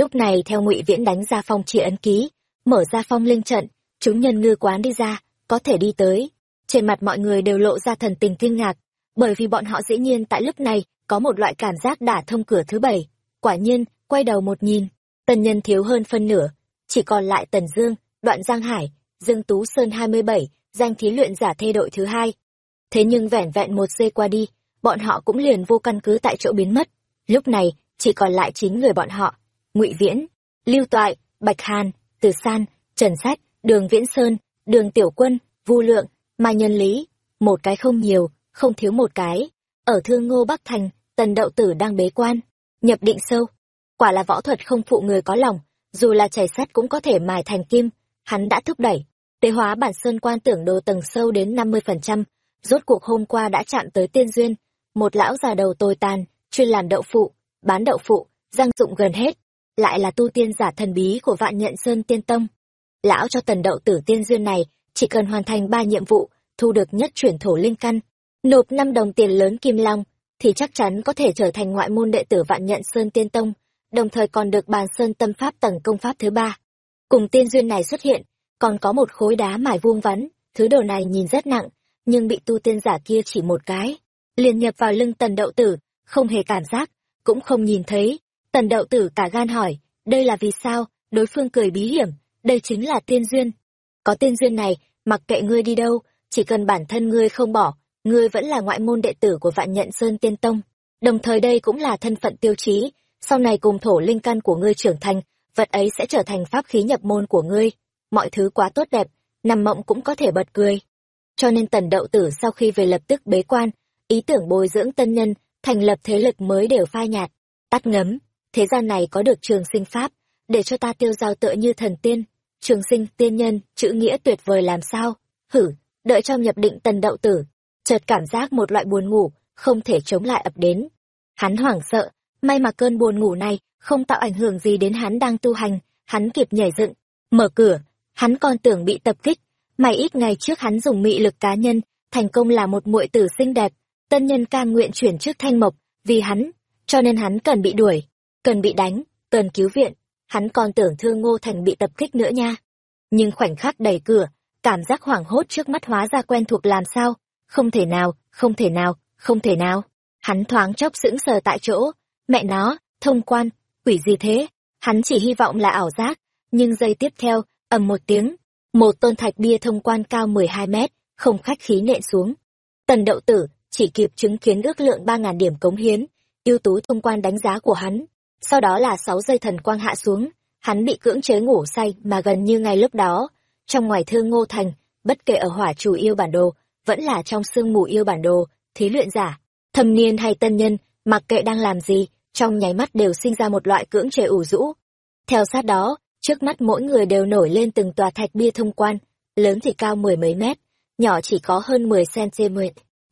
lúc này, theo ngụy viễn đánh ra phong chỉ ấn ký, mở ra phong linh trận, chúng nhân ngư quán đi ra, có thể đi tới. Trên mặt mọi người đều lộ ra thần tình kinh ngạc, bởi vì bọn họ dĩ nhiên tại lúc này có một loại cảm giác đả thông cửa thứ bảy. Quả nhiên, quay đầu một nhìn, tần nhân thiếu hơn phân nửa, chỉ còn lại tần dương, đoạn giang hải, dương tú sơn hai mươi bảy, danh thí luyện giả thê đội thứ hai. Thế nhưng vẻn vẹn một giây qua đi, bọn họ cũng liền vô căn cứ tại chỗ biến mất. Lúc này, chỉ còn lại chín người bọn họ ngụy viễn, lưu toại, bạch hàn, từ san, trần sách, đường viễn sơn, đường tiểu quân, vu lượng, mai nhân lý. Một cái không nhiều, không thiếu một cái. Ở thương ngô bắc thành, tần đậu tử đang bế quan. Nhập định sâu. Quả là võ thuật không phụ người có lòng. Dù là chảy sắt cũng có thể mài thành kim. Hắn đã thúc đẩy. Tế hóa bản sơn quan tưởng đồ tầng sâu đến năm mươi phần trăm. Rốt cuộc hôm qua đã chạm tới tiên duyên. Một lão già đầu tồi tàn, chuyên làm đậu phụ, bán đậu phụ, răng dụng gần hết lại là tu tiên giả thần bí của vạn nhận sơn tiên tông. Lão cho tần đậu tử tiên duyên này, chỉ cần hoàn thành ba nhiệm vụ, thu được nhất chuyển thổ linh căn, nộp năm đồng tiền lớn kim long, thì chắc chắn có thể trở thành ngoại môn đệ tử vạn nhận sơn tiên tông, đồng thời còn được bàn sơn tâm pháp tầng công pháp thứ ba. Cùng tiên duyên này xuất hiện, còn có một khối đá mài vuông vắn, thứ đồ này nhìn rất nặng, nhưng bị tu tiên giả kia chỉ một cái, liền nhập vào lưng tần đậu tử, không hề cảm giác, cũng không nhìn thấy tần đậu tử cả gan hỏi, đây là vì sao? Đối phương cười bí hiểm, đây chính là tiên duyên. Có tiên duyên này, mặc kệ ngươi đi đâu, chỉ cần bản thân ngươi không bỏ, ngươi vẫn là ngoại môn đệ tử của vạn nhận sơn tiên tông. Đồng thời đây cũng là thân phận tiêu chí, sau này cùng thổ linh căn của ngươi trưởng thành, vật ấy sẽ trở thành pháp khí nhập môn của ngươi. Mọi thứ quá tốt đẹp, nằm mộng cũng có thể bật cười. Cho nên tần đậu tử sau khi về lập tức bế quan, ý tưởng bồi dưỡng tân nhân, thành lập thế lực mới đều phai nhạt. Tắt ngấm thế gian này có được trường sinh pháp, để cho ta tiêu giao tựa như thần tiên. Trường sinh, tiên nhân, chữ nghĩa tuyệt vời làm sao? Hử, đợi cho nhập định tần đậu tử. Chợt cảm giác một loại buồn ngủ, không thể chống lại ập đến. Hắn hoảng sợ, may mà cơn buồn ngủ này không tạo ảnh hưởng gì đến hắn đang tu hành, hắn kịp nhảy dựng. Mở cửa, hắn còn tưởng bị tập kích may ít ngày trước hắn dùng mị lực cá nhân, thành công là một muội tử xinh đẹp. Tân nhân ca nguyện chuyển trước thanh mộc, vì hắn, cho nên hắn cần bị đuổi cần bị đánh, cần cứu viện, hắn còn tưởng thương ngô thành bị tập kích nữa nha. Nhưng khoảnh khắc đẩy cửa, cảm giác hoảng hốt trước mắt hóa ra quen thuộc làm sao, không thể nào, không thể nào, không thể nào. Hắn thoáng chốc sững sờ tại chỗ, mẹ nó, thông quan, quỷ gì thế? Hắn chỉ hy vọng là ảo giác, nhưng giây tiếp theo, ầm một tiếng, một tôn thạch bia thông quan cao mười hai mét, không khách khí nện xuống. Tần đậu tử chỉ kịp chứng kiến ước lượng ba ngàn điểm cống hiến, ưu tú thông quan đánh giá của hắn sau đó là sáu giây thần quang hạ xuống, hắn bị cưỡng chế ngủ say mà gần như ngay lúc đó, trong ngoài thương ngô thành, bất kể ở hỏa chủ yêu bản đồ, vẫn là trong sương mù yêu bản đồ, thí luyện giả, thâm niên hay tân nhân, mặc kệ đang làm gì, trong nháy mắt đều sinh ra một loại cưỡng chế ủ rũ. Theo sát đó, trước mắt mỗi người đều nổi lên từng tòa thạch bia thông quan, lớn thì cao mười mấy mét, nhỏ chỉ có hơn mười cm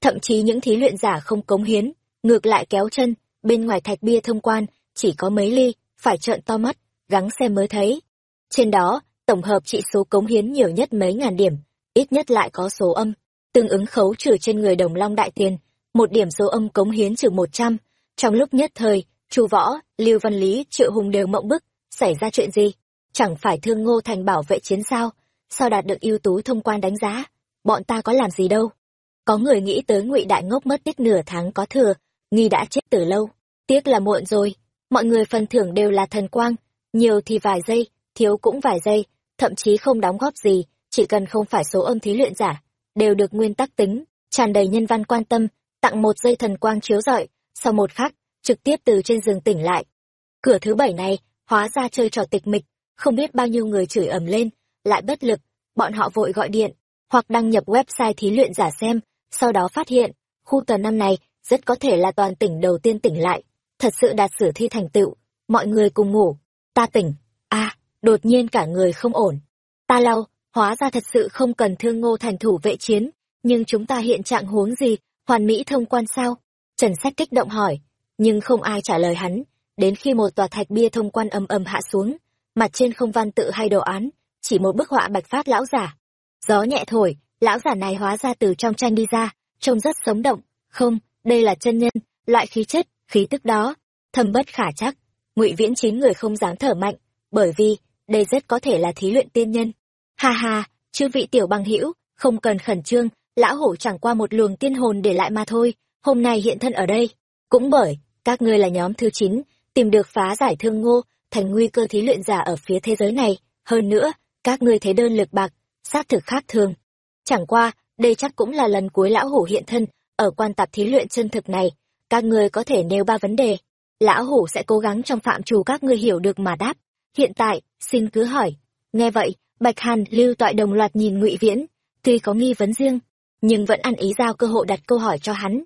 thậm chí những thí luyện giả không cống hiến, ngược lại kéo chân, bên ngoài thạch bia thông quan chỉ có mấy ly, phải trợn to mắt, gắng xem mới thấy. Trên đó, tổng hợp trị số cống hiến nhiều nhất mấy ngàn điểm, ít nhất lại có số âm, tương ứng khấu trừ trên người đồng long đại tiền, một điểm số âm cống hiến trừ một trăm. Trong lúc nhất thời, chu võ, lưu văn lý, triệu hùng đều mộng bức, xảy ra chuyện gì? Chẳng phải thương ngô thành bảo vệ chiến sao? Sao đạt được ưu tú thông quan đánh giá? Bọn ta có làm gì đâu? Có người nghĩ tới ngụy đại ngốc mất tích nửa tháng có thừa, nghi đã chết từ lâu. Tiếc là muộn rồi mọi người phần thưởng đều là thần quang, nhiều thì vài giây, thiếu cũng vài giây, thậm chí không đóng góp gì, chỉ cần không phải số âm thí luyện giả, đều được nguyên tắc tính, tràn đầy nhân văn quan tâm, tặng một giây thần quang chiếu rọi, sau một khắc, trực tiếp từ trên giường tỉnh lại. Cửa thứ bảy này, hóa ra chơi trò tịch mịch, không biết bao nhiêu người chửi ầm lên, lại bất lực, bọn họ vội gọi điện, hoặc đăng nhập website thí luyện giả xem, sau đó phát hiện, khu tờ năm này rất có thể là toàn tỉnh đầu tiên tỉnh lại thật sự đạt sử thi thành tựu, mọi người cùng ngủ. Ta tỉnh. A đột nhiên cả người không ổn. Ta lau, hóa ra thật sự không cần thương ngô thành thủ vệ chiến, nhưng chúng ta hiện trạng huống gì, hoàn mỹ thông quan sao? Trần sách kích động hỏi, nhưng không ai trả lời hắn. Đến khi một tòa thạch bia thông quan âm âm hạ xuống, mặt trên không văn tự hay đồ án, chỉ một bức họa bạch phát lão giả. Gió nhẹ thổi, lão giả này hóa ra từ trong tranh đi ra, trông rất sống động. Không, đây là chân nhân, loại khí chất khí tức đó, thâm bất khả chắc. Ngụy viễn chín người không dám thở mạnh, bởi vì đây rất có thể là thí luyện tiên nhân. Ha ha, chư vị tiểu bằng hữu, không cần khẩn trương, lão hổ chẳng qua một luồng tiên hồn để lại mà thôi, hôm nay hiện thân ở đây. Cũng bởi, các ngươi là nhóm thứ chín, tìm được phá giải thương ngô, thành nguy cơ thí luyện giả ở phía thế giới này. Hơn nữa, các ngươi thấy đơn lực bạc xác thực khác thường. Chẳng qua, đây chắc cũng là lần cuối lão hổ hiện thân ở quan tạp thí luyện chân thực này các ngươi có thể nêu ba vấn đề. Lão hổ sẽ cố gắng trong phạm trù các ngươi hiểu được mà đáp. Hiện tại, xin cứ hỏi. Nghe vậy, bạch hàn, lưu toại đồng loạt nhìn ngụy viễn. Tuy có nghi vấn riêng, nhưng vẫn ăn ý giao cơ hội đặt câu hỏi cho hắn.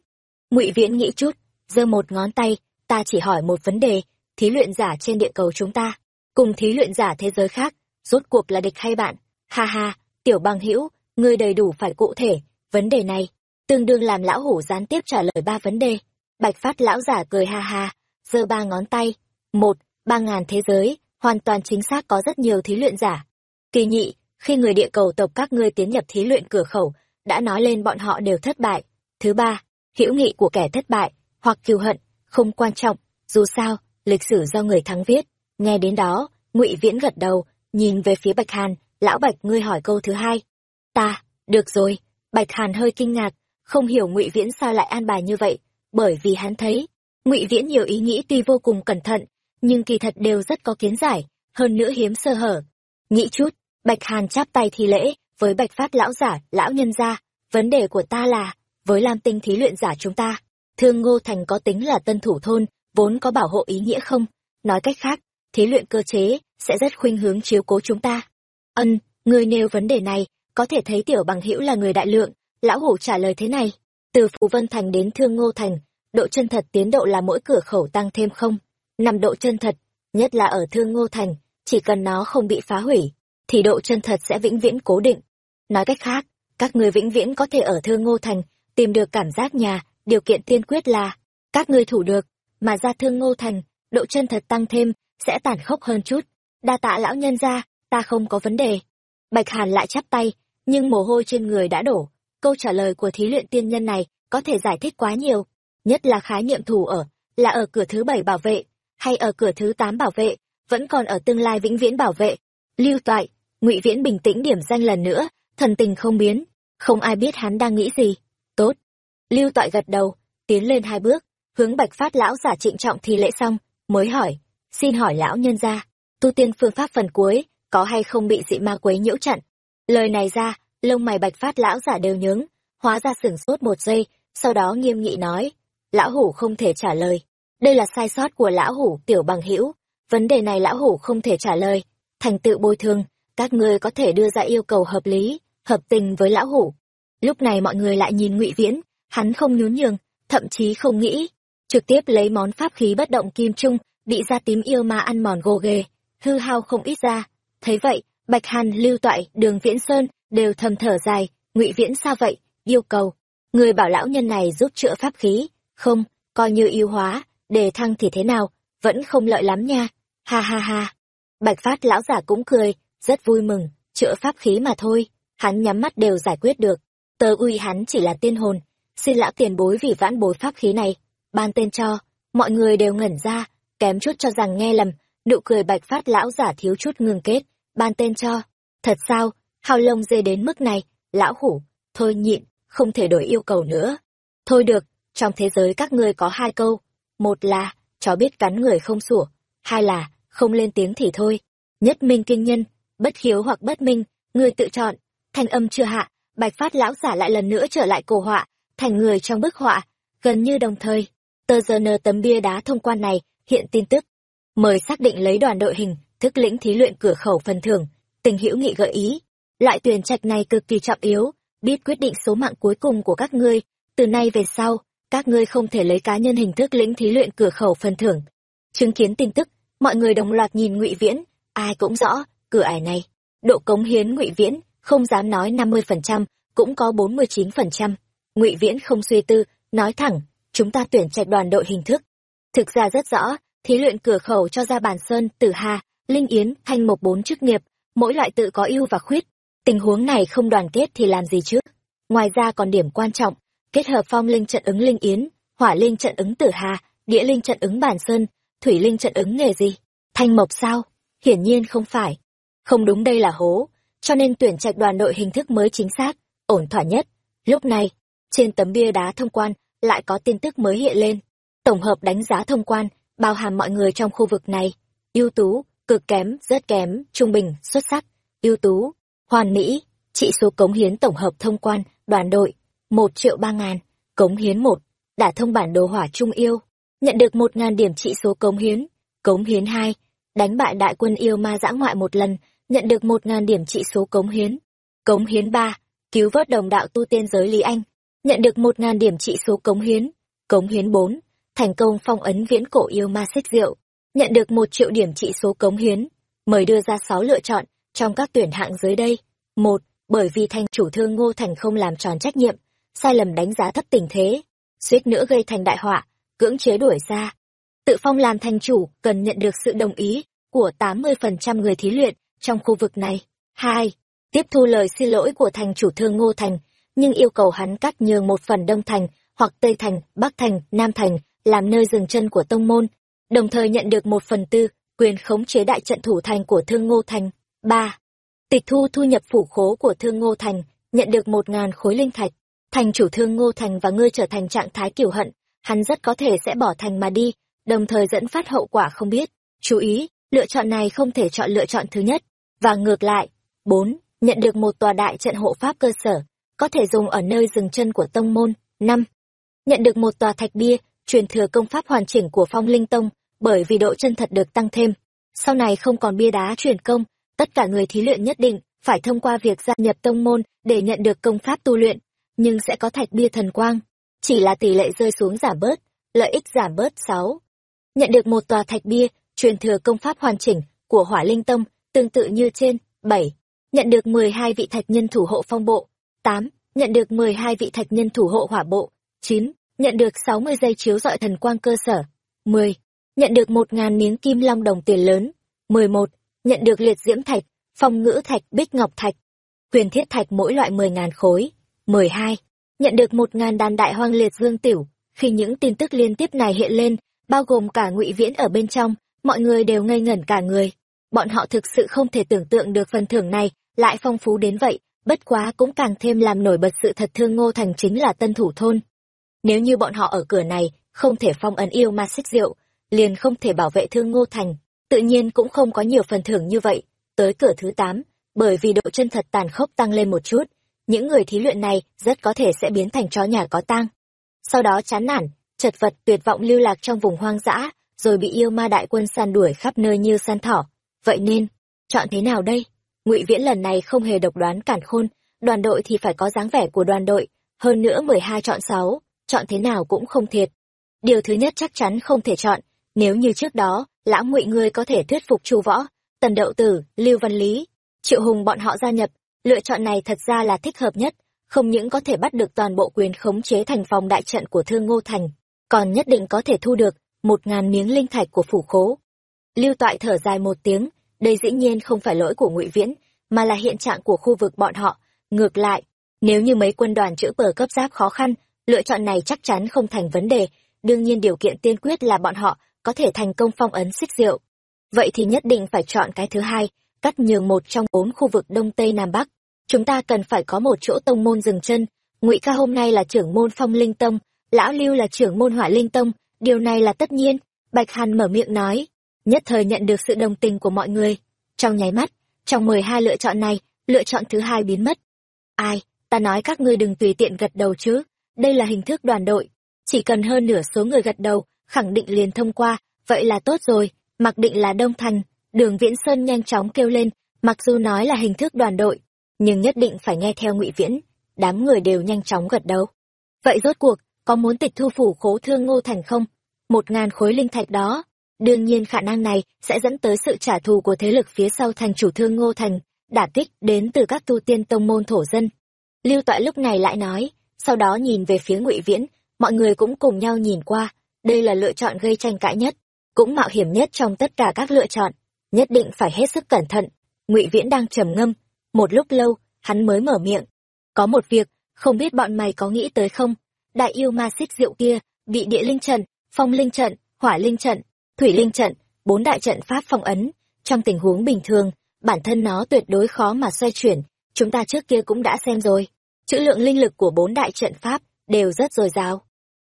Ngụy viễn nghĩ chút, giơ một ngón tay. Ta chỉ hỏi một vấn đề. Thí luyện giả trên địa cầu chúng ta. Cùng thí luyện giả thế giới khác, rốt cuộc là địch hay bạn? Ha ha, tiểu bằng hữu, ngươi đầy đủ phải cụ thể. Vấn đề này, tương đương làm lão hủ gián tiếp trả lời ba vấn đề bạch phát lão giả cười ha ha, giơ ba ngón tay. Một, ba ngàn thế giới, hoàn toàn chính xác có rất nhiều thí luyện giả. Kỳ nhị, khi người địa cầu tộc các ngươi tiến nhập thí luyện cửa khẩu, đã nói lên bọn họ đều thất bại. Thứ ba, hữu nghị của kẻ thất bại hoặc kiêu hận không quan trọng, dù sao, lịch sử do người thắng viết. Nghe đến đó, ngụy viễn gật đầu, nhìn về phía bạch hàn. Lão bạch, ngươi hỏi câu thứ hai. Ta, được rồi. Bạch hàn hơi kinh ngạc, không hiểu ngụy viễn sao lại an bài như vậy bởi vì hắn thấy, ngụy viễn nhiều ý nghĩ tuy vô cùng cẩn thận, nhưng kỳ thật đều rất có kiến giải, hơn nữa hiếm sơ hở. Nghĩ chút, bạch hàn chắp tay thi lễ, với bạch phát lão giả, lão nhân gia, vấn đề của ta là, với lam tinh thí luyện giả chúng ta, thương ngô thành có tính là tân thủ thôn, vốn có bảo hộ ý nghĩa không? Nói cách khác, thí luyện cơ chế sẽ rất khuynh hướng chiếu cố chúng ta. Ân, người nêu vấn đề này, có thể thấy tiểu bằng hữu là người đại lượng, lão hủ trả lời thế này từ phù vân thành đến thương ngô thành, độ chân thật tiến độ là mỗi cửa khẩu tăng thêm không? Năm độ chân thật, nhất là ở thương ngô thành, chỉ cần nó không bị phá hủy, thì độ chân thật sẽ vĩnh viễn cố định. Nói cách khác, các người vĩnh viễn có thể ở thương ngô thành, tìm được cảm giác nhà, điều kiện tiên quyết là, các ngươi thủ được, mà ra thương ngô thành, độ chân thật tăng thêm, sẽ tàn khốc hơn chút. Đa tạ lão nhân ra ta không có vấn đề. Bạch hàn lại chắp tay, nhưng mồ hôi trên người đã đổ câu trả lời của thí luyện tiên nhân này có thể giải thích quá nhiều, nhất là khái niệm thủ ở, là ở cửa thứ bảy bảo vệ, hay ở cửa thứ tám bảo vệ, vẫn còn ở tương lai vĩnh viễn bảo vệ. Lưu toại, ngụy viễn bình tĩnh điểm danh lần nữa, thần tình không biến, không ai biết hắn đang nghĩ gì. Tốt. Lưu toại gật đầu, tiến lên hai bước, hướng bạch phát lão giả trịnh trọng thì lễ xong, mới hỏi, xin hỏi lão nhân gia, tu tiên phương pháp phần cuối có hay không bị dị ma quấy nhiễu chặn lời này ra lông mày bạch phát lão giả đều nhướng, hóa ra sửng sốt một giây, sau đó nghiêm nghị nói, lão hủ không thể trả lời. Đây là sai sót của lão hủ, tiểu bằng hữu. Vấn đề này lão hủ không thể trả lời. Thành tựu bồi thường, các ngươi có thể đưa ra yêu cầu hợp lý, hợp tình với lão hủ. Lúc này mọi người lại nhìn ngụy viễn, hắn không nhún nhường, thậm chí không nghĩ. Trực tiếp lấy món pháp khí bất động kim trung, bị da tím yêu ma ăn mòn gồ ghề, hư hao không ít ra. Thấy vậy, bạch hàn lưu toại đường viễn sơn đều thầm thở dài, ngụy viễn sao vậy? Yêu cầu, người bảo lão nhân này giúp chữa pháp khí. Không, coi như yêu hóa, đề thăng thì thế nào? Vẫn không lợi lắm nha. Ha ha ha. Bạch phát lão giả cũng cười, rất vui mừng, chữa pháp khí mà thôi. Hắn nhắm mắt đều giải quyết được. Tớ uy hắn chỉ là tiên hồn. Xin lão tiền bối vì vãn bối pháp khí này, ban tên cho. Mọi người đều ngẩn ra, kém chút cho rằng nghe lầm. Nụ cười bạch phát lão giả thiếu chút ngừng kết, ban tên cho. Thật sao? Hao lông dê đến mức này, lão hủ, thôi nhịn, không thể đổi yêu cầu nữa. Thôi được, trong thế giới các ngươi có hai câu. Một là chó biết cắn người không sủa. Hai là, không lên tiếng thì thôi. Nhất minh kinh nhân, bất hiếu hoặc bất minh, ngươi tự chọn. Thanh âm chưa hạ, bạch phát lão giả lại lần nữa trở lại cổ họa, thành người trong bức họa, gần như đồng thời. Tờ giờ nờ tấm bia đá thông quan này, hiện tin tức. Mời xác định lấy đoàn đội hình, thức lĩnh thí luyện cửa khẩu phần thưởng, tình hữu nghị gợi ý loại tuyển trạch này cực kỳ trọng yếu. Biết quyết định số mạng cuối cùng của các ngươi. Từ nay về sau, các ngươi không thể lấy cá nhân hình thức lĩnh thí luyện cửa khẩu phần thưởng. Chứng kiến tin tức, mọi người đồng loạt nhìn ngụy viễn. Ai cũng rõ, cửa ải này. Độ cống hiến ngụy viễn, không dám nói năm mươi phần trăm, cũng có bốn mươi chín phần trăm. Ngụy viễn không suy tư, nói thẳng, chúng ta tuyển trạch đoàn đội hình thức. Thực ra rất rõ, thí luyện cửa khẩu cho ra bàn sơn, tử hà, linh yến, thanh mộc bốn chức nghiệp, mỗi loại tự có ưu và khuyết tình huống này không đoàn kết thì làm gì chứ? Ngoài ra còn điểm quan trọng, kết hợp phong linh trận ứng linh yến, hỏa linh trận ứng tử hà, địa linh trận ứng bản sơn, thủy linh trận ứng nghề gì? Thanh mộc sao? Hiển nhiên không phải. Không đúng đây là hố, cho nên tuyển trạch đoàn đội hình thức mới chính xác, ổn thỏa nhất. Lúc này, trên tấm bia đá thông quan lại có tin tức mới hiện lên. Tổng hợp đánh giá thông quan, bao hàm mọi người trong khu vực này. Ưu tú, cực kém, rất kém, trung bình, xuất sắc. Ưu tú hoàn mỹ, trị số cống hiến tổng hợp thông quan, đoàn đội, một triệu ba ngàn, cống hiến một đả thông bản đồ hỏa trung yêu. Nhận được một ngàn điểm trị số cống hiến cống hiến hai, đánh bại đại quân yêu ma dã ngoại một lần, nhận được một ngàn điểm trị số cống hiến. Cống hiến ba, cứu vớt đồng đạo tu tiên giới lý anh. Nhận được một ngàn điểm trị số cống hiến cống hiến bốn, thành công phong ấn viễn cổ yêu ma xích diệu. Nhận được một triệu điểm trị số cống hiến mời đưa ra sáu lựa chọn trong các tuyển hạng dưới đây. Một, bởi vì thành chủ thương ngô thành không làm tròn trách nhiệm, sai lầm đánh giá thấp tình thế, suýt nữa gây thành đại họa, cưỡng chế đuổi ra. Tự phong làm thành chủ, cần nhận được sự đồng ý của tám mươi phần trăm người thí luyện trong khu vực này. Hai, tiếp thu lời xin lỗi của thành chủ thương ngô thành, nhưng yêu cầu hắn cắt nhường một phần đông thành hoặc tây thành, bắc thành, nam thành, làm nơi dừng chân của tông môn, đồng thời nhận được một phần tư quyền khống chế đại trận thủ thành của thương ngô thành ba. Tịch thu thu nhập phủ khố của thương ngô thành, nhận được một ngàn khối linh thạch. Thành chủ thương ngô thành và ngươi trở thành trạng thái kiểu hận, hắn rất có thể sẽ bỏ thành mà đi, đồng thời dẫn phát hậu quả không biết. Chú ý, lựa chọn này không thể chọn lựa chọn thứ nhất. Và ngược lại. Bốn, nhận được một tòa đại trận hộ pháp cơ sở, có thể dùng ở nơi dừng chân của tông môn. Năm, nhận được một tòa thạch bia, truyền thừa công pháp hoàn chỉnh của phong linh tông, bởi vì độ chân thật được tăng thêm. Sau này không còn bia đá truyền công tất cả người thí luyện nhất định phải thông qua việc gia nhập tông môn để nhận được công pháp tu luyện, nhưng sẽ có thạch bia thần quang, chỉ là tỷ lệ rơi xuống giảm bớt, lợi ích giảm bớt sáu. Nhận được một tòa thạch bia, truyền thừa công pháp hoàn chỉnh của hỏa linh tông tương tự như trên, bảy. Nhận được mười hai vị thạch nhân thủ hộ phong bộ, tám. Nhận được mười hai vị thạch nhân thủ hộ hỏa bộ, chín. Nhận được sáu mươi giây chiếu dọi thần quang cơ sở, mười. Nhận được một ngàn miếng kim long đồng tiền lớn, mười một nhận được liệt diễm thạch, phong ngữ thạch, bích ngọc thạch quyền thiết thạch mỗi loại mười ngàn khối, mười hai. Nhận được một ngàn đàn đại hoang liệt dương tiểu, khi những tin tức liên tiếp này hiện lên, bao gồm cả ngụy viễn ở bên trong, mọi người đều ngây ngẩn cả người. Bọn họ thực sự không thể tưởng tượng được phần thưởng này, lại phong phú đến vậy, bất quá cũng càng thêm làm nổi bật sự thật thương ngô thành chính là tân thủ thôn. Nếu như bọn họ ở cửa này, không thể phong ấn yêu ma xích rượu, liền không thể bảo vệ thương ngô thành tự nhiên cũng không có nhiều phần thưởng như vậy. Tới cửa thứ tám, bởi vì độ chân thật tàn khốc tăng lên một chút, những người thí luyện này rất có thể sẽ biến thành chó nhà có tang. Sau đó chán nản, chật vật, tuyệt vọng lưu lạc trong vùng hoang dã, rồi bị yêu ma đại quân săn đuổi khắp nơi như săn thỏ. Vậy nên, chọn thế nào đây? Ngụy viễn lần này không hề độc đoán cản khôn, đoàn đội thì phải có dáng vẻ của đoàn đội, hơn nữa mười hai chọn sáu, chọn thế nào cũng không thiệt. Điều thứ nhất chắc chắn không thể chọn, nếu như trước đó lão ngụy ngươi có thể thuyết phục chu võ, tần đậu tử, lưu văn lý, triệu hùng bọn họ gia nhập. Lựa chọn này thật ra là thích hợp nhất, không những có thể bắt được toàn bộ quyền khống chế thành phòng đại trận của thương ngô thành, còn nhất định có thể thu được một ngàn miếng linh thạch của phủ khố. Lưu toại thở dài một tiếng, đây dĩ nhiên không phải lỗi của ngụy viễn, mà là hiện trạng của khu vực bọn họ. Ngược lại, nếu như mấy quân đoàn chữ bờ cấp giáp khó khăn, lựa chọn này chắc chắn không thành vấn đề. Đương nhiên điều kiện tiên quyết là bọn họ có thể thành công phong ấn xích rượu vậy thì nhất định phải chọn cái thứ hai, cắt nhường một trong bốn khu vực đông tây nam bắc. Chúng ta cần phải có một chỗ tông môn dừng chân. Ngụy ca hôm nay là trưởng môn phong linh tông, lão lưu là trưởng môn hỏa linh tông. Điều này là tất nhiên. Bạch hàn mở miệng nói, nhất thời nhận được sự đồng tình của mọi người. Trong nháy mắt, trong mười hai lựa chọn này, lựa chọn thứ hai biến mất. Ai, ta nói các ngươi đừng tùy tiện gật đầu chứ. Đây là hình thức đoàn đội. Chỉ cần hơn nửa số người gật đầu khẳng định liền thông qua, vậy là tốt rồi, mặc định là đông thành. Đường viễn sơn nhanh chóng kêu lên, mặc dù nói là hình thức đoàn đội, nhưng nhất định phải nghe theo ngụy viễn. Đám người đều nhanh chóng gật đầu. Vậy rốt cuộc, có muốn tịch thu phủ khố thương ngô thành không? Một ngàn khối linh thạch đó, đương nhiên khả năng này sẽ dẫn tới sự trả thù của thế lực phía sau thành chủ thương ngô thành, đả kích đến từ các tu tiên tông môn thổ dân. Lưu toại lúc này lại nói, sau đó nhìn về phía ngụy viễn, mọi người cũng cùng nhau nhìn qua đây là lựa chọn gây tranh cãi nhất, cũng mạo hiểm nhất trong tất cả các lựa chọn. Nhất định phải hết sức cẩn thận. Ngụy viễn đang trầm ngâm. Một lúc lâu, hắn mới mở miệng. Có một việc, không biết bọn mày có nghĩ tới không? Đại yêu ma xích rượu kia, bị địa linh trận, phong linh trận, hỏa linh trận, thủy linh trận, bốn đại trận pháp phong ấn. Trong tình huống bình thường, bản thân nó tuyệt đối khó mà xoay chuyển. Chúng ta trước kia cũng đã xem rồi. Chữ lượng linh lực của bốn đại trận pháp đều rất dồi dào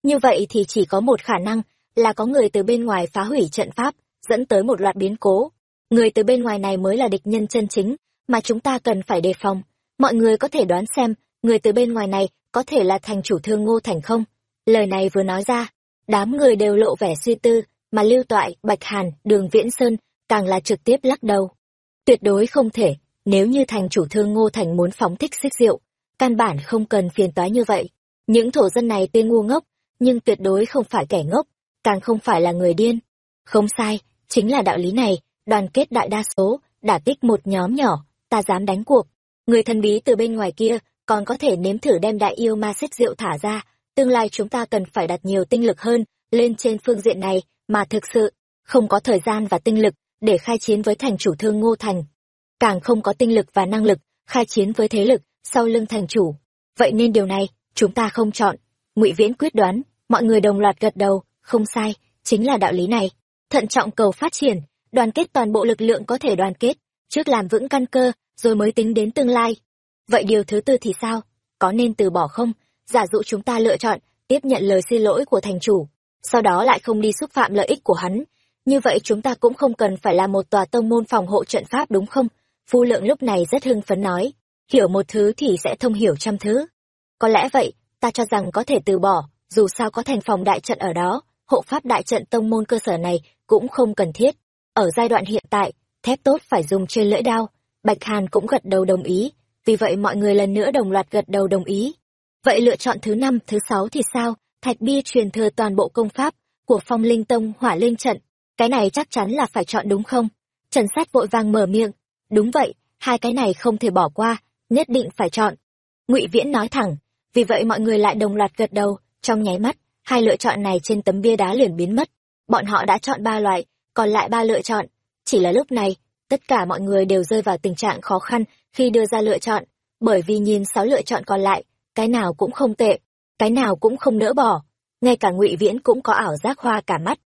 như vậy thì chỉ có một khả năng là có người từ bên ngoài phá hủy trận pháp, dẫn tới một loạt biến cố. Người từ bên ngoài này mới là địch nhân chân chính mà chúng ta cần phải đề phòng. Mọi người có thể đoán xem người từ bên ngoài này có thể là thành chủ thương ngô thành không? Lời này vừa nói ra, đám người đều lộ vẻ suy tư mà lưu toại, bạch hàn, đường viễn sơn càng là trực tiếp lắc đầu. Tuyệt đối không thể, nếu như thành chủ thương ngô thành muốn phóng thích xích rượu căn bản không cần phiền toái như vậy. Những thổ dân này tên ngu ngốc nhưng tuyệt đối không phải kẻ ngốc, càng không phải là người điên. Không sai, chính là đạo lý này, đoàn kết đại đa số, đả kích một nhóm nhỏ, ta dám đánh cuộc. Người thần bí từ bên ngoài kia, còn có thể nếm thử đem đại yêu ma xích rượu thả ra, tương lai chúng ta cần phải đặt nhiều tinh lực hơn lên trên phương diện này, mà thực sự, không có thời gian và tinh lực để khai chiến với thành chủ thương ngô thành. Càng không có tinh lực và năng lực khai chiến với thế lực sau lưng thành chủ. Vậy nên điều này, chúng ta không chọn. Ngụy viễn quyết đoán mọi người đồng loạt gật đầu, không sai, chính là đạo lý này. Thận trọng cầu phát triển, đoàn kết toàn bộ lực lượng có thể đoàn kết, trước làm vững căn cơ, rồi mới tính đến tương lai. Vậy điều thứ tư thì sao? Có nên từ bỏ không? Giả dụ chúng ta lựa chọn tiếp nhận lời xin lỗi của thành chủ, sau đó lại không đi xúc phạm lợi ích của hắn, như vậy chúng ta cũng không cần phải là một tòa tông môn phòng hộ trận pháp đúng không? Phu lượng lúc này rất hưng phấn nói, hiểu một thứ thì sẽ thông hiểu trăm thứ. Có lẽ vậy, ta cho rằng có thể từ bỏ dù sao có thành phòng đại trận ở đó, hộ pháp đại trận tông môn cơ sở này cũng không cần thiết. Ở giai đoạn hiện tại, thép tốt phải dùng trên lưỡi đao, bạch hàn cũng gật đầu đồng ý, vì vậy mọi người lần nữa đồng loạt gật đầu đồng ý. Vậy lựa chọn thứ năm, thứ sáu thì sao? Thạch bia truyền thừa toàn bộ công pháp của phong linh tông hỏa linh trận. Cái này chắc chắn là phải chọn đúng không? Trần sát vội vàng mở miệng. Đúng vậy, hai cái này không thể bỏ qua, nhất định phải chọn. Ngụy viễn nói thẳng, vì vậy mọi người lại đồng loạt gật đầu trong nháy mắt, hai lựa chọn này trên tấm bia đá liền biến mất. Bọn họ đã chọn ba loại, còn lại ba lựa chọn. Chỉ là lúc này, tất cả mọi người đều rơi vào tình trạng khó khăn khi đưa ra lựa chọn, bởi vì nhìn sáu lựa chọn còn lại, cái nào cũng không tệ, cái nào cũng không nỡ bỏ. Ngay cả ngụy viễn cũng có ảo giác hoa cả mắt.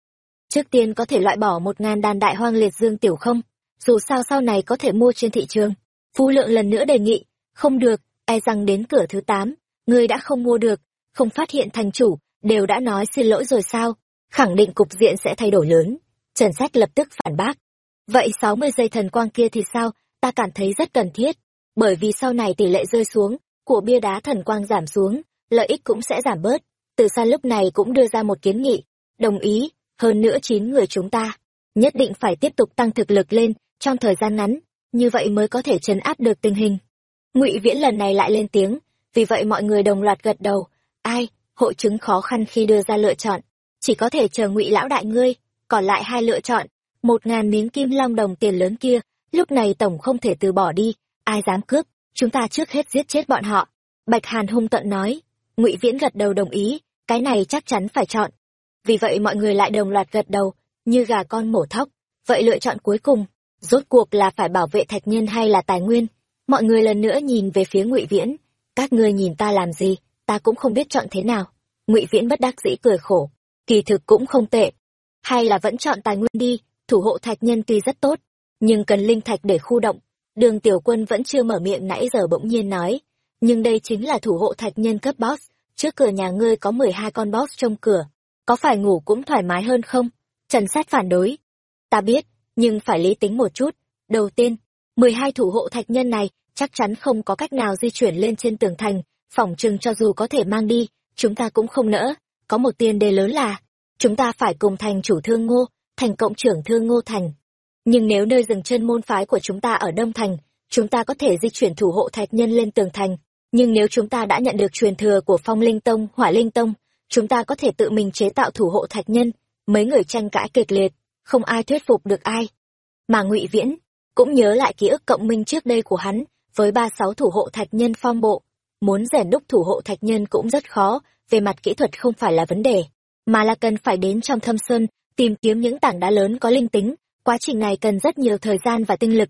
Trước tiên có thể loại bỏ một ngàn đàn đại hoang liệt dương tiểu không, dù sao sau này có thể mua trên thị trường. Phú lượng lần nữa đề nghị, không được e rằng đến cửa thứ tám, người đã không mua được không phát hiện thành chủ, đều đã nói xin lỗi rồi sao? Khẳng định cục diện sẽ thay đổi lớn. Trần sách lập tức phản bác. Vậy sáu mươi giây thần quang kia thì sao? Ta cảm thấy rất cần thiết. Bởi vì sau này tỷ lệ rơi xuống, của bia đá thần quang giảm xuống, lợi ích cũng sẽ giảm bớt. Từ xa lúc này cũng đưa ra một kiến nghị. Đồng ý, hơn nữa chín người chúng ta. Nhất định phải tiếp tục tăng thực lực lên, trong thời gian ngắn. Như vậy mới có thể chấn áp được tình hình. Ngụy viễn lần này lại lên tiếng. Vì vậy mọi người đồng loạt gật đầu ai, hội chứng khó khăn khi đưa ra lựa chọn. Chỉ có thể chờ ngụy lão đại ngươi, còn lại hai lựa chọn, một ngàn miếng kim long đồng tiền lớn kia, lúc này tổng không thể từ bỏ đi, ai dám cướp, chúng ta trước hết giết chết bọn họ. Bạch hàn hung tận nói, ngụy viễn gật đầu đồng ý, cái này chắc chắn phải chọn. Vì vậy mọi người lại đồng loạt gật đầu, như gà con mổ thóc. Vậy lựa chọn cuối cùng, rốt cuộc là phải bảo vệ thạch nhân hay là tài nguyên? Mọi người lần nữa nhìn về phía ngụy viễn, các ngươi nhìn ta làm gì? Ta cũng không biết chọn thế nào. Ngụy viễn bất đắc dĩ cười khổ. Kỳ thực cũng không tệ. Hay là vẫn chọn tài nguyên đi. Thủ hộ thạch nhân tuy rất tốt, nhưng cần linh thạch để khu động. Đường tiểu quân vẫn chưa mở miệng nãy giờ bỗng nhiên nói. Nhưng đây chính là thủ hộ thạch nhân cấp boss. Trước cửa nhà ngươi có mười hai con boss trong cửa. Có phải ngủ cũng thoải mái hơn không? Trần sát phản đối. Ta biết, nhưng phải lý tính một chút. Đầu tiên, mười hai thủ hộ thạch nhân này chắc chắn không có cách nào di chuyển lên trên tường thành phỏng chừng cho dù có thể mang đi, chúng ta cũng không nỡ. Có một tiền đề lớn là, chúng ta phải cùng thành chủ thương ngô, thành cộng trưởng thương ngô thành. Nhưng nếu nơi dừng chân môn phái của chúng ta ở đông thành, chúng ta có thể di chuyển thủ hộ thạch nhân lên tường thành. Nhưng nếu chúng ta đã nhận được truyền thừa của phong linh tông, hỏa linh tông, chúng ta có thể tự mình chế tạo thủ hộ thạch nhân. Mấy người tranh cãi kịch liệt, không ai thuyết phục được ai. Mà ngụy viễn cũng nhớ lại ký ức cộng minh trước đây của hắn, với ba sáu thủ hộ thạch nhân phong bộ muốn rèn đúc thủ hộ thạch nhân cũng rất khó về mặt kỹ thuật không phải là vấn đề mà là cần phải đến trong thâm sơn tìm kiếm những tảng đá lớn có linh tính quá trình này cần rất nhiều thời gian và tinh lực.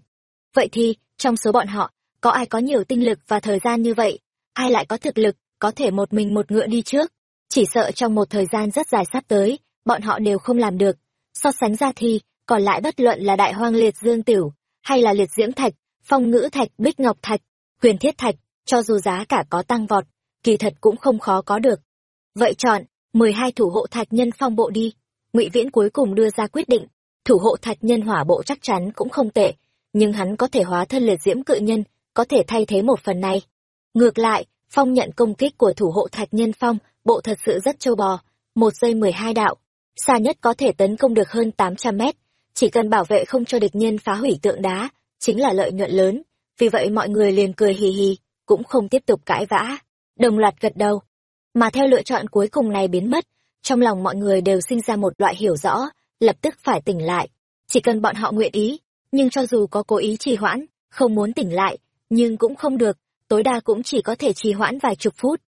Vậy thì trong số bọn họ có ai có nhiều tinh lực và thời gian như vậy? Ai lại có thực lực có thể một mình một ngựa đi trước? Chỉ sợ trong một thời gian rất dài sắp tới bọn họ đều không làm được. So sánh ra thì, còn lại bất luận là đại hoang liệt dương tiểu, hay là liệt diễm thạch, phong ngữ thạch, bích ngọc thạch, huyền thiết thạch, cho dù giá cả có tăng vọt, kỳ thật cũng không khó có được. Vậy chọn, mười hai thủ hộ thạch nhân phong bộ đi. Ngụy Viễn cuối cùng đưa ra quyết định, thủ hộ thạch nhân hỏa bộ chắc chắn cũng không tệ, nhưng hắn có thể hóa thân liệt diễm cự nhân, có thể thay thế một phần này. Ngược lại, phong nhận công kích của thủ hộ thạch nhân phong, bộ thật sự rất châu bò, một giây mười hai đạo, xa nhất có thể tấn công được hơn tám trăm mét, chỉ cần bảo vệ không cho địch nhân phá hủy tượng đá, chính là lợi nhuận lớn, vì vậy mọi người liền cười hì hì, cũng không tiếp tục cãi vã, đồng loạt gật đầu. Mà theo lựa chọn cuối cùng này biến mất, trong lòng mọi người đều sinh ra một loại hiểu rõ, lập tức phải tỉnh lại. Chỉ cần bọn họ nguyện ý, nhưng cho dù có cố ý trì hoãn, không muốn tỉnh lại, nhưng cũng không được, tối đa cũng chỉ có thể trì hoãn vài chục phút.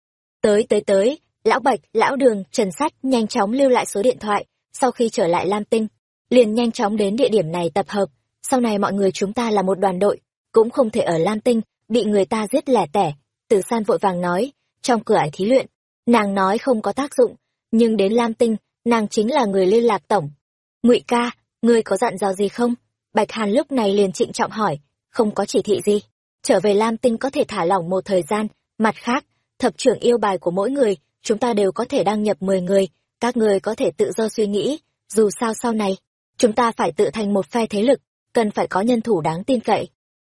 Tới tới tới, lão Bạch, lão Đường, Trần Sách nhanh chóng lưu lại số điện thoại, sau khi trở lại Lam Tinh, liền nhanh chóng đến địa điểm này tập hợp, sau này mọi người chúng ta là một đoàn đội, cũng không thể ở Lam Tinh, bị người ta giết lẻ tẻ. Tử San vội vàng nói, trong cửa ải thí luyện, nàng nói không có tác dụng, nhưng đến Lam Tinh, nàng chính là người liên lạc tổng. ngụy ca, ngươi có dặn dò gì không? Bạch Hàn lúc này liền trịnh trọng hỏi, không có chỉ thị gì. Trở về Lam Tinh có thể thả lỏng một thời gian, mặt khác, thập trưởng yêu bài của mỗi người, chúng ta đều có thể đăng nhập 10 người, các người có thể tự do suy nghĩ, dù sao sau này, chúng ta phải tự thành một phe thế lực, cần phải có nhân thủ đáng tin cậy.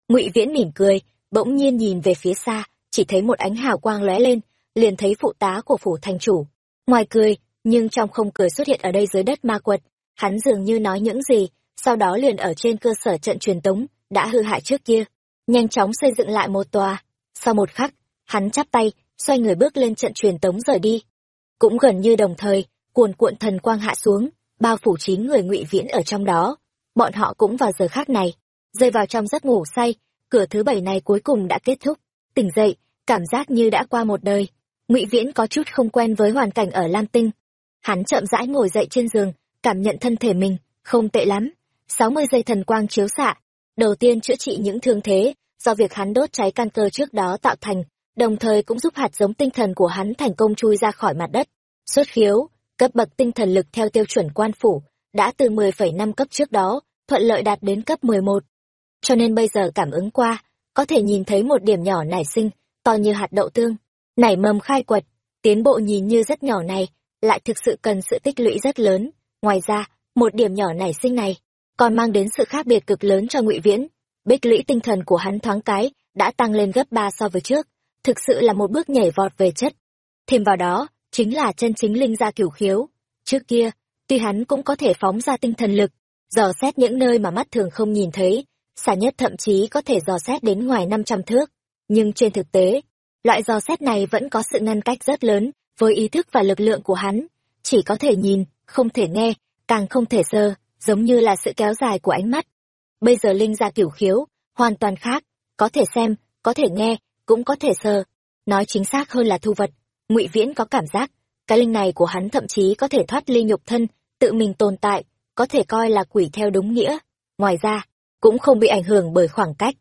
Ngụy Viễn mỉm cười, bỗng nhiên nhìn về phía xa, chỉ thấy một ánh hào quang lóe lên, liền thấy phụ tá của phủ thành chủ. Ngoài cười, nhưng trong không cười xuất hiện ở đây dưới đất ma quật, hắn dường như nói những gì, sau đó liền ở trên cơ sở trận truyền tống, đã hư hại trước kia, nhanh chóng xây dựng lại một tòa. Sau một khắc, hắn chắp tay, xoay người bước lên trận truyền tống rời đi. Cũng gần như đồng thời, cuồn cuộn thần quang hạ xuống, bao phủ chín người ngụy viễn ở trong đó. Bọn họ cũng vào giờ khác này, rơi vào trong giấc ngủ say, cửa thứ bảy này cuối cùng đã kết thúc. Tỉnh dậy, cảm giác như đã qua một đời. Ngụy Viễn có chút không quen với hoàn cảnh ở Lam Tinh. Hắn chậm rãi ngồi dậy trên giường, cảm nhận thân thể mình, không tệ lắm. sáu mươi giây thần quang chiếu xạ, đầu tiên chữa trị những thương thế do việc hắn đốt cháy căn cơ trước đó tạo thành, đồng thời cũng giúp hạt giống tinh thần của hắn thành công chui ra khỏi mặt đất. Xuất khiếu, cấp bậc tinh thần lực theo tiêu chuẩn quan phủ, đã từ 10,5 cấp trước đó, thuận lợi đạt đến cấp 11. Cho nên bây giờ cảm ứng qua, có thể nhìn thấy một điểm nhỏ nảy sinh, to như hạt đậu tương, nảy mầm khai quật, tiến bộ nhìn như rất nhỏ này, lại thực sự cần sự tích lũy rất lớn. Ngoài ra, một điểm nhỏ nảy sinh này, còn mang đến sự khác biệt cực lớn cho ngụy Viễn. Bích lũy tinh thần của hắn thoáng cái, đã tăng lên gấp ba so với trước, thực sự là một bước nhảy vọt về chất. Thêm vào đó, chính là chân chính linh gia cửu khiếu. Trước kia, tuy hắn cũng có thể phóng ra tinh thần lực, dò xét những nơi mà mắt thường không nhìn thấy, xa nhất thậm chí có thể dò xét đến ngoài 500 thước. Nhưng trên thực tế, loại dò xét này vẫn có sự ngăn cách rất lớn với ý thức và lực lượng của hắn. Chỉ có thể nhìn, không thể nghe, càng không thể sơ, giống như là sự kéo dài của ánh mắt. Bây giờ linh gia kiểu khiếu, hoàn toàn khác, có thể xem, có thể nghe, cũng có thể sờ. Nói chính xác hơn là thu vật, ngụy Viễn có cảm giác, cái linh này của hắn thậm chí có thể thoát ly nhục thân, tự mình tồn tại, có thể coi là quỷ theo đúng nghĩa. Ngoài ra, cũng không bị ảnh hưởng bởi khoảng cách.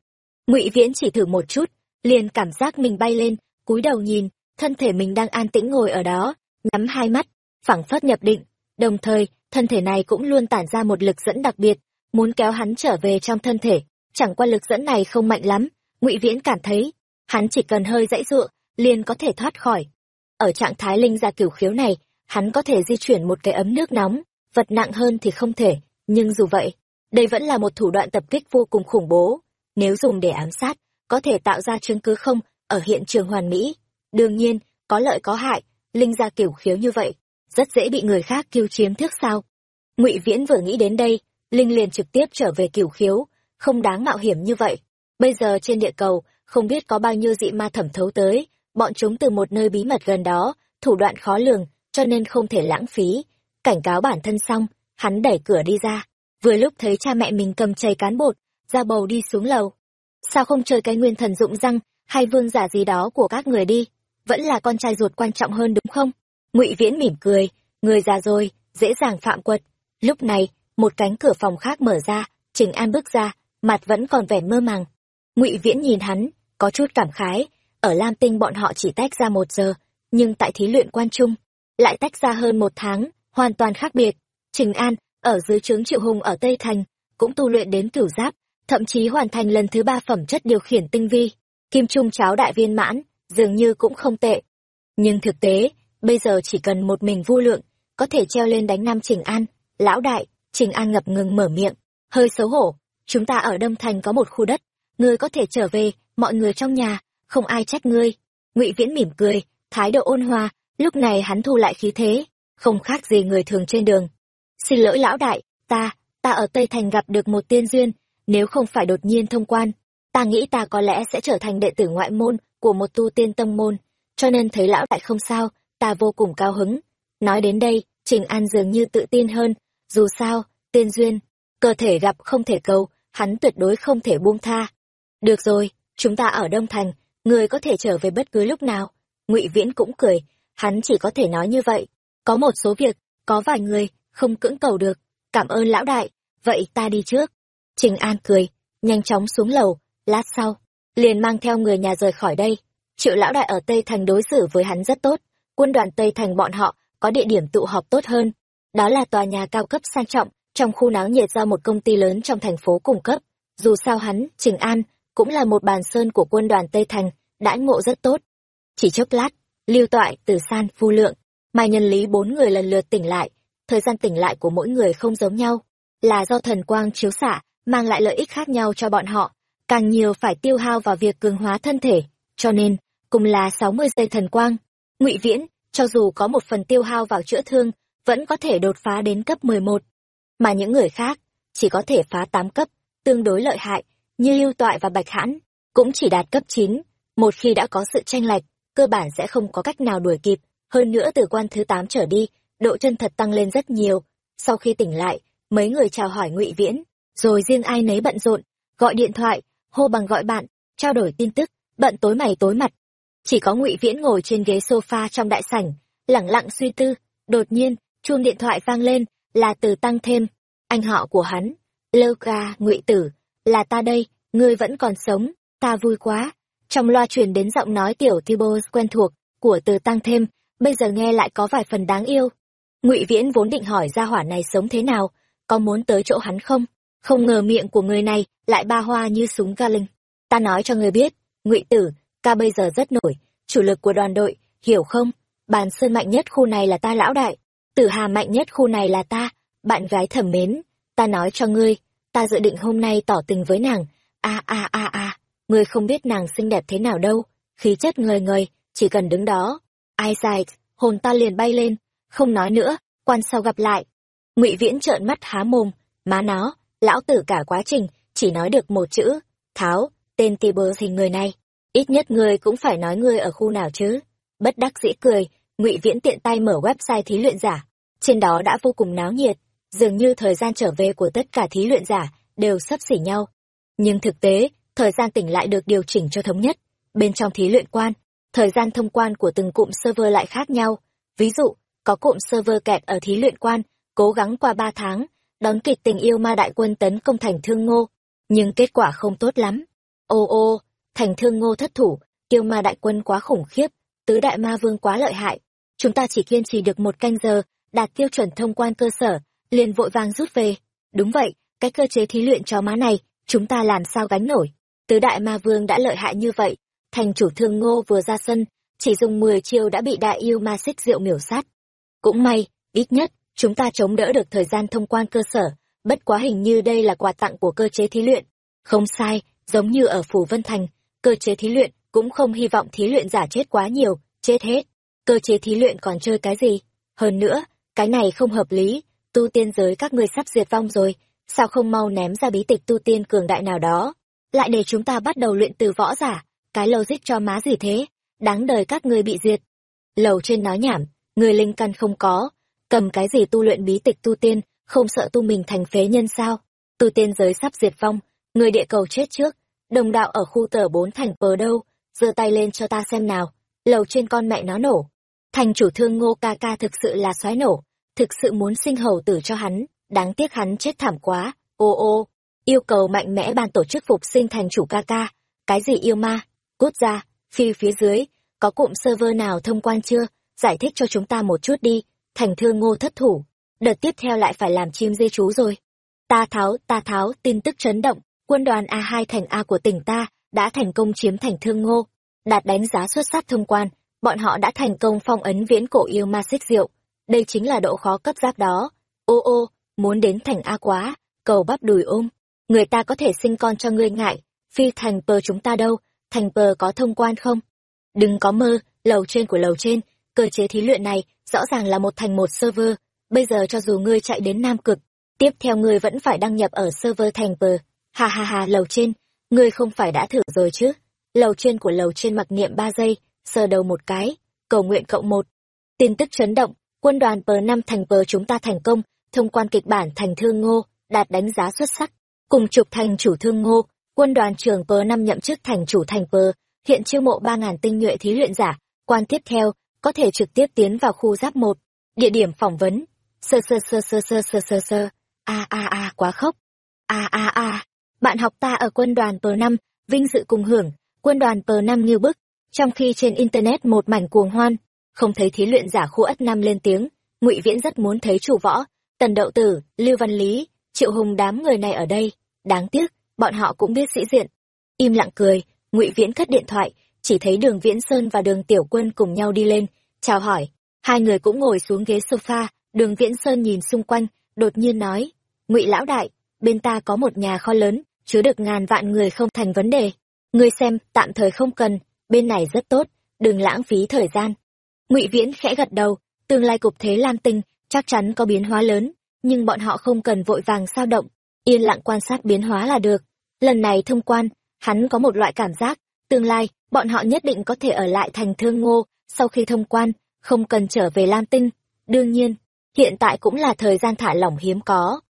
Ngụy Viễn chỉ thử một chút, liền cảm giác mình bay lên, cúi đầu nhìn, thân thể mình đang an tĩnh ngồi ở đó, nhắm hai mắt, phảng phất nhập định, đồng thời, thân thể này cũng luôn tản ra một lực dẫn đặc biệt, muốn kéo hắn trở về trong thân thể, chẳng qua lực dẫn này không mạnh lắm, Ngụy Viễn cảm thấy, hắn chỉ cần hơi dãy dụa, liền có thể thoát khỏi. Ở trạng thái linh gia cửu khiếu này, hắn có thể di chuyển một cái ấm nước nóng, vật nặng hơn thì không thể, nhưng dù vậy, đây vẫn là một thủ đoạn tập kích vô cùng khủng bố. Nếu dùng để ám sát, có thể tạo ra chứng cứ không ở hiện trường hoàn mỹ. Đương nhiên, có lợi có hại, linh ra kiểu khiếu như vậy, rất dễ bị người khác kiêu chiếm thước sao. ngụy Viễn vừa nghĩ đến đây, Linh liền trực tiếp trở về kiểu khiếu, không đáng mạo hiểm như vậy. Bây giờ trên địa cầu, không biết có bao nhiêu dị ma thẩm thấu tới, bọn chúng từ một nơi bí mật gần đó, thủ đoạn khó lường, cho nên không thể lãng phí. Cảnh cáo bản thân xong, hắn đẩy cửa đi ra, vừa lúc thấy cha mẹ mình cầm chày cán bột, ra bầu đi xuống lầu. Sao không chơi cái nguyên thần dụng răng, hay vương giả gì đó của các người đi, vẫn là con trai ruột quan trọng hơn đúng không? ngụy Viễn mỉm cười, người già rồi, dễ dàng phạm quật. Lúc này, một cánh cửa phòng khác mở ra, Trình An bước ra, mặt vẫn còn vẻ mơ màng. ngụy Viễn nhìn hắn, có chút cảm khái, ở Lam Tinh bọn họ chỉ tách ra một giờ, nhưng tại thí luyện quan trung, lại tách ra hơn một tháng, hoàn toàn khác biệt. Trình An, ở dưới trướng triệu hùng ở Tây Thành, cũng tu luyện đến cửu giáp, thậm chí hoàn thành lần thứ ba phẩm chất điều khiển tinh vi. Kim Trung cháo đại viên mãn, dường như cũng không tệ. Nhưng thực tế, bây giờ chỉ cần một mình vu lượng, có thể treo lên đánh Nam Trình An. Lão đại, Trình An ngập ngừng mở miệng, hơi xấu hổ. Chúng ta ở Đông Thành có một khu đất, ngươi có thể trở về, mọi người trong nhà, không ai trách ngươi. Ngụy Viễn mỉm cười, thái độ ôn hòa, lúc này hắn thu lại khí thế, không khác gì người thường trên đường. Xin lỗi lão đại, ta, ta ở Tây Thành gặp được một tiên duyên, nếu không phải đột nhiên thông quan, ta nghĩ ta có lẽ sẽ trở thành đệ tử ngoại môn của một tu tiên tông môn, cho nên thấy lão đại không sao, ta vô cùng cao hứng. Nói đến đây, Trình An dường như tự tin hơn, dù sao, tiên duyên, cơ thể gặp không thể cầu, hắn tuyệt đối không thể buông tha. Được rồi, chúng ta ở Đông Thành, người có thể trở về bất cứ lúc nào. Ngụy Viễn cũng cười, hắn chỉ có thể nói như vậy. Có một số việc, có vài người, không cưỡng cầu được. Cảm ơn lão đại, vậy ta đi trước. Trình An cười, nhanh chóng xuống lầu, lát sau, liền mang theo người nhà rời khỏi đây. Triệu lão đại ở Tây Thành đối xử với hắn rất tốt, quân đoàn Tây Thành bọn họ có địa điểm tụ họp tốt hơn. Đó là tòa nhà cao cấp sang trọng, trong khu náo nhiệt do một công ty lớn trong thành phố cung cấp. Dù sao hắn, Trình An, cũng là một bàn sơn của quân đoàn Tây Thành, đãi ngộ rất tốt. Chỉ chốc lát, lưu toại, từ san, phu lượng, mai nhân lý bốn người lần lượt tỉnh lại. Thời gian tỉnh lại của mỗi người không giống nhau, là do thần quang chiếu xạ, mang lại lợi ích khác nhau cho bọn họ, càng nhiều phải tiêu hao vào việc cường hóa thân thể, cho nên, cùng là 60 giây thần quang, ngụy Viễn, cho dù có một phần tiêu hao vào chữa thương, vẫn có thể đột phá đến cấp 11. Mà những người khác, chỉ có thể phá 8 cấp, tương đối lợi hại, như Lưu Toại và Bạch Hãn, cũng chỉ đạt cấp 9. Một khi đã có sự tranh lệch, cơ bản sẽ không có cách nào đuổi kịp. Hơn nữa từ quan thứ 8 trở đi, độ chân thật tăng lên rất nhiều. Sau khi tỉnh lại, mấy người chào hỏi ngụy Viễn, rồi riêng ai nấy bận rộn, gọi điện thoại, hô bằng gọi bạn, trao đổi tin tức, bận tối mày tối mặt. Chỉ có ngụy Viễn ngồi trên ghế sofa trong đại sảnh, lẳng lặng suy tư, đột nhiên, chuông điện thoại vang lên, là từ tăng thêm, anh họ của hắn, lơ ca, ngụy tử, là ta đây, ngươi vẫn còn sống, ta vui quá. Trong loa truyền đến giọng nói tiểu Thibaut quen thuộc, của từ tăng thêm, bây giờ nghe lại có vài phần đáng yêu. Ngụy Viễn vốn định hỏi ra hỏa này sống thế nào, có muốn tới chỗ hắn không? Không ngờ miệng của người này lại ba hoa như súng ga linh. Ta nói cho người biết, ngụy tử, ca bây giờ rất nổi, chủ lực của đoàn đội, hiểu không? Bàn sơn mạnh nhất khu này là ta lão đại, tử hà mạnh nhất khu này là ta, bạn gái thẩm mến. Ta nói cho ngươi, ta dự định hôm nay tỏ tình với nàng. A a a a, ngươi không biết nàng xinh đẹp thế nào đâu, khí chất ngời ngời, chỉ cần đứng đó. Ai dài, hồn ta liền bay lên, không nói nữa, quan sau gặp lại. Ngụy Viễn trợn mắt há mồm, má nó, lão tử cả quá trình chỉ nói được một chữ tháo tên tì bơ gì người này? Ít nhất người cũng phải nói người ở khu nào chứ? Bất đắc dĩ cười ngụy viễn tiện tay mở website thí luyện giả. Trên đó đã vô cùng náo nhiệt dường như thời gian trở về của tất cả thí luyện giả đều sắp xỉ nhau. Nhưng thực tế thời gian tỉnh lại được điều chỉnh cho thống nhất. Bên trong thí luyện quan thời gian thông quan của từng cụm server lại khác nhau. Ví dụ có cụm server kẹt ở thí luyện quan cố gắng qua ba tháng đón kịch tình yêu ma đại quân tấn công thành thương ngô, nhưng kết quả không tốt lắm. Ô ô, thành thương ngô thất thủ, yêu ma đại quân quá khủng khiếp, tứ đại ma vương quá lợi hại. Chúng ta chỉ kiên trì được một canh giờ, đạt tiêu chuẩn thông quan cơ sở, liền vội vàng rút về. Đúng vậy, cái cơ chế thí luyện cho má này, chúng ta làm sao gánh nổi. Tứ đại ma vương đã lợi hại như vậy, thành chủ thương ngô vừa ra sân, chỉ dùng 10 chiêu đã bị đại yêu ma xích rượu miểu sát. Cũng may, ít nhất, chúng ta chống đỡ được thời gian thông quan cơ sở, bất quá hình như đây là quà tặng của cơ chế thí luyện. Không sai, giống như ở Phủ Vân Thành, cơ chế thí luyện cũng không hy vọng thí luyện giả chết quá nhiều, chết hết. Cơ chế thí luyện còn chơi cái gì? Hơn nữa, cái này không hợp lý, tu tiên giới các ngươi sắp diệt vong rồi, sao không mau ném ra bí tịch tu tiên cường đại nào đó? Lại để chúng ta bắt đầu luyện từ võ giả, cái logic cho má gì thế? Đáng đời các ngươi bị diệt. Lầu trên nói nhảm, người linh căn không có, cầm cái gì tu luyện bí tịch tu tiên, không sợ tu mình thành phế nhân sao? Tu tiên giới sắp diệt vong, người địa cầu chết trước, đồng đạo ở khu tờ bốn thành pờ đâu, giơ tay lên cho ta xem nào, lầu trên con mẹ nó nổ. Thành chủ thương ngô ca ca thực sự là xoái nổ, thực sự muốn sinh hầu tử cho hắn, đáng tiếc hắn chết thảm quá, ô ô, yêu cầu mạnh mẽ ban tổ chức phục sinh thành chủ ca ca, cái gì yêu ma, cút ra, phi phía dưới, có cụm server nào thông quan chưa, giải thích cho chúng ta một chút đi, thành thương ngô thất thủ. đợt tiếp theo lại phải làm chim dê chú rồi. Ta tháo, ta tháo, tin tức chấn động, quân đoàn A2 thành A của tỉnh ta đã thành công chiếm thành Thương Ngô, đạt đánh giá xuất sắc thông quan, bọn họ đã thành công phong ấn viễn cổ yêu ma xích diệu. Đây chính là độ khó cấp giáp đó. Ô ô, muốn đến thành A quá, cầu bắp đùi ôm. Người ta có thể sinh con cho ngươi ngại, phi thành pờ chúng ta đâu, thành pờ có thông quan không? Đừng có mơ, lầu trên của lầu trên, cơ chế thí luyện này rõ ràng là một thành một server, bây giờ cho dù ngươi chạy đến Nam Cực, tiếp theo ngươi vẫn phải đăng nhập ở server thành pờ. Ha ha ha, lầu trên, ngươi không phải đã thử rồi chứ? Lầu trên của lầu trên mặc niệm ba giây, sờ đầu một cái, cầu nguyện cộng một. Tin tức chấn động, quân đoàn pờ năm thành pờ chúng ta thành công, thông quan kịch bản thành thương ngô, đạt đánh giá xuất sắc. Cùng trục thành chủ thương ngô, quân đoàn trưởng pờ năm nhậm chức thành chủ thành pờ, hiện chiêu mộ ba ngàn tinh nhuệ thí luyện giả, quan tiếp theo, có thể trực tiếp tiến vào khu giáp một. Địa điểm phỏng vấn. Sơ sơ sơ sơ sơ sơ sơ sơ. A a a, quá khốc. A a a. Bạn học ta ở quân đoàn p năm, vinh dự cùng hưởng. Quân đoàn p năm như bức. Trong khi trên internet một mảnh cuồng hoan, không thấy thí luyện giả khu ất năm lên tiếng, ngụy viễn rất muốn thấy chủ võ, tần đậu tử, lưu văn lý, triệu hùng đám người này ở đây. Đáng tiếc, bọn họ cũng biết sĩ diện. Im lặng cười, ngụy viễn cất điện thoại chỉ thấy đường viễn sơn và đường tiểu quân cùng nhau đi lên, chào hỏi. Hai người cũng ngồi xuống ghế sofa, đường viễn sơn nhìn xung quanh, đột nhiên nói, ngụy lão đại, bên ta có một nhà kho lớn, chứa được ngàn vạn người không thành vấn đề. Ngươi xem, tạm thời không cần, bên này rất tốt, đừng lãng phí thời gian. Ngụy viễn khẽ gật đầu, tương lai cục thế lam tinh chắc chắn có biến hóa lớn, nhưng bọn họ không cần vội vàng sao động, yên lặng quan sát biến hóa là được. Lần này thông quan, hắn có một loại cảm giác tương lai, bọn họ nhất định có thể ở lại thành thương ngô sau khi thông quan, không cần trở về lam tinh. Đương nhiên, hiện tại cũng là thời gian thả lỏng hiếm có.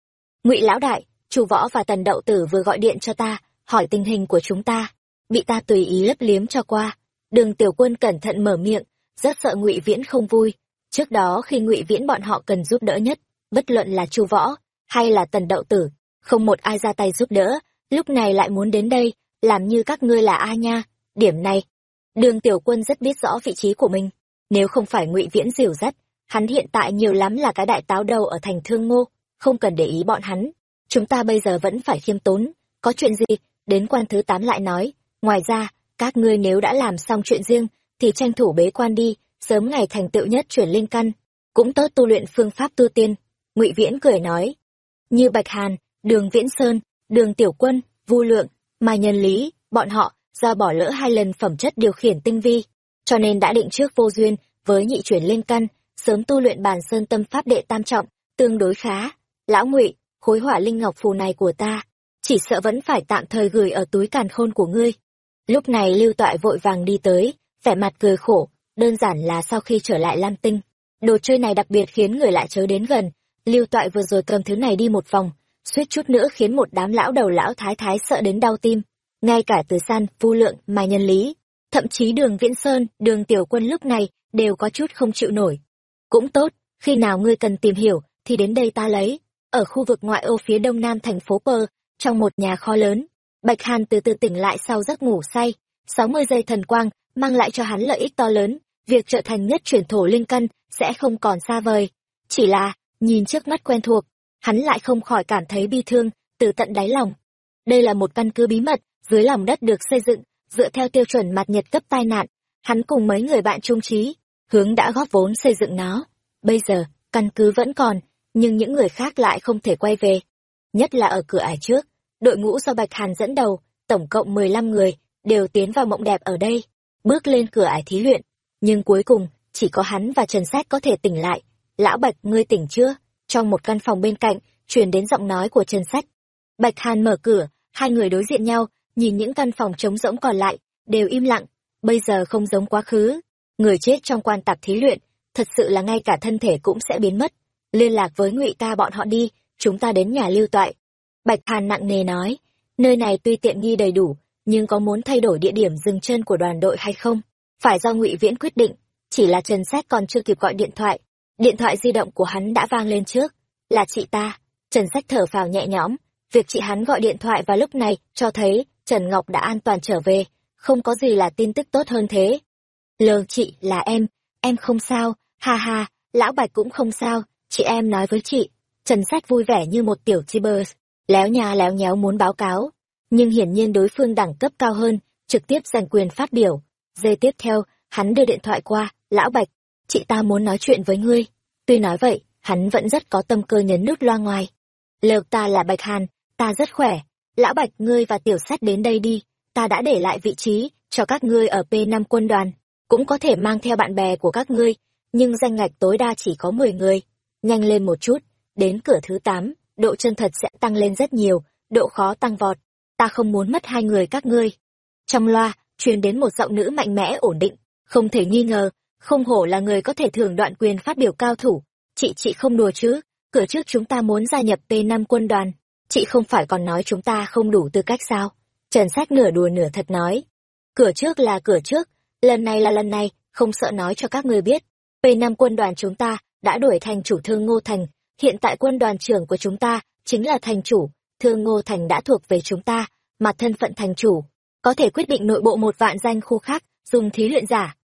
Ngụy lão đại, chu võ và tần đậu tử vừa gọi điện cho ta, hỏi tình hình của chúng ta. Bị ta tùy ý lấp liếm cho qua. Đường tiểu quân cẩn thận mở miệng, rất sợ ngụy viễn không vui. Trước đó khi ngụy viễn bọn họ cần giúp đỡ nhất, bất luận là chu võ hay là tần đậu tử, không một ai ra tay giúp đỡ, lúc này lại muốn đến đây làm như các ngươi là ai nha, điểm này, đường tiểu quân rất biết rõ vị trí của mình. Nếu không phải ngụy viễn dìu dắt, hắn hiện tại nhiều lắm là cái đại táo đầu ở thành thương ngô, không cần để ý bọn hắn. Chúng ta bây giờ vẫn phải khiêm tốn, có chuyện gì, đến quan thứ tám lại nói. Ngoài ra, các ngươi nếu đã làm xong chuyện riêng, thì tranh thủ bế quan đi, sớm ngày thành tựu nhất chuyển linh căn, cũng tốt tu luyện phương pháp tu tiên. Ngụy viễn cười nói. Như bạch hàn, đường viễn sơn, đường tiểu quân, vu lượng mà nhân lý, bọn họ do bỏ lỡ hai lần phẩm chất điều khiển tinh vi, cho nên đã định trước vô duyên với nhị chuyển lên căn, sớm tu luyện bàn sơn tâm pháp đệ tam trọng, tương đối khá. Lão ngụy, khối hỏa linh ngọc phù này của ta, chỉ sợ vẫn phải tạm thời gửi ở túi càn khôn của ngươi. Lúc này lưu toại vội vàng đi tới, vẻ mặt cười khổ, đơn giản là sau khi trở lại lam tinh. Đồ chơi này đặc biệt khiến người lại chớ đến gần. Lưu toại vừa rồi cầm thứ này đi một vòng suýt chút nữa khiến một đám lão đầu lão thái thái sợ đến đau tim. Ngay cả từ san vu lượng mai nhân lý, thậm chí đường viễn sơn, đường tiểu quân lúc này đều có chút không chịu nổi. Cũng tốt, khi nào ngươi cần tìm hiểu, thì đến đây ta lấy. Ở khu vực ngoại ô phía đông nam thành phố pơ, trong một nhà kho lớn, bạch hàn từ từ tỉnh lại sau giấc ngủ say. Sáu mươi giây thần quang mang lại cho hắn lợi ích to lớn, việc trở thành nhất chuyển thổ linh căn sẽ không còn xa vời. Chỉ là, nhìn trước mắt quen thuộc hắn lại không khỏi cảm thấy bi thương, từ tận đáy lòng. Đây là một căn cứ bí mật, dưới lòng đất được xây dựng, dựa theo tiêu chuẩn mặt nhật cấp tai nạn. Hắn cùng mấy người bạn trung trí, hướng đã góp vốn xây dựng nó. Bây giờ, căn cứ vẫn còn, nhưng những người khác lại không thể quay về. Nhất là ở cửa ải trước, đội ngũ do bạch hàn dẫn đầu, tổng cộng mười lăm người, đều tiến vào mộng đẹp ở đây. Bước lên cửa ải thí luyện, nhưng cuối cùng, chỉ có hắn và trần sách có thể tỉnh lại. Lão bạch, ngươi tỉnh chưa? Trong một căn phòng bên cạnh truyền đến giọng nói của trần sách bạch hàn mở cửa hai người đối diện nhau nhìn những căn phòng trống rỗng còn lại, đều im lặng, bây giờ không giống quá khứ. Người chết trong quan tạp thí luyện, thật sự là ngay cả thân thể cũng sẽ biến mất. Liên lạc với ngụy ca bọn họ đi, chúng ta đến nhà lưu toại. Bạch Hàn nặng nề nói, nơi này tuy tiện nghi đầy đủ, nhưng có muốn thay đổi địa điểm dừng chân của đoàn đội hay không? Phải do ngụy Viễn quyết định, chỉ là Trần Sách còn chưa kịp gọi điện thoại. Điện thoại di động của hắn đã vang lên trước, là chị ta. Trần Sách thở phào nhẹ nhõm, việc chị hắn gọi điện thoại vào lúc này cho thấy Trần Ngọc đã an toàn trở về, không có gì là tin tức tốt hơn thế. Lờ chị là em, em không sao, ha ha, lão Bạch cũng không sao, chị em nói với chị. Trần sách vui vẻ như một tiểu chi bơ léo nhà léo nhéo muốn báo cáo. Nhưng hiển nhiên đối phương đẳng cấp cao hơn trực tiếp giành quyền phát biểu. Giây tiếp theo hắn đưa điện thoại qua. Lão bạch chị ta muốn nói chuyện với ngươi. Tuy nói vậy, hắn vẫn rất có tâm cơ nhấn nút loa ngoài. Lược ta là bạch hàn, ta rất khỏe. Lão bạch, ngươi và tiểu sách đến đây đi. Ta đã để lại vị trí cho các ngươi ở p năm quân đoàn. Cũng có thể mang theo bạn bè của các ngươi, nhưng danh ngạch tối đa chỉ có mười người. Nhanh lên một chút, đến cửa thứ tám, độ chân thật sẽ tăng lên rất nhiều, độ khó tăng vọt. Ta không muốn mất hai người các ngươi. Trong loa, truyền đến một giọng nữ mạnh mẽ ổn định, không thể nghi ngờ không hổ là người có thể thưởng đoạn quyền phát biểu cao thủ. Chị chị không đùa chứ? Cửa trước chúng ta muốn gia nhập p năm quân đoàn. Chị không phải còn nói chúng ta không đủ tư cách sao? Trần sách nửa đùa nửa thật nói. Cửa trước là cửa trước. Lần này là lần này. Không sợ nói cho các ngươi biết. P năm quân đoàn chúng ta đã đuổi thành chủ thương ngô thành. Hiện tại quân đoàn trưởng của chúng ta chính là thành chủ. Thương ngô thành đã thuộc về chúng ta, mà thân phận thành chủ. Có thể quyết định nội bộ một vạn danh khu khác, dùng thí luyện giả.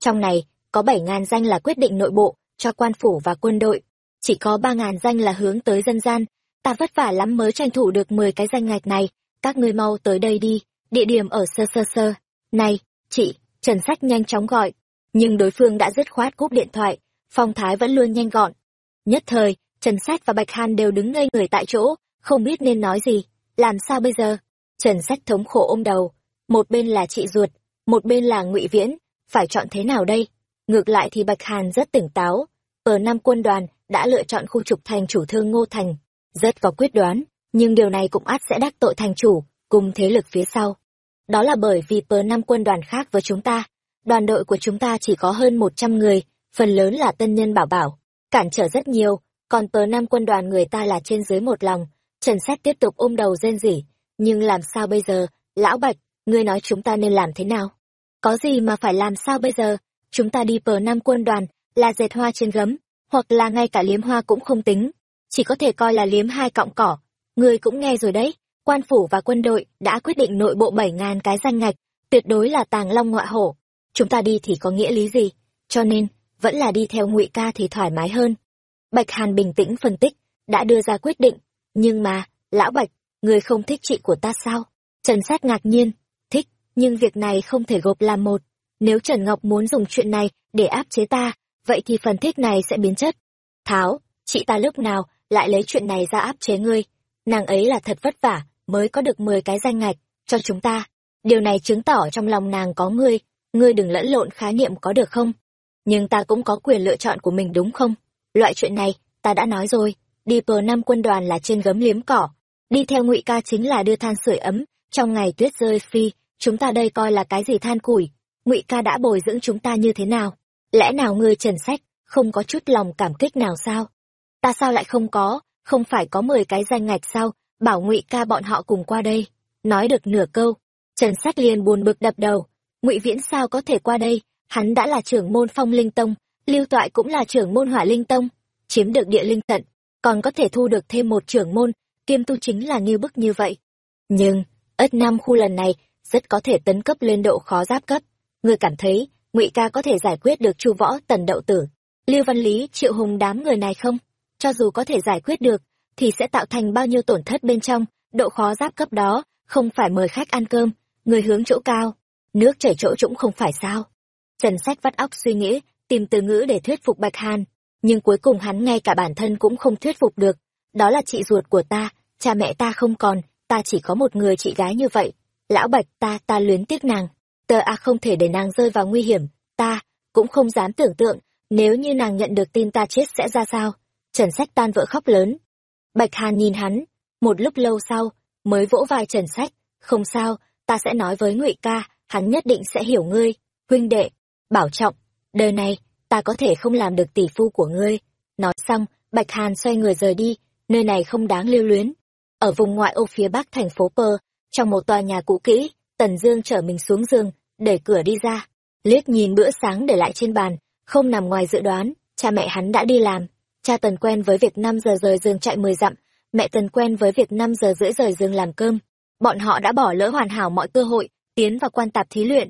Trong này có bảy ngàn danh là quyết định nội bộ cho quan phủ và quân đội. Chỉ có ba ngàn danh là hướng tới dân gian. Ta vất vả lắm mới tranh thủ được mười cái danh ngạch này. Các ngươi mau tới đây đi. Địa điểm ở sơ sơ sơ. Này, chị, trần sách nhanh chóng gọi. Nhưng đối phương đã dứt khoát cúp điện thoại. Phong thái vẫn luôn nhanh gọn. Nhất thời, trần sách và bạch hàn đều đứng ngây người tại chỗ, không biết nên nói gì. Làm sao bây giờ? Trần sách thống khổ ôm đầu. Một bên là chị ruột, một bên là ngụy viễn. Phải chọn thế nào đây? Ngược lại thì bạch hàn rất tỉnh táo. Ở năm quân đoàn, đã lựa chọn khu trục thành chủ thương ngô thành. Rất có quyết đoán, nhưng điều này cũng át sẽ đắc tội thành chủ, cùng thế lực phía sau. Đó là bởi vì pờ năm quân đoàn khác với chúng ta. Đoàn đội của chúng ta chỉ có hơn một trăm người, phần lớn là tân nhân bảo bảo. Cản trở rất nhiều, còn pờ năm quân đoàn người ta là trên dưới một lòng. Trần xét tiếp tục ôm đầu rên rỉ. Nhưng làm sao bây giờ? Lão bạch, ngươi nói chúng ta nên làm thế nào? Có gì mà phải làm sao bây giờ? Chúng ta đi pờ nam quân đoàn, là dệt hoa trên gấm, hoặc là ngay cả liếm hoa cũng không tính. Chỉ có thể coi là liếm hai cọng cỏ. Người cũng nghe rồi đấy, quan phủ và quân đội đã quyết định nội bộ bảy ngàn cái danh ngạch, tuyệt đối là tàng long ngọa hổ. Chúng ta đi thì có nghĩa lý gì? Cho nên, vẫn là đi theo ngụy ca thì thoải mái hơn. Bạch hàn bình tĩnh phân tích, đã đưa ra quyết định. Nhưng mà, lão bạch, người không thích chị của ta sao? Trần sát ngạc nhiên, thích, nhưng việc này không thể gộp làm một nếu trần ngọc muốn dùng chuyện này để áp chế ta, vậy thì phần thích này sẽ biến chất. Tháo, chị ta lúc nào lại lấy chuyện này ra áp chế ngươi? Nàng ấy là thật vất vả, mới có được mười cái danh ngạch cho chúng ta. Điều này chứng tỏ trong lòng nàng có ngươi ngươi đừng lẫn lộn khái niệm có được không? Nhưng ta cũng có quyền lựa chọn của mình đúng không? Loại chuyện này, ta đã nói rồi, đi pờ năm quân đoàn là trên gấm liếm cỏ. Đi theo ngụy ca chính là đưa than sưởi ấm, trong ngày tuyết rơi phi, chúng ta đây coi là cái gì than củi? Ngụy ca đã bồi dưỡng chúng ta như thế nào? Lẽ nào ngươi trần sách, không có chút lòng cảm kích nào sao? Ta sao lại không có? Không phải có mười cái danh ngạch sao? Bảo ngụy ca bọn họ cùng qua đây. Nói được nửa câu, trần sách liền buồn bực đập đầu. Ngụy viễn sao có thể qua đây? Hắn đã là trưởng môn phong linh tông, lưu toại cũng là trưởng môn hỏa linh tông, chiếm được địa linh tận, còn có thể thu được thêm một trưởng môn, kiêm tu chính là như bức như vậy. Nhưng, ất nam khu lần này rất có thể tấn cấp lên độ khó giáp cấp người cảm thấy ngụy ca có thể giải quyết được chu võ tần đậu tử. Lưu văn lý, triệu hùng đám người này không? Cho dù có thể giải quyết được, thì sẽ tạo thành bao nhiêu tổn thất bên trong? Độ khó giáp cấp đó không phải mời khách ăn cơm, người hướng chỗ cao, nước chảy chỗ trũng không phải sao? Trần sách vắt óc suy nghĩ, tìm từ ngữ để thuyết phục bạch hàn, nhưng cuối cùng hắn ngay cả bản thân cũng không thuyết phục được. Đó là chị ruột của ta, cha mẹ ta không còn, ta chỉ có một người chị gái như vậy. Lão bạch ta ta luyến tiếc nàng tờ a không thể để nàng rơi vào nguy hiểm, ta cũng không dám tưởng tượng nếu như nàng nhận được tin ta chết sẽ ra sao. Trần sách tan vỡ khóc lớn. Bạch hàn nhìn hắn, một lúc lâu sau, mới vỗ vai trần sách. Không sao, ta sẽ nói với ngụy ca, hắn nhất định sẽ hiểu ngươi. Huynh đệ, bảo trọng, đời này ta có thể không làm được tỷ phu của ngươi. Nói xong, bạch hàn xoay người rời đi, nơi này không đáng lưu luyến. Ở vùng ngoại ô phía bắc thành phố pơ, trong một tòa nhà cũ kỹ tần dương chở mình xuống giường đẩy cửa đi ra. Liếc nhìn bữa sáng để lại trên bàn không nằm ngoài dự đoán cha mẹ hắn đã đi làm. Cha tần quen với việc năm giờ rời giường chạy mười dặm mẹ tần quen với việc năm giờ rưỡi rời giường làm cơm. Bọn họ đã bỏ lỡ hoàn hảo mọi cơ hội tiến vào quan tạp thí luyện.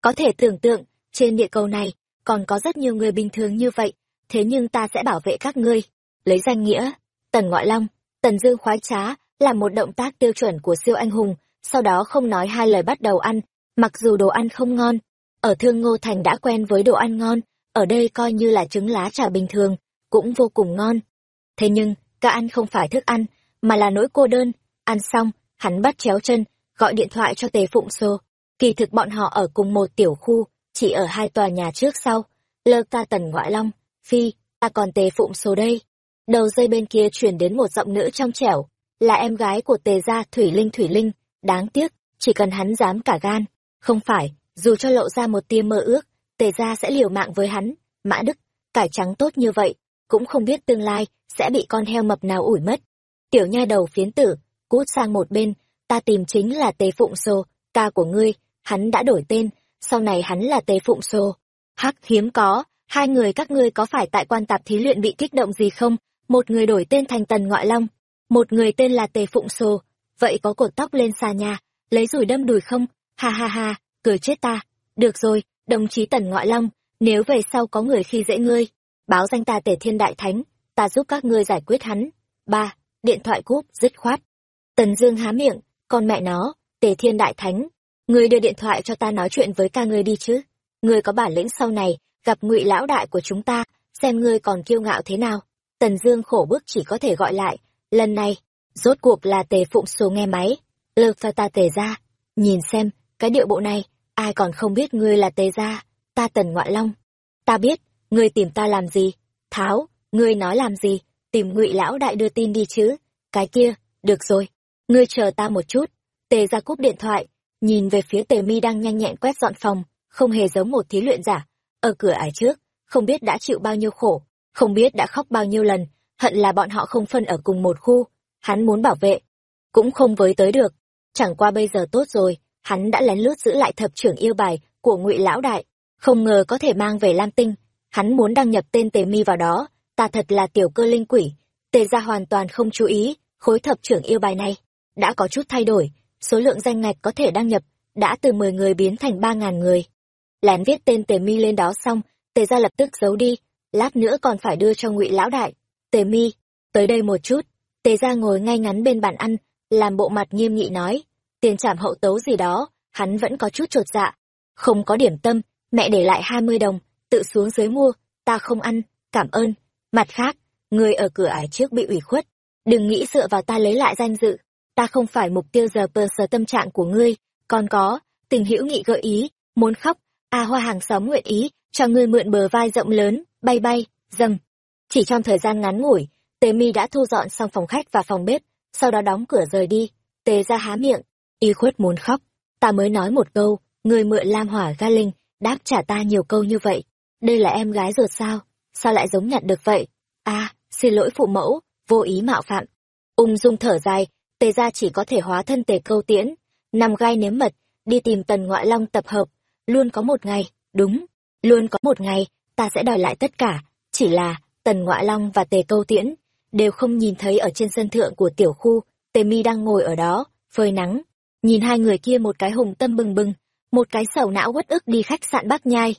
Có thể tưởng tượng trên địa cầu này còn có rất nhiều người bình thường như vậy thế nhưng ta sẽ bảo vệ các ngươi. Lấy danh nghĩa, Tần Ngoại Long, Tần Dương khoái trá, là một động tác tiêu chuẩn của siêu anh hùng, sau đó không nói hai lời bắt đầu ăn, mặc dù đồ ăn không ngon, ở Thương Ngô Thành đã quen với đồ ăn ngon, ở đây coi như là trứng lá trà bình thường, cũng vô cùng ngon. Thế nhưng, ca ăn không phải thức ăn, mà là nỗi cô đơn, ăn xong, hắn bắt chéo chân, gọi điện thoại cho Tề Phụng Sô Kỳ thực bọn họ ở cùng một tiểu khu, chỉ ở hai tòa nhà trước sau. Lơ ca tần ngoại long, phi, ta còn Tề Phụng Sô đây. Đầu dây bên kia chuyển đến một giọng nữ trong trẻo, là em gái của Tề gia Thủy Linh Thủy Linh, đáng tiếc, chỉ cần hắn dám cả gan. Không phải, dù cho lộ ra một tia mơ ước, Tề gia sẽ liều mạng với hắn. Mã Đức, cải trắng tốt như vậy, cũng không biết tương lai sẽ bị con heo mập nào ủi mất. Tiểu nha đầu phiến tử, cút sang một bên, ta tìm chính là Tề Phụng Sô, ca của ngươi, hắn đã đổi tên, sau này hắn là Tề Phụng Sô. Hắc hiếm có, hai người các ngươi có phải tại quan tạp thí luyện bị kích động gì không? Một người đổi tên thành Tần Ngoại Long, một người tên là Tề Phụng Sô, vậy có cột tóc lên xa nhà, lấy rủi đâm đùi không? Ha ha ha, cười chết ta. Được rồi, đồng chí Tần Ngoại Long, nếu về sau có người khi dễ ngươi, báo danh ta Tề Thiên Đại Thánh, ta giúp các ngươi giải quyết hắn. ba Điện thoại cúp, dứt khoát. Tần Dương há miệng, con mẹ nó, Tề Thiên Đại Thánh, ngươi đưa điện thoại cho ta nói chuyện với ca ngươi đi chứ. Ngươi có bản lĩnh sau này, gặp ngụy lão đại của chúng ta, xem ngươi còn kiêu ngạo thế nào. Tần Dương khổ bức chỉ có thể gọi lại, lần này, rốt cuộc là Tề Phụng Số nghe máy, lơ pha ta Tề ra, nhìn xem, cái điệu bộ này, ai còn không biết ngươi là Tề gia, ta Tần Ngoại Long. Ta biết, ngươi tìm ta làm gì? Tháo, ngươi nói làm gì? Tìm Ngụy lão đại đưa tin đi chứ? Cái kia, được rồi, ngươi chờ ta một chút. Tề ra cúp điện thoại, nhìn về phía Tề Mi đang nhanh nhẹn quét dọn phòng, không hề giống một thí luyện giả. Ở cửa ải trước, không biết đã chịu bao nhiêu khổ, không biết đã khóc bao nhiêu lần, hận là bọn họ không phân ở cùng một khu, hắn muốn bảo vệ, cũng không với tới được. Chẳng qua bây giờ tốt rồi, hắn đã lén lút giữ lại thập trưởng yêu bài của ngụy lão đại, không ngờ có thể mang về Lam Tinh. Hắn muốn đăng nhập tên Tề Mi vào đó, ta thật là tiểu cơ linh quỷ. Tề ra hoàn toàn không chú ý, khối thập trưởng yêu bài này đã có chút thay đổi, số lượng danh ngạch có thể đăng nhập đã từ 10 người biến thành ba ngàn người. Lén viết tên Tề Mi lên đó xong, Tề ra lập tức giấu đi, lát nữa còn phải đưa cho ngụy lão đại. Tề Mi, tới đây một chút. Tề ra ngồi ngay ngắn bên bàn ăn, làm bộ mặt nghiêm nghị nói, tiền trảm hậu tấu gì đó, hắn vẫn có chút trột dạ. Không có điểm tâm, mẹ để lại 20 đồng, tự xuống dưới mua, ta không ăn, cảm ơn. Mặt khác, người ở cửa ải trước bị ủy khuất, đừng nghĩ dựa vào ta lấy lại danh dự, ta không phải mục tiêu giờ pơ sờ tâm trạng của ngươi, còn có, tình hữu nghị gợi ý, muốn khóc, a hoa hàng xóm nguyện ý, cho ngươi mượn bờ vai rộng lớn, bay bay, dầm. Chỉ trong thời gian ngắn ngủi, Tề Mi đã thu dọn xong phòng khách và phòng bếp, sau đó đóng cửa rời đi. Tề ra há miệng, y khuất muốn khóc. Ta mới nói một câu, người mượn lam hỏa ga linh, đáp trả ta nhiều câu như vậy. Đây là em gái ruột sao? Sao lại giống nhặt được vậy? a xin lỗi phụ mẫu, vô ý mạo phạm. Ung dung thở dài, tề ra chỉ có thể hóa thân tề câu tiễn, nằm gai nếm mật, đi tìm tần ngoại long tập hợp. Luôn có một ngày, đúng, luôn có một ngày, ta sẽ đòi lại tất cả. Chỉ là, tần ngoại long và tề câu tiễn, đều không nhìn thấy ở trên sân thượng của tiểu khu, tề mi đang ngồi ở đó, phơi nắng. Nhìn hai người kia một cái hùng tâm bừng bừng, một cái sầu não uất ức đi khách sạn Bắc Nhai.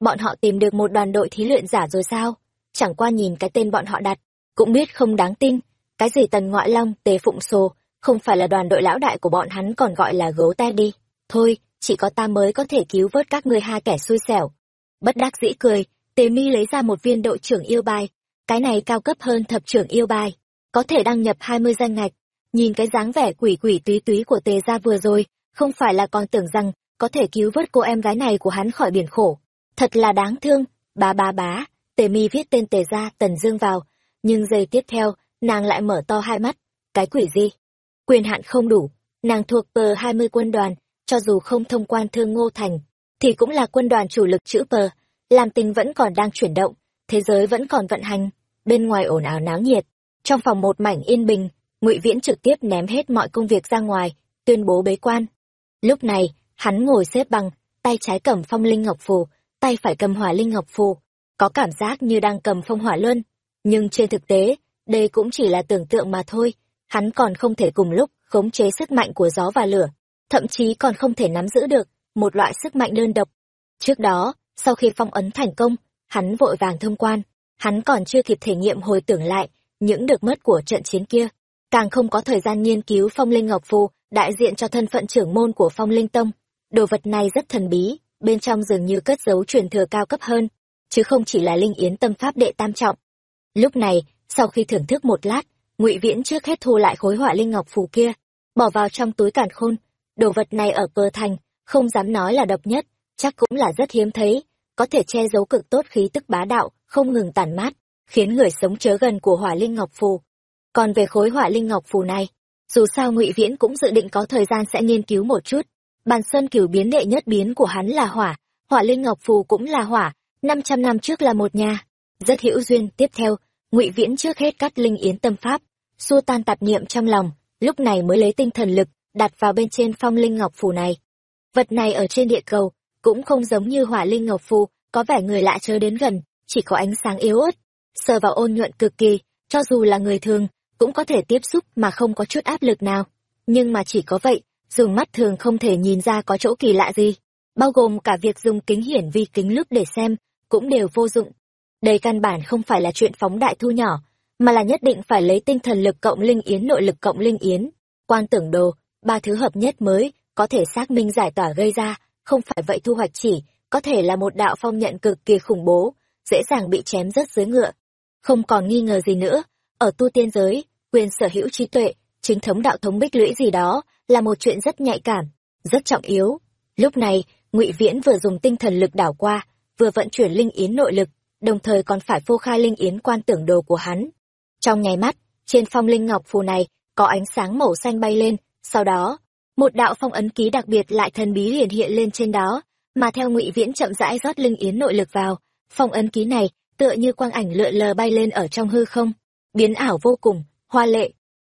Bọn họ tìm được một đoàn đội thí luyện giả rồi sao? Chẳng qua nhìn cái tên bọn họ đặt, cũng biết không đáng tin. Cái gì tần ngoại long, tề phụng sồ, không phải là đoàn đội lão đại của bọn hắn còn gọi là gấu te đi. Thôi, chỉ có ta mới có thể cứu vớt các ngươi hai kẻ xui xẻo. Bất đắc dĩ cười, tề mi lấy ra một viên đội trưởng yêu bài. Cái này cao cấp hơn thập trưởng yêu bài. Có thể đăng nhập hai mươi danh ngạch. Nhìn cái dáng vẻ quỷ quỷ túy túy của tề Gia vừa rồi, không phải là còn tưởng rằng có thể cứu vớt cô em gái này của hắn khỏi biển khổ. Thật là đáng thương, bá bá bá, tề mi viết tên tề Gia tần dương vào, nhưng giây tiếp theo, nàng lại mở to hai mắt, cái quỷ gì? Quyền hạn không đủ, nàng thuộc pờ hai mươi quân đoàn, cho dù không thông quan thương ngô thành, thì cũng là quân đoàn chủ lực chữ pờ, làm tình vẫn còn đang chuyển động, thế giới vẫn còn vận hành, bên ngoài ồn ào náo nhiệt, trong phòng một mảnh yên bình, ngụy Viễn trực tiếp ném hết mọi công việc ra ngoài, tuyên bố bế quan. Lúc này, Hắn ngồi xếp bằng, tay trái cầm phong linh ngọc phù, tay phải cầm hỏa linh ngọc phù, có cảm giác như đang cầm phong hỏa luân. Nhưng trên thực tế, đây cũng chỉ là tưởng tượng mà thôi, hắn còn không thể cùng lúc khống chế sức mạnh của gió và lửa, thậm chí còn không thể nắm giữ được một loại sức mạnh đơn độc. Trước đó, sau khi phong ấn thành công, hắn vội vàng thông quan, hắn còn chưa kịp thể nghiệm hồi tưởng lại những được mất của trận chiến kia càng không có thời gian nghiên cứu phong linh ngọc phù đại diện cho thân phận trưởng môn của phong linh tông. Đồ vật này rất thần bí bên trong dường như cất giấu truyền thừa cao cấp hơn chứ không chỉ là linh yến tâm pháp đệ tam trọng. Lúc này sau khi thưởng thức một lát ngụy viễn trước hết thu lại khối họa linh ngọc phù kia bỏ vào trong túi càn khôn. Đồ vật này ở cơ thành không dám nói là độc nhất chắc cũng là rất hiếm thấy có thể che giấu cực tốt khí tức bá đạo, không ngừng tản mát, khiến người sống chớ gần của hỏa linh ngọc phù. Còn về khối hỏa linh ngọc phù này, dù sao ngụy viễn cũng dự định có thời gian sẽ nghiên cứu một chút. Bàn sơn cửu biến đệ nhất biến của hắn là hỏa hỏa linh ngọc phù cũng là hỏa, năm trăm năm trước là một nhà. Rất hữu duyên, tiếp theo, ngụy viễn trước hết cắt linh yến tâm pháp, xua tan tạp niệm trong lòng, lúc này mới lấy tinh thần lực, đặt vào bên trên phong linh ngọc phù này. Vật này ở trên địa cầu cũng không giống như hỏa linh ngọc phù, có vẻ người lạ chớ đến gần, chỉ có ánh sáng yếu ớt, sờ vào ôn nhuận cực kỳ, cho dù là người thường, cũng có thể tiếp xúc mà không có chút áp lực nào. Nhưng mà chỉ có vậy dùng mắt thường không thể nhìn ra có chỗ kỳ lạ gì, bao gồm cả việc dùng kính hiển vi kính lúp để xem, cũng đều vô dụng. Đây căn bản không phải là chuyện phóng đại thu nhỏ, mà là nhất định phải lấy tinh thần lực cộng linh yến, nội lực cộng linh yến quan tưởng đồ, ba thứ hợp nhất mới, có thể xác minh giải tỏa gây ra không phải vậy thu hoạch chỉ, có thể là một đạo phong nhận cực kỳ khủng bố, dễ dàng bị chém rớt dưới ngựa. Không còn nghi ngờ gì nữa, ở tu tiên giới, quyền sở hữu trí tuệ, chính thống đạo thống bích lũy gì đó là một chuyện rất nhạy cảm, rất trọng yếu. Lúc này, ngụy viễn vừa dùng tinh thần lực đảo qua, vừa vận chuyển linh yến nội lực, đồng thời còn phải phô khai linh yến quan tưởng đồ của hắn. Trong nháy mắt, trên phong linh ngọc phù này có ánh sáng màu xanh bay lên, sau đó một đạo phong ấn ký đặc biệt lại thần bí hiển hiện lên trên đó, mà theo ngụy viễn chậm rãi rót linh yến nội lực vào. Phong ấn ký này, tựa như quang ảnh lượn lờ bay lên ở trong hư không, biến ảo vô cùng, hoa lệ.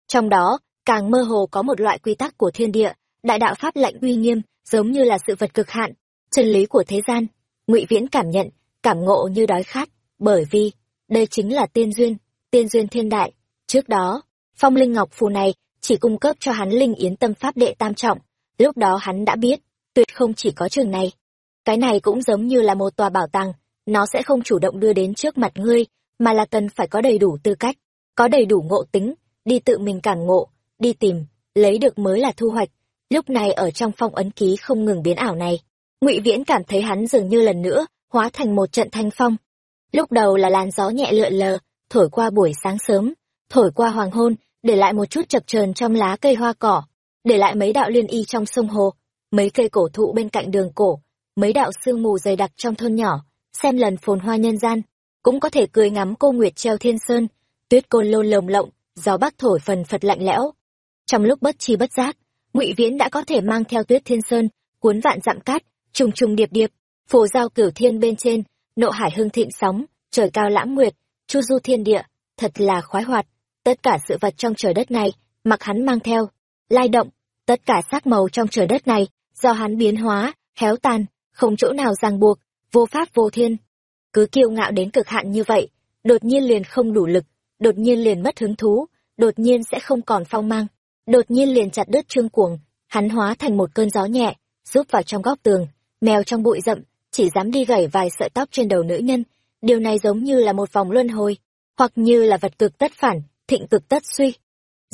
Trong đó, càng mơ hồ có một loại quy tắc của thiên địa, đại đạo pháp lệnh uy nghiêm, giống như là sự vật cực hạn, chân lý của thế gian. Ngụy viễn cảm nhận, cảm ngộ như đói khát, bởi vì, đây chính là tiên duyên tiên duyên thiên đại. Trước đó, phong linh ngọc phù này chỉ cung cấp cho hắn linh yến tâm pháp đệ tam trọng. Lúc đó hắn đã biết, tuyệt không chỉ có trường này. Cái này cũng giống như là một tòa bảo tàng, nó sẽ không chủ động đưa đến trước mặt ngươi, mà là cần phải có đầy đủ tư cách, có đầy đủ ngộ tính, đi tự mình cảm ngộ, đi tìm, lấy được mới là thu hoạch. Lúc này ở trong phong ấn ký không ngừng biến ảo này, ngụy viễn cảm thấy hắn dường như lần nữa hóa thành một trận thanh phong. Lúc đầu là làn gió nhẹ lượn lờ, thổi qua buổi sáng sớm, thổi qua hoàng hôn để lại một chút chập chờn trong lá cây hoa cỏ, để lại mấy đạo liên y trong sông hồ, mấy cây cổ thụ bên cạnh đường cổ, mấy đạo sương mù dày đặc trong thôn nhỏ, xem lần phồn hoa nhân gian, cũng có thể cười ngắm cô nguyệt treo thiên sơn, tuyết côn lôn lồng lộng, gió bắc thổi phần phật lạnh lẽo. Trong lúc bất chi bất giác, ngụy viễn đã có thể mang theo tuyết thiên sơn, cuốn vạn dặm cát, trùng trùng điệp điệp phổ giao cửu thiên bên trên, nộ hải hưng thịnh sóng, trời cao lãng nguyệt, chu du thiên địa, thật là khoái hoạt tất cả sự vật trong trời đất này, mặc hắn mang theo. Lai động, tất cả sắc màu trong trời đất này, do hắn biến hóa, héo tàn, không chỗ nào ràng buộc, vô pháp vô thiên. Cứ kiêu ngạo đến cực hạn như vậy, đột nhiên liền không đủ lực, đột nhiên liền mất hứng thú, đột nhiên sẽ không còn phong mang. Đột nhiên liền chặt đứt trương cuồng, hắn hóa thành một cơn gió nhẹ, rút vào trong góc tường, mèo trong bụi rậm, chỉ dám đi gảy vài sợi tóc trên đầu nữ nhân, điều này giống như là một vòng luân hồi, hoặc như là vật cực tất phản thịnh cực tất suy.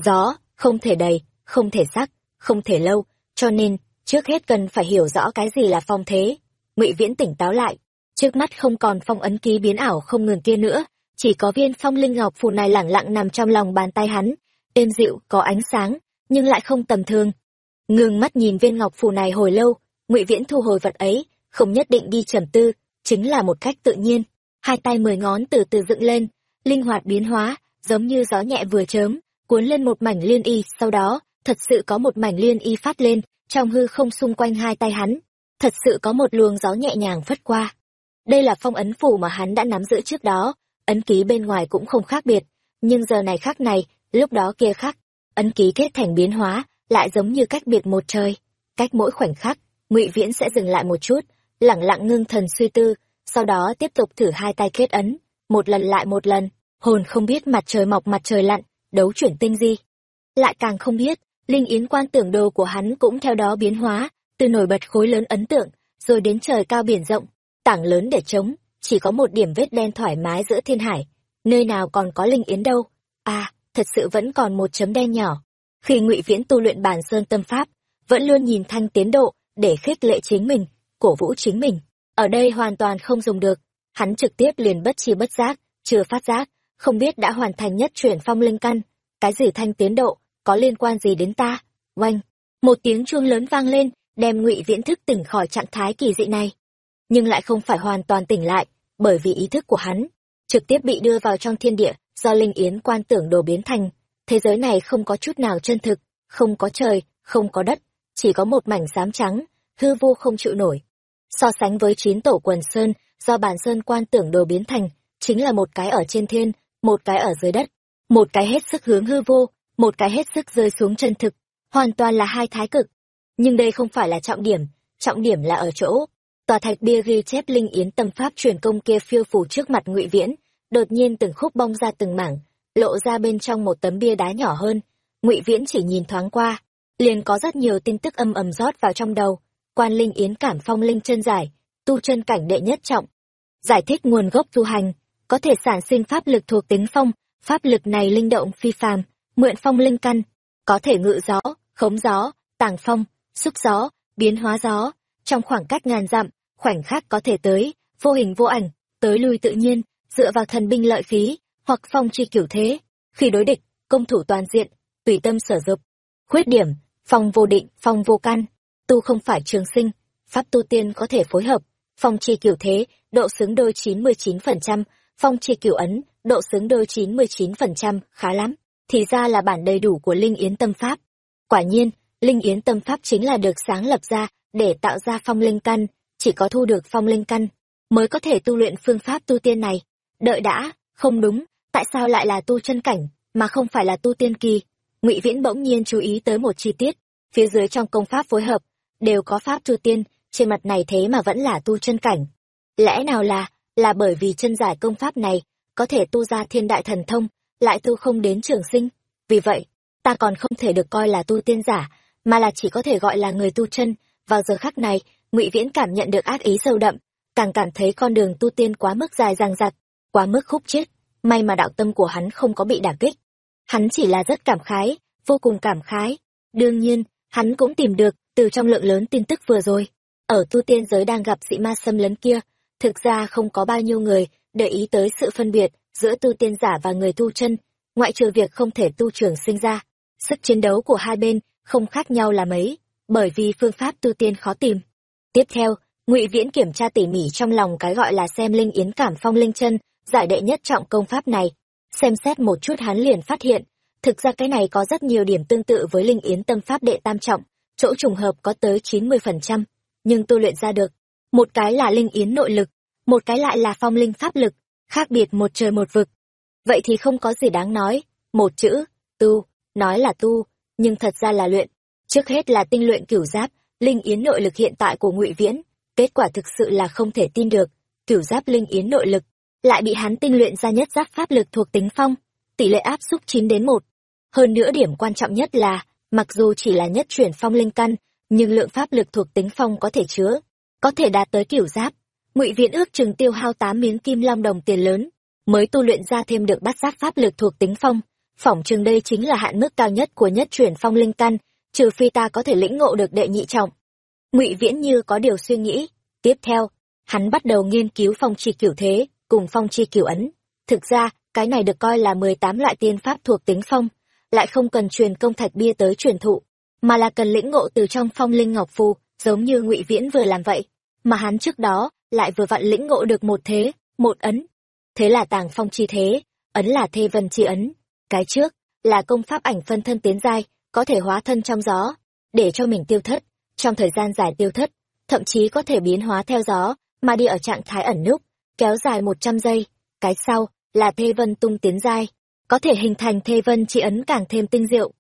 Gió, không thể đầy, không thể sắc, không thể lâu, cho nên, trước hết cần phải hiểu rõ cái gì là phong thế. Ngụy viễn tỉnh táo lại. Trước mắt không còn phong ấn ký biến ảo không ngừng kia nữa, chỉ có viên phong linh ngọc phù này lẳng lặng nằm trong lòng bàn tay hắn. Êm dịu, có ánh sáng, nhưng lại không tầm thường. Ngừng mắt nhìn viên ngọc phù này hồi lâu, ngụy viễn thu hồi vật ấy, không nhất định đi trầm tư, chính là một cách tự nhiên. Hai tay mười ngón từ từ dựng lên, linh hoạt biến hóa giống như gió nhẹ vừa chớm, cuốn lên một mảnh liên y, sau đó, thật sự có một mảnh liên y phát lên, trong hư không xung quanh hai tay hắn, thật sự có một luồng gió nhẹ nhàng phất qua. Đây là phong ấn phủ mà hắn đã nắm giữ trước đó, ấn ký bên ngoài cũng không khác biệt, nhưng giờ này khác này, lúc đó kia khác, ấn ký kết thành biến hóa, lại giống như cách biệt một trời. Cách mỗi khoảnh khắc, ngụy viễn sẽ dừng lại một chút lẳng lặng ngưng thần suy tư, sau đó tiếp tục thử hai tay kết ấn, một lần lại một lần hồn không biết mặt trời mọc mặt trời lặn đấu chuyển tinh di. Lại càng không biết linh yến quan tưởng đồ của hắn cũng theo đó biến hóa từ nổi bật khối lớn ấn tượng rồi đến trời cao biển rộng tảng lớn để chống chỉ có một điểm vết đen thoải mái giữa thiên hải. Nơi nào còn có linh yến đâu? À, thật sự vẫn còn một chấm đen nhỏ. Khi Ngụy Viễn tu luyện bản sơn tâm pháp, vẫn luôn nhìn thanh tiến độ để khích lệ chính mình, cổ vũ chính mình. Ở đây hoàn toàn không dùng được, hắn trực tiếp liền bất chi bất giác, chưa phát giác, không biết đã hoàn thành nhất chuyển phong linh căn, cái gì thanh tiến độ, có liên quan gì đến ta? Oanh, một tiếng chuông lớn vang lên, đem Ngụy Viễn thức tỉnh khỏi trạng thái kỳ dị này. Nhưng lại không phải hoàn toàn tỉnh lại, bởi vì ý thức của hắn trực tiếp bị đưa vào trong thiên địa do linh yến quan tưởng đồ biến thành. Thế giới này không có chút nào chân thực, không có trời, không có đất, chỉ có một mảnh xám trắng, hư vô không chịu nổi. So sánh với chín tổ quần sơn do bản sơn quan tưởng đồ biến thành, chính là một cái ở trên thiên, một cái ở dưới đất, một cái hết sức hướng hư vô, một cái hết sức rơi xuống chân thực, hoàn toàn là hai thái cực. Nhưng đây không phải là trọng điểm, trọng điểm là ở chỗ, tòa thạch bia ghi chép linh yến tâm pháp truyền công kia phiêu phù trước mặt ngụy viễn, đột nhiên từng khúc bong ra từng mảng, lộ ra bên trong một tấm bia đá nhỏ hơn. Ngụy Viễn chỉ nhìn thoáng qua, liền có rất nhiều tin tức âm ầm rót vào trong đầu. Quan linh yến cảm phong linh chân giải, tu chân cảnh đệ nhất trọng. Giải thích nguồn gốc tu hành, có thể sản sinh pháp lực thuộc tính phong, pháp lực này linh động phi phàm, mượn phong linh căn, có thể ngự gió, khống gió, tàng phong, xúc gió, biến hóa gió, trong khoảng cách ngàn dặm, khoảnh khắc có thể tới, vô hình vô ảnh, tới lui tự nhiên, dựa vào thần binh lợi khí, hoặc phong chi kiểu thế. Khi đối địch, công thủ toàn diện, tùy tâm sở dục. Khuyết điểm, phong vô định, phong vô căn, tu không phải trường sinh, pháp tu tiên có thể phối hợp, phong chi kiểu thế, độ xứng đôi 99%, phong chi cửu ấn, độ xứng đôi 99%, khá lắm. Thì ra là bản đầy đủ của Linh Yến Tâm Pháp. Quả nhiên, Linh Yến Tâm Pháp chính là được sáng lập ra để tạo ra phong linh căn, chỉ có thu được phong linh căn mới có thể tu luyện phương pháp tu tiên này. Đợi đã, không đúng, tại sao lại là tu chân cảnh, mà không phải là tu tiên kỳ? Ngụy Viễn bỗng nhiên chú ý tới một chi tiết, phía dưới trong công pháp phối hợp, đều có pháp tu tiên, trên mặt này thế mà vẫn là tu chân cảnh. Lẽ nào là, là bởi vì chân giải công pháp này, có thể tu ra thiên đại thần thông, lại tu không đến trường sinh. Vì vậy, ta còn không thể được coi là tu tiên giả, mà là chỉ có thể gọi là người tu chân. Vào giờ khắc này, Ngụy Viễn cảm nhận được ác ý sâu đậm, càng cảm thấy con đường tu tiên quá mức dài dằng dặc, quá mức khúc chết, may mà đạo tâm của hắn không có bị đả kích. Hắn chỉ là rất cảm khái, vô cùng cảm khái. Đương nhiên, hắn cũng tìm được, từ trong lượng lớn tin tức vừa rồi. Ở tu tiên giới đang gặp dị ma xâm lấn kia, thực ra không có bao nhiêu người để ý tới sự phân biệt giữa tu tiên giả và người tu chân, ngoại trừ việc không thể tu trường sinh ra. Sức chiến đấu của hai bên không khác nhau là mấy, bởi vì phương pháp tu tiên khó tìm. Tiếp theo, ngụy Viễn kiểm tra tỉ mỉ trong lòng cái gọi là xem linh yến cảm phong linh chân giải đệ nhất trọng công pháp này. Xem xét một chút hắn liền phát hiện, thực ra cái này có rất nhiều điểm tương tự với linh yến tâm pháp đệ tam trọng, chỗ trùng hợp có tới 90%, nhưng tu luyện ra được. Một cái là linh yến nội lực, một cái lại là phong linh pháp lực, khác biệt một trời một vực. Vậy thì không có gì đáng nói, một chữ, tu, nói là tu, nhưng thật ra là luyện. Trước hết là tinh luyện cửu giáp, linh yến nội lực hiện tại của ngụy Viễn, kết quả thực sự là không thể tin được, cửu giáp linh yến nội lực, lại bị hắn tinh luyện ra nhất giáp pháp lực thuộc tính phong, tỷ lệ áp xúc 9 đến 1. Hơn nữa điểm quan trọng nhất là, mặc dù chỉ là nhất chuyển phong linh căn, nhưng lượng pháp lực thuộc tính phong có thể chứa, có thể đạt tới kiểu giáp. Ngụy Viễn ước chừng tiêu hao tám miếng kim long đồng tiền lớn, mới tu luyện ra thêm được bát giáp pháp lực thuộc tính phong. Phỏng chừng đây chính là hạn mức cao nhất của nhất chuyển phong linh căn, trừ phi ta có thể lĩnh ngộ được đệ nhị trọng. Ngụy Viễn như có điều suy nghĩ, tiếp theo, hắn bắt đầu nghiên cứu phong chi kiểu thế, cùng phong chi kiểu ấn. Thực ra, cái này được coi là 18 loại tiên pháp thuộc tính phong, lại không cần truyền công thạch bia tới truyền thụ, mà là cần lĩnh ngộ từ trong phong linh ngọc phù, giống như Ngụy Viễn vừa làm vậy, mà hắn trước đó lại vừa vặn lĩnh ngộ được một thế, một ấn. Thế là tàng phong chi thế, ấn là thê vân chi ấn. Cái trước là công pháp ảnh phân thân tiến giai, có thể hóa thân trong gió, để cho mình tiêu thất, trong thời gian dài tiêu thất, thậm chí có thể biến hóa theo gió, mà đi ở trạng thái ẩn núp, kéo dài một trăm giây. Cái sau là thê vân tung tiến giai, có thể hình thành thê vân chi ấn càng thêm tinh diệu.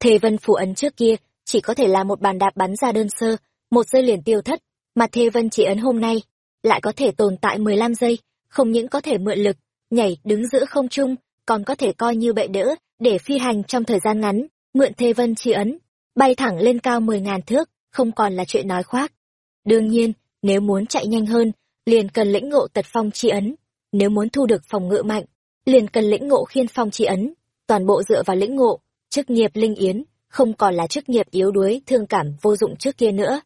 Thê vân phù ấn trước kia chỉ có thể là một bàn đạp bắn ra đơn sơ, một giây liền tiêu thất, mà thê vân chỉ ấn hôm nay lại có thể tồn tại mười lăm giây, không những có thể mượn lực, nhảy đứng giữa không trung, còn có thể coi như bệ đỡ để phi hành trong thời gian ngắn, mượn thê vân chỉ ấn, bay thẳng lên cao mười ngàn thước, không còn là chuyện nói khoác. Đương nhiên, nếu muốn chạy nhanh hơn, liền cần lĩnh ngộ tật phong chi ấn. Nếu muốn thu được phòng ngự mạnh, liền cần lĩnh ngộ khiên phong chi ấn. toàn bộ dựa vào lĩnh ngộ, chức nghiệp linh yến, không còn là chức nghiệp yếu đuối, thương cảm, vô dụng trước kia nữa.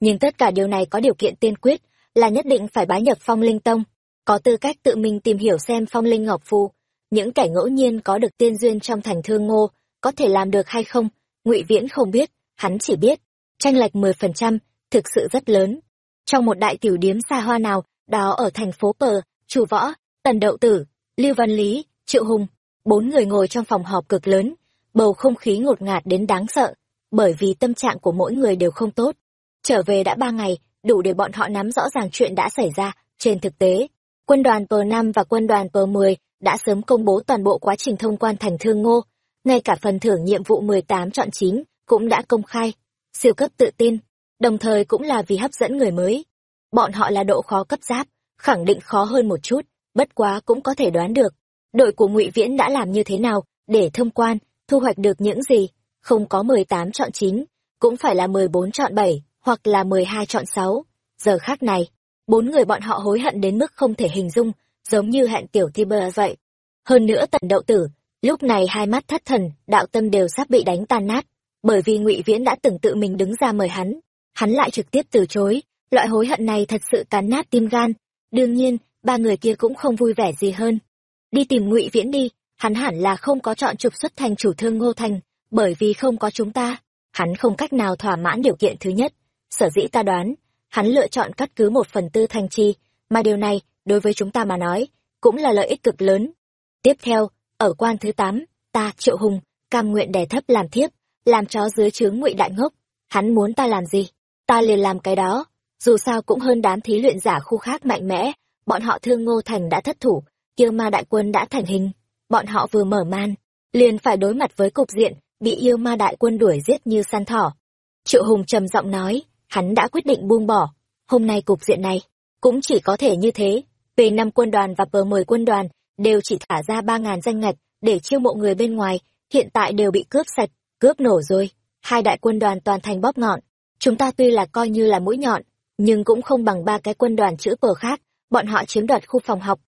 Nhưng tất cả điều này có điều kiện tiên quyết, là nhất định phải bái nhập phong linh tông, có tư cách tự mình tìm hiểu xem phong linh ngọc phù, những kẻ ngẫu nhiên có được tiên duyên trong thành thương ngô, có thể làm được hay không, ngụy Viễn không biết, hắn chỉ biết, tranh lệch mười phần trăm thực sự rất lớn. Trong một đại tiểu điếm xa hoa nào, đó ở thành phố Pờ, Chủ Võ, Tần Đậu Tử, Lưu Văn Lý, Triệu Hùng, bốn người ngồi trong phòng họp cực lớn, bầu không khí ngột ngạt đến đáng sợ, bởi vì tâm trạng của mỗi người đều không tốt. Trở về đã ba ngày, đủ để bọn họ nắm rõ ràng chuyện đã xảy ra, trên thực tế. Quân đoàn P5 và quân đoàn P10 đã sớm công bố toàn bộ quá trình thông quan thành thương ngô, ngay cả phần thưởng nhiệm vụ 18 chọn 9 cũng đã công khai, siêu cấp tự tin, đồng thời cũng là vì hấp dẫn người mới. Bọn họ là độ khó cấp giáp, khẳng định khó hơn một chút, bất quá cũng có thể đoán được. Đội của ngụy Viễn đã làm như thế nào để thông quan, thu hoạch được những gì, không có 18 chọn 9, cũng phải là 14 chọn 7, hoặc là 12 chọn 6. Giờ khác này, bốn người bọn họ hối hận đến mức không thể hình dung, giống như hẹn tiểu thi bơ vậy. Hơn nữa tần đậu tử, lúc này hai mắt thất thần, đạo tâm đều sắp bị đánh tan nát, bởi vì ngụy Viễn đã từng tự mình đứng ra mời hắn, hắn lại trực tiếp từ chối, loại hối hận này thật sự cắn nát tim gan. Đương nhiên, ba người kia cũng không vui vẻ gì hơn. Đi tìm ngụy Viễn đi, hắn hẳn là không có chọn trục xuất thành chủ thương Ngô Thành, bởi vì không có chúng ta, hắn không cách nào thỏa mãn điều kiện thứ nhất. Sở dĩ ta đoán, hắn lựa chọn cắt cứ một phần tư thành chi, mà điều này, đối với chúng ta mà nói, cũng là lợi ích cực lớn. Tiếp theo, ở quan thứ tám, ta, Triệu Hùng, cam nguyện đè thấp làm thiếp, làm chó dưới trướng ngụy đại ngốc. Hắn muốn ta làm gì? Ta liền làm cái đó. Dù sao cũng hơn đám thí luyện giả khu khác mạnh mẽ, bọn họ thương ngô thành đã thất thủ, kiêu ma đại quân đã thành hình. Bọn họ vừa mở man, liền phải đối mặt với cục diện, bị yêu ma đại quân đuổi giết như săn thỏ. Triệu Hùng trầm giọng nói, hắn đã quyết định buông bỏ. Hôm nay cục diện này, cũng chỉ có thể như thế. Về năm quân đoàn và bờ mười quân đoàn, đều chỉ thả ra ba ngàn danh ngạch để chiêu mộ người bên ngoài, hiện tại đều bị cướp sạch, cướp nổ rồi. Hai đại quân đoàn toàn thành bóp ngọn. Chúng ta tuy là coi như là mũi nhọn, nhưng cũng không bằng ba cái quân đoàn chữ pờ khác, bọn họ chiếm đoạt khu phòng học.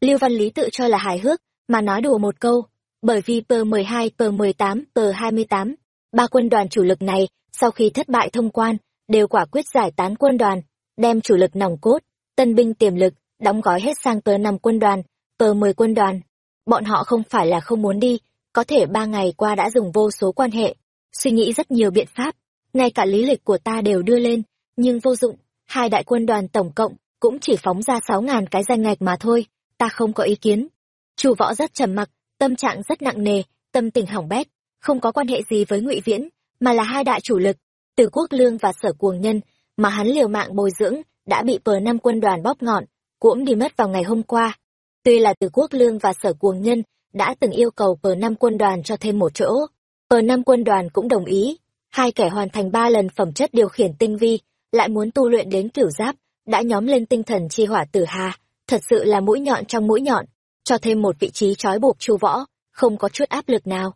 Lưu Văn Lý tự cho là hài hước, mà nói đùa một câu, bởi vì pờ 12, pờ 18, pờ 28, ba quân đoàn chủ lực này, sau khi thất bại thông quan, đều quả quyết giải tán quân đoàn, đem chủ lực nòng cốt, tân binh tiềm lực, đóng gói hết sang tờ năm quân đoàn, tờ 10 quân đoàn. Bọn họ không phải là không muốn đi, có thể ba ngày qua đã dùng vô số quan hệ, suy nghĩ rất nhiều biện pháp, ngay cả lý lịch của ta đều đưa lên, nhưng vô dụng, hai đại quân đoàn tổng cộng cũng chỉ phóng ra sáu ngàn cái danh ngạch mà thôi, ta không có ý kiến. Chủ võ rất trầm mặc, tâm trạng rất nặng nề, tâm tình hỏng bét, không có quan hệ gì với ngụy Viễn, mà là hai đại chủ lực, từ quốc lương và sở cuồng nhân, mà hắn liều mạng bồi dưỡng, đã bị pờ năm quân đoàn bóp ngọn, cũng đi mất vào ngày hôm qua. Tuy là từ quốc lương và sở cuồng nhân đã từng yêu cầu pờ năm quân đoàn cho thêm một chỗ, pờ năm quân đoàn cũng đồng ý. Hai kẻ hoàn thành ba lần phẩm chất điều khiển tinh vi, lại muốn tu luyện đến cửu giáp, đã nhóm lên tinh thần chi hỏa tử hà, thật sự là mũi nhọn trong mũi nhọn, cho thêm một vị trí trói buộc chu võ, không có chút áp lực nào.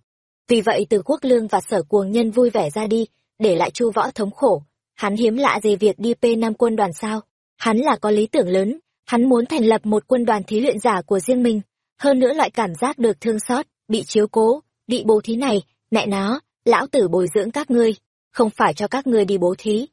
Vì vậy từ quốc lương và sở cuồng nhân vui vẻ ra đi, để lại chu võ thống khổ. Hắn hiếm lạ gì việc đi p năm quân đoàn sao? Hắn là có lý tưởng lớn, hắn muốn thành lập một quân đoàn thí luyện giả của riêng mình. Hơn nữa loại cảm giác được thương xót, bị chiếu cố, bị bố thí này, mẹ nó, lão tử bồi dưỡng các ngươi, không phải cho các ngươi đi bố thí.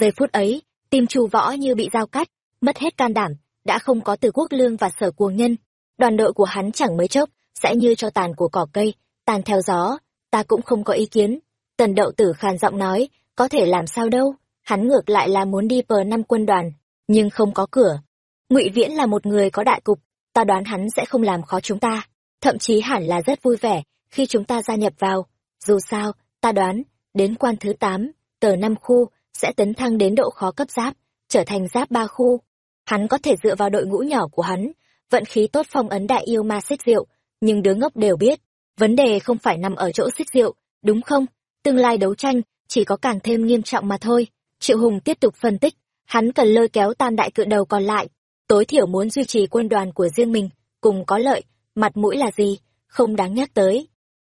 Giây phút ấy, tim chu võ như bị dao cắt, mất hết can đảm, đã không có từ quốc lương và sở cuồng nhân. Đoàn đội của hắn chẳng mấy chốc, sẽ như cho tàn của cỏ cây, tàn theo gió, ta cũng không có ý kiến. Tần đậu tử khàn giọng nói, có thể làm sao đâu, hắn ngược lại là muốn đi pờ năm quân đoàn, nhưng không có cửa. ngụy Viễn là một người có đại cục, ta đoán hắn sẽ không làm khó chúng ta, thậm chí hẳn là rất vui vẻ khi chúng ta gia nhập vào. Dù sao, ta đoán, đến quan thứ 8, tờ năm khu, sẽ tấn thăng đến độ khó cấp giáp, trở thành giáp ba khu. Hắn có thể dựa vào đội ngũ nhỏ của hắn, vận khí tốt phong ấn đại yêu ma xích rượu, nhưng đứa ngốc đều biết, vấn đề không phải nằm ở chỗ xích rượu, đúng không? Tương lai đấu tranh chỉ có càng thêm nghiêm trọng mà thôi. Triệu Hùng tiếp tục phân tích, hắn cần lôi kéo tam đại cự đầu còn lại, tối thiểu muốn duy trì quân đoàn của riêng mình, cùng có lợi, mặt mũi là gì, không đáng nhắc tới.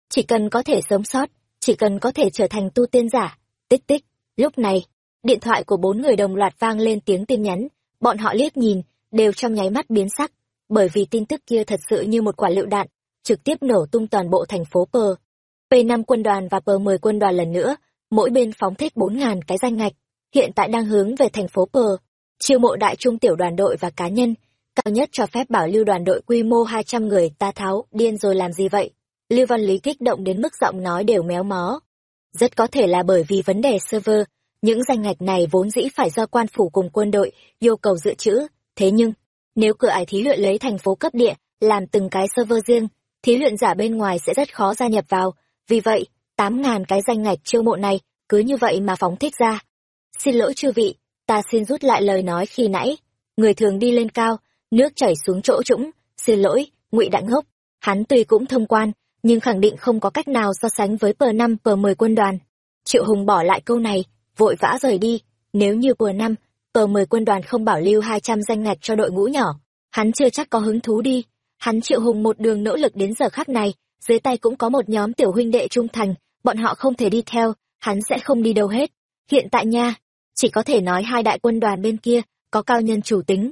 Chỉ cần có thể sống sót, chỉ cần có thể trở thành tu tiên giả, tích tích, lúc này, điện thoại của bốn người đồng loạt vang lên tiếng tin nhắn, bọn họ liếc nhìn, đều trong nháy mắt biến sắc, bởi vì tin tức kia thật sự như một quả lựu đạn, trực tiếp nổ tung toàn bộ thành phố Pờ. P5 quân đoàn và P10 quân đoàn lần nữa, mỗi bên phóng thích 4.000 cái danh ngạch, hiện tại đang hướng về thành phố P. Chiêu mộ đại trung tiểu đoàn đội và cá nhân, cao nhất cho phép bảo lưu đoàn đội quy mô 200 người ta tháo, điên rồi làm gì vậy? Lưu Văn Lý kích động đến mức giọng nói đều méo mó. Rất có thể là bởi vì vấn đề server, những danh ngạch này vốn dĩ phải do quan phủ cùng quân đội yêu cầu dự trữ, thế nhưng, nếu cửa ải thí luyện lấy thành phố cấp địa, làm từng cái server riêng, thí luyện giả bên ngoài sẽ rất khó gia nhập vào, vì vậy, tám ngàn cái danh ngạch chiêu mộ này, cứ như vậy mà phóng thích ra. Xin lỗi chư vị, ta xin rút lại lời nói khi nãy, người thường đi lên cao, nước chảy xuống chỗ trũng, xin lỗi, ngụy Đặng Ngốc, hắn tuy cũng thông quan, nhưng khẳng định không có cách nào so sánh với pờ năm pờ mười quân đoàn. Triệu Hùng bỏ lại câu này, vội vã rời đi, nếu như pờ năm pờ mười quân đoàn không bảo lưu hai trăm danh ngạch cho đội ngũ nhỏ, hắn chưa chắc có hứng thú đi. Hắn Triệu Hùng một đường nỗ lực đến giờ khắc này, dưới tay cũng có một nhóm tiểu huynh đệ trung thành, bọn họ không thể đi theo, hắn sẽ không đi đâu hết. Hiện tại nha, chỉ có thể nói hai đại quân đoàn bên kia có cao nhân chủ tính.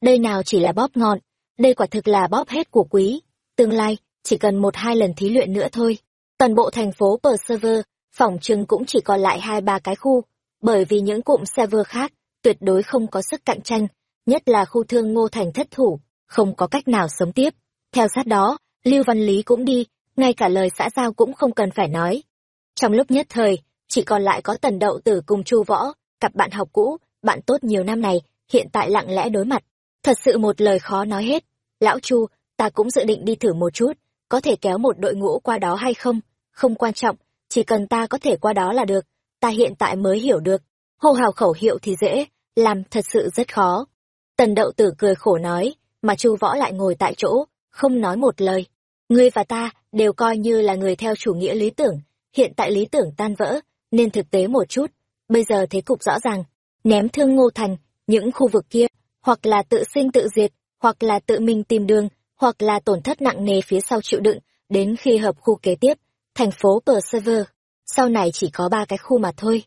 Đây nào chỉ là bóp ngọn, đây quả thực là bóp hết của quý. Tương lai, chỉ cần một hai lần thí luyện nữa thôi. Toàn bộ thành phố bờ server, phòng trừng cũng chỉ còn lại hai ba cái khu, bởi vì những cụm server khác tuyệt đối không có sức cạnh tranh, nhất là khu thương ngô thành thất thủ, không có cách nào sống tiếp. Theo sát đó, Lưu Văn Lý cũng đi, ngay cả lời xã giao cũng không cần phải nói. Trong lúc nhất thời, chỉ còn lại có tần đậu tử cùng chu võ, cặp bạn học cũ, bạn tốt nhiều năm này, hiện tại lặng lẽ đối mặt. Thật sự một lời khó nói hết. Lão chu, ta cũng dự định đi thử một chút, có thể kéo một đội ngũ qua đó hay không? Không quan trọng, chỉ cần ta có thể qua đó là được. Ta hiện tại mới hiểu được. Hô hào khẩu hiệu thì dễ, làm thật sự rất khó. Tần đậu tử cười khổ nói, mà chu võ lại ngồi tại chỗ, không nói một lời. Ngươi và ta đều coi như là người theo chủ nghĩa lý tưởng, hiện tại lý tưởng tan vỡ, nên thực tế một chút. Bây giờ thế cục rõ ràng, ném thương ngô thành, những khu vực kia, hoặc là tự sinh tự diệt, hoặc là tự mình tìm đường, hoặc là tổn thất nặng nề phía sau chịu đựng, đến khi hợp khu kế tiếp, thành phố Persever, sau này chỉ có ba cái khu mà thôi.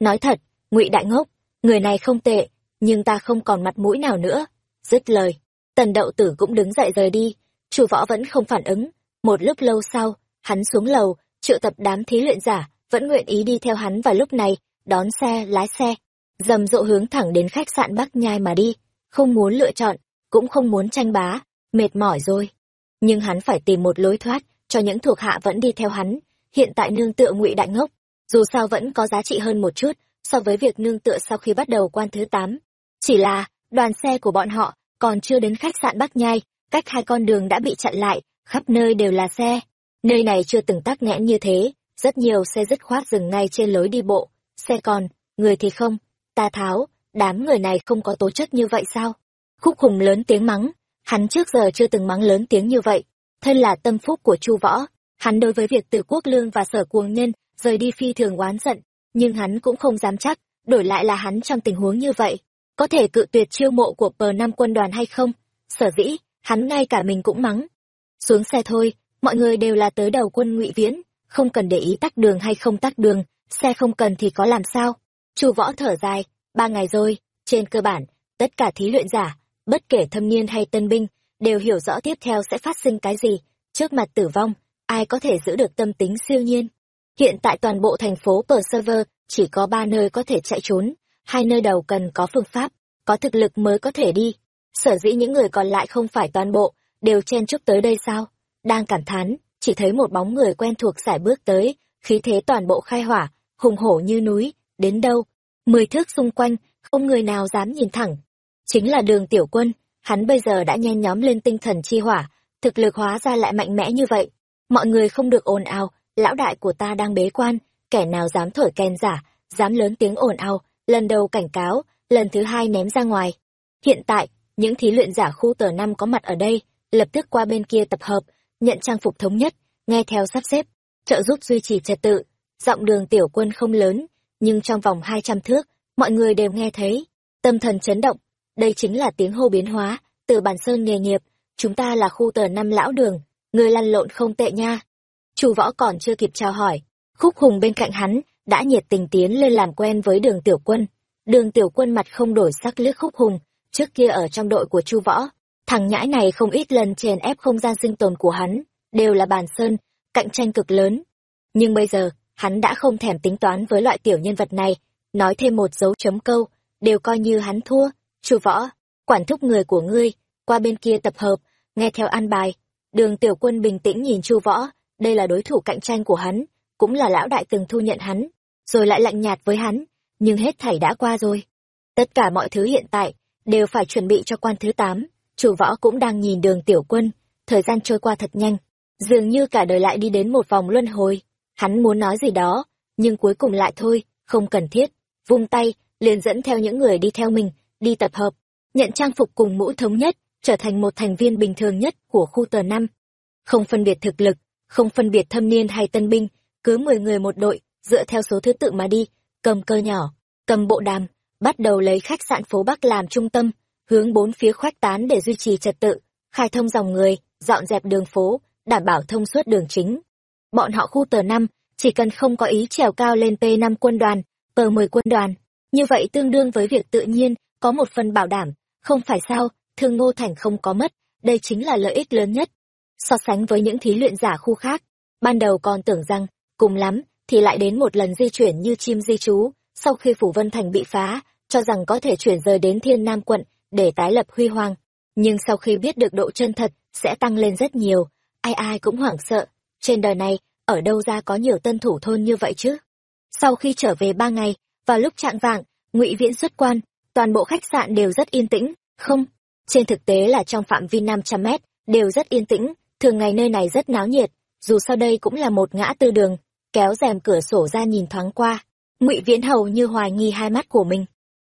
Nói thật, ngụy Đại Ngốc, người này không tệ, nhưng ta không còn mặt mũi nào nữa. Dứt lời, tần đậu tử cũng đứng dậy rời đi, chủ võ vẫn không phản ứng. Một lúc lâu sau, hắn xuống lầu, triệu tập đám thí luyện giả, vẫn nguyện ý đi theo hắn vào lúc này, đón xe, lái xe, dầm dộ hướng thẳng đến khách sạn Bắc Nhai mà đi, không muốn lựa chọn, cũng không muốn tranh bá, mệt mỏi rồi. Nhưng hắn phải tìm một lối thoát, cho những thuộc hạ vẫn đi theo hắn, hiện tại nương tựa ngụy đại ngốc, dù sao vẫn có giá trị hơn một chút so với việc nương tựa sau khi bắt đầu quan thứ tám. Chỉ là, đoàn xe của bọn họ còn chưa đến khách sạn Bắc Nhai, cách hai con đường đã bị chặn lại, khắp nơi đều là xe. Nơi này chưa từng tắc nghẽn như thế, rất nhiều xe dứt khoát dừng ngay trên lối đi bộ, xe còn, người thì không, ta tháo, đám người này không có tố chất như vậy sao? Khúc Hùng lớn tiếng mắng, hắn trước giờ chưa từng mắng lớn tiếng như vậy, thân là tâm phúc của Chu Võ, hắn đối với việc Từ Quốc Lương và Sở Cuồng Nhân rời đi phi thường oán giận, nhưng hắn cũng không dám chắc, đổi lại là hắn trong tình huống như vậy, có thể cự tuyệt chiêu mộ của bờ năm quân đoàn hay không? Sở dĩ, hắn ngay cả mình cũng mắng. Xuống xe thôi, mọi người đều là tới đầu quân ngụy viễn, không cần để ý tắt đường hay không tắt đường, xe không cần thì có làm sao. Chu võ thở dài, ba ngày rồi, trên cơ bản, tất cả thí luyện giả, bất kể thâm niên hay tân binh, đều hiểu rõ tiếp theo sẽ phát sinh cái gì. Trước mặt tử vong, ai có thể giữ được tâm tính siêu nhiên. Hiện tại toàn bộ thành phố Pờ Server chỉ có ba nơi có thể chạy trốn, hai nơi đầu cần có phương pháp, có thực lực mới có thể đi. Sở dĩ những người còn lại không phải toàn bộ, đều chen chúc tới đây sao? Đang cảm thán, chỉ thấy một bóng người quen thuộc sải bước tới, khí thế toàn bộ khai hỏa, hùng hổ như núi, đến đâu? Mười thước xung quanh, không người nào dám nhìn thẳng. Chính là đường tiểu quân, hắn bây giờ đã nhen nhóm lên tinh thần chi hỏa, thực lực hóa ra lại mạnh mẽ như vậy. Mọi người không được ồn ào, lão đại của ta đang bế quan, kẻ nào dám thổi kèn giả, dám lớn tiếng ồn ào, lần đầu cảnh cáo, lần thứ hai ném ra ngoài. Hiện tại, những thí luyện giả khu tờ năm có mặt ở đây, lập tức qua bên kia tập hợp, nhận trang phục thống nhất, nghe theo sắp xếp, trợ giúp duy trì trật tự. Giọng đường tiểu quân không lớn, nhưng trong vòng hai trăm thước, mọi người đều nghe thấy. Tâm thần chấn động, đây chính là tiếng hô biến hóa, từ bản sơn nghề nghiệp, chúng ta là khu tờ năm lão đường, người lăn lộn không tệ nha. Chu võ còn chưa kịp chào hỏi, khúc hùng bên cạnh hắn, đã nhiệt tình tiến lên làm quen với đường tiểu quân. Đường tiểu quân mặt không đổi sắc liếc khúc hùng, trước kia ở trong đội của chu võ, thằng nhãi này không ít lần chèn ép không gian sinh tồn của hắn, đều là bàn sơn, cạnh tranh cực lớn. Nhưng bây giờ, hắn đã không thèm tính toán với loại tiểu nhân vật này, nói thêm một dấu chấm câu, đều coi như hắn thua. Chu võ, quản thúc người của ngươi, qua bên kia tập hợp, nghe theo an bài. Đường tiểu quân bình tĩnh nhìn chu võ, đây là đối thủ cạnh tranh của hắn, cũng là lão đại từng thu nhận hắn, rồi lại lạnh nhạt với hắn, nhưng hết thảy đã qua rồi. Tất cả mọi thứ hiện tại, đều phải chuẩn bị cho quan thứ tám. Chủ võ cũng đang nhìn đường tiểu quân, thời gian trôi qua thật nhanh, dường như cả đời lại đi đến một vòng luân hồi. Hắn muốn nói gì đó, nhưng cuối cùng lại thôi, không cần thiết. Vung tay, liền dẫn theo những người đi theo mình, đi tập hợp, nhận trang phục cùng mũ thống nhất, trở thành một thành viên bình thường nhất của khu tờ năm. Không phân biệt thực lực, không phân biệt thâm niên hay tân binh, cứ 10 người một đội, dựa theo số thứ tự mà đi, cầm cơ nhỏ, cầm bộ đàm, bắt đầu lấy khách sạn phố Bắc làm trung tâm, hướng bốn phía khoách tán để duy trì trật tự, khai thông dòng người, dọn dẹp đường phố, đảm bảo thông suốt đường chính. Bọn họ khu tờ năm chỉ cần không có ý trèo cao lên P5 quân đoàn, tờ 10 quân đoàn, như vậy tương đương với việc tự nhiên có một phần bảo đảm, không phải sao, thương ngô thành không có mất, đây chính là lợi ích lớn nhất. So sánh với những thí luyện giả khu khác, ban đầu còn tưởng rằng, cùng lắm, thì lại đến một lần di chuyển như chim di trú, sau khi Phủ Vân Thành bị phá, cho rằng có thể chuyển rời đến Thiên Nam quận để tái lập huy hoàng. Nhưng sau khi biết được độ chân thật sẽ tăng lên rất nhiều, ai ai cũng hoảng sợ. Trên đời này, ở đâu ra có nhiều tân thủ thôn như vậy chứ? Sau khi trở về ba ngày, vào lúc trạng vạng, ngụy Viễn xuất quan, toàn bộ khách sạn đều rất yên tĩnh, không? Trên thực tế là trong phạm vi 500 mét, đều rất yên tĩnh, thường ngày nơi này rất náo nhiệt, dù sao đây cũng là một ngã tư đường, kéo rèm cửa sổ ra nhìn thoáng qua ngụy Viễn hầu như hoài nghi hai mắt của mình.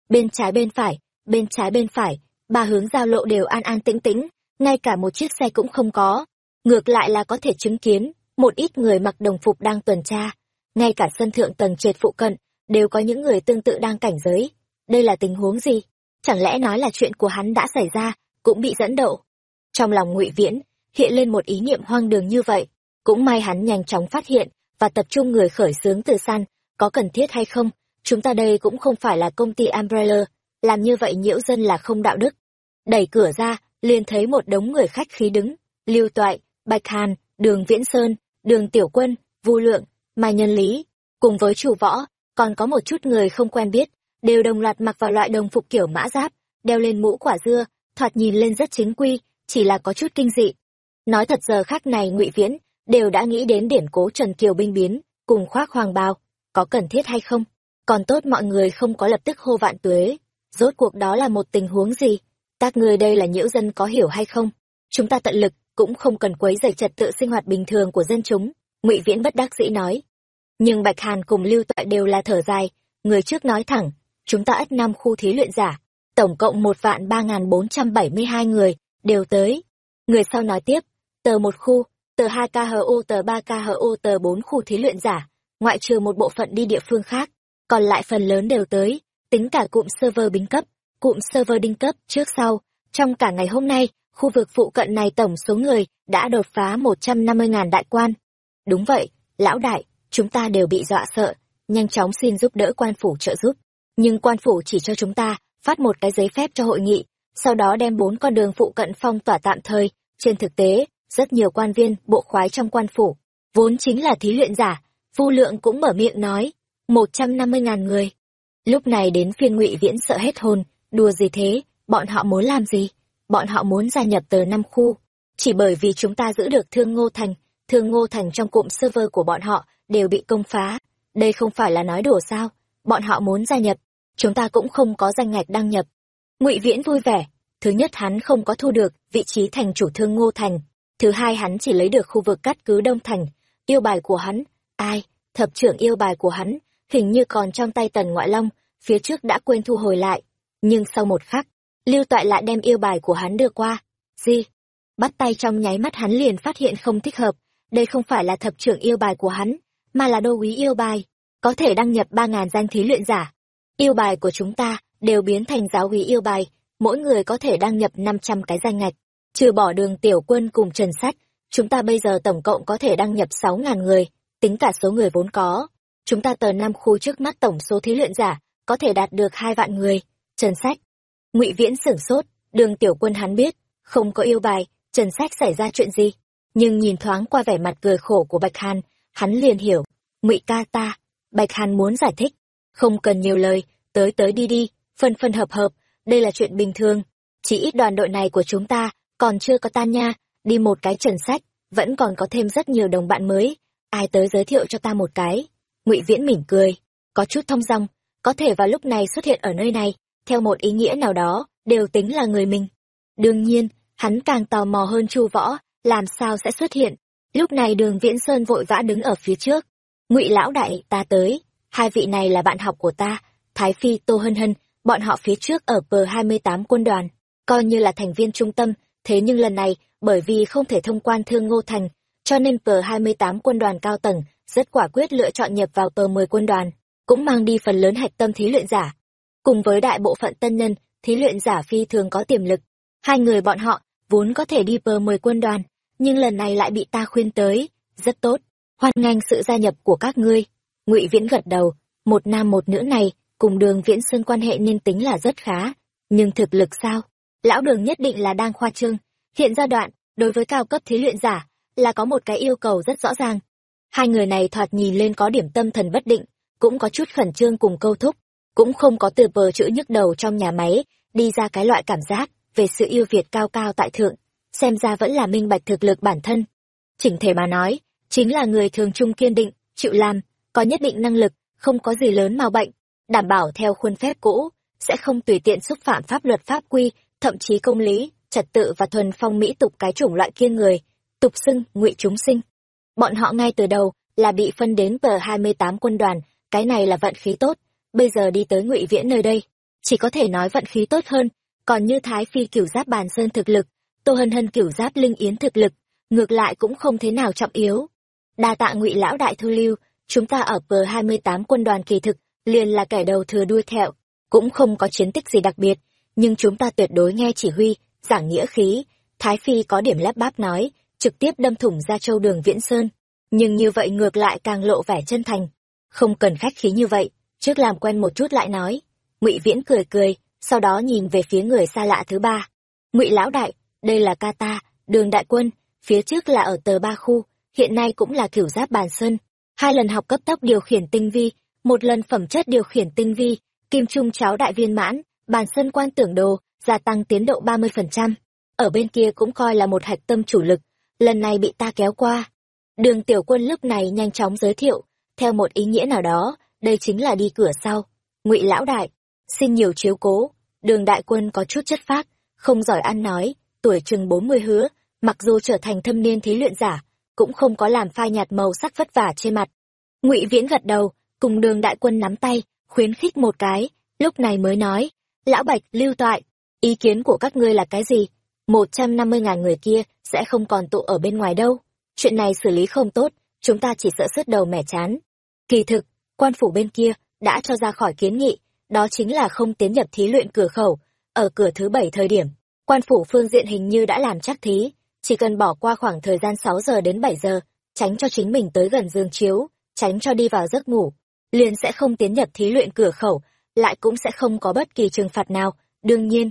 Bên trái bên phải, bên trái bên phải, ba hướng giao lộ đều an an tĩnh tĩnh, ngay cả một chiếc xe cũng không có. Ngược lại là có thể chứng kiến, một ít người mặc đồng phục đang tuần tra. Ngay cả sân thượng tầng trệt phụ cận, đều có những người tương tự đang cảnh giới. Đây là tình huống gì? Chẳng lẽ nói là chuyện của hắn đã xảy ra, cũng bị dẫn độ. Trong lòng ngụy Viễn, hiện lên một ý niệm hoang đường như vậy. Cũng may hắn nhanh chóng phát hiện, và tập trung người khởi xướng từ săn, có cần thiết hay không? Chúng ta đây cũng không phải là công ty Umbrella, làm như vậy nhiễu dân là không đạo đức. Đẩy cửa ra, liền thấy một đống người khách khí đứng, Lưu Toại, Bạch Hàn, Đường Viễn Sơn, Đường Tiểu Quân, Vu Lượng, Mai Nhân Lý, cùng với chủ võ, còn có một chút người không quen biết, đều đồng loạt mặc vào loại đồng phục kiểu mã giáp, đeo lên mũ quả dưa, thoạt nhìn lên rất chính quy, chỉ là có chút kinh dị. Nói thật giờ khác này ngụy Viễn đều đã nghĩ đến điển cố Trần Kiều binh biến, cùng khoác hoàng bào, có cần thiết hay không? Còn tốt mọi người không có lập tức hô vạn tuế. Rốt cuộc đó là một tình huống gì? Các người đây là nhiễu dân có hiểu hay không? Chúng ta tận lực, cũng không cần quấy rầy trật tự sinh hoạt bình thường của dân chúng, ngụy Viễn bất đắc dĩ nói. Nhưng Bạch Hàn cùng Lưu Toại đều là thở dài, người trước nói thẳng, chúng ta ất năm khu thí luyện giả, tổng cộng một vạn ba bốn trăm bảy mươi hai người, đều tới. Người sau nói tiếp, tờ một khu, tờ hai KHU tờ ba KHU tờ bốn khu thí luyện giả, ngoại trừ một bộ phận đi địa phương khác, còn lại phần lớn đều tới, tính cả cụm server bính cấp, cụm server đinh cấp trước sau. Trong cả ngày hôm nay, khu vực phụ cận này tổng số người đã đột phá 150.000 đại quan. Đúng vậy, lão đại, chúng ta đều bị dọa sợ, nhanh chóng xin giúp đỡ quan phủ trợ giúp. Nhưng quan phủ chỉ cho chúng ta phát một cái giấy phép cho hội nghị, sau đó đem bốn con đường phụ cận phong tỏa tạm thời. Trên thực tế, rất nhiều quan viên, bộ khoái trong quan phủ, vốn chính là thí luyện giả, Vu Lượng cũng mở miệng nói, một trăm năm mươi ngàn người. Lúc này đến phiên ngụy Viễn sợ hết hồn, đùa gì thế, bọn họ muốn làm gì? Bọn họ muốn gia nhập tờ năm khu. Chỉ bởi vì chúng ta giữ được Thương Ngô Thành, Thương Ngô Thành trong cụm server của bọn họ đều bị công phá. Đây không phải là nói đùa sao? Bọn họ muốn gia nhập, chúng ta cũng không có danh ngạch đăng nhập. Ngụy Viễn vui vẻ, thứ nhất hắn không có thu được vị trí thành chủ Thương Ngô Thành, Thứ hai hắn chỉ lấy được khu vực cắt cứ Đông Thành, yêu bài của hắn, ai, thập trưởng yêu bài của hắn, hình như còn trong tay Tần Ngoại Long, phía trước đã quên thu hồi lại. Nhưng sau một khắc, Lưu Toại lại đem yêu bài của hắn đưa qua. Gì? Bắt tay trong nháy mắt hắn liền phát hiện không thích hợp, đây không phải là thập trưởng yêu bài của hắn, mà là đô úy yêu bài, có thể đăng nhập ba ngàn danh thí luyện giả. Yêu bài của chúng ta đều biến thành giáo úy yêu bài, mỗi người có thể đăng nhập năm trăm cái danh ngạch. Trừ bỏ đường tiểu quân cùng trần sách, chúng ta bây giờ tổng cộng có thể đăng nhập sáu ngàn người, tính cả số người vốn có. Chúng ta tờ năm khu trước mắt tổng số thí luyện giả, có thể đạt được hai vạn người. Trần sách. ngụy Viễn sửng sốt, đường tiểu quân hắn biết, không có yêu bài, Trần sách xảy ra chuyện gì. nhưng nhìn thoáng qua vẻ mặt cười khổ của bạch hàn hắn liền hiểu ngụy ca ta bạch hàn muốn giải thích không cần nhiều lời tới tới đi đi phân phân hợp hợp đây là chuyện bình thường chỉ ít đoàn đội này của chúng ta còn chưa có tan nha đi một cái trần sách vẫn còn có thêm rất nhiều đồng bạn mới ai tới giới thiệu cho ta một cái? Ngụy viễn mỉm cười. Có chút thông dong, có thể vào lúc này xuất hiện ở nơi này, theo một ý nghĩa nào đó, đều tính là người mình. Đương nhiên, hắn càng tò mò hơn chu võ, làm sao sẽ xuất hiện. Lúc này đường viễn sơn vội vã đứng ở phía trước. Ngụy lão đại, ta tới. Hai vị này là bạn học của ta, thái phi, tô hân hân, bọn họ phía trước ở p hai mươi tám quân đoàn, coi như là thành viên trung tâm. Thế nhưng lần này, bởi vì không thể thông quan thương ngô thành cho nên p hai mươi tám quân đoàn cao tầng, rất quả quyết lựa chọn nhập vào p mười quân đoàn, cũng mang đi phần lớn hạch tâm thí luyện giả. Cùng với đại bộ phận tân nhân, thí luyện giả phi thường có tiềm lực. Hai người bọn họ vốn có thể đi p mười quân đoàn, nhưng lần này lại bị ta khuyên tới, rất tốt, hoan nghênh sự gia nhập của các ngươi. Ngụy viễn gật đầu, một nam một nữ này, cùng đường viễn sơn quan hệ nên tính là rất khá, nhưng thực lực sao? Lão đường nhất định là đang khoa trương. Hiện giai đoạn, đối với cao cấp thí luyện giả là có một cái yêu cầu rất rõ ràng. Hai người này thoạt nhìn lên có điểm tâm thần bất định, cũng có chút khẩn trương cùng câu thúc, cũng không có từ bờ chữ nhức đầu trong nhà máy, đi ra cái loại cảm giác về sự yêu việt cao cao tại thượng, xem ra vẫn là minh bạch thực lực bản thân. Chỉnh thể mà nói, chính là người thường trung kiên định, chịu làm, có nhất định năng lực, không có gì lớn mau bệnh, đảm bảo theo khuôn phép cũ, sẽ không tùy tiện xúc phạm pháp luật pháp quy, thậm chí công lý, trật tự và thuần phong mỹ tục cái chủng loại kiêng người tục xưng ngụy chúng sinh. Bọn họ ngay từ đầu là bị phân đến tờ hai mươi tám quân đoàn, cái này là vận khí tốt, bây giờ đi tới ngụy viễn nơi đây, chỉ có thể nói vận khí tốt hơn, còn như thái phi cửu giáp bàn sơn thực lực, tô hân hân cửu giáp linh yến thực lực, ngược lại cũng không thế nào trọng yếu. Đa tạ ngụy lão đại thu lưu, chúng ta ở bờ hai mươi tám quân đoàn kỳ thực, liền là kẻ đầu thừa đuôi thẹo, cũng không có chiến tích gì đặc biệt, nhưng chúng ta tuyệt đối nghe chỉ huy, giảng nghĩa khí, thái phi có điểm lắp bắp nói trực tiếp đâm thủng ra châu đường viễn sơn. Nhưng như vậy ngược lại càng lộ vẻ chân thành. Không cần khách khí như vậy, trước làm quen một chút lại nói. Ngụy viễn cười cười, sau đó nhìn về phía người xa lạ thứ ba. Ngụy lão đại, đây là ca ta, đường đại quân, phía trước là ở tờ ba khu, hiện nay cũng là kiểu giáp bàn sơn hai lần học cấp tốc điều khiển tinh vi, một lần phẩm chất điều khiển tinh vi, kim trung cháo đại viên mãn, bàn sơn quan tưởng đồ, gia tăng tiến độ ba mươi phần trăm. Ở bên kia cũng coi là một hạch tâm chủ lực lần này bị ta kéo qua. Đường tiểu quân lúc này nhanh chóng giới thiệu, theo một ý nghĩa nào đó, đây chính là đi cửa sau. Ngụy lão đại, xin nhiều chiếu cố. Đường đại quân có chút chất phác, không giỏi ăn nói, tuổi chừng bốn mươi hứa, mặc dù trở thành thâm niên thí luyện giả, cũng không có làm phai nhạt màu sắc vất vả trên mặt. Ngụy viễn gật đầu, cùng đường đại quân nắm tay, khuyến khích một cái, lúc này mới nói, lão bạch, lưu toại, ý kiến của các ngươi là cái gì? Một trăm năm mươi ngàn người kia sẽ không còn tụ ở bên ngoài đâu. Chuyện này xử lý không tốt, chúng ta chỉ sợ sứt đầu mẻ chán. Kỳ thực, quan phủ bên kia đã cho ra khỏi kiến nghị, đó chính là không tiến nhập thí luyện cửa khẩu. Ở cửa thứ bảy thời điểm, quan phủ phương diện hình như đã làm chắc thí. Chỉ cần bỏ qua khoảng thời gian sáu giờ đến bảy giờ, tránh cho chính mình tới gần giường chiếu, tránh cho đi vào giấc ngủ, liền sẽ không tiến nhập thí luyện cửa khẩu, lại cũng sẽ không có bất kỳ trừng phạt nào. Đương nhiên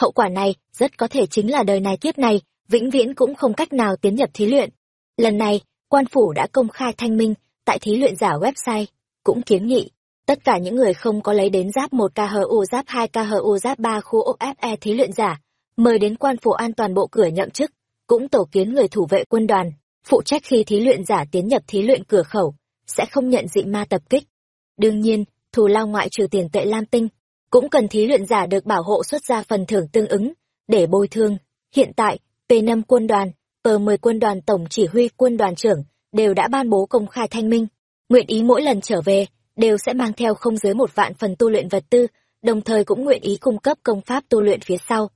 hậu quả này rất có thể chính là đời này kiếp này, vĩnh viễn cũng không cách nào tiến nhập thí luyện. Lần này, quan phủ đã công khai thanh minh tại thí luyện giả website, cũng kiến nghị tất cả những người không có lấy đến giáp một KHU giáp hai KHU giáp ba khu OFE thí luyện giả, mời đến quan phủ an toàn bộ cửa nhậm chức, cũng tổ kiến người thủ vệ quân đoàn, phụ trách khi thí luyện giả tiến nhập thí luyện cửa khẩu, sẽ không nhận dị ma tập kích. Đương nhiên, thù lao ngoại trừ tiền tệ lam tinh cũng cần thí luyện giả được bảo hộ xuất ra phần thưởng tương ứng để bồi thương. Hiện tại, p năm quân đoàn, p mười quân đoàn tổng chỉ huy quân đoàn trưởng đều đã ban bố công khai thanh minh. Nguyện ý mỗi lần trở về đều sẽ mang theo không dưới một vạn phần tu luyện vật tư, đồng thời cũng nguyện ý cung cấp công pháp tu luyện phía sau.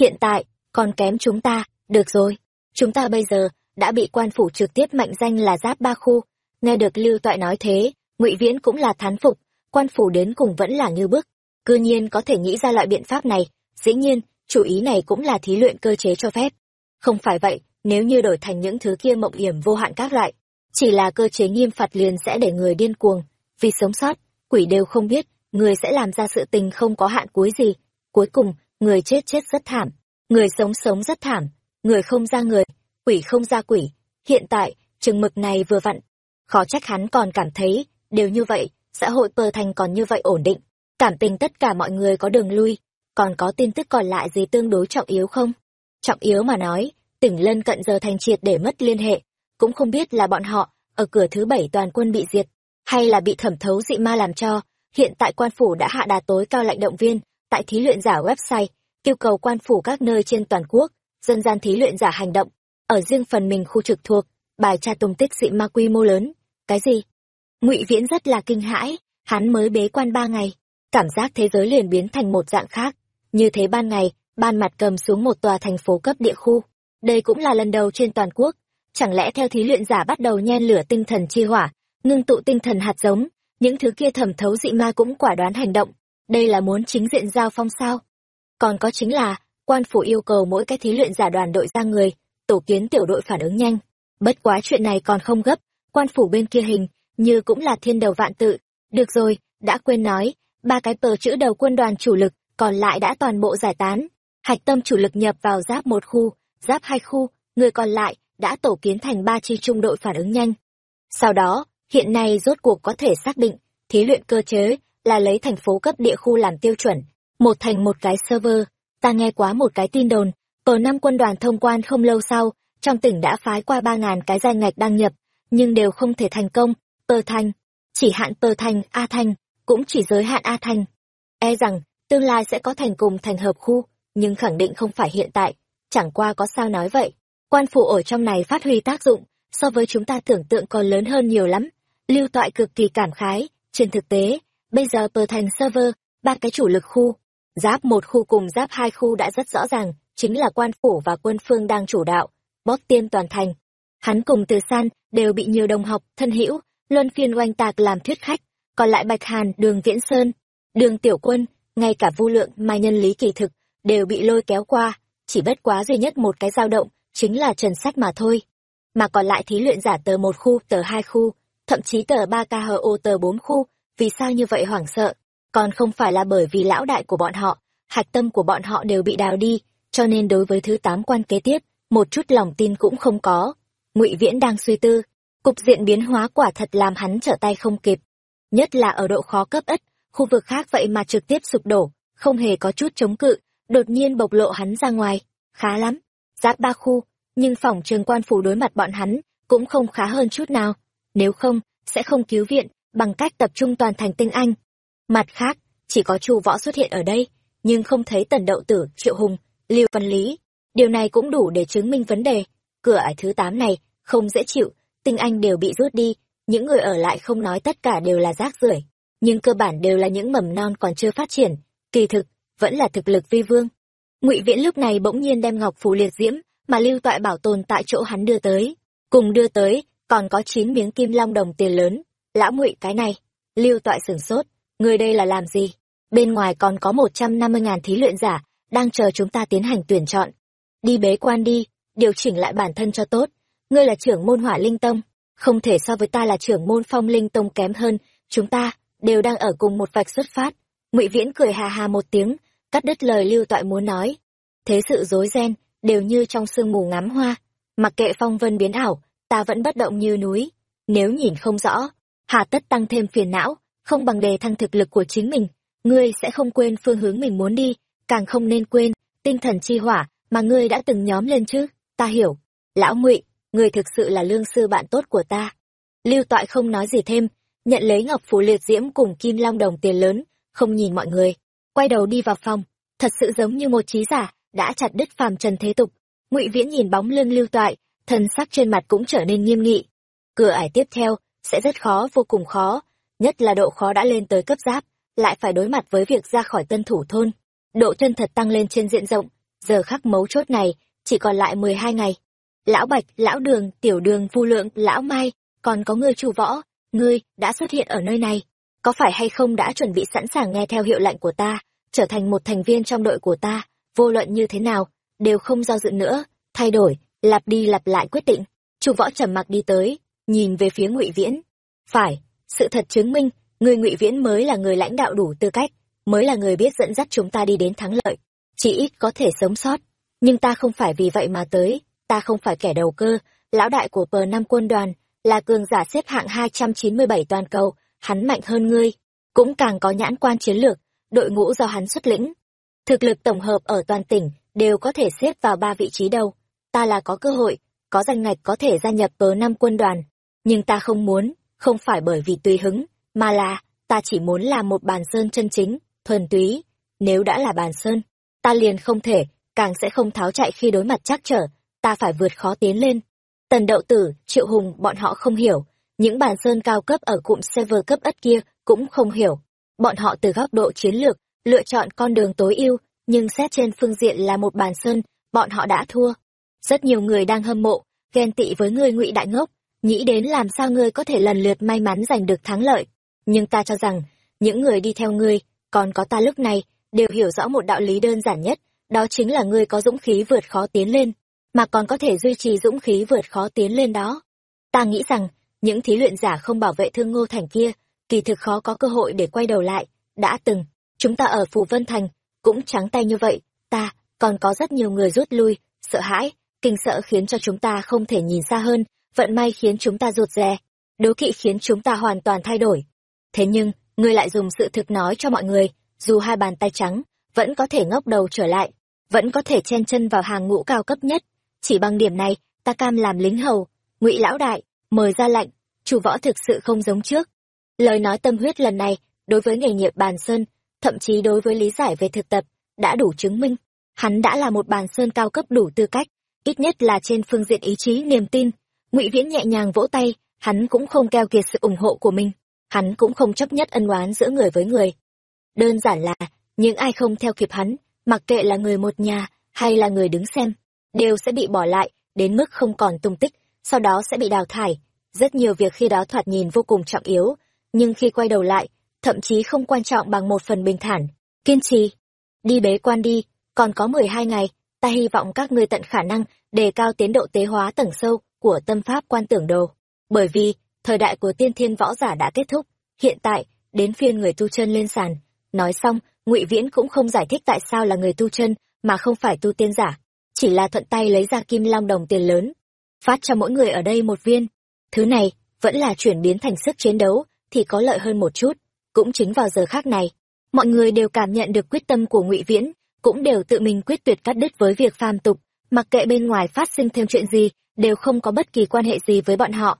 Hiện tại, còn kém chúng ta. Được rồi. Chúng ta bây giờ đã bị quan phủ trực tiếp mệnh danh là giáp ba khu. Nghe được lưu toại nói thế, ngụy viễn cũng là thán phục. Quan phủ đến cùng vẫn là như bức cư nhiên có thể nghĩ ra loại biện pháp này, dĩ nhiên, chủ ý này cũng là thí luyện cơ chế cho phép. Không phải vậy, nếu như đổi thành những thứ kia mộng hiểm vô hạn các loại, chỉ là cơ chế nghiêm phạt liền sẽ để người điên cuồng, vì sống sót, quỷ đều không biết, người sẽ làm ra sự tình không có hạn cuối gì. Cuối cùng, người chết chết rất thảm, người sống sống rất thảm, người không ra người, quỷ không ra quỷ. Hiện tại, chừng mực này vừa vặn, khó trách hắn còn cảm thấy, đều như vậy, xã hội pờ thành còn như vậy ổn định cảm tình tất cả mọi người có đường lui. Còn có tin tức còn lại gì tương đối trọng yếu không? Trọng yếu mà nói, tỉnh lân cận giờ thành triệt để mất liên hệ. Cũng không biết là bọn họ, ở cửa thứ bảy toàn quân bị diệt, hay là bị thẩm thấu dị ma làm cho. Hiện tại quan phủ đã hạ đạt tối cao lệnh động viên, tại thí luyện giả website, kêu cầu quan phủ các nơi trên toàn quốc, dân gian thí luyện giả hành động. Ở riêng phần mình khu trực thuộc, bài tra tung tích dị ma quy mô lớn. Cái gì? Ngụy viễn rất là kinh hãi, hắn mới bế quan ba ngày cảm giác thế giới liền biến thành một dạng khác. Như thế ban ngày, ban mặt cầm xuống một tòa thành phố cấp địa khu. Đây cũng là lần đầu trên toàn quốc. Chẳng lẽ theo thí luyện giả bắt đầu nhen lửa tinh thần chi hỏa, ngưng tụ tinh thần hạt giống, những thứ kia thẩm thấu dị ma cũng quả đoán hành động. Đây là muốn chính diện giao phong sao? Còn có chính là, quan phủ yêu cầu mỗi cái thí luyện giả đoàn đội ra người, tổ kiến tiểu đội phản ứng nhanh. Bất quá chuyện này còn không gấp, quan phủ bên kia hình, như cũng là thiên đầu vạn tự. Được rồi, đã quên nói ba cái tờ chữ đầu quân đoàn chủ lực, còn lại đã toàn bộ giải tán. Hạch tâm chủ lực nhập vào giáp một khu, giáp hai khu, người còn lại đã tổ kiến thành ba chi trung đội phản ứng nhanh. Sau đó, hiện nay rốt cuộc có thể xác định, thí luyện cơ chế là lấy thành phố cấp địa khu làm tiêu chuẩn, một thành một cái server. Ta nghe quá một cái tin đồn cờ năm quân đoàn thông quan không lâu sau, trong tỉnh đã phái qua ba ngàn cái danh ngạch đăng nhập, nhưng đều không thể thành công. Tờ thành, chỉ hạn tờ thành a thành cũng chỉ giới hạn a thành e rằng, tương lai sẽ có thành cùng thành hợp khu, nhưng khẳng định không phải hiện tại. Chẳng qua có sao nói vậy. Quan phủ ở trong này phát huy tác dụng, so với chúng ta tưởng tượng còn lớn hơn nhiều lắm. Lưu toại cực kỳ cảm khái. Trên thực tế, bây giờ tờ thành server, ba cái chủ lực khu. Giáp một khu cùng giáp hai khu đã rất rõ ràng, chính là quan phủ và quân phương đang chủ đạo, bóp tiêm toàn thành. Hắn cùng từ san đều bị nhiều đồng học, thân hữu, luân phiên oanh tạc làm thuyết khách còn lại bạch hàn, đường viễn sơn, đường tiểu quân, ngay cả vu lượng mai nhân lý kỳ thực đều bị lôi kéo qua. Chỉ bất quá duy nhất một cái dao động chính là trần sách mà thôi. Mà còn lại thí luyện giả tờ một khu, tờ hai khu, thậm chí tờ ba kho tờ bốn khu. Vì sao như vậy hoảng sợ? Còn không phải là bởi vì lão đại của bọn họ, hạch tâm của bọn họ đều bị đào đi, cho nên đối với thứ tám quan kế tiếp, một chút lòng tin cũng không có. Ngụy viễn đang suy tư, cục diện biến hóa quả thật làm hắn trở tay không kịp nhất là ở độ khó cấp ất, khu vực khác vậy mà trực tiếp sụp đổ, không hề có chút chống cự, đột nhiên bộc lộ hắn ra ngoài, khá lắm, giáp ba khu, nhưng phòng trường quan phủ đối mặt bọn hắn cũng không khá hơn chút nào, nếu không, sẽ không cứu viện bằng cách tập trung toàn thành tinh anh. Mặt khác, chỉ có chu võ xuất hiện ở đây, nhưng không thấy tần đậu tử, triệu hùng, lưu văn lý. Điều này cũng đủ để chứng minh vấn đề. Cửa ải thứ tám này không dễ chịu, tinh anh đều bị rút đi những người ở lại không nói tất cả đều là rác rưởi, nhưng cơ bản đều là những mầm non còn chưa phát triển, kỳ thực, vẫn là thực lực vi vương. Ngụy viễn lúc này bỗng nhiên đem ngọc phù liệt diễm mà lưu toại bảo tồn tại chỗ hắn đưa tới. Cùng đưa tới, còn có chín miếng kim long đồng tiền lớn. Lão ngụy, cái này. Lưu toại sửng sốt. Người đây là làm gì? Bên ngoài còn có một trăm năm mươi ngàn thí luyện giả đang chờ chúng ta tiến hành tuyển chọn. Đi bế quan đi, điều chỉnh lại bản thân cho tốt. Ngươi là trưởng môn hỏa linh tông không thể so với ta là trưởng môn phong linh tông kém hơn, chúng ta đều đang ở cùng một vạch xuất phát. Ngụy viễn cười hà hà một tiếng, cắt đứt lời lưu toại muốn nói. Thế sự rối ren, đều như trong sương mù ngắm hoa. Mặc kệ phong vân biến ảo, ta vẫn bất động như núi. Nếu nhìn không rõ, hà tất tăng thêm phiền não, không bằng đề thăng thực lực của chính mình. Ngươi sẽ không quên phương hướng mình muốn đi, càng không nên quên tinh thần chi hỏa mà ngươi đã từng nhóm lên chứ. Ta hiểu. Lão ngụy người thực sự là lương sư bạn tốt của ta. Lưu toại không nói gì thêm, nhận lấy ngọc phù liệt diễm cùng kim long đồng tiền lớn, không nhìn mọi người, quay đầu đi vào phòng. Thật sự giống như một trí giả, đã chặt đứt phàm trần thế tục. Ngụy viễn nhìn bóng lưng lưu toại, thần sắc trên mặt cũng trở nên nghiêm nghị. Cửa ải tiếp theo, sẽ rất khó, vô cùng khó, nhất là độ khó đã lên tới cấp giáp, lại phải đối mặt với việc ra khỏi tân thủ thôn. Độ chân thật tăng lên trên diện rộng, giờ khắc mấu chốt này, chỉ còn lại mười hai ngày lão bạch, lão đường, tiểu đường, vu lượng, lão mai, còn có ngươi chu võ, ngươi đã xuất hiện ở nơi này. Có phải hay không đã chuẩn bị sẵn sàng nghe theo hiệu lệnh của ta, trở thành một thành viên trong đội của ta, vô luận như thế nào, đều không do dự nữa, thay đổi, lặp đi lặp lại quyết định. Chu võ trầm mặc đi tới, nhìn về phía ngụy viễn. Phải, sự thật chứng minh người ngụy viễn mới là người lãnh đạo đủ tư cách, mới là người biết dẫn dắt chúng ta đi đến thắng lợi. Chỉ ít có thể sống sót, nhưng ta không phải vì vậy mà tới ta không phải kẻ đầu cơ, lão đại của pờ năm quân đoàn, là cường giả xếp hạng 297 toàn cầu, hắn mạnh hơn ngươi, cũng càng có nhãn quan chiến lược, đội ngũ do hắn xuất lĩnh. Thực lực tổng hợp ở toàn tỉnh đều có thể xếp vào ba vị trí đầu. Ta là có cơ hội, có danh ngạch có thể gia nhập pờ năm quân đoàn, nhưng ta không muốn, không phải bởi vì tùy hứng, mà là, ta chỉ muốn là một bàn sơn chân chính, thuần túy. Nếu đã là bàn sơn, ta liền không thể, càng sẽ không tháo chạy khi đối mặt chắc trở, ta phải vượt khó tiến lên. Tần đậu tử, triệu hùng bọn họ không hiểu, những bàn sơn cao cấp ở cụm server cấp ất kia cũng không hiểu. Bọn họ từ góc độ chiến lược, lựa chọn con đường tối ưu, nhưng xét trên phương diện là một bàn sơn, bọn họ đã thua. Rất nhiều người đang hâm mộ, ghen tị với ngươi ngụy đại ngốc, nghĩ đến làm sao ngươi có thể lần lượt may mắn giành được thắng lợi. Nhưng ta cho rằng, những người đi theo ngươi, còn có ta lúc này, đều hiểu rõ một đạo lý đơn giản nhất, đó chính là ngươi có dũng khí vượt khó tiến lên, mà còn có thể duy trì dũng khí vượt khó tiến lên đó. Ta nghĩ rằng, những thí luyện giả không bảo vệ thương ngô thành kia, kỳ thực khó có cơ hội để quay đầu lại, đã từng, chúng ta ở Phù Vân Thành, cũng trắng tay như vậy, ta, còn có rất nhiều người rút lui, sợ hãi, kinh sợ khiến cho chúng ta không thể nhìn xa hơn, vận may khiến chúng ta rụt rè, đố kỵ khiến chúng ta hoàn toàn thay đổi. Thế nhưng, ngươi lại dùng sự thực nói cho mọi người, dù hai bàn tay trắng, vẫn có thể ngóc đầu trở lại, vẫn có thể chen chân vào hàng ngũ cao cấp nhất. Chỉ bằng điểm này, ta cam làm lính hầu, ngụy lão đại, mời ra lệnh, chủ võ thực sự không giống trước. Lời nói tâm huyết lần này, đối với nghề nghiệp bàn sơn, thậm chí đối với lý giải về thực tập, đã đủ chứng minh. Hắn đã là một bàn sơn cao cấp đủ tư cách, ít nhất là trên phương diện ý chí niềm tin. Ngụy Viễn nhẹ nhàng vỗ tay, hắn cũng không keo kiệt sự ủng hộ của mình, hắn cũng không chấp nhất ân oán giữa người với người. Đơn giản là, những ai không theo kịp hắn, mặc kệ là người một nhà hay là người đứng xem, đều sẽ bị bỏ lại, đến mức không còn tung tích, sau đó sẽ bị đào thải. Rất nhiều việc khi đó thoạt nhìn vô cùng trọng yếu, nhưng khi quay đầu lại, thậm chí không quan trọng bằng một phần bình thản. Kiên trì, đi bế quan đi, còn có mười hai ngày, ta hy vọng các ngươi tận khả năng đề cao tiến độ tế hóa tầng sâu của tâm pháp quan tưởng đồ. Bởi vì, thời đại của tiên thiên võ giả đã kết thúc, hiện tại, đến phiên người tu chân lên sàn. Nói xong, ngụy Viễn cũng không giải thích tại sao là người tu chân, mà không phải tu tiên giả. Chỉ là thuận tay lấy ra kim long đồng tiền lớn, phát cho mỗi người ở đây một viên. Thứ này, vẫn là chuyển biến thành sức chiến đấu, thì có lợi hơn một chút. Cũng chính vào giờ khác này, mọi người đều cảm nhận được quyết tâm của ngụy Viễn, cũng đều tự mình quyết tuyệt cắt đứt với việc phàm tục, mặc kệ bên ngoài phát sinh thêm chuyện gì, đều không có bất kỳ quan hệ gì với bọn họ.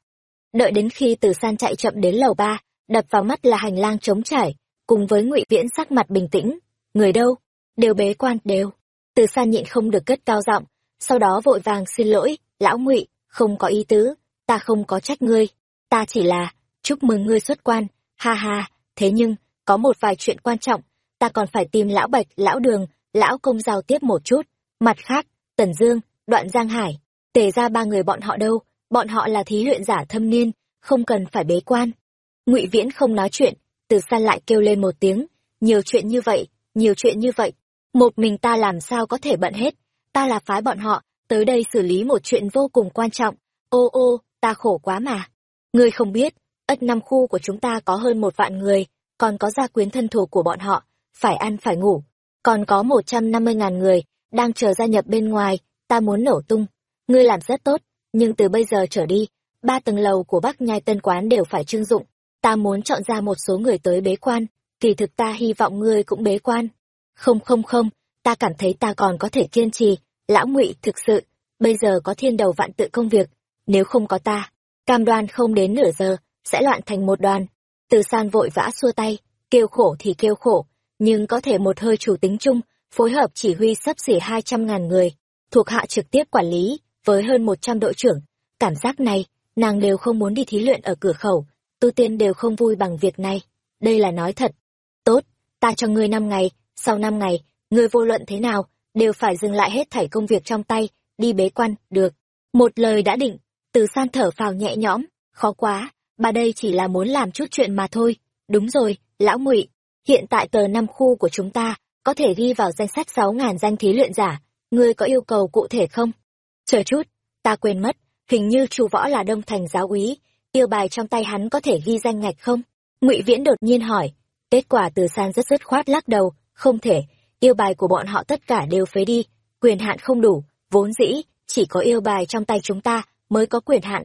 Đợi đến khi Từ San chạy chậm đến lầu ba, đập vào mắt là hành lang trống trải, cùng với Ngụy Viễn sắc mặt bình tĩnh, người đâu? Đều bế quan đều. Từ San nhịn không được cất cao giọng, sau đó vội vàng xin lỗi, lão Ngụy, không có ý tứ, ta không có trách ngươi, ta chỉ là chúc mừng ngươi xuất quan, ha ha, thế nhưng có một vài chuyện quan trọng, ta còn phải tìm lão Bạch, lão Đường, lão Công giao tiếp một chút. Mặt khác, Tần Dương, Đoạn Giang Hải, tề ra ba người bọn họ đâu, bọn họ là thí luyện giả thâm niên, không cần phải bế quan. Ngụy Viễn không nói chuyện, từ xa lại kêu lên một tiếng, nhiều chuyện như vậy, nhiều chuyện như vậy, một mình ta làm sao có thể bận hết, ta là phái bọn họ, tới đây xử lý một chuyện vô cùng quan trọng, ô ô, ta khổ quá mà. Ngươi không biết, ất năm khu của chúng ta có hơn một vạn người, còn có gia quyến thân thuộc của bọn họ, phải ăn phải ngủ, còn có một trăm năm mươi ngàn người, đang chờ gia nhập bên ngoài, ta muốn nổ tung. Ngươi làm rất tốt, nhưng từ bây giờ trở đi, ba tầng lầu của Bắc Nhai Tân Quán đều phải trưng dụng. Ta muốn chọn ra một số người tới bế quan, kỳ thực ta hy vọng ngươi cũng bế quan. Không không không, ta cảm thấy ta còn có thể kiên trì, lão ngụy thực sự, bây giờ có thiên đầu vạn tự công việc, nếu không có ta, cam đoan không đến nửa giờ, sẽ loạn thành một đoàn. Từ san vội vã xua tay, kêu khổ thì kêu khổ, nhưng có thể một hơi chủ tính chung, phối hợp chỉ huy sắp xỉ hai trăm ngàn người, thuộc hạ trực tiếp quản lý, với hơn một trăm đội trưởng. Cảm giác này, nàng đều không muốn đi thí luyện ở cửa khẩu, tu tiên đều không vui bằng việc này. Đây là nói thật. Tốt, ta cho ngươi năm ngày, sau năm ngày, người vô luận thế nào, đều phải dừng lại hết thảy công việc trong tay, đi bế quan, được. Một lời đã định, từ san thở phào nhẹ nhõm, khó quá, bà đây chỉ là muốn làm chút chuyện mà thôi. Đúng rồi, lão ngụy, hiện tại tờ năm khu của chúng ta có thể ghi vào danh sách sáu ngàn danh thí luyện giả, ngươi có yêu cầu cụ thể không? Chờ chút, ta quên mất, hình như chu võ là đông thành giáo úy, tiêu bài trong tay hắn có thể ghi danh ngạch không? Ngụy Viễn đột nhiên hỏi, kết quả từ san rất dứt khoát lắc đầu, không thể, yêu bài của bọn họ tất cả đều phế đi, quyền hạn không đủ, vốn dĩ, chỉ có yêu bài trong tay chúng ta mới có quyền hạn.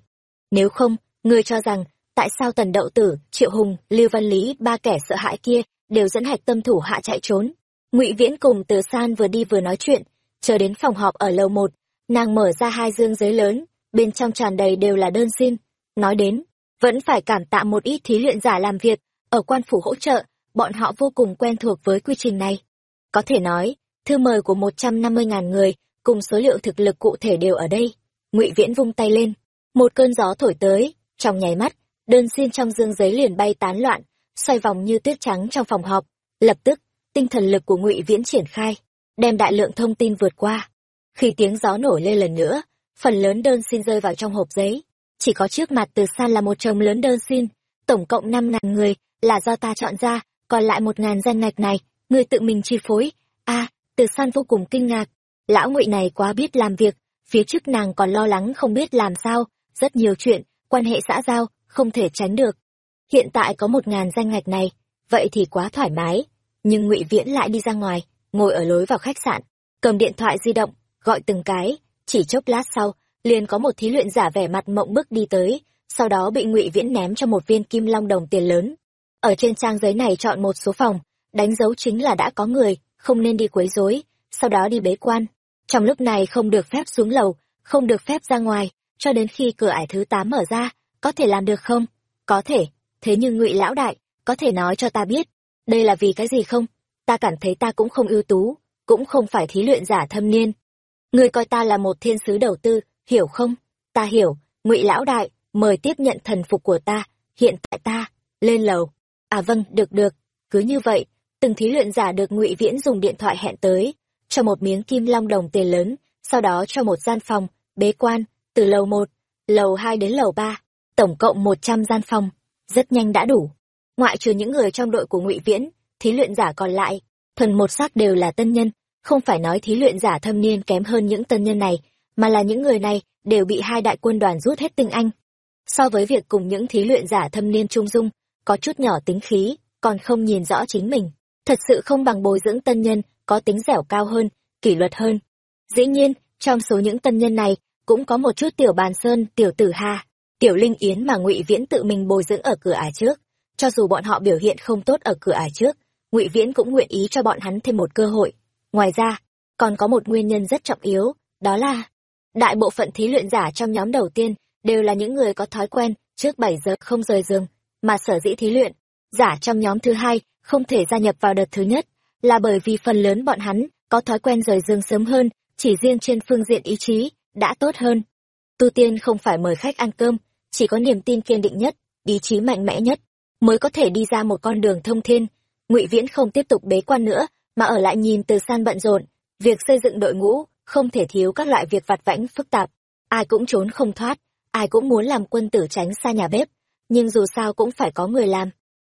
Nếu không ngươi cho rằng tại sao tần đậu tử triệu hùng lưu văn lý ba kẻ sợ hãi kia đều dẫn hạch tâm thủ hạ chạy trốn? Ngụy viễn cùng từ san vừa đi vừa nói chuyện. Chờ đến phòng họp ở lầu một nàng mở ra hai dương giấy lớn bên trong tràn đầy đều là đơn xin. Nói đến vẫn phải cảm tạ một ít thí luyện giả làm việc ở quan phủ hỗ trợ bọn họ vô cùng quen thuộc với quy trình này. Có thể nói, thư mời của một trăm năm mươi ngàn người cùng số liệu thực lực cụ thể đều ở đây. Ngụy viễn vung tay lên. Một cơn gió thổi tới, trong nháy mắt, đơn xin trong dương giấy liền bay tán loạn, xoay vòng như tuyết trắng trong phòng họp. Lập tức, tinh thần lực của ngụy viễn triển khai, đem đại lượng thông tin vượt qua. Khi tiếng gió nổi lên lần nữa, phần lớn đơn xin rơi vào trong hộp giấy. Chỉ có trước mặt từ xa là một chồng lớn đơn xin, tổng cộng năm ngàn người là do ta chọn ra còn lại một ngàn danh ngạch này, người tự mình chi phối. A, từ san vô cùng kinh ngạc. Lão ngụy này quá biết làm việc, phía trước nàng còn lo lắng không biết làm sao. Rất nhiều chuyện, quan hệ xã giao, không thể tránh được. Hiện tại có một ngàn danh ngạch này, vậy thì quá thoải mái. Nhưng ngụy viễn lại đi ra ngoài, ngồi ở lối vào khách sạn, cầm điện thoại di động, gọi từng cái. Chỉ chốc lát sau, liền có một thí luyện giả vẻ mặt mộng bức đi tới, sau đó bị ngụy viễn ném cho một viên kim long đồng tiền lớn ở trên trang giấy này chọn một số phòng, đánh dấu chính là đã có người, không nên đi quấy rối, sau đó đi bế quan. Trong lúc này không được phép xuống lầu, không được phép ra ngoài, cho đến khi cửa ải thứ tám mở ra, có thể làm được không? Có thể, thế nhưng ngụy lão đại, có thể nói cho ta biết, đây là vì cái gì không? Ta cảm thấy ta cũng không ưu tú, cũng không phải thí luyện giả thâm niên. Người coi ta là một thiên sứ đầu tư, hiểu không? Ta hiểu, ngụy lão đại, mời tiếp nhận thần phục của ta, hiện tại ta, lên lầu à vâng được được. Cứ như vậy, từng thí luyện giả được ngụy viễn dùng điện thoại hẹn tới, cho một miếng kim long đồng tiền lớn, sau đó cho một gian phòng, bế quan, từ lầu một, lầu hai đến lầu ba, tổng cộng một trăm gian phòng. Rất nhanh đã đủ. Ngoại trừ những người trong đội của ngụy viễn, thí luyện giả còn lại, thuần một xác đều là tân nhân. Không phải nói thí luyện giả thâm niên kém hơn những tân nhân này, mà là những người này đều bị hai đại quân đoàn rút hết tinh anh. So với việc cùng những thí luyện giả thâm niên trung dung có chút nhỏ tính khí, còn không nhìn rõ chính mình. Thật sự không bằng bồi dưỡng tân nhân, có tính dẻo cao hơn, kỷ luật hơn. Dĩ nhiên, trong số những tân nhân này, cũng có một chút tiểu bàn sơn, tiểu tử hà tiểu linh yến mà ngụy viễn tự mình bồi dưỡng ở cửa ải trước. Cho dù bọn họ biểu hiện không tốt ở cửa ải trước, ngụy viễn cũng nguyện ý cho bọn hắn thêm một cơ hội. Ngoài ra, còn có một nguyên nhân rất trọng yếu, đó là đại bộ phận thí luyện giả trong nhóm đầu tiên đều là những người có thói quen trước bảy giờ không rời giường mà sở dĩ thí luyện. Giả trong nhóm thứ hai, không thể gia nhập vào đợt thứ nhất, là bởi vì phần lớn bọn hắn có thói quen rời giường sớm hơn, chỉ riêng trên phương diện ý chí đã tốt hơn. Tu tiên không phải mời khách ăn cơm, chỉ có niềm tin kiên định nhất, ý chí mạnh mẽ nhất, mới có thể đi ra một con đường thông thiên. Ngụy viễn không tiếp tục bế quan nữa, mà ở lại nhìn từ san bận rộn, việc xây dựng đội ngũ không thể thiếu các loại việc vặt vãnh phức tạp. Ai cũng trốn không thoát, ai cũng muốn làm quân tử tránh xa nhà bếp nhưng dù sao cũng phải có người làm.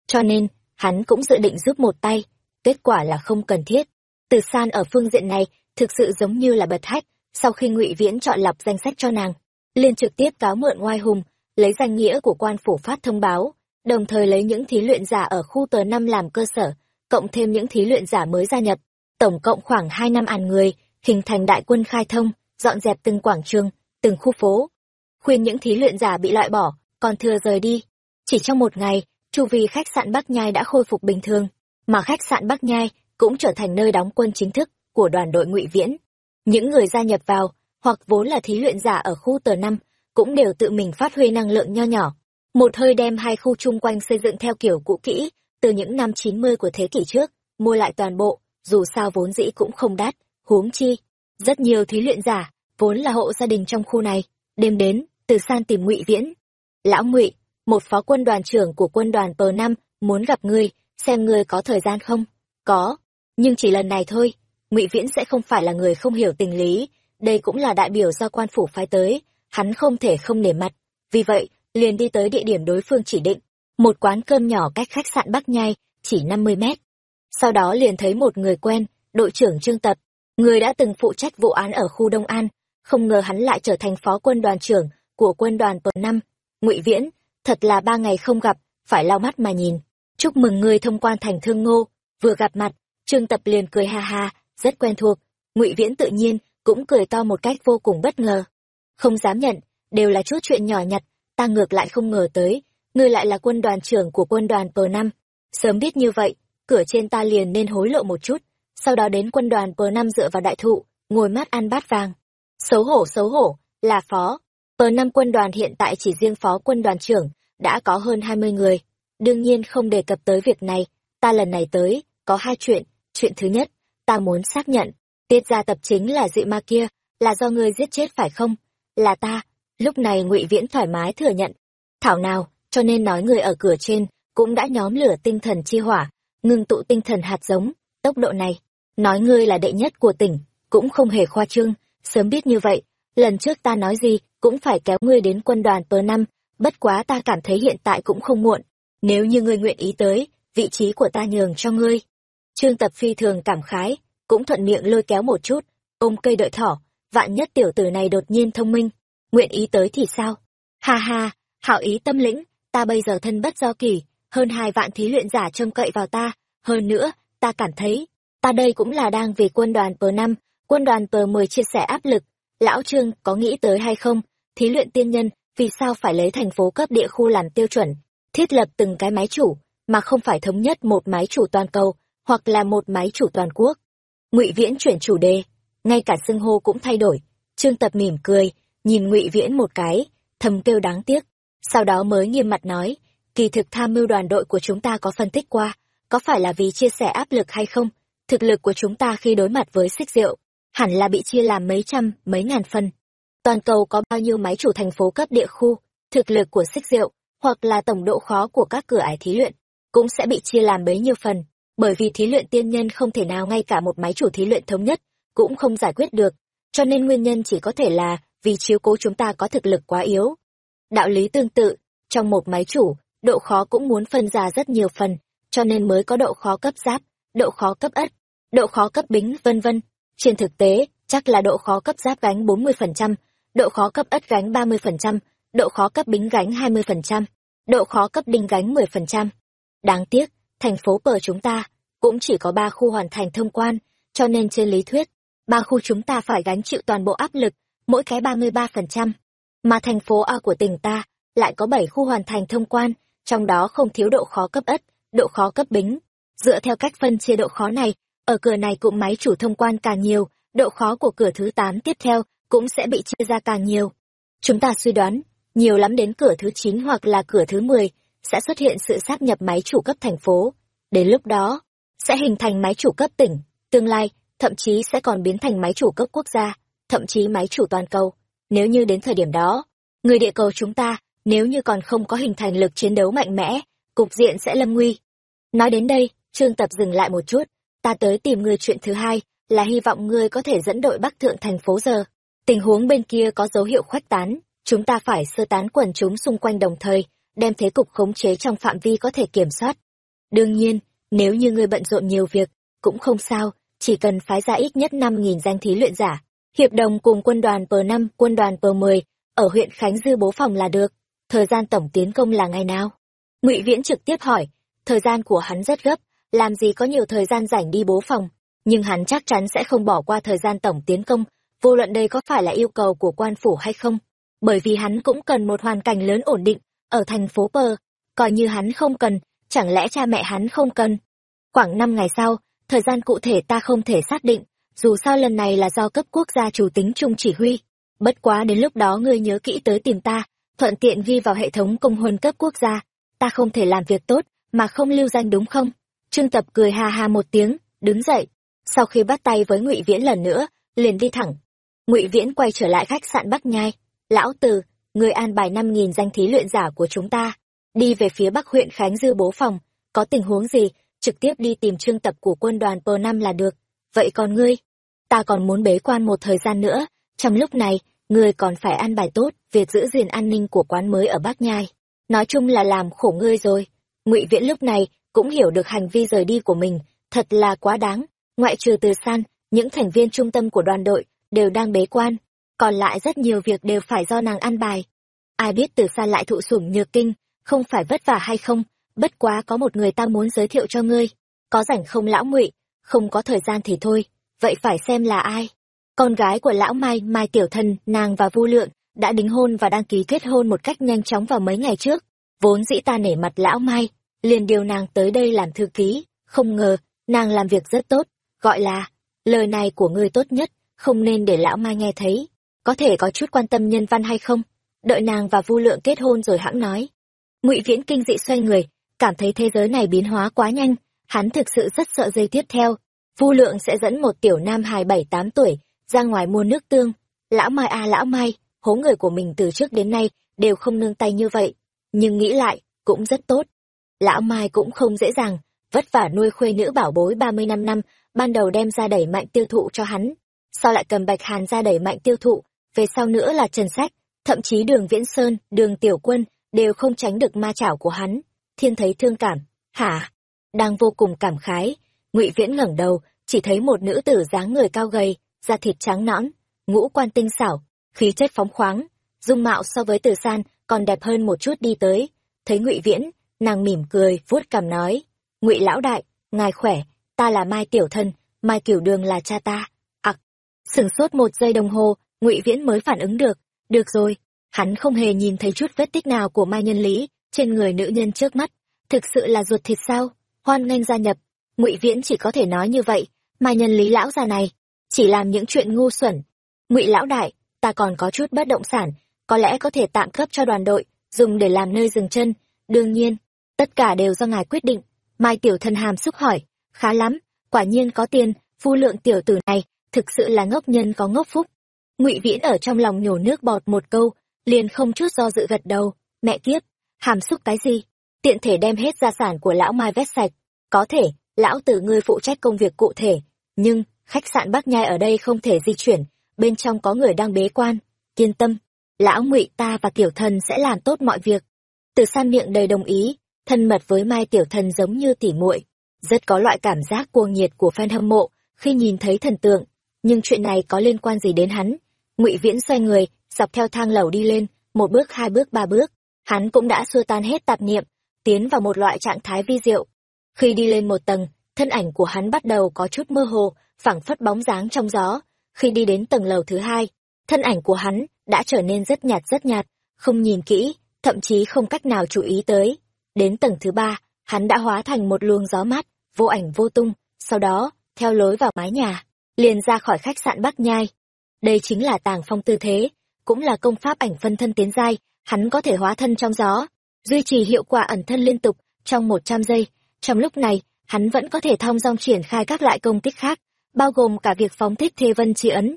Cho nên, hắn cũng dự định giúp một tay, kết quả là không cần thiết. Từ san ở phương diện này, thực sự giống như là bật hách, sau khi ngụy viễn chọn lọc danh sách cho nàng, liền trực tiếp cáo mượn ngoài hùng, lấy danh nghĩa của quan phủ phát thông báo, đồng thời lấy những thí luyện giả ở khu tờ năm làm cơ sở, cộng thêm những thí luyện giả mới gia nhập, tổng cộng khoảng hai năm ăn người, hình thành đại quân khai thông, dọn dẹp từng quảng trường, từng khu phố. Khuyên những thí luyện giả bị loại bỏ còn thừa rời đi. Chỉ trong một ngày, chu vi khách sạn bắc nhai đã khôi phục bình thường, mà khách sạn bắc nhai cũng trở thành nơi đóng quân chính thức của đoàn đội ngụy viễn. Những người gia nhập vào, hoặc vốn là thí luyện giả ở khu tờ năm, cũng đều tự mình phát huy năng lượng nho nhỏ. Một hơi đem hai khu chung quanh xây dựng theo kiểu cũ kỹ, từ những năm chín mươi của thế kỷ trước, mua lại toàn bộ, dù sao vốn dĩ cũng không đắt, huống chi, rất nhiều thí luyện giả, vốn là hộ gia đình trong khu này. Đêm đến, từ san tìm ngụy viễn lão ngụy, một phó quân đoàn trưởng của quân đoàn pờ năm muốn gặp ngươi, xem ngươi có thời gian không? Có, nhưng chỉ lần này thôi. Ngụy viễn sẽ không phải là người không hiểu tình lý. Đây cũng là đại biểu do quan phủ phái tới. Hắn không thể không nể mặt. Vì vậy, liền đi tới địa điểm đối phương chỉ định. Một quán cơm nhỏ cách khách sạn bắc nhai, chỉ năm mươi mét. Sau đó liền thấy một người quen, đội trưởng trương tập. Người đã từng phụ trách vụ án ở khu đông an. Không ngờ hắn lại trở thành phó quân đoàn trưởng của quân đoàn tuần năm ngụy viễn thật là ba ngày không gặp phải lau mắt mà nhìn chúc mừng ngươi thông quan thành thương ngô vừa gặp mặt trương tập liền cười ha ha rất quen thuộc ngụy viễn tự nhiên cũng cười to một cách vô cùng bất ngờ. Không dám nhận, đều là chút chuyện nhỏ nhặt, ta ngược lại không ngờ tới, ngươi lại là quân đoàn trưởng của quân đoàn p năm Sớm biết như vậy, cửa trên ta liền nên hối lộ một chút, sau đó đến quân đoàn p năm dựa vào đại thụ, ngồi mát ăn bát vàng. Xấu hổ xấu hổ, là phó. Pờ năm quân đoàn hiện tại chỉ riêng phó quân đoàn trưởng, đã có hơn hai mươi người. Đương nhiên không đề cập tới việc này, ta lần này tới, có hai chuyện. Chuyện thứ nhất, ta muốn xác nhận, tiết gia tập chính là dị ma kia, là do ngươi giết chết phải không? Là ta. Lúc này ngụy Viễn thoải mái thừa nhận. Thảo nào, cho nên nói người ở cửa trên, cũng đã nhóm lửa tinh thần chi hỏa, ngưng tụ tinh thần hạt giống, tốc độ này. Nói ngươi là đệ nhất của tỉnh, cũng không hề khoa trương, sớm biết như vậy, lần trước ta nói gì, cũng phải kéo ngươi đến quân đoàn tờ năm, bất quá ta cảm thấy hiện tại cũng không muộn. Nếu như ngươi nguyện ý tới, vị trí của ta nhường cho ngươi. Trương Tập phi thường cảm khái, cũng thuận miệng lôi kéo một chút, ôm cây đợi thỏ, vạn nhất tiểu tử này đột nhiên thông minh, nguyện ý tới thì sao? Ha ha, hảo ý tâm lĩnh, ta bây giờ thân bất do kỳ, hơn hai vạn thí luyện giả trông cậy vào ta, hơn nữa, ta cảm thấy, ta đây cũng là đang vì quân đoàn p năm quân đoàn p mười chia sẻ áp lực. Lão Trương có nghĩ tới hay không, thí luyện tiên nhân, vì sao phải lấy thành phố cấp địa khu làm tiêu chuẩn, thiết lập từng cái máy chủ, mà không phải thống nhất một máy chủ toàn cầu, hoặc là một máy chủ toàn quốc. Ngụy Viễn chuyển chủ đề, ngay cả xưng hô cũng thay đổi. Trương Tập mỉm cười, nhìn Ngụy Viễn một cái, thầm kêu đáng tiếc, sau đó mới nghiêm mặt nói, kỳ thực tham mưu đoàn đội của chúng ta có phân tích qua, có phải là vì chia sẻ áp lực hay không? Thực lực của chúng ta khi đối mặt với xích rượu, hẳn là bị chia làm mấy trăm, mấy ngàn phần. Toàn cầu có bao nhiêu máy chủ thành phố cấp địa khu, thực lực của xích rượu, hoặc là tổng độ khó của các cửa ải thí luyện, cũng sẽ bị chia làm bấy nhiêu phần, bởi vì thí luyện tiên nhân không thể nào ngay cả một máy chủ thí luyện thống nhất, cũng không giải quyết được, cho nên nguyên nhân chỉ có thể là vì chiếu cố chúng ta có thực lực quá yếu. Đạo lý tương tự, trong một máy chủ, độ khó cũng muốn phân ra rất nhiều phần, cho nên mới có độ khó cấp giáp, độ khó cấp ất, độ khó cấp bính vân vân. Trên thực tế, chắc là độ khó cấp giáp gánh 40%, độ khó cấp ất gánh 30%, độ khó cấp bính gánh 20%, độ khó cấp đinh gánh 10%. Đáng tiếc, thành phố bờ chúng ta cũng chỉ có 3 khu hoàn thành thông quan, cho nên trên lý thuyết, ba khu chúng ta phải gánh chịu toàn bộ áp lực, mỗi cái 33%. Mà thành phố A của tỉnh ta lại có 7 khu hoàn thành thông quan, trong đó không thiếu độ khó cấp ất, độ khó cấp bính. Dựa theo cách phân chia độ khó này, ở cửa này cũng máy chủ thông quan càng nhiều, độ khó của cửa thứ 8 tiếp theo cũng sẽ bị chia ra càng nhiều. Chúng ta suy đoán, nhiều lắm đến cửa thứ 9 hoặc là cửa thứ 10 sẽ xuất hiện sự sáp nhập máy chủ cấp thành phố. Đến lúc đó, sẽ hình thành máy chủ cấp tỉnh, tương lai, thậm chí sẽ còn biến thành máy chủ cấp quốc gia, thậm chí máy chủ toàn cầu. Nếu như đến thời điểm đó, người địa cầu chúng ta, nếu như còn không có hình thành lực chiến đấu mạnh mẽ, cục diện sẽ lâm nguy. Nói đến đây, Trương Tập dừng lại một chút, ta tới tìm ngươi chuyện thứ hai, là hy vọng ngươi có thể dẫn đội Bắc Thượng thành phố giờ. Tình huống bên kia có dấu hiệu khuếch tán, chúng ta phải sơ tán quần chúng xung quanh đồng thời, đem thế cục khống chế trong phạm vi có thể kiểm soát. Đương nhiên, nếu như ngươi bận rộn nhiều việc, cũng không sao, chỉ cần phái ra ít nhất 5.000 danh thí luyện giả, hiệp đồng cùng quân đoàn p năm quân đoàn P10, ở huyện Khánh Dư bố phòng là được. Thời gian tổng tiến công là ngày nào? Ngụy Viễn trực tiếp hỏi, thời gian của hắn rất gấp, làm gì có nhiều thời gian rảnh đi bố phòng, nhưng hắn chắc chắn sẽ không bỏ qua thời gian tổng tiến công, vô luận đây có phải là yêu cầu của quan phủ hay không, bởi vì hắn cũng cần một hoàn cảnh lớn ổn định ở thành phố Pơ, coi như hắn không cần, chẳng lẽ cha mẹ hắn không cần. Khoảng năm ngày sau, thời gian cụ thể ta không thể xác định, dù sao lần này là do cấp quốc gia chủ tính chung chỉ huy. Bất quá đến lúc đó ngươi nhớ kỹ tới tìm ta, thuận tiện ghi vào hệ thống công huân cấp quốc gia. Ta không thể làm việc tốt, mà không lưu danh đúng không? Trương Tập cười ha ha một tiếng, đứng dậy. Sau khi bắt tay với Ngụy Viễn lần nữa, liền đi thẳng. Ngụy Viễn quay trở lại khách sạn Bắc Nhai. Lão Từ, người an bài năm nghìn danh thí luyện giả của chúng ta, đi về phía Bắc huyện Khánh Dư bố phòng, có tình huống gì, trực tiếp đi tìm Trương Tập của quân đoàn pờ năm là được. Vậy còn ngươi? Ta còn muốn bế quan một thời gian nữa, trong lúc này, ngươi còn phải ăn bài tốt việc giữ gìn an ninh của quán mới ở Bắc Nhai. Nói chung là làm khổ ngươi rồi. Ngụy Viễn lúc này cũng hiểu được hành vi rời đi của mình, thật là quá đáng. Ngoại trừ từ san, những thành viên trung tâm của đoàn đội đều đang bế quan, còn lại rất nhiều việc đều phải do nàng ăn bài. Ai biết từ san lại thụ sủng nhược kinh, không phải vất vả hay không, bất quá có một người ta muốn giới thiệu cho ngươi. Có rảnh không lão ngụy, không có thời gian thì thôi, vậy phải xem là ai. con gái của lão mai mai tiểu thân nàng và vu lượng đã đính hôn và đăng ký kết hôn một cách nhanh chóng vào mấy ngày trước vốn dĩ ta nể mặt lão mai liền điều nàng tới đây làm thư ký. Không ngờ, nàng làm việc rất tốt. Gọi là, lời này của ngươi tốt nhất, không nên để lão mai nghe thấy. Có thể có chút quan tâm nhân văn hay không? Đợi nàng và vu lượng kết hôn rồi hãng nói. Ngụy viễn kinh dị xoay người, cảm thấy thế giới này biến hóa quá nhanh. Hắn thực sự rất sợ dây tiếp theo. Vu lượng sẽ dẫn một tiểu nam hài bảy tám tuổi ra ngoài mua nước tương. Lão mai a lão mai, hố người của mình từ trước đến nay đều không nương tay như vậy. Nhưng nghĩ lại, cũng rất tốt lão mai cũng không dễ dàng, vất vả nuôi khuê nữ bảo bối ba mươi năm năm, ban đầu đem ra đẩy mạnh tiêu thụ cho hắn, sau lại cầm bạch hàn ra đẩy mạnh tiêu thụ, về sau nữa là trần sách, thậm chí đường viễn sơn, đường tiểu quân đều không tránh được ma chảo của hắn. Thiên thấy thương cảm, hả? Đang vô cùng cảm khái, ngụy viễn ngẩng đầu, chỉ thấy một nữ tử dáng người cao gầy, da thịt trắng nõn, ngũ quan tinh xảo, khí chất phóng khoáng, dung mạo so với từ san còn đẹp hơn một chút đi tới. Thấy ngụy viễn nàng mỉm cười, vuốt cằm nói, ngụy lão đại, ngài khỏe, ta là mai tiểu thân, mai kiểu đường là cha ta. Ặc sửng sốt một giây đồng hồ, ngụy viễn mới phản ứng được được rồi. Hắn không hề nhìn thấy chút vết tích nào của mai nhân lý trên người nữ nhân trước mắt. Thực sự là ruột thịt sao? Hoan nghênh gia nhập. Ngụy viễn chỉ có thể nói như vậy, mai nhân lý lão già này chỉ làm những chuyện ngu xuẩn. Ngụy lão đại, ta còn có chút bất động sản, có lẽ có thể tạm cấp cho đoàn đội, dùng để làm nơi dừng chân. Đương nhiên tất cả đều do ngài quyết định. Mai tiểu thần hàm xúc hỏi, khá lắm, quả nhiên có tiền, phu lượng tiểu tử này thực sự là ngốc nhân có ngốc phúc. Ngụy viễn ở trong lòng nhổ nước bọt một câu, liền không chút do dự gật đầu, mẹ kiếp, hàm xúc cái gì? Tiện thể đem hết gia sản của lão mai vét sạch. Có thể, lão tử ngươi phụ trách công việc cụ thể, nhưng khách sạn bắc nhai ở đây không thể di chuyển, bên trong có người đang bế quan. Yên tâm, lão ngụy ta và tiểu thần sẽ làm tốt mọi việc. Từ san miệng đầy đồng ý thân mật với mai tiểu thần giống như tỉ muội, rất có loại cảm giác cuồng nhiệt của fan hâm mộ khi nhìn thấy thần tượng. Nhưng chuyện này có liên quan gì đến hắn? Ngụy viễn xoay người, dọc theo thang lầu đi lên, một bước, hai bước, ba bước. Hắn cũng đã xua tan hết tạp niệm, tiến vào một loại trạng thái vi diệu. Khi đi lên một tầng, thân ảnh của hắn bắt đầu có chút mơ hồ, phảng phất bóng dáng trong gió. Khi đi đến tầng lầu thứ hai, thân ảnh của hắn đã trở nên rất nhạt rất nhạt, không nhìn kỹ, thậm chí không cách nào chú ý tới đến tầng thứ ba, hắn đã hóa thành một luồng gió mát, vô ảnh vô tung, sau đó, theo lối vào mái nhà, liền ra khỏi khách sạn bắc nhai. Đây chính là tàng phong tư thế, cũng là công pháp ảnh phân thân tiến giai, hắn có thể hóa thân trong gió, duy trì hiệu quả ẩn thân liên tục trong một trăm giây. Trong lúc này, hắn vẫn có thể thong dong triển khai các loại công tích khác, bao gồm cả việc phóng thích thê vân chi ấn.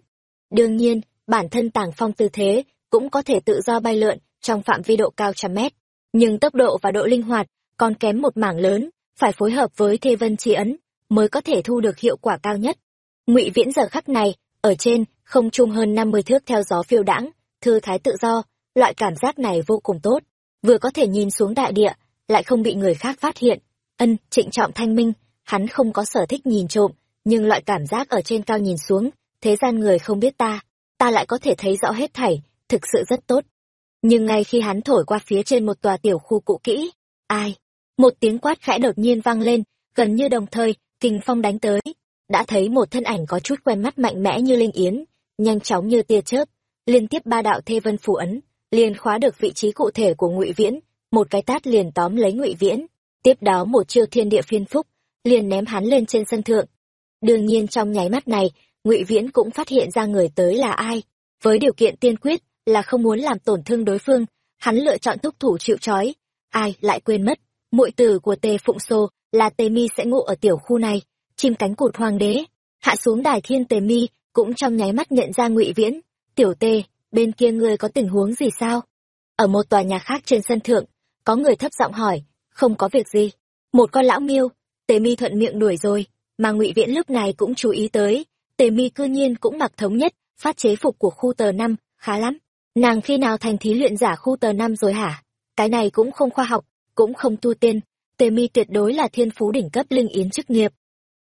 Đương nhiên, bản thân tàng phong tư thế cũng có thể tự do bay lượn trong phạm vi độ cao trăm mét nhưng tốc độ và độ linh hoạt còn kém một mảng lớn, phải phối hợp với thê vân chi ấn mới có thể thu được hiệu quả cao nhất. Ngụy viễn giờ khắc này, ở trên không trung hơn năm mươi thước theo gió phiêu đãng, thư thái tự do, loại cảm giác này vô cùng tốt. Vừa có thể nhìn xuống đại địa, lại không bị người khác phát hiện. Ân, trịnh trọng thanh minh, hắn không có sở thích nhìn trộm, nhưng loại cảm giác ở trên cao nhìn xuống, thế gian người không biết ta ta lại có thể thấy rõ hết thảy, thực sự rất tốt nhưng ngay khi hắn thổi qua phía trên một tòa tiểu khu cũ kỹ, ai? Một tiếng quát khẽ đột nhiên vang lên, gần như đồng thời, kình phong đánh tới. Đã thấy một thân ảnh có chút quen mắt mạnh mẽ như linh yến, nhanh chóng như tia chớp, liên tiếp ba đạo thê vân phù ấn, liền khóa được vị trí cụ thể của ngụy viễn. Một cái tát liền tóm lấy ngụy viễn. Tiếp đó một chiêu thiên địa phiên phúc, liền ném hắn lên trên sân thượng. Đương nhiên trong nháy mắt này, ngụy viễn cũng phát hiện ra người tới là ai. Với điều kiện tiên quyết là không muốn làm tổn thương đối phương, hắn lựa chọn thúc thủ chịu trói. Ai lại quên mất, muội tử của tề phụng xô là tề mi sẽ ngủ ở tiểu khu này, chim cánh cụt hoàng đế. Hạ xuống đài thiên tề mi cũng trong nháy mắt nhận ra ngụy viễn. Tiểu tề, bên kia ngươi có tình huống gì sao? Ở một tòa nhà khác trên sân thượng, có người thấp giọng hỏi, không có việc gì. Một con lão miêu, tề mi thuận miệng đuổi rồi, mà ngụy viễn lúc này cũng chú ý tới. Tề mi cư nhiên cũng mặc thống nhất, phát chế phục của khu tờ năm, khá lắm nàng khi nào thành thí luyện giả khu tờ năm rồi hả? Cái này cũng không khoa học, cũng không tu tiên. Tề mi tuyệt đối là thiên phú đỉnh cấp linh yến chức nghiệp.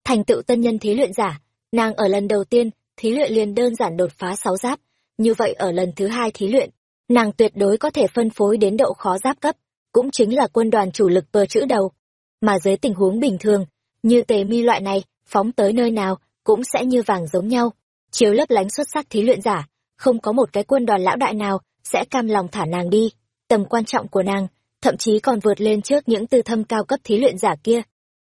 Thành tựu tân nhân thí luyện giả, nàng ở lần đầu tiên, thí luyện liền đơn giản đột phá sáu giáp. Như vậy ở lần thứ hai thí luyện, nàng tuyệt đối có thể phân phối đến độ khó giáp cấp, cũng chính là quân đoàn chủ lực bờ chữ đầu. Mà dưới tình huống bình thường, như tề mi loại này, phóng tới nơi nào cũng sẽ như vàng giống nhau. Chiếu lấp lánh xuất sắc thí luyện giả không có một cái quân đoàn lão đại nào sẽ cam lòng thả nàng đi. Tầm quan trọng của nàng, thậm chí còn vượt lên trước những tư thâm cao cấp thí luyện giả kia.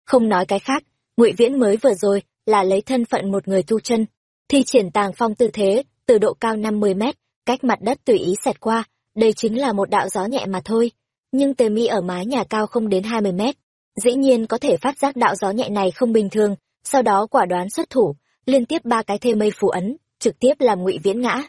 Không nói cái khác, ngụy viễn mới vừa rồi là lấy thân phận một người tu chân, thi triển tàng phong tư thế, từ độ cao năm mươi mét, cách mặt đất tùy ý xẹt qua, đây chính là một đạo gió nhẹ mà thôi. Nhưng tề mi ở mái nhà cao không đến hai mươi mét, dĩ nhiên có thể phát giác đạo gió nhẹ này không bình thường, sau đó quả đoán xuất thủ, liên tiếp ba cái thê mây phù ấn, trực tiếp làm ngụy viễn ngã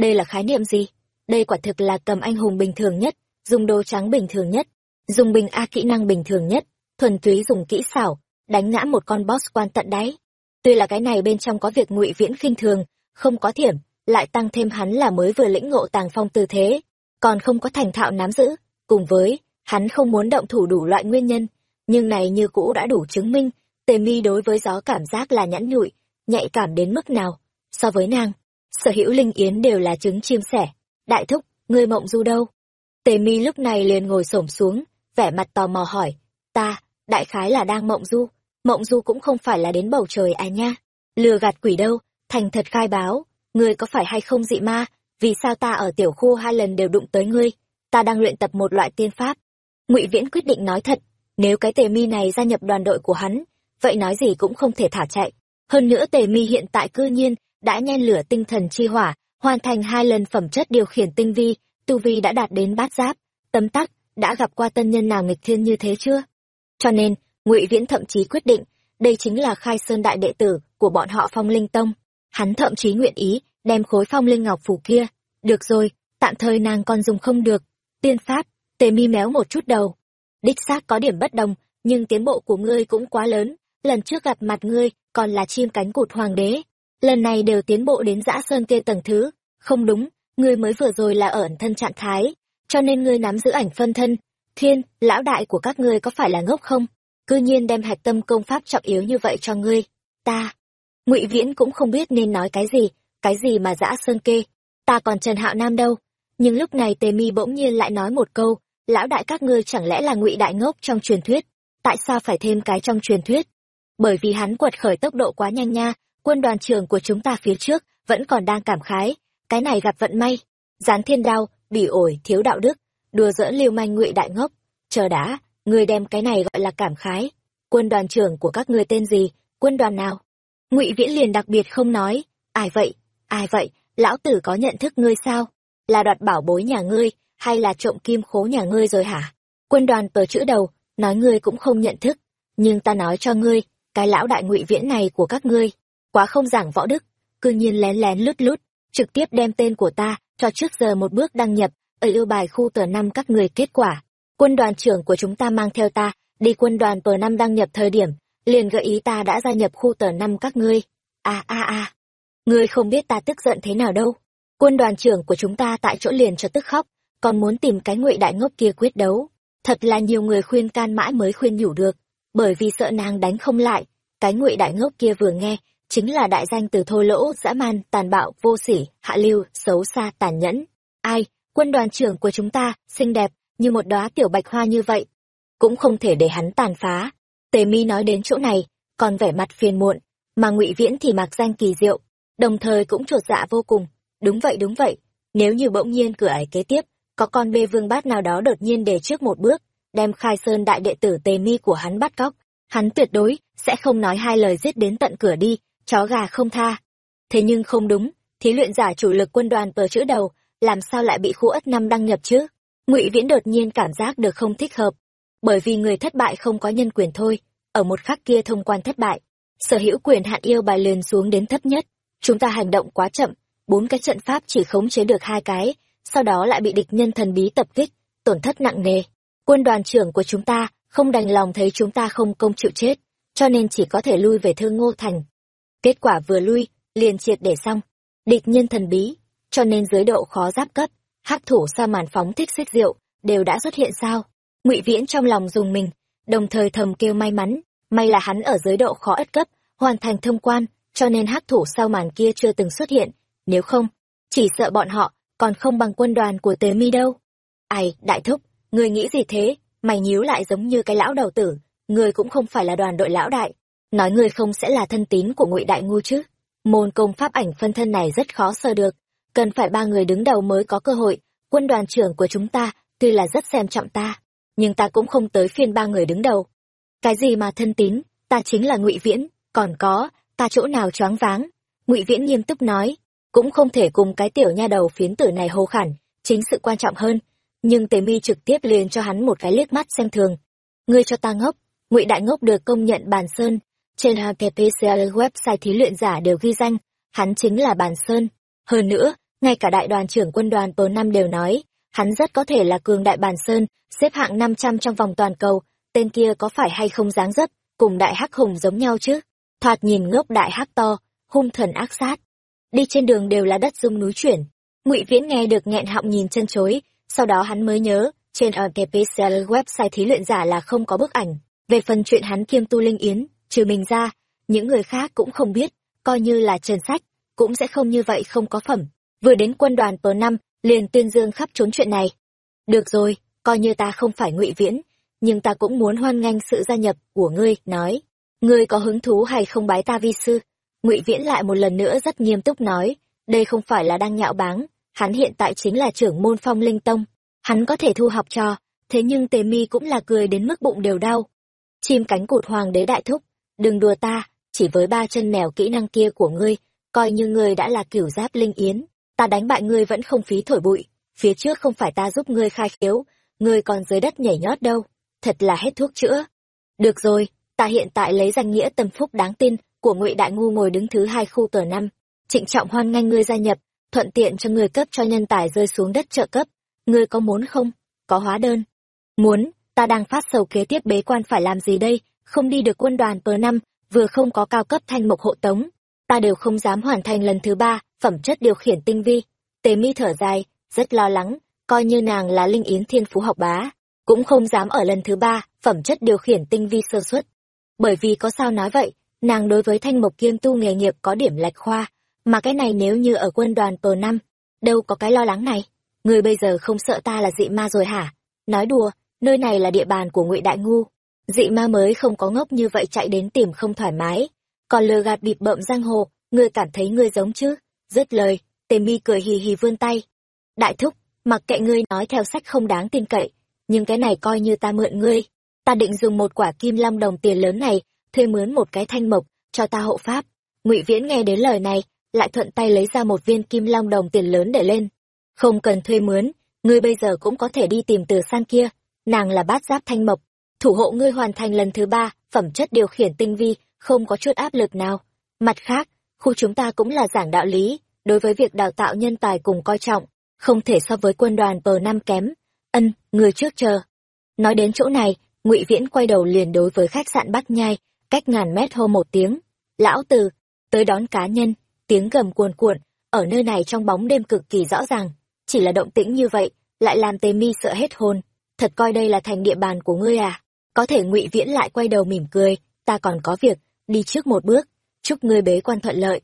đây là khái niệm gì? Đây quả thực là cầm anh hùng bình thường nhất, dùng đồ trắng bình thường nhất, dùng bình a kỹ năng bình thường nhất, thuần túy dùng kỹ xảo, đánh ngã một con boss quan tận đáy. Tuy là cái này bên trong có việc ngụy viễn khinh thường, không có thiểm, lại tăng thêm hắn là mới vừa lĩnh ngộ tàng phong tư thế, còn không có thành thạo nắm giữ. Cùng với, hắn không muốn động thủ đủ loại nguyên nhân, nhưng này như cũ đã đủ chứng minh, tề mi đối với gió cảm giác là nhãn nhụi, nhạy cảm đến mức nào. So với nàng sở hữu linh yến đều là trứng chim sẻ. Đại thúc, ngươi mộng du đâu? Tề mi lúc này liền ngồi xổm xuống, vẻ mặt tò mò hỏi. Ta, đại khái là đang mộng du. Mộng du cũng không phải là đến bầu trời à nha. Lừa gạt quỷ đâu, thành thật khai báo. Ngươi có phải hay không dị ma? Vì sao ta ở tiểu khu hai lần đều đụng tới ngươi? Ta đang luyện tập một loại tiên pháp. Ngụy viễn quyết định nói thật. Nếu cái tề mi này gia nhập đoàn đội của hắn, vậy nói gì cũng không thể thả chạy. Hơn nữa tề mi hiện tại cư nhiên đã nhen lửa tinh thần chi hỏa, hoàn thành hai lần phẩm chất điều khiển tinh vi, tu vi đã đạt đến bát giáp, tấm tắc, đã gặp qua tân nhân nào nghịch thiên như thế chưa? Cho nên, ngụy viễn thậm chí quyết định, đây chính là khai sơn đại đệ tử của bọn họ phong linh tông. Hắn thậm chí nguyện ý đem khối phong linh ngọc phủ kia. Được rồi, tạm thời nàng còn dùng không được. Tiên pháp, tề mi méo một chút đầu. Đích xác có điểm bất đồng, nhưng tiến bộ của ngươi cũng quá lớn. Lần trước gặp mặt ngươi còn là chim cánh cụt hoàng đế lần này đều tiến bộ đến dã sơn kia tầng thứ. Không đúng, ngươi mới vừa rồi là ở ẩn thân trạng thái, cho nên ngươi nắm giữ ảnh phân thân. Thiên, lão đại của các ngươi có phải là ngốc không? Cư nhiên đem hạch tâm công pháp trọng yếu như vậy cho ngươi. Ta, ngụy viễn cũng không biết nên nói cái gì cái gì mà dã sơn kê. Ta còn trần hạo nam đâu? Nhưng lúc này tề mi bỗng nhiên lại nói một câu, lão đại các ngươi chẳng lẽ là ngụy đại ngốc trong truyền thuyết? Tại sao phải thêm cái trong truyền thuyết? Bởi vì hắn quật khởi tốc độ quá nhanh nha quân đoàn trưởng của chúng ta phía trước vẫn còn đang cảm khái, cái này gặp vận may. Gián thiên đao, bỉ ổi, thiếu đạo đức, đùa giỡn lưu manh ngụy đại ngốc. Chờ đã, người đem cái này gọi là cảm khái. Quân đoàn trưởng của các người tên gì? Quân đoàn nào? Ngụy viễn liền đặc biệt không nói. Ai vậy? Ai vậy? Lão tử có nhận thức ngươi sao? Là đoạt bảo bối nhà ngươi, hay là trộm kim khố nhà ngươi rồi hả? Quân đoàn tờ chữ đầu, nói ngươi cũng không nhận thức. Nhưng ta nói cho ngươi, cái lão đại ngụy viễn này của các ngươi quá không giảng võ đức cư nhiên lén lén lút lút, trực tiếp đem tên của ta cho trước giờ một bước đăng nhập, ở yêu bài khu tờ năm các người kết quả. Quân đoàn trưởng của chúng ta mang theo ta, đi quân đoàn tờ năm đăng nhập thời điểm, liền gợi ý ta đã gia nhập khu tờ năm các ngươi. A a a. Ngươi không biết ta tức giận thế nào đâu. Quân đoàn trưởng của chúng ta tại chỗ liền cho tức khóc, còn muốn tìm cái ngụy đại ngốc kia quyết đấu. Thật là nhiều người khuyên can mãi mới khuyên nhủ được, bởi vì sợ nàng đánh không lại. Cái ngụy đại ngốc kia vừa nghe chính là đại danh từ thô lỗ, dã man, tàn bạo, vô sỉ, hạ lưu, xấu xa, tàn nhẫn. Ai, quân đoàn trưởng của chúng ta, xinh đẹp, như một đóa tiểu bạch hoa như vậy, cũng không thể để hắn tàn phá. Tề mi nói đến chỗ này, còn vẻ mặt phiền muộn, mà ngụy viễn thì mặc danh kỳ diệu, đồng thời cũng chột dạ vô cùng. Đúng vậy đúng vậy, nếu như bỗng nhiên cửa ải kế tiếp, có con bê vương bát nào đó đột nhiên để trước một bước, đem khai sơn đại đệ tử tề mi của hắn bắt cóc, hắn tuyệt đối sẽ không nói hai lời giết đến tận cửa đi chó gà không tha. Thế nhưng không đúng, thí luyện giả chủ lực quân đoàn tờ chữ đầu, làm sao lại bị khu ất năm đăng nhập chứ? Ngụy viễn đột nhiên cảm giác được không thích hợp. Bởi vì người thất bại không có nhân quyền thôi, ở một khắc kia thông quan thất bại, sở hữu quyền hạn yêu bài liền xuống đến thấp nhất. Chúng ta hành động quá chậm, bốn cái trận pháp chỉ khống chế được hai cái, sau đó lại bị địch nhân thần bí tập kích, tổn thất nặng nề. Quân đoàn trưởng của chúng ta không đành lòng thấy chúng ta không công chịu chết, cho nên chỉ có thể lui về thương ngô thành kết quả vừa lui, liền triệt để xong. Địch nhân thần bí, cho nên dưới độ khó giáp cấp, hắc thủ sa màn phóng thích xích rượu đều đã xuất hiện sao? Ngụy viễn trong lòng dùng mình, đồng thời thầm kêu may mắn, may là hắn ở dưới độ khó ất cấp, hoàn thành thông quan, cho nên hắc thủ sau màn kia chưa từng xuất hiện, nếu không, chỉ sợ bọn họ còn không bằng quân đoàn của tế mi đâu. Ai, đại thúc người nghĩ gì thế? Mày nhíu lại giống như cái lão đầu tử người cũng không phải là đoàn đội lão đại nói người không sẽ là thân tín của ngụy đại ngu chứ Môn công pháp ảnh phân thân này rất khó sơ được, cần phải ba người đứng đầu mới có cơ hội. Quân đoàn trưởng của chúng ta, tuy là rất xem trọng ta, nhưng ta cũng không tới phiên ba người đứng đầu. Cái gì mà thân tín, ta chính là ngụy Viễn, còn có, ta chỗ nào choáng váng. ngụy Viễn nghiêm túc nói, cũng không thể cùng cái tiểu nha đầu phiến tử này hô khản, chính sự quan trọng hơn. Nhưng Tề Mi trực tiếp liền cho hắn một cái liếc mắt xem thường. Ngươi cho ta ngốc, ngụy đại ngốc được công nhận bàn sơn, trên HTTPC website thí luyện giả đều ghi danh, hắn chính là bàn sơn. Hơn nữa, ngay cả đại đoàn trưởng quân đoàn Pờ Năm đều nói, hắn rất có thể là cường đại bàn sơn, xếp hạng 500 trong vòng toàn cầu, tên kia có phải hay không dáng dấp, cùng đại hắc hùng giống nhau chứ? Thoạt nhìn ngốc đại hắc to, hung thần ác sát. Đi trên đường đều là đất rung núi chuyển. Ngụy Viễn nghe được nghẹn họng nhìn chân chối, sau đó hắn mới nhớ, trên RTPCL website thí luyện giả là không có bức ảnh. Về phần chuyện hắn kiêm tu linh yến, trừ mình ra, những người khác cũng không biết, coi như là trần sách, cũng sẽ không như vậy không có phẩm. Vừa đến quân đoàn p năm liền tuyên dương khắp trốn chuyện này. Được rồi, coi như ta không phải ngụy viễn, nhưng ta cũng muốn hoan nghênh sự gia nhập của ngươi, nói. Ngươi có hứng thú hay không bái ta vi sư? ngụy Viễn lại một lần nữa rất nghiêm túc nói, đây không phải là đang nhạo báng, hắn hiện tại chính là trưởng môn phong linh tông, hắn có thể thu học trò, thế nhưng tề mi cũng là cười đến mức bụng đều đau. Chim cánh cụt hoàng đế đại thúc, đừng đùa ta, chỉ với ba chân mèo kỹ năng kia của ngươi, coi như ngươi đã là cửu giáp linh yến, ta đánh bại ngươi vẫn không phí thổi bụi, phía trước không phải ta giúp ngươi khai khiếu, ngươi còn dưới đất nhảy nhót đâu, thật là hết thuốc chữa. Được rồi, ta hiện tại lấy danh nghĩa tâm phúc đáng tin của ngụy đại ngu ngồi đứng thứ hai khu tờ năm, trịnh trọng hoan nghênh ngươi gia nhập, thuận tiện cho ngươi cấp cho nhân tài rơi xuống đất trợ cấp, ngươi có muốn không? Có hóa đơn. Muốn, ta đang phát sầu kế tiếp bế quan phải làm gì đây, không đi được quân đoàn tờ năm, vừa không có cao cấp thanh mộc hộ tống, ta đều không dám hoàn thành lần thứ ba, phẩm chất điều khiển tinh vi. tề mi thở dài, rất lo lắng, coi như nàng là linh yến thiên phú học bá, cũng không dám ở lần thứ ba, phẩm chất điều khiển tinh vi sơ xuất. Bởi vì có sao nói vậy, nàng đối với thanh mộc kiêm tu nghề nghiệp có điểm lệch khoa, mà cái này nếu như ở quân đoàn tờ năm, đâu có cái lo lắng này. Người bây giờ không sợ ta là dị ma rồi hả? Nói đùa, nơi này là địa bàn của ngụy Đại Ngu. Dị ma mới không có ngốc như vậy chạy đến tìm không thoải mái. Còn lừa gạt bịp bợm giang hồ, ngươi cảm thấy ngươi giống chứ? Dứt lời, tề mi cười hì hì vươn tay. Đại thúc, mặc kệ ngươi nói theo sách không đáng tin cậy, nhưng cái này coi như ta mượn ngươi. Ta định dùng một quả kim long đồng tiền lớn này, thuê mướn một cái thanh mộc, cho ta hộ pháp. ngụy Viễn nghe đến lời này, lại thuận tay lấy ra một viên kim long đồng tiền lớn để lên. Không cần thuê mướn, ngươi bây giờ cũng có thể đi tìm từ san kia, nàng là bát giáp thanh mộc, thủ hộ ngươi hoàn thành lần thứ ba, phẩm chất điều khiển tinh vi, không có chút áp lực nào. Mặt khác, khu chúng ta cũng là giảng đạo lý, đối với việc đào tạo nhân tài cùng coi trọng, không thể so với quân đoàn bờ năm kém. Ân, người trước chờ. Nói đến chỗ này, ngụy Viễn quay đầu liền đối với khách sạn Bắc Nhai, cách ngàn mét hô một tiếng. Lão Từ, tới đón cá nhân, tiếng gầm cuồn cuộn, ở nơi này trong bóng đêm cực kỳ rõ ràng. Chỉ là động tĩnh như vậy, lại làm tề mi sợ hết hồn. Thật coi đây là thành địa bàn của ngươi à? Có thể ngụy Viễn lại quay đầu mỉm cười, ta còn có việc, đi trước một bước, chúc ngươi bế quan thuận lợi.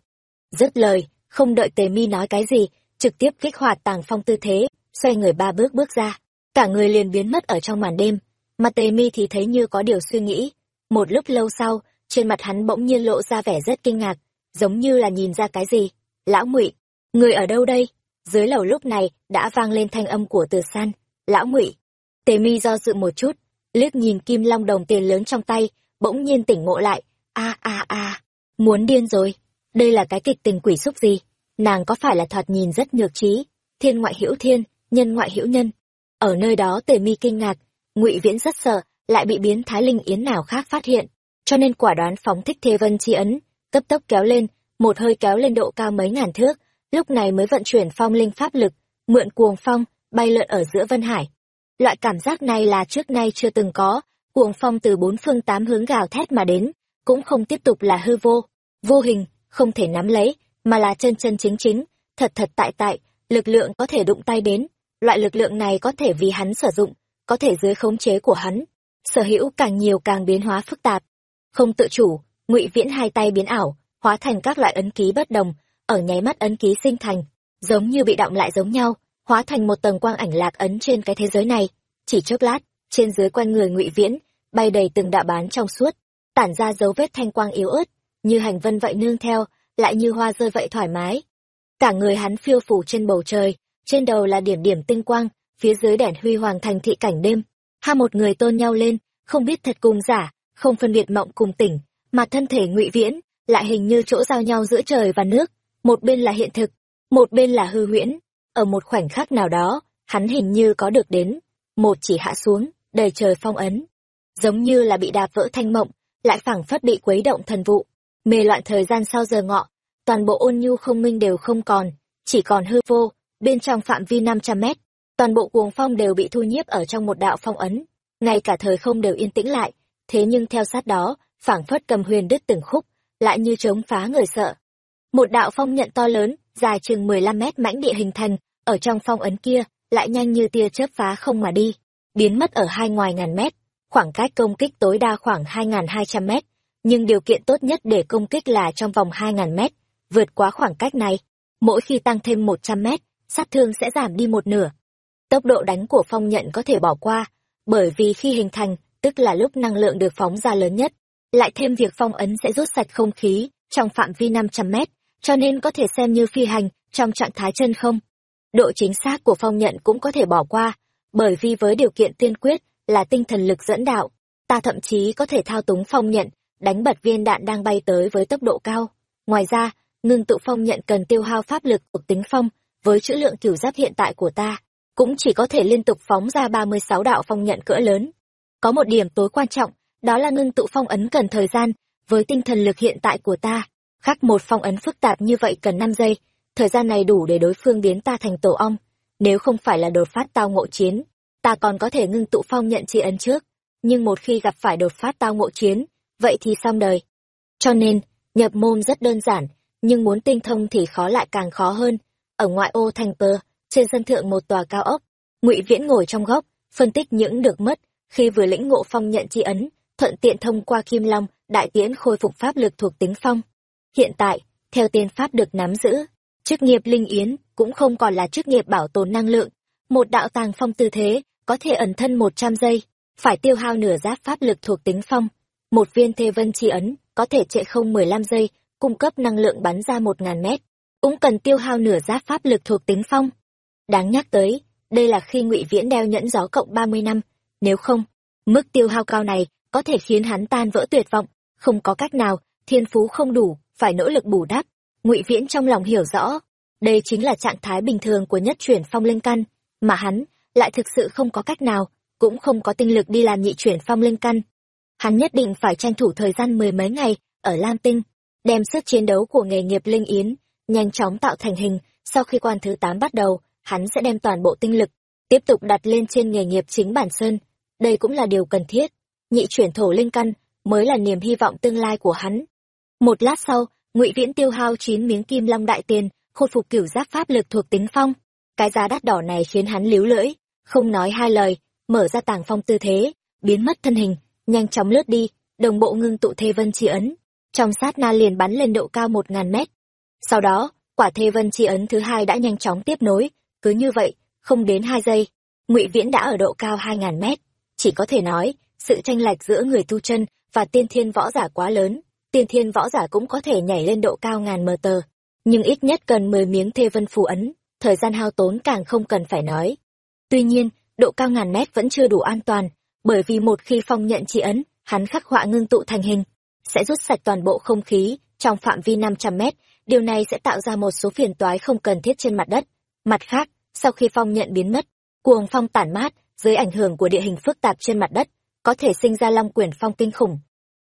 Dứt lời, không đợi tề mi nói cái gì, trực tiếp kích hoạt tàng phong tư thế, xoay người ba bước bước ra. Cả người liền biến mất ở trong màn đêm, mà tề mi thì thấy như có điều suy nghĩ. Một lúc lâu sau, trên mặt hắn bỗng nhiên lộ ra vẻ rất kinh ngạc, giống như là nhìn ra cái gì. Lão ngụy, người ở đâu đây? Dưới lầu lúc này đã vang lên thanh âm của từ san. Lão ngụy, tề mi do dự một chút, liếc nhìn kim long đồng tiền lớn trong tay, bỗng nhiên tỉnh ngộ lại. a a a muốn điên rồi, đây là cái kịch tình quỷ xúc gì? nàng có phải là thoạt nhìn rất nhược trí? Thiên ngoại hữu thiên nhân ngoại hữu nhân. Ở nơi đó tề mi kinh ngạc ngụy viễn rất sợ lại bị biến thái linh yến nào khác phát hiện. Cho nên quả đoán phóng thích thê vân chi ấn cấp tốc kéo lên một hơi kéo lên độ cao mấy ngàn thước lúc này mới vận chuyển phong linh pháp lực mượn cuồng phong bay lượn ở giữa vân hải loại cảm giác này là trước nay chưa từng có cuồng phong từ bốn phương tám hướng gào thét mà đến cũng không tiếp tục là hư vô. Vô hình không thể nắm lấy mà là chân chân chính chính, thật thật tại tại, lực lượng có thể đụng tay đến, loại lực lượng này có thể vì hắn sử dụng, có thể dưới khống chế của hắn, sở hữu càng nhiều càng biến hóa phức tạp. Không tự chủ, Ngụy Viễn hai tay biến ảo, hóa thành các loại ấn ký bất đồng, ở nháy mắt ấn ký sinh thành, giống như bị động lại giống nhau, hóa thành một tầng quang ảnh lạc ấn trên cái thế giới này. Chỉ chốc lát, trên dưới quanh người Ngụy Viễn, bay đầy từng đạo bán trong suốt, tản ra dấu vết thanh quang yếu ớt, như hành vân vậy nương theo lại như hoa rơi vậy thoải mái. Cả người hắn phiêu phủ trên bầu trời, trên đầu là điểm điểm tinh quang, phía dưới đèn huy hoàng thành thị cảnh đêm. Hai một người tôn nhau lên, không biết thật cùng giả, không phân biệt mộng cùng tỉnh, mà thân thể ngụy viễn, lại hình như chỗ giao nhau giữa trời và nước, một bên là hiện thực, một bên là hư huyễn. Ở một khoảnh khắc nào đó, hắn hình như có được đến, một chỉ hạ xuống, đầy trời phong ấn. Giống như là bị đạp vỡ thanh mộng, lại phảng phất bị quấy động thần vụ. Mê loạn thời gian sau giờ ngọ, toàn bộ ôn nhu không minh đều không còn, chỉ còn hư vô, bên trong phạm vi 500 mét. Toàn bộ cuồng phong đều bị thu nhiếp ở trong một đạo phong ấn, ngay cả thời không đều yên tĩnh lại, thế nhưng theo sát đó, phảng phất cầm huyền đứt từng khúc, lại như chống phá người sợ. Một đạo phong nhận to lớn, dài chừng 15 mét mãnh địa hình thành, ở trong phong ấn kia, lại nhanh như tia chớp phá không mà đi, biến mất ở hai ngoài ngàn mét, khoảng cách công kích tối đa khoảng 2.200 mét, nhưng điều kiện tốt nhất để công kích là trong vòng hai ngàn mét, vượt quá khoảng cách này, mỗi khi tăng thêm 100 mét, sát thương sẽ giảm đi một nửa. Tốc độ đánh của phong nhận có thể bỏ qua, bởi vì khi hình thành, tức là lúc năng lượng được phóng ra lớn nhất, lại thêm việc phong ấn sẽ rút sạch không khí trong phạm vi 500 mét, cho nên có thể xem như phi hành trong trạng thái chân không. Độ chính xác của phong nhận cũng có thể bỏ qua, bởi vì với điều kiện tiên quyết là tinh thần lực dẫn đạo, ta thậm chí có thể thao túng phong nhận, đánh bật viên đạn đang bay tới với tốc độ cao. Ngoài ra, ngưng tụ phong nhận cần tiêu hao pháp lực thuộc tính phong, với chữ lượng cửu giáp hiện tại của ta, cũng chỉ có thể liên tục phóng ra 36 đạo phong nhận cỡ lớn. Có một điểm tối quan trọng, đó là ngưng tụ phong ấn cần thời gian, với tinh thần lực hiện tại của ta, khắc một phong ấn phức tạp như vậy cần 5 giây, thời gian này đủ để đối phương biến ta thành tổ ong. Nếu không phải là đột phát tao ngộ chiến, ta còn có thể ngưng tụ phong nhận tri ấn trước, nhưng một khi gặp phải đột phát tao ngộ chiến, vậy thì xong đời. Cho nên, nhập môn rất đơn giản, nhưng muốn tinh thông thì khó lại càng khó hơn. Ở ngoại ô thành tơ, trên sân thượng một tòa cao ốc, ngụy Viễn ngồi trong góc, phân tích những được mất khi vừa lĩnh ngộ phong nhận tri ấn, thuận tiện thông qua Kim Long, đại tiễn khôi phục pháp lực thuộc tính phong. Hiện tại, theo tiên pháp được nắm giữ, chức nghiệp linh yến cũng không còn là chức nghiệp bảo tồn năng lượng. Một đạo tàng phong tư thế, có thể ẩn thân một trăm giây, phải tiêu hao nửa giáp pháp lực thuộc tính phong. Một viên thê vân chi ấn, có thể trệ không mười lăm giây, cung cấp năng lượng bắn ra một ngàn mét. Cũng cần tiêu hao nửa giáp pháp lực thuộc tính phong. Đáng nhắc tới, đây là khi ngụy Viễn đeo nhẫn gió cộng ba mươi năm. Nếu không, mức tiêu hao cao này có thể khiến hắn tan vỡ tuyệt vọng. Không có cách nào, thiên phú không đủ, phải nỗ lực bù đắp ngụy Viễn trong lòng hiểu rõ, đây chính là trạng thái bình thường của nhất chuyển phong linh căn, mà hắn lại thực sự không có cách nào, cũng không có tinh lực đi làm nhị chuyển phong linh căn. Hắn nhất định phải tranh thủ thời gian mười mấy ngày ở Lam Tinh, đem sức chiến đấu của nghề nghiệp linh yến nhanh chóng tạo thành hình, sau khi quan thứ tám bắt đầu, hắn sẽ đem toàn bộ tinh lực tiếp tục đặt lên trên nghề nghiệp chính bản sơn. Đây cũng là điều cần thiết. Nhị chuyển thổ linh căn mới là niềm hy vọng tương lai của hắn. Một lát sau, Ngụy Viễn tiêu hao chín miếng kim long đại tiền, khôi phục cửu giáp pháp lực thuộc tính phong. Cái giá đắt đỏ này khiến hắn líu lưỡi, không nói hai lời, mở ra tàng phong tư thế, biến mất thân hình, nhanh chóng lướt đi, đồng bộ ngưng tụ thê vân chi ấn. Trong sát na liền bắn lên độ cao một ngàn mét. Sau đó, quả thê vân chi ấn thứ hai đã nhanh chóng tiếp nối, cứ như vậy, không đến hai giây, ngụy Viễn đã ở độ cao hai ngàn mét. Chỉ có thể nói, sự tranh lệch giữa người tu chân và tiên thiên võ giả quá lớn, tiên thiên võ giả cũng có thể nhảy lên độ cao ngàn mờ tờ, nhưng ít nhất cần mười miếng thê vân phù ấn, thời gian hao tốn càng không cần phải nói. Tuy nhiên, độ cao ngàn mét vẫn chưa đủ an toàn, bởi vì một khi phong nhận chi ấn, hắn khắc họa ngưng tụ thành hình, sẽ rút sạch toàn bộ không khí trong phạm vi 500 mét, điều này sẽ tạo ra một số phiền toái không cần thiết trên mặt đất. Mặt khác, sau khi phong nhận biến mất, cuồng phong tản mát, dưới ảnh hưởng của địa hình phức tạp trên mặt đất, có thể sinh ra long quyển phong kinh khủng.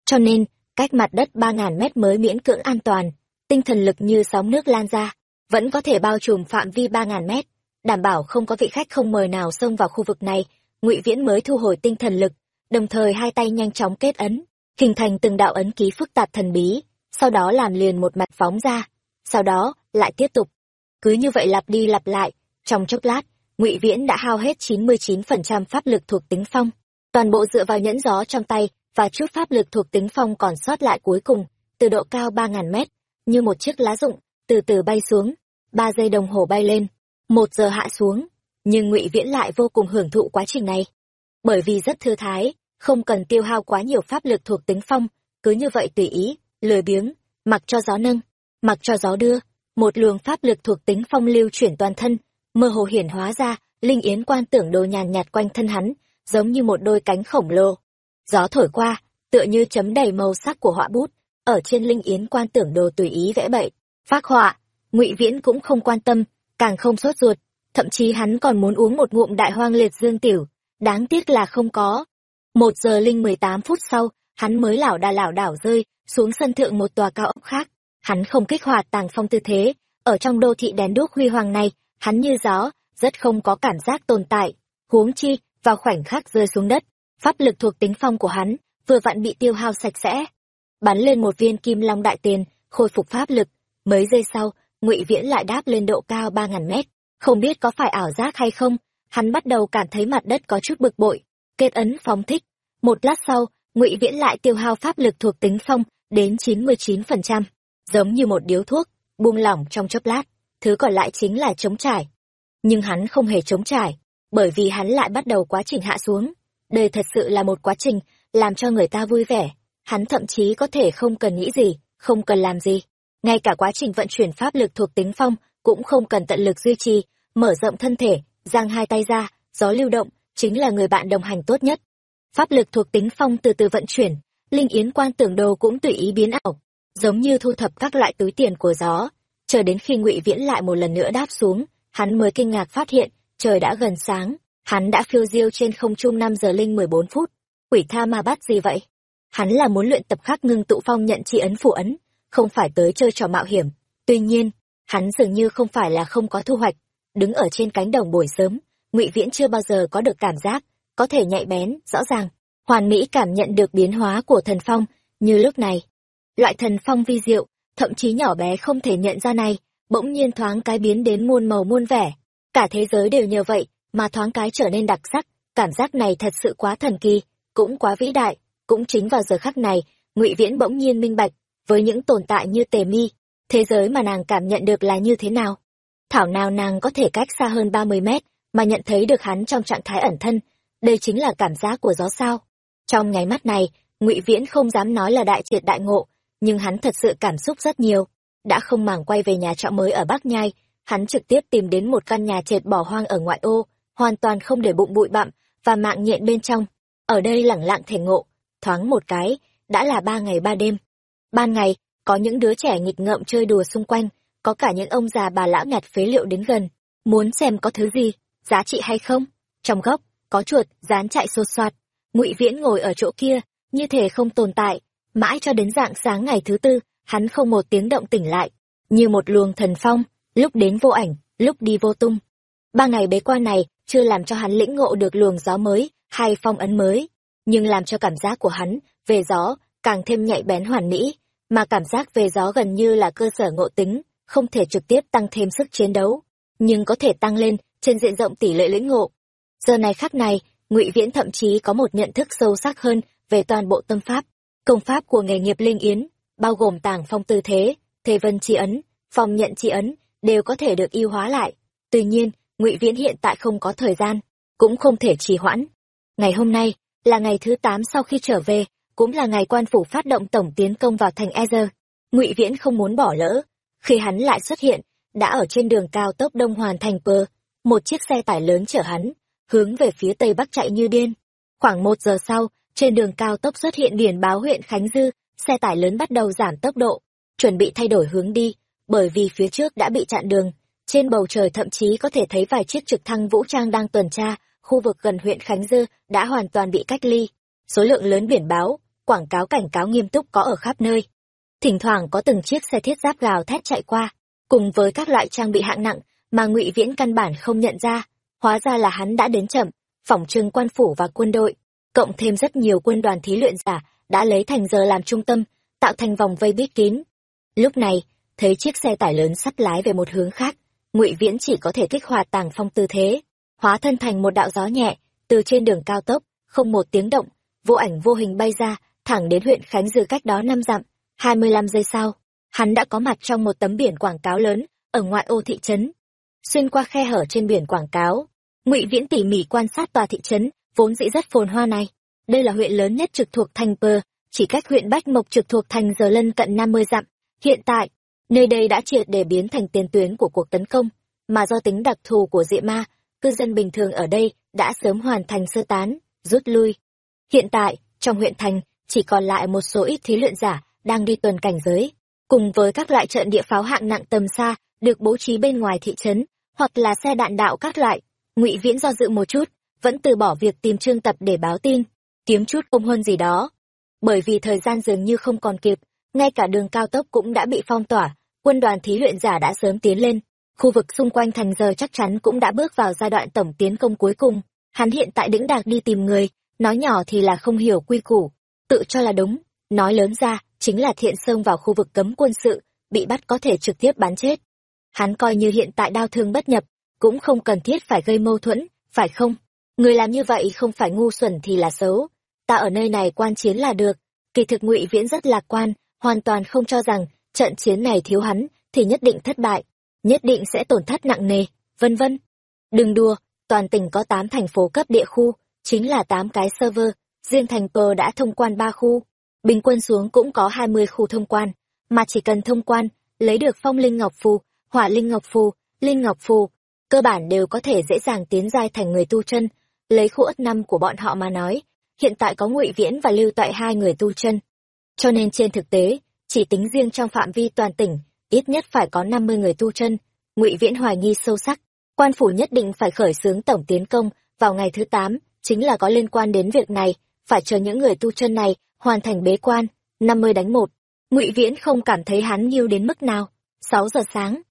Cho nên, cách mặt đất 3.000 mét mới miễn cưỡng an toàn, tinh thần lực như sóng nước lan ra, vẫn có thể bao trùm phạm vi 3.000 mét, đảm bảo không có vị khách không mời nào xông vào khu vực này. Ngụy Viễn mới thu hồi tinh thần lực, đồng thời hai tay nhanh chóng kết ấn, hình thành từng đạo ấn ký phức tạp thần bí, sau đó làm liền một mặt phóng ra, sau đó lại tiếp tục. Cứ như vậy lặp đi lặp lại, trong chốc lát, Ngụy Viễn đã hao hết 99% pháp lực thuộc tính phong, toàn bộ dựa vào nhẫn gió trong tay và chút pháp lực thuộc tính phong còn sót lại cuối cùng, từ độ cao 3.000 mét, như một chiếc lá rụng, từ từ bay xuống, ba giây đồng hồ bay lên, một giờ hạ xuống, nhưng ngụy Viễn lại vô cùng hưởng thụ quá trình này. Bởi vì rất thư thái, không cần tiêu hao quá nhiều pháp lực thuộc tính phong, cứ như vậy tùy ý, lười biếng, mặc cho gió nâng. mặc cho gió đưa một luồng pháp lực thuộc tính phong lưu chuyển toàn thân mơ hồ hiển hóa ra linh yến quan tưởng đồ nhàn nhạt quanh thân hắn giống như một đôi cánh khổng lồ gió thổi qua, tựa như chấm đầy màu sắc của họa bút, ở trên linh yến quan tưởng đồ tùy ý vẽ bậy, phác họa, ngụy viễn cũng không quan tâm, càng không sốt ruột, thậm chí hắn còn muốn uống một ngụm đại hoang liệt dương tiểu, đáng tiếc là không có. Một giờ linh mười tám phút sau, hắn mới lảo đà lảo đảo rơi xuống sân thượng một tòa cao ốc khác, hắn không kích hoạt tàng phong tư thế, ở trong đô thị đèn đuốc huy hoàng này, hắn như gió, rất không có cảm giác tồn tại, huống chi, vào khoảnh khắc rơi xuống đất pháp lực thuộc tính phong của hắn, vừa vặn bị tiêu hao sạch sẽ. Bắn lên một viên kim long đại tiền, khôi phục pháp lực. Mấy giây sau, ngụy viễn lại đáp lên độ cao ba ngàn mét. Không biết có phải ảo giác hay không, hắn bắt đầu cảm thấy mặt đất có chút bực bội. Kết ấn phóng thích. Một lát sau, ngụy viễn lại tiêu hao pháp lực thuộc tính phong đến chín mươi chín phần trăm, giống như một điếu thuốc, buông lỏng trong chốc lát. Thứ còn lại chính là chống trải. Nhưng hắn không hề chống trải, bởi vì hắn lại bắt đầu quá trình hạ xuống đây thật sự là một quá trình, làm cho người ta vui vẻ. Hắn thậm chí có thể không cần nghĩ gì, không cần làm gì. Ngay cả quá trình vận chuyển pháp lực thuộc tính phong cũng không cần tận lực duy trì, mở rộng thân thể, giang hai tay ra, gió lưu động, chính là người bạn đồng hành tốt nhất. Pháp lực thuộc tính phong từ từ vận chuyển, linh yến quan tưởng đồ cũng tùy ý biến ảo, giống như thu thập các loại túi tiền của gió. Chờ đến khi ngụy viễn lại một lần nữa đáp xuống, hắn mới kinh ngạc phát hiện, trời đã gần sáng hắn đã phiêu diêu trên không trung năm giờ linh mười bốn phút. Quỷ tha ma bắt gì vậy? Hắn là muốn luyện tập khắc ngưng tụ phong nhận tri ấn phủ ấn, không phải tới chơi trò mạo hiểm. Tuy nhiên, hắn dường như không phải là không có thu hoạch. Đứng ở trên cánh đồng buổi sớm, ngụy viễn chưa bao giờ có được cảm giác, có thể nhạy bén, rõ ràng. Hoàn mỹ cảm nhận được biến hóa của thần phong, như lúc này. Loại thần phong vi diệu, thậm chí nhỏ bé không thể nhận ra này, bỗng nhiên thoáng cái biến đến muôn màu muôn vẻ. Cả thế giới đều nhờ vậy mà thoáng cái trở nên đặc sắc. Cảm giác này thật sự quá thần kỳ, cũng quá vĩ đại. Cũng chính vào giờ khắc này, ngụy viễn bỗng nhiên minh bạch, với những tồn tại như tề mi, thế giới mà nàng cảm nhận được là như thế nào. Thảo nào nàng có thể cách xa hơn ba mươi mét mà nhận thấy được hắn trong trạng thái ẩn thân, đây chính là cảm giác của gió sao. Trong nháy mắt này, ngụy viễn không dám nói là đại triệt đại ngộ, nhưng hắn thật sự cảm xúc rất nhiều. Đã không màng quay về nhà trọ mới ở bắc nhai, hắn trực tiếp tìm đến một căn nhà trệt bỏ hoang ở ngoại ô hoàn toàn không để bụng bụi bặm và mạng nhện bên trong. Ở đây lẳng lặng thể ngộ, thoáng một cái, đã là ba ngày ba đêm. Ban ngày, có những đứa trẻ nghịch ngợm chơi đùa xung quanh, có cả những ông già bà lão nhặt phế liệu đến gần, muốn xem có thứ gì, giá trị hay không. Trong góc, có chuột dán chạy xô xoạt ngụy viễn ngồi ở chỗ kia, như thể không tồn tại. Mãi cho đến dạng sáng ngày thứ tư, hắn không một tiếng động tỉnh lại, như một luồng thần phong, lúc đến vô ảnh, lúc đi vô tung. Ba ngày bế quan này chưa làm cho hắn lĩnh ngộ được luồng gió mới hay phong ấn mới, nhưng làm cho cảm giác của hắn về gió càng thêm nhạy bén hoàn mỹ, mà cảm giác về gió gần như là cơ sở ngộ tính, không thể trực tiếp tăng thêm sức chiến đấu, nhưng có thể tăng lên trên diện rộng tỷ lệ lĩnh ngộ. Giờ này khác này, ngụy viễn thậm chí có một nhận thức sâu sắc hơn về toàn bộ tâm pháp. Công pháp của nghề nghiệp linh yến, bao gồm tàng phong tư thế thế vân tri ấn, phong nhận tri ấn, đều có thể được yêu hóa lại. Tuy nhiên ngụy viễn hiện tại không có thời gian cũng không thể trì hoãn ngày hôm nay là ngày thứ tám sau khi trở về cũng là ngày quan phủ phát động tổng tiến công vào thành Ezer. Ngụy Viễn không muốn bỏ lỡ. Khi hắn lại xuất hiện, đã ở trên đường cao tốc Đông Hoàn thành Pơ, một chiếc xe tải lớn chở hắn, hướng về phía tây bắc chạy như điên. Khoảng một giờ sau, trên đường cao tốc xuất hiện biển báo huyện Khánh Dư, xe tải lớn bắt đầu giảm tốc độ, chuẩn bị thay đổi hướng đi, bởi vì phía trước đã bị chặn đường. Trên bầu trời thậm chí có thể thấy vài chiếc trực thăng vũ trang đang tuần tra, khu vực gần huyện Khánh Dư đã hoàn toàn bị cách ly. Số lượng lớn biển báo, quảng cáo cảnh cáo nghiêm túc có ở khắp nơi. Thỉnh thoảng có từng chiếc xe thiết giáp gào thét chạy qua, cùng với các loại trang bị hạng nặng mà Ngụy Viễn căn bản không nhận ra, hóa ra là hắn đã đến chậm, phỏng trưng quan phủ và quân đội, cộng thêm rất nhiều quân đoàn thí luyện giả đã lấy thành giờ làm trung tâm, tạo thành vòng vây bít kín. Lúc này, thấy chiếc xe tải lớn sắp lái về một hướng khác, Ngụy Viễn chỉ có thể kích hoạt tàng phong tư thế, hóa thân thành một đạo gió nhẹ, từ trên đường cao tốc, không một tiếng động, vô ảnh vô hình bay ra, thẳng đến huyện Khánh Dư cách đó năm dặm. hai mươi lăm giây sau, hắn đã có mặt trong một tấm biển quảng cáo lớn, ở ngoại ô thị trấn. Xuyên qua khe hở trên biển quảng cáo, ngụy Viễn tỉ mỉ quan sát tòa thị trấn, vốn dĩ rất phồn hoa này. Đây là huyện lớn nhất trực thuộc thành Pơ, chỉ cách huyện Bách Mộc trực thuộc thành giờ lân cận năm mươi dặm. Hiện tại, Nơi đây đã triệt để biến thành tiền tuyến của cuộc tấn công, mà do tính đặc thù của dị ma, cư dân bình thường ở đây đã sớm hoàn thành sơ tán, rút lui. Hiện tại, trong huyện thành, chỉ còn lại một số ít thí luyện giả đang đi tuần cảnh giới, cùng với các loại trận địa pháo hạng nặng tầm xa được bố trí bên ngoài thị trấn, hoặc là xe đạn đạo các loại. Ngụy Viễn do dự một chút, vẫn từ bỏ việc tìm Trương Tập để báo tin, kiếm chút công hơn gì đó. Bởi vì thời gian dường như không còn kịp, ngay cả đường cao tốc cũng đã bị phong tỏa, quân đoàn thí luyện giả đã sớm tiến lên, khu vực xung quanh thành giờ chắc chắn cũng đã bước vào giai đoạn tổng tiến công cuối cùng. Hắn hiện tại đĩnh đạc đi tìm người, nói nhỏ thì là không hiểu quy củ, tự cho là đúng, nói lớn ra, chính là thiện xông vào khu vực cấm quân sự, bị bắt có thể trực tiếp bắn chết. Hắn coi như hiện tại đau thương bất nhập, cũng không cần thiết phải gây mâu thuẫn, phải không? Người làm như vậy không phải ngu xuẩn thì là xấu. Ta ở nơi này quan chiến là được. Kỳ thực ngụy Viễn rất lạc quan, hoàn toàn không cho rằng trận chiến này thiếu hắn thì nhất định thất bại, nhất định sẽ tổn thất nặng nề, vân vân. Đừng đùa, toàn tỉnh có 8 thành phố cấp địa khu, chính là 8 cái server, riêng thành Pờ đã thông quan 3 khu, bình quân xuống cũng có 20 khu thông quan, mà chỉ cần thông quan, lấy được phong linh ngọc phù, hỏa linh ngọc phù, linh ngọc phù, cơ bản đều có thể dễ dàng tiến giai thành người tu chân. Lấy khu ất năm của bọn họ mà nói, hiện tại có ngụy viễn và lưu toại hai người tu chân. Cho nên trên thực tế, chỉ tính riêng trong phạm vi toàn tỉnh, ít nhất phải có 50 người tu chân. Ngụy Viễn hoài nghi sâu sắc, quan phủ nhất định phải khởi xướng tổng tiến công vào ngày thứ tám chính là có liên quan đến việc này, phải chờ những người tu chân này hoàn thành bế quan, 50 đánh một. Ngụy Viễn không cảm thấy hắn nhiêu đến mức nào. sáu giờ sáng.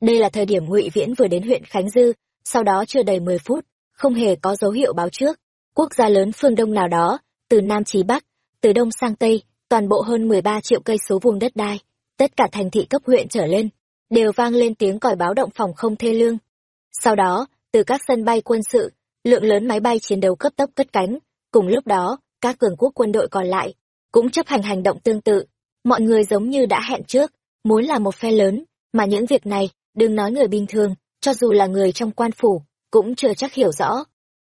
Đây là thời điểm Ngụy Viễn vừa đến huyện Khánh Dư, sau đó chưa đầy 10 phút, không hề có dấu hiệu báo trước. Quốc gia lớn phương Đông nào đó, từ Nam chí Bắc, từ Đông sang Tây, toàn bộ hơn 13 triệu cây số vùng đất đai, tất cả thành thị cấp huyện trở lên, đều vang lên tiếng còi báo động phòng không thê lương. Sau đó, từ các sân bay quân sự, lượng lớn máy bay chiến đấu cấp tốc cất cánh, cùng lúc đó, các cường quốc quân đội còn lại cũng chấp hành hành động tương tự. Mọi người giống như đã hẹn trước, muốn là một phe lớn, mà những việc này, đừng nói người bình thường, cho dù là người trong quan phủ, cũng chưa chắc hiểu rõ.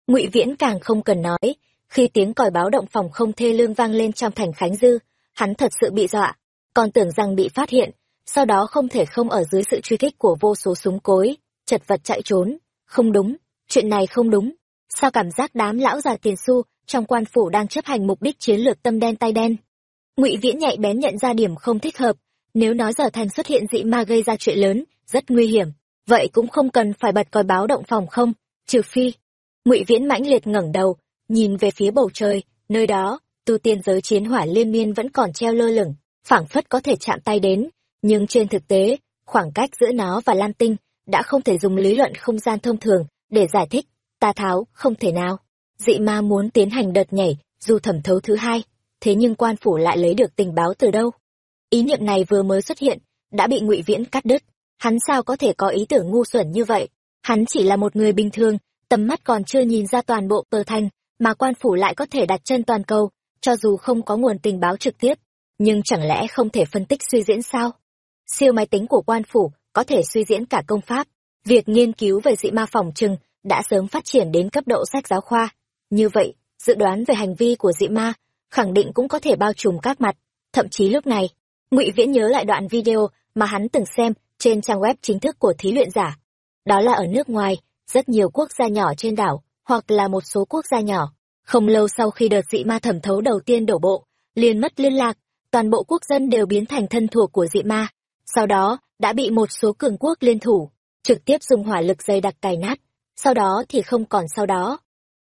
Ngụy Viễn càng không cần nói, khi tiếng còi báo động phòng không thê lương vang lên trong thành Khánh Dư, hắn thật sự bị dọa, còn tưởng rằng bị phát hiện, sau đó không thể không ở dưới sự truy kích của vô số súng cối, chật vật chạy trốn. Không đúng, chuyện này không đúng. Sao cảm giác đám lão già tiền su trong quan phủ đang chấp hành mục đích chiến lược tâm đen tay đen? Ngụy Viễn nhạy bén nhận ra điểm không thích hợp, nếu nói giờ thành xuất hiện dị ma gây ra chuyện lớn, rất nguy hiểm, vậy cũng không cần phải bật còi báo động phòng không, trừ phi. Ngụy Viễn mãnh liệt ngẩng đầu, nhìn về phía bầu trời, nơi đó, tu tiên giới chiến hỏa liên miên vẫn còn treo lơ lửng, phảng phất có thể chạm tay đến, nhưng trên thực tế, khoảng cách giữa nó và Lam Tinh đã không thể dùng lý luận không gian thông thường để giải thích, ta tháo, không thể nào. Dị ma muốn tiến hành đợt nhảy, dù thẩm thấu thứ hai, thế nhưng quan phủ lại lấy được tình báo từ đâu? Ý niệm này vừa mới xuất hiện, đã bị ngụy Viễn cắt đứt, hắn sao có thể có ý tưởng ngu xuẩn như vậy? Hắn chỉ là một người bình thường, tầm mắt còn chưa nhìn ra toàn bộ tờ thành, mà quan phủ lại có thể đặt chân toàn cầu, cho dù không có nguồn tình báo trực tiếp, nhưng chẳng lẽ không thể phân tích suy diễn sao? Siêu máy tính của quan phủ có thể suy diễn cả công pháp. Việc nghiên cứu về dị ma phòng trừng đã sớm phát triển đến cấp độ sách giáo khoa. Như vậy, dự đoán về hành vi của dị ma khẳng định cũng có thể bao trùm các mặt. Thậm chí lúc này, Ngụy Viễn nhớ lại đoạn video mà hắn từng xem trên trang web chính thức của thí luyện giả. Đó là ở nước ngoài, rất nhiều quốc gia nhỏ trên đảo, hoặc là một số quốc gia nhỏ, không lâu sau khi đợt dị ma thẩm thấu đầu tiên đổ bộ, liền mất liên lạc, toàn bộ quốc dân đều biến thành thân thuộc của dị ma. Sau đó, đã bị một số cường quốc liên thủ, trực tiếp dùng hỏa lực dày đặc cài nát. Sau đó thì không còn sau đó.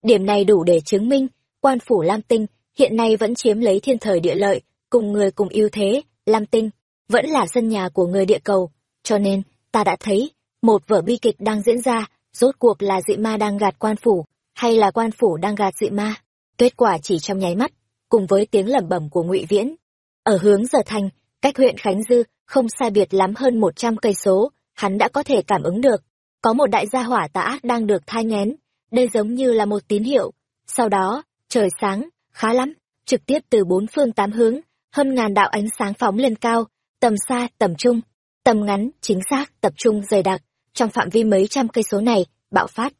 Điểm này đủ để chứng minh, quan phủ Lam Tinh hiện nay vẫn chiếm lấy thiên thời địa lợi, cùng người cùng ưu thế, Lam Tinh, vẫn là sân nhà của người địa cầu. Cho nên, ta đã thấy, một vở bi kịch đang diễn ra, rốt cuộc là dị ma đang gạt quan phủ, hay là quan phủ đang gạt dị ma? Kết quả chỉ trong nháy mắt cùng với tiếng lẩm bẩm của ngụy viễn. Ở hướng giờ thành cách huyện khánh dư không sai biệt lắm hơn một trăm cây số hắn đã có thể cảm ứng được. Có một đại gia hỏa tà ác đang được thai nghén đây giống như là một tín hiệu. Sau đó trời sáng khá lắm trực tiếp từ bốn phương tám hướng hơn ngàn đạo ánh sáng phóng lên cao tầm xa tầm trung. Tầm ngắn chính xác tập trung dày đặc trong phạm vi mấy trăm cây số này, bạo phát.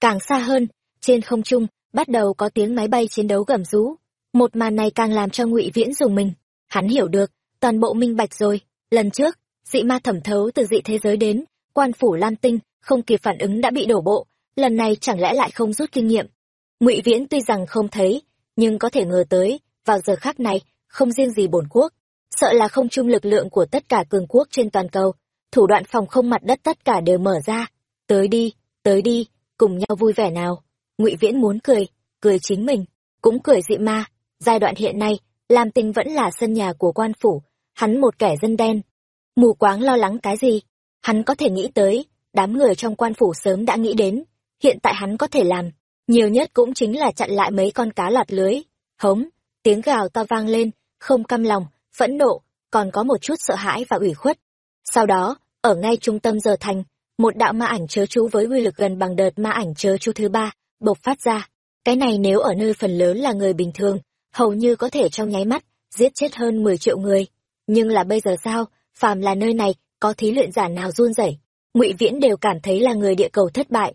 Càng xa hơn, trên không trung, bắt đầu có tiếng máy bay chiến đấu gầm rú. Một màn này càng làm cho ngụy viễn dùng mình. Hắn hiểu được, toàn bộ minh bạch rồi. Lần trước, dị ma thẩm thấu từ dị thế giới đến, quan phủ lam tinh, không kịp phản ứng đã bị đổ bộ. Lần này chẳng lẽ lại không rút kinh nghiệm? Ngụy viễn tuy rằng không thấy, nhưng có thể ngờ tới, vào giờ khác này, không riêng gì bổn quốc, sợ là không chung lực lượng của tất cả cường quốc trên toàn cầu thủ đoạn phòng không mặt đất tất cả đều mở ra. Tới đi tới đi, cùng nhau vui vẻ nào. Ngụy viễn muốn cười cười chính mình, cũng cười dị ma. Giai đoạn hiện nay, lam tinh vẫn là sân nhà của quan phủ, hắn một kẻ dân đen. Mù quáng lo lắng cái gì? Hắn có thể nghĩ tới, đám người trong quan phủ sớm đã nghĩ đến. Hiện tại hắn có thể làm, nhiều nhất cũng chính là chặn lại mấy con cá lọt lưới. Hống, tiếng gào to vang lên, không căm lòng, phẫn nộ, còn có một chút sợ hãi và ủy khuất sau đó, ở ngay trung tâm giờ thành, một đạo ma ảnh chớ chú với uy lực gần bằng đợt ma ảnh chớ chú thứ ba bộc phát ra. Cái này nếu ở nơi phần lớn là người bình thường, hầu như có thể trong nháy mắt giết chết hơn mười triệu người. Nhưng là bây giờ sao? Phàm là nơi này, có thí luyện giả nào run rẩy? Ngụy viễn đều cảm thấy là người địa cầu thất bại.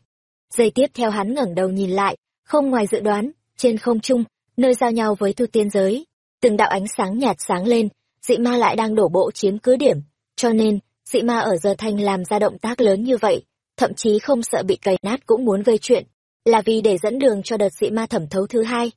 Giây tiếp theo hắn ngẩng đầu nhìn lại, không ngoài dự đoán, trên không trung, nơi giao nhau với tu tiên giới. Từng đạo ánh sáng nhạt sáng lên, dị ma lại đang đổ bộ chiếm cứ điểm cho nên, dị ma ở giờ thanh làm ra động tác lớn như vậy, thậm chí không sợ bị cày nát cũng muốn gây chuyện, là vì để dẫn đường cho đợt dị ma thẩm thấu thứ hai.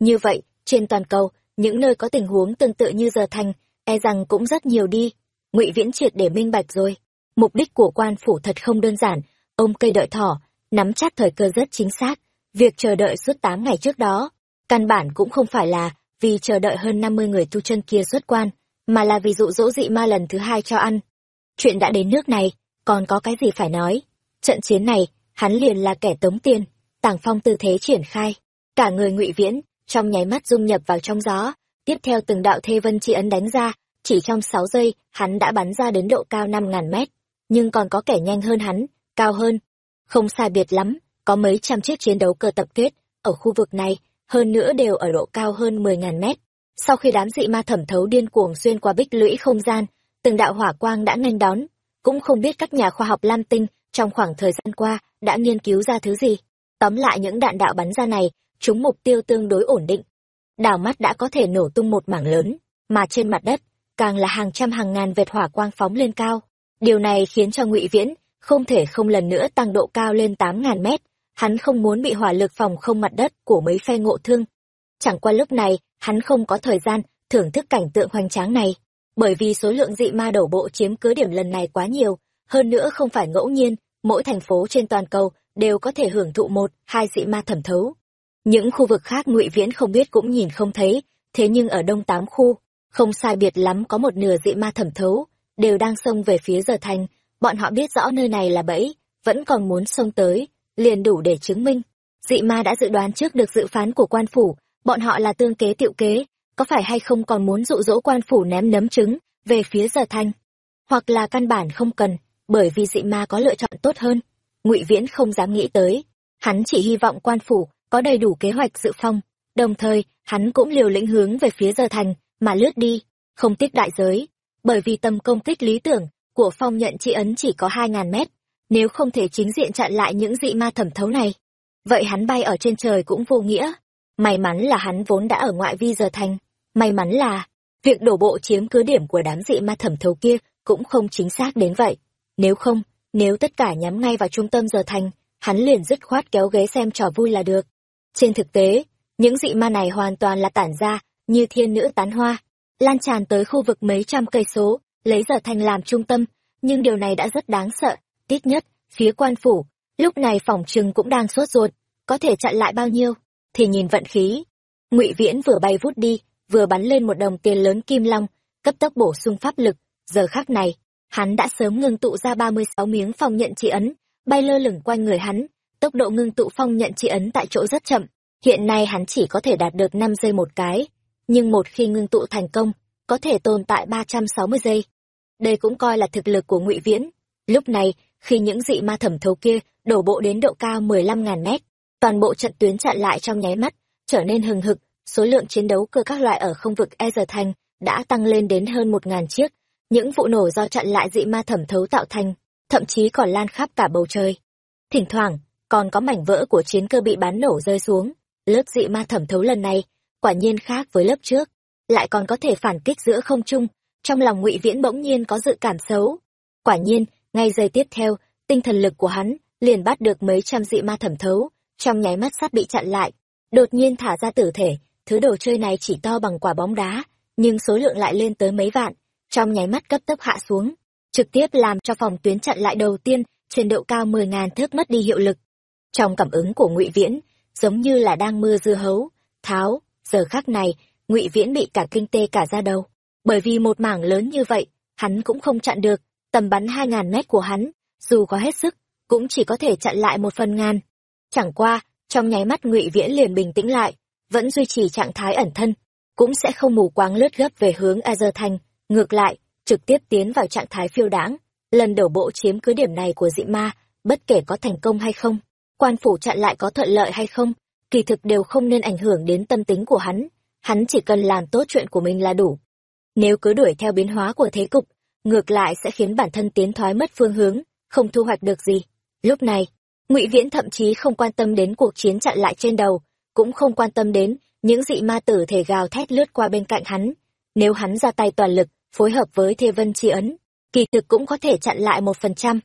Như vậy, trên toàn cầu, những nơi có tình huống tương tự như giờ thanh e rằng cũng rất nhiều đi. Ngụy viễn triệt để minh bạch rồi. Mục đích của quan phủ thật không đơn giản. Ông cây đợi thỏ, nắm chắc thời cơ rất chính xác. Việc chờ đợi suốt tám ngày trước đó, căn bản cũng không phải là vì chờ đợi hơn năm mươi người tu chân kia xuất quan mà là vì dụ dỗ dị ma lần thứ hai cho ăn. Chuyện đã đến nước này, còn có cái gì phải nói? Trận chiến này, hắn liền là kẻ tống tiền, tàng phong tư thế triển khai. Cả người ngụy viễn, trong nháy mắt dung nhập vào trong gió, tiếp theo từng đạo thê vân tri ấn đánh ra, chỉ trong sáu giây, hắn đã bắn ra đến độ cao năm ngàn mét. Nhưng còn có kẻ nhanh hơn hắn, cao hơn. Không sai biệt lắm, có mấy trăm chiếc chiến đấu cơ tập kết, ở khu vực này, hơn nữa đều ở độ cao hơn mười ngàn mét sau khi đám dị ma thẩm thấu điên cuồng xuyên qua bích lũy không gian, từng đạo hỏa quang đã nghênh đón. Cũng không biết các nhà khoa học lam tinh trong khoảng thời gian qua đã nghiên cứu ra thứ gì. Tóm lại những đạn đạo bắn ra này, chúng mục tiêu tương đối ổn định. Đảo mắt đã có thể nổ tung một mảng lớn, mà trên mặt đất, càng là hàng trăm hàng ngàn vệt hỏa quang phóng lên cao. Điều này khiến cho ngụy viễn không thể không lần nữa tăng độ cao lên tám ngàn mét. Hắn không muốn bị hỏa lực phòng không mặt đất của mấy phe ngộ thương chẳng qua lúc này, hắn không có thời gian thưởng thức cảnh tượng hoành tráng này. Bởi vì số lượng dị ma đổ bộ chiếm cứ điểm lần này quá nhiều, hơn nữa không phải ngẫu nhiên, mỗi thành phố trên toàn cầu đều có thể hưởng thụ một, hai dị ma thẩm thấu. Những khu vực khác ngụy viễn không biết cũng nhìn không thấy, thế nhưng ở đông tám khu, không sai biệt lắm có một nửa dị ma thẩm thấu, đều đang xông về phía giờ thành. Bọn họ biết rõ nơi này là bẫy, vẫn còn muốn xông tới, liền đủ để chứng minh. Dị ma đã dự đoán trước được dự phán của quan phủ bọn họ là tương kế tiệu kế, có phải hay không còn muốn dụ dỗ quan phủ ném nấm trứng về phía giờ thanh? Hoặc là căn bản không cần, bởi vì dị ma có lựa chọn tốt hơn. Ngụy viễn không dám nghĩ tới. Hắn chỉ hy vọng quan phủ có đầy đủ kế hoạch dự phòng đồng thời, hắn cũng liều lĩnh hướng về phía giờ thành mà lướt đi, không tiếc đại giới. Bởi vì tầm công kích lý tưởng của phong nhận chi ấn chỉ có hai ngàn mét, nếu không thể chính diện chặn lại những dị ma thẩm thấu này, vậy hắn bay ở trên trời cũng vô nghĩa may mắn là hắn vốn đã ở ngoại vi giờ thành. May mắn là, việc đổ bộ chiếm cứ điểm của đám dị ma thẩm thấu kia cũng không chính xác đến vậy. Nếu không, nếu tất cả nhắm ngay vào trung tâm giờ thành, hắn liền dứt khoát kéo ghế xem trò vui là được. Trên thực tế, những dị ma này hoàn toàn là tản ra như thiên nữ tán hoa, lan tràn tới khu vực mấy trăm cây số, lấy giờ thành làm trung tâm. Nhưng điều này đã rất đáng sợ. Ít nhất, phía quan phủ, lúc này phòng trừng cũng đang sốt ruột, có thể chặn lại bao nhiêu? Thì nhìn vận khí. Ngụy viễn vừa bay vút đi, vừa bắn lên một đồng tiền lớn kim long, cấp tốc bổ sung pháp lực. Giờ khác này, hắn đã sớm ngưng tụ ra ba mươi sáu miếng phong nhận trị ấn, bay lơ lửng quanh người hắn, tốc độ ngưng tụ phong nhận trị ấn tại chỗ rất chậm. Hiện nay hắn chỉ có thể đạt được năm giây một cái, nhưng một khi ngưng tụ thành công, có thể tồn tại ba trăm sáu mươi giây. Đây cũng coi là thực lực của ngụy viễn. Lúc này, khi những dị ma thẩm thấu kia đổ bộ đến độ cao mười lăm ngàn mét toàn bộ trận tuyến chặn lại trong nháy mắt, trở nên hừng hực, số lượng chiến đấu cơ các loại ở không vực e giờ thành đã tăng lên đến hơn một ngàn chiếc, những vụ nổ do chặn lại dị ma thẩm thấu tạo thành, thậm chí còn lan khắp cả bầu trời. Thỉnh thoảng, còn có mảnh vỡ của chiến cơ bị bắn nổ rơi xuống, lớp dị ma thẩm thấu lần này, quả nhiên khác với lớp trước, lại còn có thể phản kích giữa không trung, trong lòng ngụy viễn bỗng nhiên có dự cảm xấu. Quả nhiên, ngay giây tiếp theo, tinh thần lực của hắn liền bắt được mấy trăm dị ma thẩm thấu trong nháy mắt sắp bị chặn lại, đột nhiên thả ra tử thể, thứ đồ chơi này chỉ to bằng quả bóng đá, nhưng số lượng lại lên tới mấy vạn, trong nháy mắt cấp tốc hạ xuống, trực tiếp làm cho phòng tuyến chặn lại đầu tiên, trên độ cao mười ngàn thước mất đi hiệu lực. Trong cảm ứng của ngụy viễn, giống như là đang mưa dưa hấu, tháo, giờ khắc này, ngụy viễn bị cả kinh tê cả ra đầu. Bởi vì một mảng lớn như vậy, hắn cũng không chặn được, tầm bắn hai ngàn mét của hắn, dù có hết sức, cũng chỉ có thể chặn lại một phần ngàn chẳng qua, trong nháy mắt ngụy viễn liền bình tĩnh lại, vẫn duy trì trạng thái ẩn thân, cũng sẽ không mù quáng lướt gấp về hướng a dơ thành ngược lại, trực tiếp tiến vào trạng thái phiêu đãng lần đầu bộ chiếm cứ điểm này của dị ma, bất kể có thành công hay không, quan phủ chặn lại có thuận lợi hay không, kỳ thực đều không nên ảnh hưởng đến tâm tính của hắn hắn chỉ cần làm tốt chuyện của mình là đủ. Nếu cứ đuổi theo biến hóa của thế cục, ngược lại sẽ khiến bản thân tiến thoái mất phương hướng, không thu hoạch được gì. Lúc này ngụy viễn thậm chí không quan tâm đến cuộc chiến chặn lại trên đầu, cũng không quan tâm đến những dị ma tử thể gào thét lướt qua bên cạnh hắn. Nếu hắn ra tay toàn lực, phối hợp với thê vân tri ấn, kỳ thực cũng có thể chặn lại một phần trăm.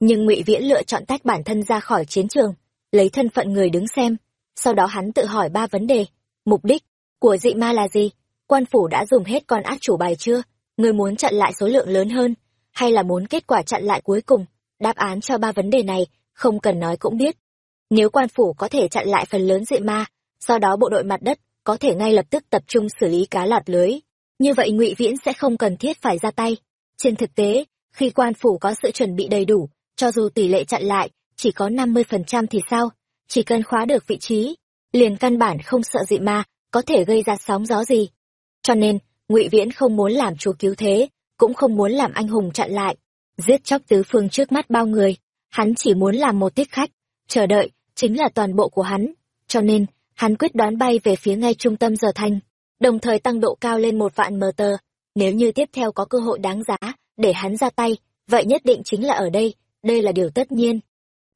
Nhưng ngụy viễn lựa chọn tách bản thân ra khỏi chiến trường, lấy thân phận người đứng xem. Sau đó hắn tự hỏi ba vấn đề. Mục đích của dị ma là gì? Quan phủ đã dùng hết con át chủ bài chưa? Người muốn chặn lại số lượng lớn hơn, hay là muốn kết quả chặn lại cuối cùng? Đáp án cho ba vấn đề này không cần nói cũng biết. Nếu quan phủ có thể chặn lại phần lớn dị ma, do đó bộ đội mặt đất có thể ngay lập tức tập trung xử lý cá lọt lưới. Như vậy ngụy viễn sẽ không cần thiết phải ra tay. Trên thực tế, khi quan phủ có sự chuẩn bị đầy đủ, cho dù tỷ lệ chặn lại chỉ có năm mươi phần trăm thì sao? Chỉ cần khóa được vị trí, liền căn bản không sợ dị ma có thể gây ra sóng gió gì. Cho nên, ngụy viễn không muốn làm chúa cứu thế, cũng không muốn làm anh hùng chặn lại. Giết chóc tứ phương trước mắt bao người hắn chỉ muốn làm một thích khách, chờ đợi chính là toàn bộ của hắn, cho nên hắn quyết đoán bay về phía ngay trung tâm giờ thanh, đồng thời tăng độ cao lên một vạn mờ tờ. Nếu như tiếp theo có cơ hội đáng giá để hắn ra tay, vậy nhất định chính là ở đây đây là điều tất nhiên.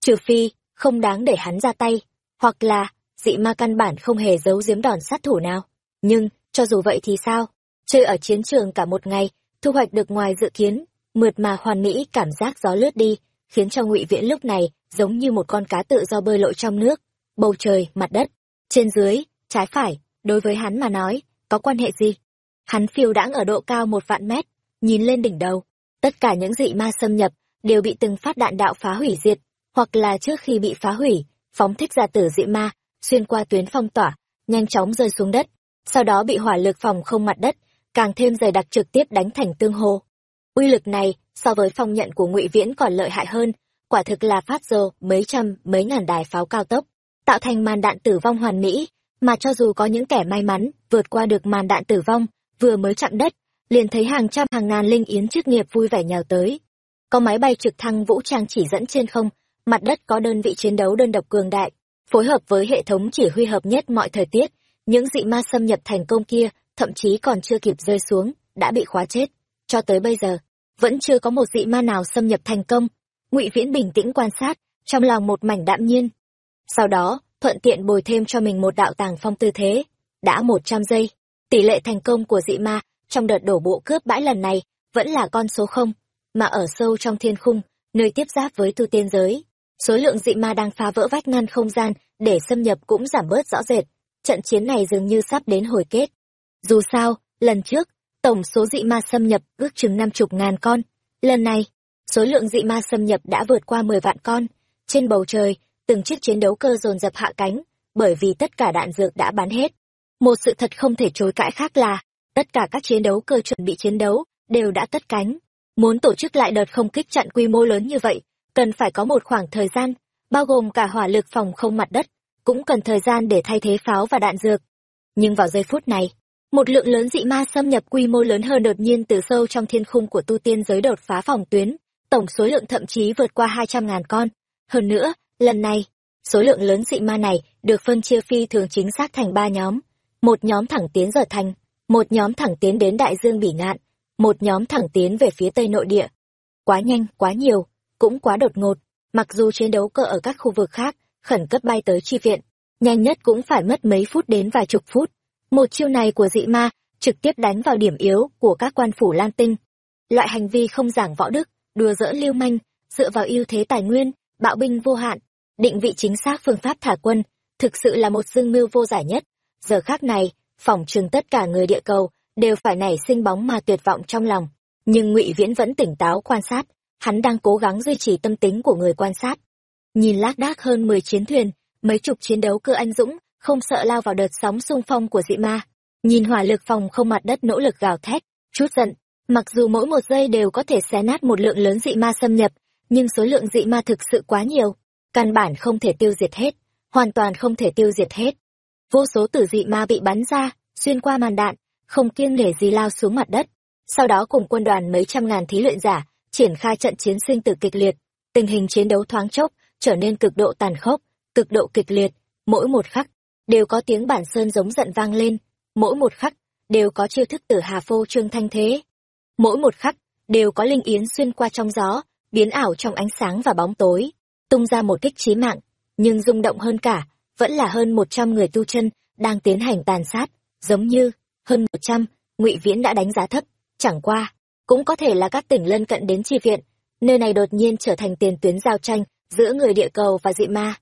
Trừ phi không đáng để hắn ra tay, hoặc là dị ma căn bản không hề giấu giếm đòn sát thủ nào. Nhưng, cho dù vậy thì sao? Chơi ở chiến trường cả một ngày, thu hoạch được ngoài dự kiến, mượt mà hoàn mỹ cảm giác gió lướt đi khiến cho ngụy viễn lúc này giống như một con cá tự do bơi lội trong nước, bầu trời, mặt đất. Trên dưới, trái phải, đối với hắn mà nói, có quan hệ gì? Hắn phiêu đãng ở độ cao một vạn mét, nhìn lên đỉnh đầu. Tất cả những dị ma xâm nhập đều bị từng phát đạn đạo phá hủy diệt, hoặc là trước khi bị phá hủy, phóng thích ra tử dị ma, xuyên qua tuyến phong tỏa, nhanh chóng rơi xuống đất. Sau đó bị hỏa lực phòng không mặt đất càng thêm dày đặc trực tiếp đánh thành tương hồ uy lực này so với phong nhận của ngụy viễn còn lợi hại hơn, quả thực là phát rồ mấy trăm, mấy ngàn đài pháo cao tốc, tạo thành màn đạn tử vong hoàn mỹ, mà cho dù có những kẻ may mắn vượt qua được màn đạn tử vong, vừa mới chạm đất, liền thấy hàng trăm, hàng ngàn linh yến chức nghiệp vui vẻ nhào tới. Có máy bay trực thăng vũ trang chỉ dẫn trên không, mặt đất có đơn vị chiến đấu đơn độc cường đại, phối hợp với hệ thống chỉ huy hợp nhất mọi thời tiết, những dị ma xâm nhập thành công kia, thậm chí còn chưa kịp rơi xuống, đã bị khóa chết cho tới bây giờ, vẫn chưa có một dị ma nào xâm nhập thành công. Ngụy viễn bình tĩnh quan sát, trong lòng một mảnh đạm nhiên. Sau đó, thuận tiện bồi thêm cho mình một đạo tàng phong tư thế, đã một trăm giây. Tỷ lệ thành công của dị ma trong đợt đổ bộ cướp bãi lần này vẫn là con số không, mà ở sâu trong thiên khung, nơi tiếp giáp với tu tiên giới. Số lượng dị ma đang phá vỡ vách ngăn không gian để xâm nhập cũng giảm bớt rõ rệt. Trận chiến này dường như sắp đến hồi kết. Dù sao, lần trước tổng số dị ma xâm nhập ước chừng năm chục ngàn con. Lần này, số lượng dị ma xâm nhập đã vượt qua mười vạn con. Trên bầu trời, từng chiếc chiến đấu cơ dồn dập hạ cánh, bởi vì tất cả đạn dược đã bán hết. Một sự thật không thể chối cãi khác là, tất cả các chiến đấu cơ chuẩn bị chiến đấu đều đã tất cánh. Muốn tổ chức lại đợt không kích chặn quy mô lớn như vậy, cần phải có một khoảng thời gian, bao gồm cả hỏa lực phòng không mặt đất, cũng cần thời gian để thay thế pháo và đạn dược. Nhưng vào giây phút này một lượng lớn dị ma xâm nhập quy mô lớn hơn đột nhiên từ sâu trong thiên khung của tu tiên giới đột phá phòng tuyến, tổng số lượng thậm chí vượt qua hai trăm ngàn con. Hơn nữa, lần này, số lượng lớn dị ma này được phân chia phi thường chính xác thành ba nhóm. Một nhóm thẳng tiến giờ thành, một nhóm thẳng tiến đến đại dương bỉ ngạn, một nhóm thẳng tiến về phía tây nội địa. Quá nhanh, quá nhiều, cũng quá đột ngột. Mặc dù chiến đấu cơ ở các khu vực khác, khẩn cấp bay tới chi viện, nhanh nhất cũng phải mất mấy phút đến vài chục phút một chiêu này của dị ma trực tiếp đánh vào điểm yếu của các quan phủ lan Tinh. Loại hành vi không giảng võ đức, đùa giỡn lưu manh, dựa vào ưu thế tài nguyên, bạo binh vô hạn, định vị chính xác phương pháp thả quân, thực sự là một dương mưu vô giải nhất. Giờ khác này, phòng trường tất cả người địa cầu đều phải nảy sinh bóng mà tuyệt vọng trong lòng. Nhưng Ngụy Viễn vẫn tỉnh táo quan sát, hắn đang cố gắng duy trì tâm tính của người quan sát. Nhìn lác đác hơn 10 chiến thuyền, mấy chục chiến đấu cơ anh dũng, không sợ lao vào đợt sóng xung phong của dị ma. Nhìn hỏa lực phòng không mặt đất nỗ lực gào thét, chút giận, mặc dù mỗi một giây đều có thể xé nát một lượng lớn dị ma xâm nhập, nhưng số lượng dị ma thực sự quá nhiều, căn bản không thể tiêu diệt hết, hoàn toàn không thể tiêu diệt hết. Vô số tử dị ma bị bắn ra, xuyên qua màn đạn, không kiêng nể gì lao xuống mặt đất. Sau đó cùng quân đoàn mấy trăm ngàn thí luyện giả, triển khai trận chiến sinh tử kịch liệt. Tình hình chiến đấu thoáng chốc, trở nên cực độ tàn khốc, cực độ kịch liệt, mỗi một khắc, đều có tiếng bản sơn giống giận vang lên, mỗi một khắc, đều có chiêu thức tử hà phô trương thanh thế. Mỗi một khắc, đều có linh yến xuyên qua trong gió, biến ảo trong ánh sáng và bóng tối, tung ra một kích chí mạng, nhưng rung động hơn cả, vẫn là hơn một trăm người tu chân đang tiến hành tàn sát, giống như hơn một trăm ngụy viễn đã đánh giá thấp chẳng qua cũng có thể là các tỉnh lân cận đến chi viện nơi này đột nhiên trở thành tiền tuyến giao tranh giữa người địa cầu và dị ma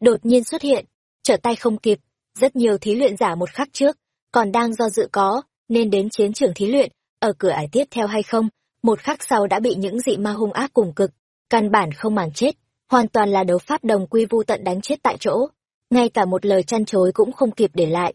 đột nhiên xuất hiện trở tay không kịp rất nhiều thí luyện giả một khắc trước còn đang do dự có nên đến chiến trường thí luyện ở cửa ải tiếp theo hay không một khắc sau đã bị những dị ma hung ác cùng cực căn bản không màng chết hoàn toàn là đấu pháp đồng quy vu tận đánh chết tại chỗ ngay cả một lời chăn chối cũng không kịp để lại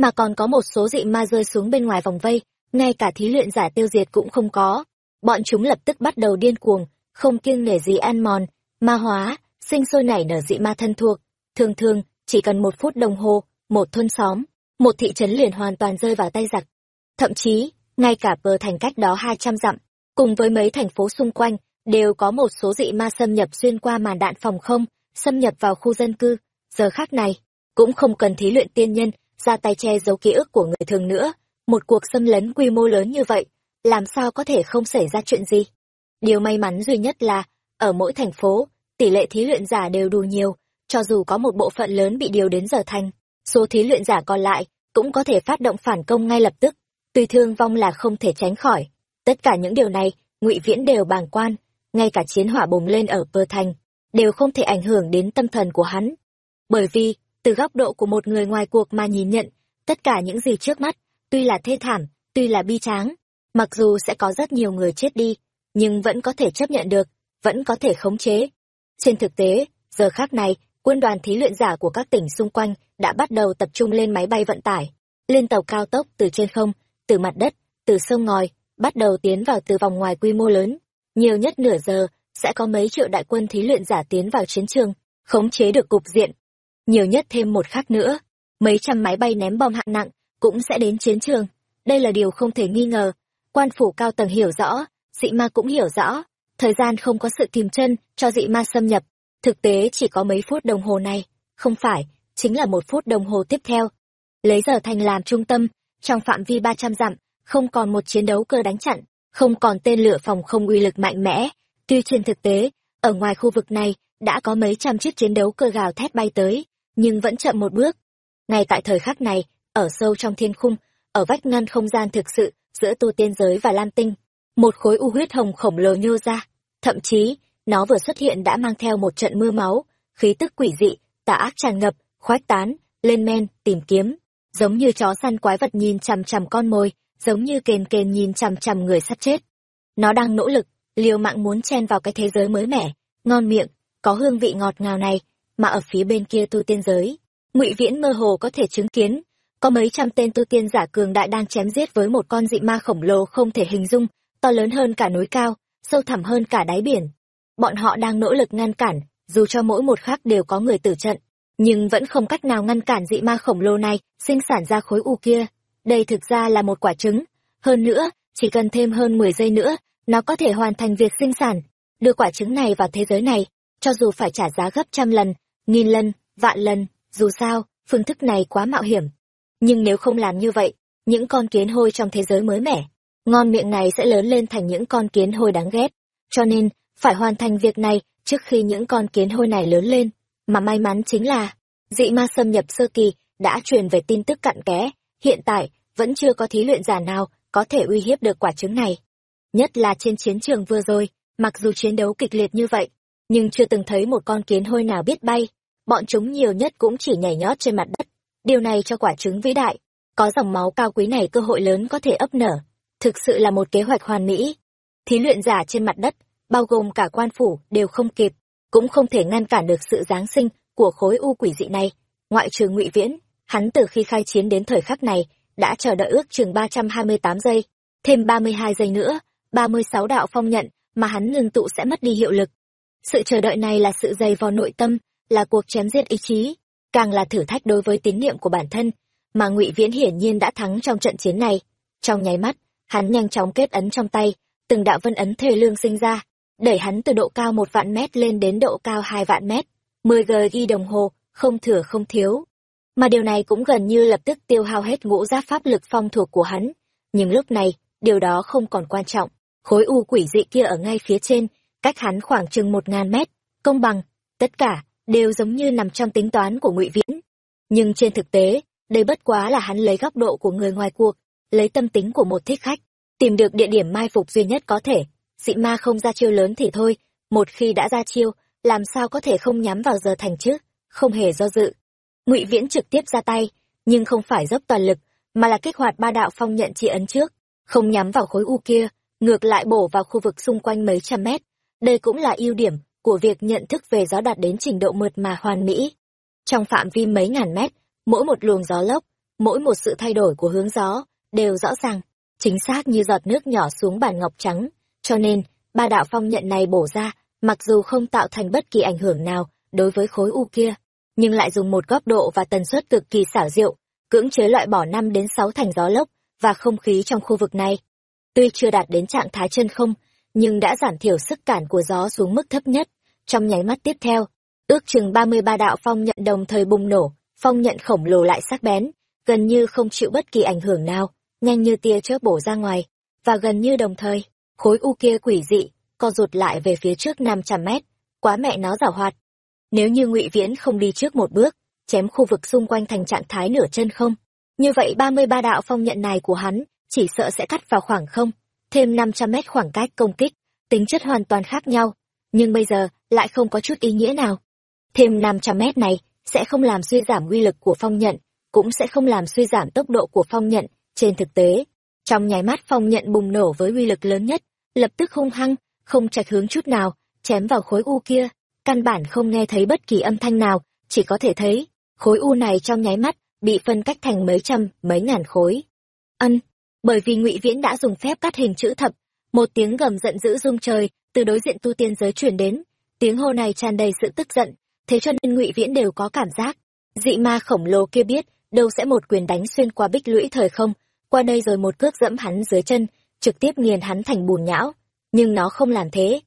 mà còn có một số dị ma rơi xuống bên ngoài vòng vây, ngay cả thí luyện giả tiêu diệt cũng không có. Bọn chúng lập tức bắt đầu điên cuồng, không kiêng nể gì ăn mòn, ma hóa, sinh sôi nảy nở dị ma thân thuộc. Thường thường, chỉ cần một phút đồng hồ, một thôn xóm, một thị trấn liền hoàn toàn rơi vào tay giặc. Thậm chí, ngay cả bờ thành cách đó hai trăm dặm, cùng với mấy thành phố xung quanh, đều có một số dị ma xâm nhập xuyên qua màn đạn phòng không, xâm nhập vào khu dân cư. Giờ khác này, cũng không cần thí luyện tiên nhân ra tay che giấu ký ức của người thường nữa một cuộc xâm lấn quy mô lớn như vậy làm sao có thể không xảy ra chuyện gì điều may mắn duy nhất là ở mỗi thành phố tỷ lệ thí luyện giả đều đủ nhiều cho dù có một bộ phận lớn bị điều đến giờ thành số thí luyện giả còn lại cũng có thể phát động phản công ngay lập tức, tuy thương vong là không thể tránh khỏi. Tất cả những điều này, ngụy viễn đều bàng quan, ngay cả chiến hỏa bùng lên ở pơ thành, đều không thể ảnh hưởng đến tâm thần của hắn. Bởi vì, từ góc độ của một người ngoài cuộc mà nhìn nhận, tất cả những gì trước mắt, tuy là thê thảm, tuy là bi tráng, mặc dù sẽ có rất nhiều người chết đi, nhưng vẫn có thể chấp nhận được, vẫn có thể khống chế. Trên thực tế, giờ khác này quân đoàn thí luyện giả của các tỉnh xung quanh đã bắt đầu tập trung lên máy bay vận tải lên tàu cao tốc từ trên không từ mặt đất từ sông ngòi bắt đầu tiến vào từ vòng ngoài quy mô lớn nhiều nhất nửa giờ sẽ có mấy triệu đại quân thí luyện giả tiến vào chiến trường khống chế được cục diện nhiều nhất thêm một khắc nữa, mấy trăm máy bay ném bom hạng nặng cũng sẽ đến chiến trường. Đây là điều không thể nghi ngờ. Quan phủ cao tầng hiểu rõ, dị ma cũng hiểu rõ, thời gian không có sự kìm chân cho dị ma xâm nhập. Thực tế chỉ có mấy phút đồng hồ này, không phải, chính là một phút đồng hồ tiếp theo. Lấy giờ thành làm trung tâm, trong phạm vi ba trăm dặm, không còn một chiến đấu cơ đánh chặn, không còn tên lửa phòng không uy lực mạnh mẽ. Tuy trên thực tế, ở ngoài khu vực này, đã có mấy trăm chiếc chiến đấu cơ gào thét bay tới, nhưng vẫn chậm một bước. Ngay tại thời khắc này, ở sâu trong thiên khung, ở vách ngăn không gian thực sự giữa tu tiên giới và lam tinh, một khối u huyết hồng khổng lồ nhô ra. Thậm chí, nó vừa xuất hiện đã mang theo một trận mưa máu, khí tức quỷ dị, tà ác tràn ngập, khoách tán, lên men, tìm kiếm. Giống như chó săn quái vật nhìn chằm chằm con mồi, giống như kền kền nhìn chằm chằm người sắp chết. Nó đang nỗ lực, liều mạng muốn chen vào cái thế giới mới mẻ, ngon miệng, có hương vị ngọt ngào này, mà ở phía bên kia tu tiên giới ngụy viễn mơ hồ có thể chứng kiến có mấy trăm tên tu tiên giả cường đại đang chém giết với một con dị ma khổng lồ không thể hình dung to lớn hơn cả núi cao sâu thẳm hơn cả đáy biển bọn họ đang nỗ lực ngăn cản dù cho mỗi một khắc đều có người tử trận nhưng vẫn không cách nào ngăn cản dị ma khổng lồ này sinh sản ra khối u kia đây thực ra là một quả trứng hơn nữa chỉ cần thêm hơn mười giây nữa nó có thể hoàn thành việc sinh sản đưa quả trứng này vào thế giới này cho dù phải trả giá gấp trăm lần nghìn lần, vạn lần, dù sao, phương thức này quá mạo hiểm. Nhưng nếu không làm như vậy, những con kiến hôi trong thế giới mới mẻ, ngon miệng này sẽ lớn lên thành những con kiến hôi đáng ghét. Cho nên, phải hoàn thành việc này trước khi những con kiến hôi này lớn lên. Mà may mắn chính là, dị ma xâm nhập sơ kỳ đã truyền về tin tức cặn kẽ. Hiện tại, vẫn chưa có thí luyện giả nào có thể uy hiếp được quả trứng này. Nhất là trên chiến trường vừa rồi, mặc dù chiến đấu kịch liệt như vậy, nhưng chưa từng thấy một con kiến hôi nào biết bay. Bọn chúng nhiều nhất cũng chỉ nhảy nhót trên mặt đất. Điều này cho quả trứng vĩ đại, có dòng máu cao quý này cơ hội lớn có thể ấp nở. Thực sự là một kế hoạch hoàn mỹ. Thí luyện giả trên mặt đất, bao gồm cả quan phủ, đều không kịp, cũng không thể ngăn cản được sự giáng sinh của khối u quỷ dị này. Ngoại trừ ngụy Viễn, hắn từ khi khai chiến đến thời khắc này, đã chờ đợi ước chừng 328 giây, thêm 32 giây nữa, 36 đạo phong nhận mà hắn ngưng tụ sẽ mất đi hiệu lực. Sự chờ đợi này là sự dày vào nội tâm, là cuộc chém giết ý chí, càng là thử thách đối với tín niệm của bản thân, mà Ngụy Viễn hiển nhiên đã thắng trong trận chiến này. Trong nháy mắt, hắn nhanh chóng kết ấn trong tay, từng đạo vân ấn thề lương sinh ra, đẩy hắn từ độ cao một vạn mét lên đến độ cao hai vạn mét, 10 g ghi đồng hồ, không thừa không thiếu. Mà điều này cũng gần như lập tức tiêu hao hết ngũ giáp pháp lực phong thuộc của hắn. Nhưng lúc này, điều đó không còn quan trọng. Khối u quỷ dị kia ở ngay phía trên, cách hắn khoảng chừng một ngàn mét, công bằng, tất cả, đều giống như nằm trong tính toán của ngụy Viễn. Nhưng trên thực tế, đây bất quá là hắn lấy góc độ của người ngoài cuộc, lấy tâm tính của một thích khách, tìm được địa điểm mai phục duy nhất có thể. Dị ma không ra chiêu lớn thì thôi, một khi đã ra chiêu, làm sao có thể không nhắm vào giờ thành chứ, không hề do dự. Ngụy Viễn trực tiếp ra tay, nhưng không phải dốc toàn lực, mà là kích hoạt ba đạo phong nhận chi ấn trước, không nhắm vào khối u kia, ngược lại bổ vào khu vực xung quanh mấy trăm mét. Đây cũng là ưu điểm của việc nhận thức về gió đạt đến trình độ mượt mà hoàn mỹ. Trong phạm vi mấy ngàn mét, mỗi một luồng gió lốc, mỗi một sự thay đổi của hướng gió, đều rõ ràng, chính xác như giọt nước nhỏ xuống bàn ngọc trắng. Cho nên, ba đạo phong nhận này bổ ra, mặc dù không tạo thành bất kỳ ảnh hưởng nào đối với khối u kia, nhưng lại dùng một góc độ và tần suất cực kỳ xảo diệu, cưỡng chế loại bỏ năm đến sáu thành gió lốc và không khí trong khu vực này. Tuy chưa đạt đến trạng thái chân không, nhưng đã giảm thiểu sức cản của gió xuống mức thấp nhất. Trong nháy mắt tiếp theo, ước chừng 33 đạo phong nhận đồng thời bùng nổ, phong nhận khổng lồ lại sắc bén, gần như không chịu bất kỳ ảnh hưởng nào, nhanh như tia chớp bổ ra ngoài, và gần như đồng thời, khối u kia quỷ dị, co rụt lại về phía trước 500 mét, quá mẹ nó giảo hoạt. Nếu như ngụy Viễn không đi trước một bước, chém khu vực xung quanh thành trạng thái nửa chân không, như vậy 33 đạo phong nhận này của hắn chỉ sợ sẽ cắt vào khoảng không, thêm 500 mét khoảng cách công kích, tính chất hoàn toàn khác nhau, nhưng bây giờ lại không có chút ý nghĩa nào. Thêm 500 mét này sẽ không làm suy giảm uy lực của phong nhận, cũng sẽ không làm suy giảm tốc độ của phong nhận, trên thực tế. Trong nháy mắt phong nhận bùng nổ với uy lực lớn nhất, lập tức hung hăng, không trạch hướng chút nào, chém vào khối u kia, căn bản không nghe thấy bất kỳ âm thanh nào, chỉ có thể thấy, khối u này trong nháy mắt, bị phân cách thành mấy trăm, mấy ngàn khối. Ân, bởi vì ngụy Viễn đã dùng phép cắt hình chữ thập, một tiếng gầm giận dữ rung trời, từ đối diện tu tiên giới truyền đến, tiếng hô này tràn đầy sự tức giận, thế cho nên ngụy Viễn đều có cảm giác, dị ma khổng lồ kia biết, đâu sẽ một quyền đánh xuyên qua bích lũy thời không, qua đây rồi một cước dẫm hắn dưới chân, trực tiếp nghiền hắn thành bùn nhão, nhưng nó không làm thế.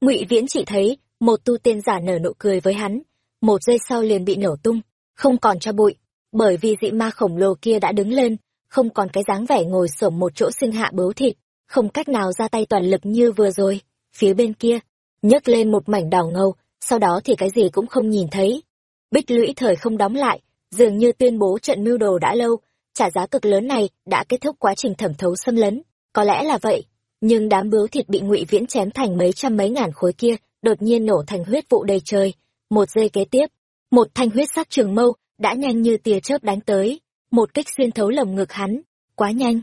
Ngụy Viễn chỉ thấy, một tu tiên giả nở nụ cười với hắn, một giây sau liền bị nổ tung, không còn cho bụi, bởi vì dị ma khổng lồ kia đã đứng lên, không còn cái dáng vẻ ngồi xổm một chỗ sinh hạ bấu thịt, không cách nào ra tay toàn lực như vừa rồi. Phía bên kia, nhấc lên một mảnh đào ngầu, sau đó thì cái gì cũng không nhìn thấy. Bích lũy thời không đóng lại, dường như tuyên bố trận mưu đồ đã lâu, trả giá cực lớn này đã kết thúc quá trình thẩm thấu xâm lấn. Có lẽ là vậy, nhưng đám bướu thịt bị ngụy viễn chém thành mấy trăm mấy ngàn khối kia đột nhiên nổ thành huyết vụ đầy trời. Một giây kế tiếp một thanh huyết sắc trường mâu đã nhanh như tia chớp đánh tới một kích xuyên thấu lồng ngực hắn. Quá nhanh.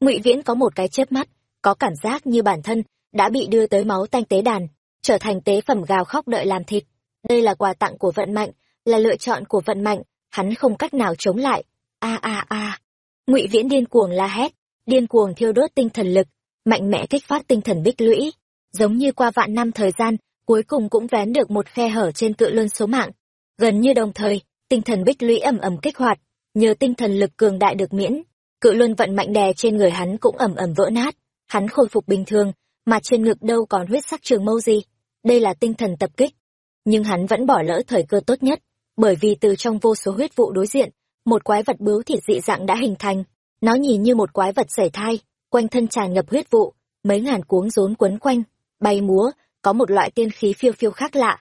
Ngụy viễn có một cái chớp mắt có cảm giác như bản thân đã bị đưa tới máu tanh tế đàn trở thành tế phẩm gào khóc đợi làm thịt. Đây là quà tặng của vận mạnh là lựa chọn của vận mạnh hắn không cách nào chống lại a a a. Ngụy viễn điên cuồng la hét, điên cuồng thiêu đốt tinh thần lực, mạnh mẽ kích phát tinh thần bích lũy. Giống như qua vạn năm thời gian, cuối cùng cũng vén được một khe hở trên cự luân số mạng. Gần như đồng thời, tinh thần bích lũy ầm ầm kích hoạt, nhờ tinh thần lực cường đại được miễn. Cự luân vận mạnh đè trên người hắn cũng ầm ầm vỡ nát, hắn khôi phục bình thường, mà trên ngực đâu còn huyết sắc trường mâu gì. Đây là tinh thần tập kích. Nhưng hắn vẫn bỏ lỡ thời cơ tốt nhất, bởi vì từ trong vô số huyết vụ đối diện một quái vật bướu thịt dị dạng đã hình thành nó nhìn như một quái vật sảy thai quanh thân tràn ngập huyết vụ mấy ngàn cuống rốn quấn quanh bay múa có một loại tiên khí phiêu phiêu khác lạ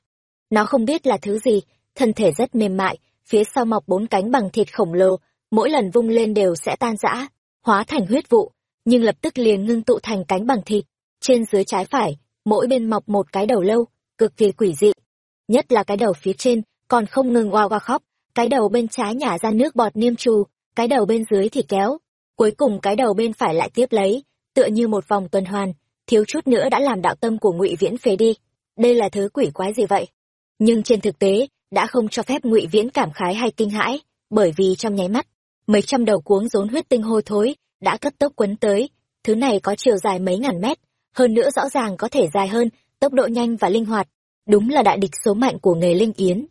nó không biết là thứ gì thân thể rất mềm mại phía sau mọc bốn cánh bằng thịt khổng lồ mỗi lần vung lên đều sẽ tan rã hóa thành huyết vụ, nhưng lập tức liền ngưng tụ thành cánh bằng thịt. Trên dưới trái phải, mỗi bên mọc một cái đầu lâu, cực kỳ quỷ dị. Nhất là cái đầu phía trên, còn không ngừng oa oa khóc, cái đầu bên trái nhả ra nước bọt niêm trù, cái đầu bên dưới thì kéo. Cuối cùng cái đầu bên phải lại tiếp lấy, tựa như một vòng tuần hoàn, thiếu chút nữa đã làm đạo tâm của ngụy Viễn phế đi. Đây là thứ quỷ quái gì vậy? Nhưng trên thực tế, đã không cho phép ngụy Viễn cảm khái hay kinh hãi, bởi vì trong nháy mắt, mấy trăm đầu cuống rốn huyết tinh hôi thối đã cấp tốc quấn tới, thứ này có chiều dài mấy ngàn mét, hơn nữa rõ ràng có thể dài hơn, tốc độ nhanh và linh hoạt, đúng là đại địch số mạnh của nghề linh yến.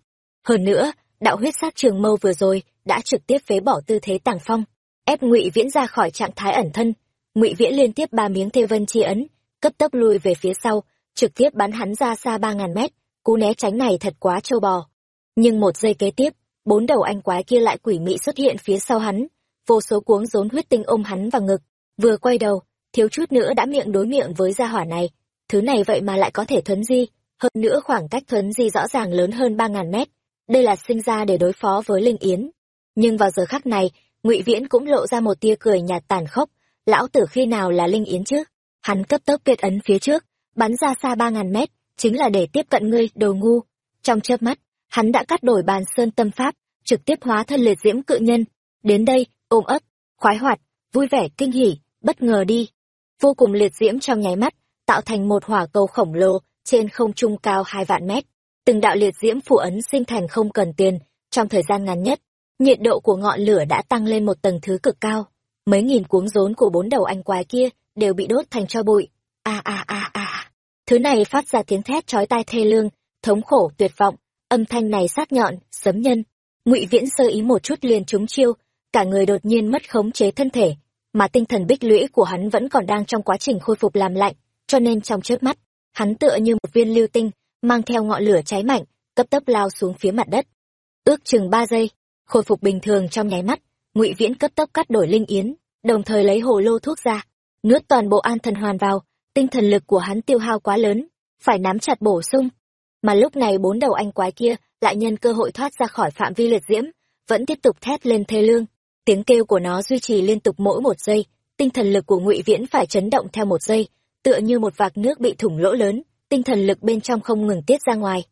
Hơn nữa, đạo huyết sát trường mâu vừa rồi đã trực tiếp phế bỏ tư thế tàng phong, ép Ngụy Viễn ra khỏi trạng thái ẩn thân. Ngụy Viễn liên tiếp ba miếng thê vân chi ấn, cấp tốc lui về phía sau, trực tiếp bắn hắn ra xa ba ngàn mét, cú né tránh này thật quá trâu bò. Nhưng một giây kế tiếp, bốn đầu anh quái kia lại quỷ mị xuất hiện phía sau hắn, vô số cuống rốn huyết tinh ôm hắn vào ngực, vừa quay đầu, thiếu chút nữa đã miệng đối miệng với gia hỏa này. Thứ này vậy mà lại có thể thuấn di, hơn nữa khoảng cách thuấn di rõ ràng lớn hơn ba ngàn mét. Đây là sinh ra để đối phó với Linh Yến. Nhưng vào giờ khắc này, ngụy Viễn cũng lộ ra một tia cười nhạt tàn khốc. Lão tử khi nào là Linh Yến chứ? Hắn cấp tốc kết ấn phía trước, bắn ra xa ba ngàn mét, chính là để tiếp cận ngươi, đồ ngu. Trong chớp mắt, hắn đã cắt đổi bàn sơn tâm pháp, trực tiếp hóa thân liệt diễm cự nhân. Đến đây, ôm ấp, khoái hoạt, vui vẻ kinh hỉ, bất ngờ đi. Vô cùng liệt diễm trong nháy mắt, tạo thành một hỏa cầu khổng lồ trên không trung cao hai vạn mét. Từng đạo liệt diễm phủ ấn sinh thành không cần tiền, trong thời gian ngắn nhất, nhiệt độ của ngọn lửa đã tăng lên một tầng thứ cực cao. Mấy nghìn cuống rốn của bốn đầu anh quái kia đều bị đốt thành cho bụi. A a a a. Thứ này phát ra tiếng thét chói tai thê lương, thống khổ tuyệt vọng, âm thanh này sát nhọn, sấm nhân. Ngụy Viễn sơ ý một chút liền trúng chiêu, cả người đột nhiên mất khống chế thân thể, mà tinh thần bích lũy của hắn vẫn còn đang trong quá trình khôi phục làm lạnh, cho nên trong chớp mắt, hắn tựa như một viên lưu tinh, mang theo ngọn lửa cháy mạnh, cấp tốc lao xuống phía mặt đất. Ước chừng ba giây, khôi phục bình thường trong nháy mắt, Ngụy Viễn cấp tốc cắt đổi linh yến, đồng thời lấy hồ lô thuốc ra, nuốt toàn bộ an thần hoàn vào, tinh thần lực của hắn tiêu hao quá lớn, phải nắm chặt bổ sung. Mà lúc này bốn đầu anh quái kia lại nhân cơ hội thoát ra khỏi phạm vi liệt diễm, vẫn tiếp tục thét lên thê lương. Tiếng kêu của nó duy trì liên tục mỗi một giây, tinh thần lực của Ngụy Viễn phải chấn động theo một giây, tựa như một vạc nước bị thủng lỗ lớn, tinh thần lực bên trong không ngừng tiết ra ngoài.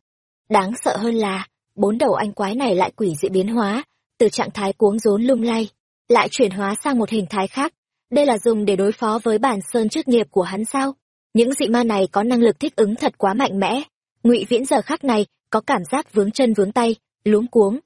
Đáng sợ hơn là, bốn đầu anh quái này lại quỷ dị biến hóa, từ trạng thái cuống rốn lung lay, lại chuyển hóa sang một hình thái khác. Đây là dùng để đối phó với bản sơn chức nghiệp của hắn sao? Những dị ma này có năng lực thích ứng thật quá mạnh mẽ. Ngụy Viễn giờ khắc này có cảm giác vướng chân vướng tay, luống cuống.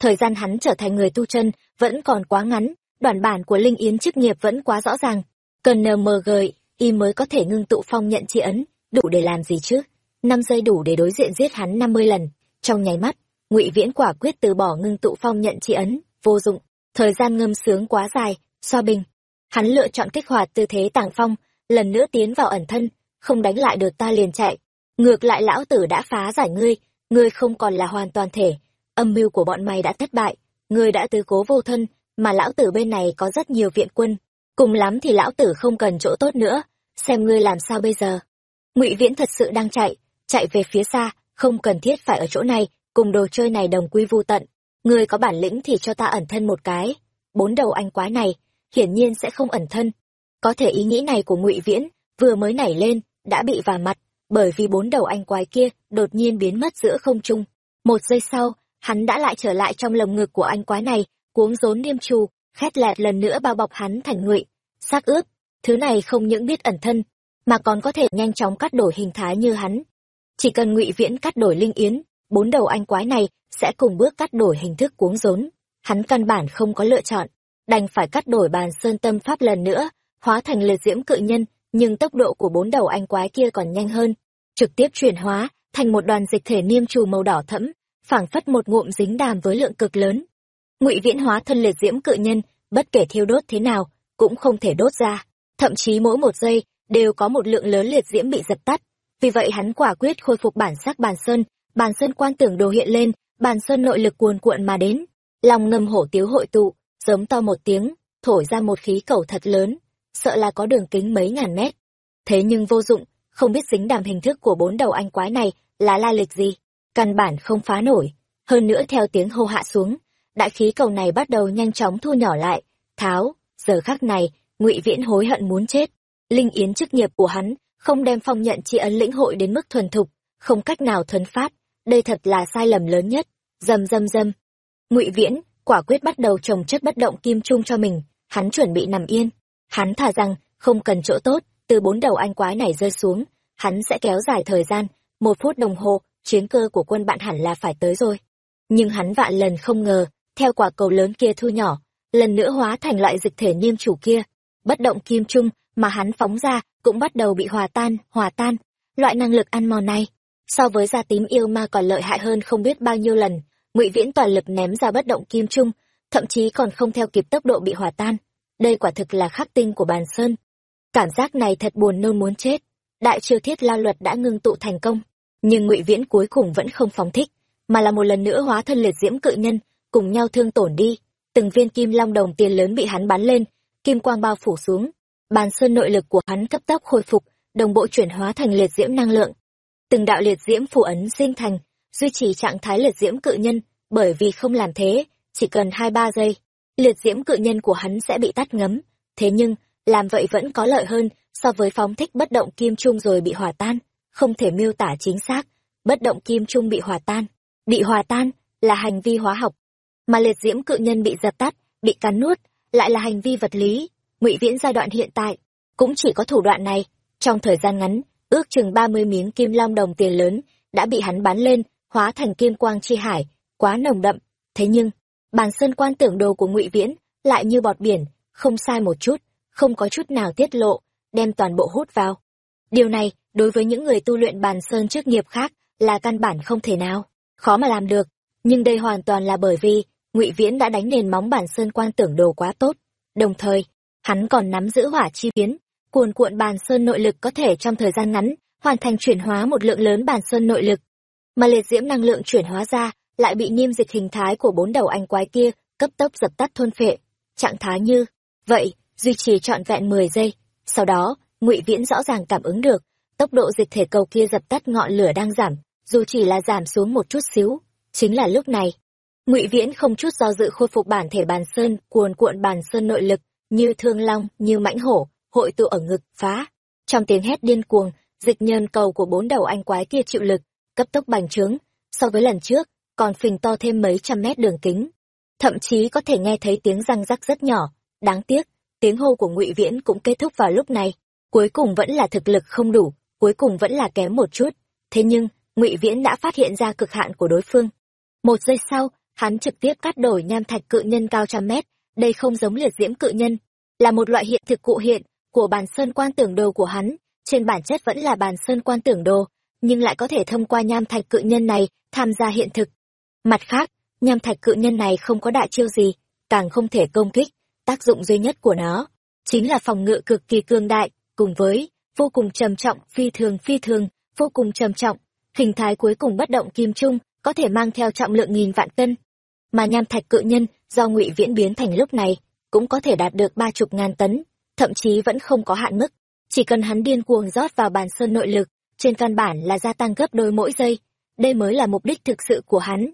Thời gian hắn trở thành người tu chân vẫn còn quá ngắn, đoàn bản của Linh Yến chức nghiệp vẫn quá rõ ràng. Cần NMG, y mới có thể ngưng tụ phong nhận chi ấn, đủ để làm gì chứ? Năm giây đủ để đối diện giết hắn năm mươi lần. Trong nháy mắt, Ngụy Viễn quả quyết từ bỏ ngưng tụ phong nhận chi ấn, vô dụng. Thời gian ngâm sướng quá dài, so bình. Hắn lựa chọn kích hoạt tư thế tàng phong, lần nữa tiến vào ẩn thân, không đánh lại được ta liền chạy. Ngược lại lão tử đã phá giải ngươi, ngươi không còn là hoàn toàn thể. Âm mưu của bọn mày đã thất bại, ngươi đã tứ cố vô thân, mà lão tử bên này có rất nhiều viện quân. Cùng lắm thì lão tử không cần chỗ tốt nữa, xem ngươi làm sao bây giờ. Ngụy Viễn thật sự đang chạy, chạy về phía xa, không cần thiết phải ở chỗ này, cùng đồ chơi này đồng quy vu tận. Ngươi có bản lĩnh thì cho ta ẩn thân một cái. Bốn đầu anh quái này, hiển nhiên sẽ không ẩn thân. Có thể ý nghĩ này của Ngụy Viễn vừa mới nảy lên, đã bị vả mặt, bởi vì bốn đầu anh quái kia đột nhiên biến mất giữa không trung. Một giây sau, hắn đã lại trở lại trong lồng ngực của anh quái này, cuống rốn niêm trù, khét lẹt lần nữa bao bọc hắn thành ngụy. Xác ướp, thứ này không những biết ẩn thân, mà còn có thể nhanh chóng cắt đổi hình thái như hắn. Chỉ cần ngụy viễn cắt đổi linh yến, bốn đầu anh quái này sẽ cùng bước cắt đổi hình thức cuống rốn. Hắn căn bản không có lựa chọn, đành phải cắt đổi bàn sơn tâm pháp lần nữa, hóa thành liệt diễm cự nhân, nhưng tốc độ của bốn đầu anh quái kia còn nhanh hơn, trực tiếp chuyển hóa thành một đoàn dịch thể niêm trù màu đỏ thẫm, phảng phất một ngụm dính đàm với lượng cực lớn. Ngụy Viễn hóa thân liệt diễm cự nhân, bất kể thiêu đốt thế nào, cũng không thể đốt ra, thậm chí mỗi một giây đều có một lượng lớn liệt diễm bị dập tắt. Vì vậy hắn quả quyết khôi phục bản sắc bàn sơn, bàn sơn quan tưởng đồ hiện lên, bàn sơn nội lực cuồn cuộn mà đến, lòng ngầm hổ tiếu hội tụ, giống to một tiếng, thổi ra một khí cầu thật lớn, sợ là có đường kính mấy ngàn mét. Thế nhưng vô dụng, không biết dính đàm hình thức của bốn đầu anh quái này là la lịch gì, căn bản không phá nổi. Hơn nữa theo tiếng hô hạ xuống, đại khí cầu này bắt đầu nhanh chóng thu nhỏ lại, tháo, giờ khắc này ngụy viễn hối hận muốn chết linh yến chức nghiệp của hắn không đem phong nhận tri ấn lĩnh hội đến mức thuần thục, không cách nào thuần phát, đây thật là sai lầm lớn nhất. Dầm dầm dầm. Ngụy viễn, quả quyết bắt đầu trồng chất bất động kim trung cho mình, hắn chuẩn bị nằm yên. Hắn thả rằng không cần chỗ tốt, từ bốn đầu anh quái này rơi xuống, hắn sẽ kéo dài thời gian, một phút đồng hồ, chiến cơ của quân bạn hẳn là phải tới rồi. Nhưng hắn vạn lần không ngờ, theo quả cầu lớn kia thu nhỏ, lần nữa hóa thành loại dịch thể niêm chủ kia. Bất động kim trung mà hắn phóng ra cũng bắt đầu bị hòa tan hòa tan. Loại năng lực ăn mòn này, so với da tím yêu ma còn lợi hại hơn không biết bao nhiêu lần. Ngụy viễn toàn lực ném ra bất động kim trung, thậm chí còn không theo kịp tốc độ bị hòa tan. Đây quả thực là khắc tinh của bàn sơn. Cảm giác này thật buồn nôn muốn chết. Đại triều thiết lao luật đã ngưng tụ thành công, nhưng ngụy viễn cuối cùng vẫn không phóng thích, mà là một lần nữa hóa thân liệt diễm cự nhân, cùng nhau thương tổn đi. Từng viên kim long đồng tiền lớn bị hắn bắn lên, kim quang bao phủ xuống bàn sơn nội lực của hắn cấp tốc khôi phục, đồng bộ chuyển hóa thành liệt diễm năng lượng. Từng đạo liệt diễm phủ ấn sinh thành, duy trì trạng thái liệt diễm cự nhân, bởi vì không làm thế, chỉ cần hai ba giây, liệt diễm cự nhân của hắn sẽ bị tắt ngấm. Thế nhưng, làm vậy vẫn có lợi hơn so với phóng thích bất động kim trung rồi bị hòa tan, không thể miêu tả chính xác. Bất động kim trung bị hòa tan, bị hòa tan là hành vi hóa học, mà liệt diễm cự nhân bị dập tắt, bị cắn nuốt lại là hành vi vật lý ngụy viễn giai đoạn hiện tại cũng chỉ có thủ đoạn này. Trong thời gian ngắn, ước chừng ba mươi miếng kim long đồng tiền lớn đã bị hắn bán lên, hóa thành kim quang chi hải, quá nồng đậm. Thế nhưng bàn sơn quan tưởng đồ của ngụy viễn lại như bọt biển, không sai một chút, không có chút nào tiết lộ, đem toàn bộ hút vào. Điều này, đối với những người tu luyện bàn sơn chức nghiệp khác là căn bản không thể nào, khó mà làm được. Nhưng đây hoàn toàn là bởi vì ngụy viễn đã đánh nền móng bản sơn quan tưởng đồ quá tốt. Đồng thời hắn còn nắm giữ hỏa chi biến, cuồn cuộn bàn sơn nội lực có thể trong thời gian ngắn hoàn thành chuyển hóa một lượng lớn bàn sơn nội lực. Mà liệt diễm năng lượng chuyển hóa ra lại bị niêm dịch hình thái của bốn đầu anh quái kia cấp tốc dập tắt thôn phệ. Trạng thái như, vậy, duy trì trọn vẹn mười giây, sau đó, ngụy viễn rõ ràng cảm ứng được, tốc độ dịch thể cầu kia dập tắt ngọn lửa đang giảm, dù chỉ là giảm xuống một chút xíu, chính là lúc này. Ngụy viễn không chút do dự khôi phục bản thể bàn sơn, cuồn cuộn bàn sơn nội lực như thương long, như mãnh hổ, hội tụ ở ngực, phá. Trong tiếng hét điên cuồng, dịch nhân cầu của bốn đầu anh quái kia chịu lực, cấp tốc bành trướng. So với lần trước, còn phình to thêm mấy trăm mét đường kính. Thậm chí có thể nghe thấy tiếng răng rắc rất nhỏ. Đáng tiếc, tiếng hô của ngụy viễn cũng kết thúc vào lúc này. Cuối cùng vẫn là thực lực không đủ, cuối cùng vẫn là kém một chút. Thế nhưng, ngụy viễn đã phát hiện ra cực hạn của đối phương. Một giây sau, hắn trực tiếp cắt đổi nham thạch cự nhân cao trăm mét đây không giống liệt diễm cự nhân, là một loại hiện thực cụ hiện của bàn sơn quan tưởng đồ của hắn. Trên bản chất vẫn là bàn sơn quan tưởng đồ, nhưng lại có thể thông qua nham thạch cự nhân này tham gia hiện thực. Mặt khác, nham thạch cự nhân này không có đại chiêu gì, càng không thể công kích. Tác dụng duy nhất của nó chính là phòng ngự cực kỳ cương đại, cùng với vô cùng trầm trọng, phi thường phi thường, vô cùng trầm trọng. Hình thái cuối cùng bất động kim trung có thể mang theo trọng lượng nghìn vạn cân mà nham thạch cự nhân do ngụy viễn biến thành lúc này cũng có thể đạt được ba chục ngàn tấn, thậm chí vẫn không có hạn mức. Chỉ cần hắn điên cuồng rót vào bàn sơn nội lực, trên căn bản là gia tăng gấp đôi mỗi giây. Đây mới là mục đích thực sự của hắn.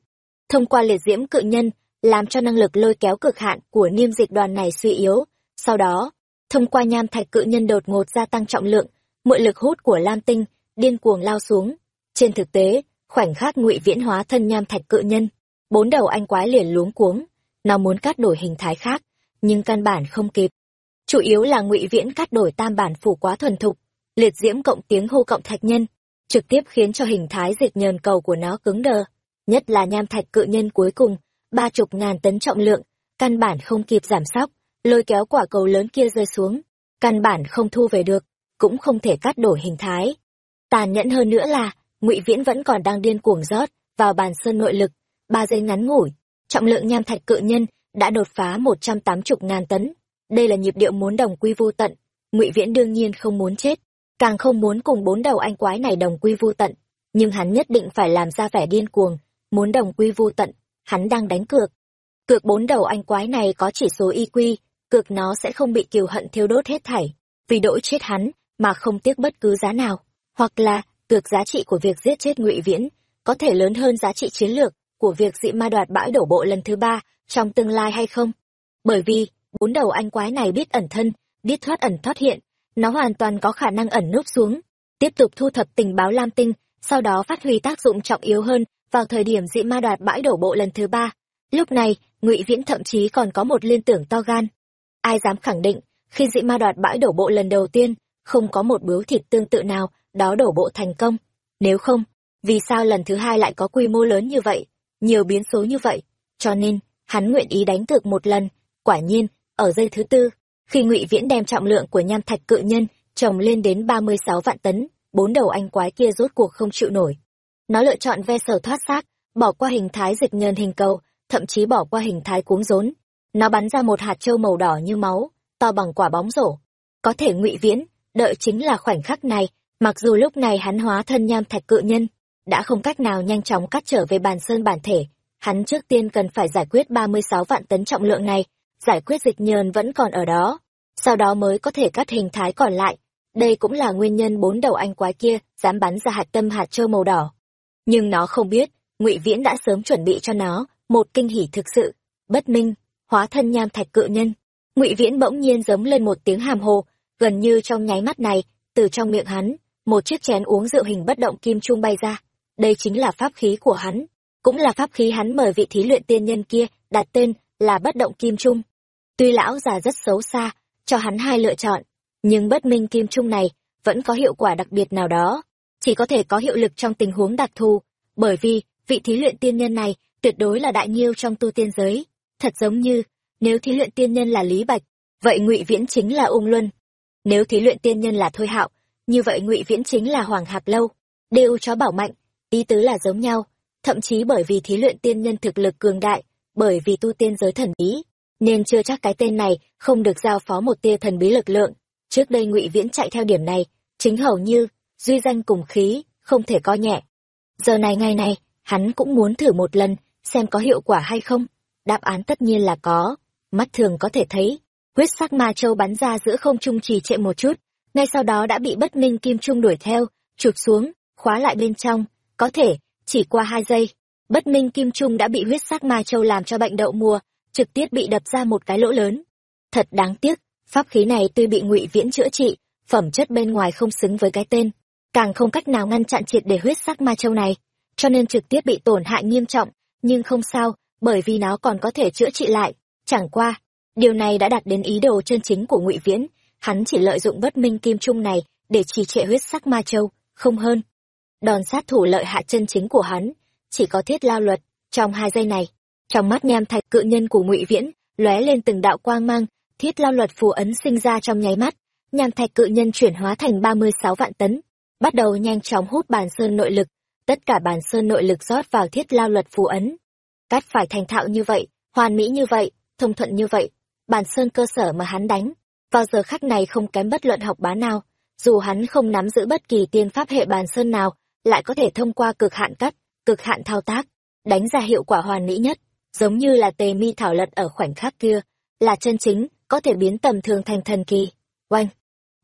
Thông qua liệt diễm cự nhân, làm cho năng lực lôi kéo cực hạn của niêm dịch đoàn này suy yếu. Sau đó, thông qua nham thạch cự nhân đột ngột gia tăng trọng lượng, mượn lực hút của lam tinh điên cuồng lao xuống. Trên thực tế, khoảnh khắc ngụy viễn hóa thân nham thạch cự nhân bốn đầu anh quái liền luống cuống. Nó muốn cắt đổi hình thái khác, nhưng căn bản không kịp. Chủ yếu là ngụy viễn cắt đổi tam bản phủ quá thuần thục, liệt diễm cộng tiếng hô cộng thạch nhân, trực tiếp khiến cho hình thái dịch nhờn cầu của nó cứng đờ. Nhất là nham thạch cự nhân cuối cùng, ba chục ngàn tấn trọng lượng, căn bản không kịp giảm sóc, lôi kéo quả cầu lớn kia rơi xuống, căn bản không thu về được, cũng không thể cắt đổi hình thái. Tàn nhẫn hơn nữa là, ngụy viễn vẫn còn đang điên cuồng rót vào bàn sơn nội lực ba giây ngắn ngủi, trọng lượng nham thạch cự nhân đã đột phá một trăm tám chục ngàn tấn. Đây là nhịp điệu muốn đồng quy vô tận. Ngụy viễn đương nhiên không muốn chết, càng không muốn cùng bốn đầu anh quái này đồng quy vô tận. Nhưng hắn nhất định phải làm ra vẻ điên cuồng, muốn đồng quy vô tận. Hắn đang đánh cược. Cược bốn đầu anh quái này có chỉ số y quy cược nó sẽ không bị kiều hận thiêu đốt hết thảy, vì đỗi chết hắn mà không tiếc bất cứ giá nào. Hoặc là, cược giá trị của việc giết chết ngụy viễn có thể lớn hơn giá trị chiến lược của việc dị ma đoạt bãi đổ bộ lần thứ ba trong tương lai hay không? Bởi vì, bốn đầu anh quái này biết ẩn thân, biết thoát ẩn thoát hiện, nó hoàn toàn có khả năng ẩn núp xuống, tiếp tục thu thập tình báo lam tinh, sau đó phát huy tác dụng trọng yếu hơn vào thời điểm dị ma đoạt bãi đổ bộ lần thứ ba. Lúc này, ngụy viễn thậm chí còn có một liên tưởng to gan. Ai dám khẳng định, khi dị ma đoạt bãi đổ bộ lần đầu tiên, không có một bướu thịt tương tự nào đó đổ bộ thành công? Nếu không, vì sao lần thứ hai lại có quy mô lớn như vậy? Nhiều biến số như vậy, cho nên hắn nguyện ý đánh cược một lần. Quả nhiên, ở giây thứ tư, khi ngụy viễn đem trọng lượng của nham thạch cự nhân trồng lên đến ba mươi sáu vạn tấn, bốn đầu anh quái kia rốt cuộc không chịu nổi. Nó lựa chọn ve sầu thoát xác, bỏ qua hình thái dịch nhờn hình cầu, thậm chí bỏ qua hình thái cuống rốn. Nó bắn ra một hạt trâu màu đỏ như máu, to bằng quả bóng rổ. Có thể ngụy viễn, đợi chính là khoảnh khắc này, mặc dù lúc này hắn hóa thân nham thạch cự nhân đã không cách nào nhanh chóng cắt trở về bàn sơn bản thể. Hắn trước tiên cần phải giải quyết ba mươi sáu vạn tấn trọng lượng này, giải quyết dịch nhờn vẫn còn ở đó, sau đó mới có thể cắt hình thái còn lại. Đây cũng là nguyên nhân bốn đầu anh quái kia dám bắn ra hạt tâm hạt trơ màu đỏ. Nhưng nó không biết, ngụy viễn đã sớm chuẩn bị cho nó một kinh hỉ thực sự, bất minh, hóa thân nham thạch cự nhân. Ngụy viễn bỗng nhiên giống lên một tiếng hàm hồ, gần như trong nháy mắt này, từ trong miệng hắn, một chiếc chén uống rượu hình bất động kim trung bay ra đây chính là pháp khí của hắn, cũng là pháp khí hắn mời vị thí luyện tiên nhân kia đặt tên là bất động kim trung. Tuy lão già rất xấu xa, cho hắn hai lựa chọn, nhưng bất minh kim trung này vẫn có hiệu quả đặc biệt nào đó. Chỉ có thể có hiệu lực trong tình huống đặc thù, bởi vì vị thí luyện tiên nhân này tuyệt đối là đại nhiêu trong tu tiên giới. Thật giống như, nếu thí luyện tiên nhân là lý bạch, vậy ngụy viễn chính là ung luân. Nếu thí luyện tiên nhân là thôi hạo, như vậy ngụy viễn chính là hoàng hạp lâu. Đều chó bảo mạnh ý tứ là giống nhau, thậm chí bởi vì thí luyện tiên nhân thực lực cường đại, bởi vì tu tiên giới thần bí, nên chưa chắc cái tên này không được giao phó một tia thần bí lực lượng. Trước đây ngụy viễn chạy theo điểm này, chính hầu như duy danh cùng khí, không thể coi nhẹ. Giờ này ngày này, hắn cũng muốn thử một lần, xem có hiệu quả hay không. Đáp án tất nhiên là có, mắt thường có thể thấy. Huyết sắc ma châu bắn ra giữa không trung trì trệ một chút, ngay sau đó đã bị bất minh kim trung đuổi theo, chụp xuống, khóa lại bên trong có thể, chỉ qua hai giây, bất minh kim trung đã bị huyết sắc ma châu làm cho bệnh đậu mùa, trực tiếp bị đập ra một cái lỗ lớn. Thật đáng tiếc, pháp khí này tuy bị ngụy viễn chữa trị, phẩm chất bên ngoài không xứng với cái tên, càng không cách nào ngăn chặn triệt để huyết sắc ma châu này, cho nên trực tiếp bị tổn hại nghiêm trọng, nhưng không sao, bởi vì nó còn có thể chữa trị lại. Chẳng qua, điều này đã đạt đến ý đồ chân chính của ngụy viễn, hắn chỉ lợi dụng bất minh kim trung này để trì trệ huyết sắc ma châu, không hơn đòn sát thủ lợi hạ chân chính của hắn, chỉ có thiết lao luật trong hai giây này. Trong mắt nham thạch, cự nhân của ngụy viễn lóe lên từng đạo quang mang, thiết lao luật phù ấn sinh ra trong nháy mắt. Nham thạch cự nhân chuyển hóa thành ba mươi sáu vạn tấn, bắt đầu nhanh chóng hút bàn sơn nội lực. Tất cả bàn sơn nội lực rót vào thiết lao luật phù ấn. Cắt phải thành thạo như vậy, hoàn mỹ như vậy, thông thuận như vậy bàn sơn cơ sở mà hắn đánh, vào giờ khắc này không kém bất luận học bá nào. Dù hắn không nắm giữ bất kỳ tiên pháp hệ bàn sơn nào lại có thể thông qua cực hạn cắt, cực hạn thao tác, đánh ra hiệu quả hoàn mỹ nhất, giống như là tề mi thảo lật ở khoảnh khắc kia, là chân chính, có thể biến tầm thường thành thần kỳ. Oanh!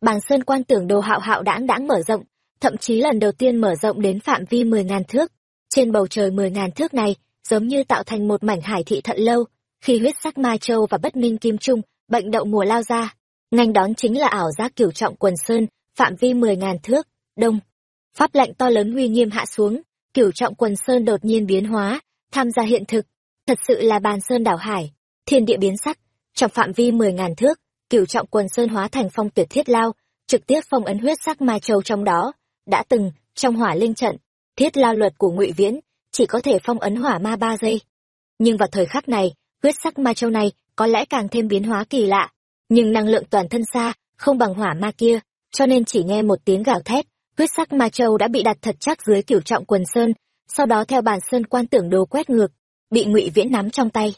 Bàng sơn quan tưởng đồ hạo hạo đãng đãng mở rộng, thậm chí lần đầu tiên mở rộng đến phạm vi mười ngàn thước. Trên bầu trời mười ngàn thước này, giống như tạo thành một mảnh hải thị thận lâu, khi huyết sắc ma châu và bất minh kim trung, bệnh đậu mùa lao ra. Ngành đón chính là ảo giác cửu trọng quần sơn, phạm vi mười ngàn thước, đông pháp lệnh to lớn uy nghiêm hạ xuống, cửu trọng quần sơn đột nhiên biến hóa, tham gia hiện thực. Thật sự là bàn sơn đảo hải, thiên địa biến sắc, trong phạm vi mười ngàn thước, cửu trọng quần sơn hóa thành phong tuyệt thiết lao, trực tiếp phong ấn huyết sắc ma châu trong đó, đã từng trong hỏa linh trận, thiết lao luật của ngụy viễn, chỉ có thể phong ấn hỏa ma ba giây. Nhưng vào thời khắc này, huyết sắc ma châu này có lẽ càng thêm biến hóa kỳ lạ, nhưng năng lượng toàn thân xa, không bằng hỏa ma kia, cho nên chỉ nghe một tiếng gào thét huyết sắc ma châu đã bị đặt thật chắc dưới kiểu trọng quần sơn, sau đó theo bàn sơn quan tưởng đồ quét ngược, bị ngụy viễn nắm trong tay.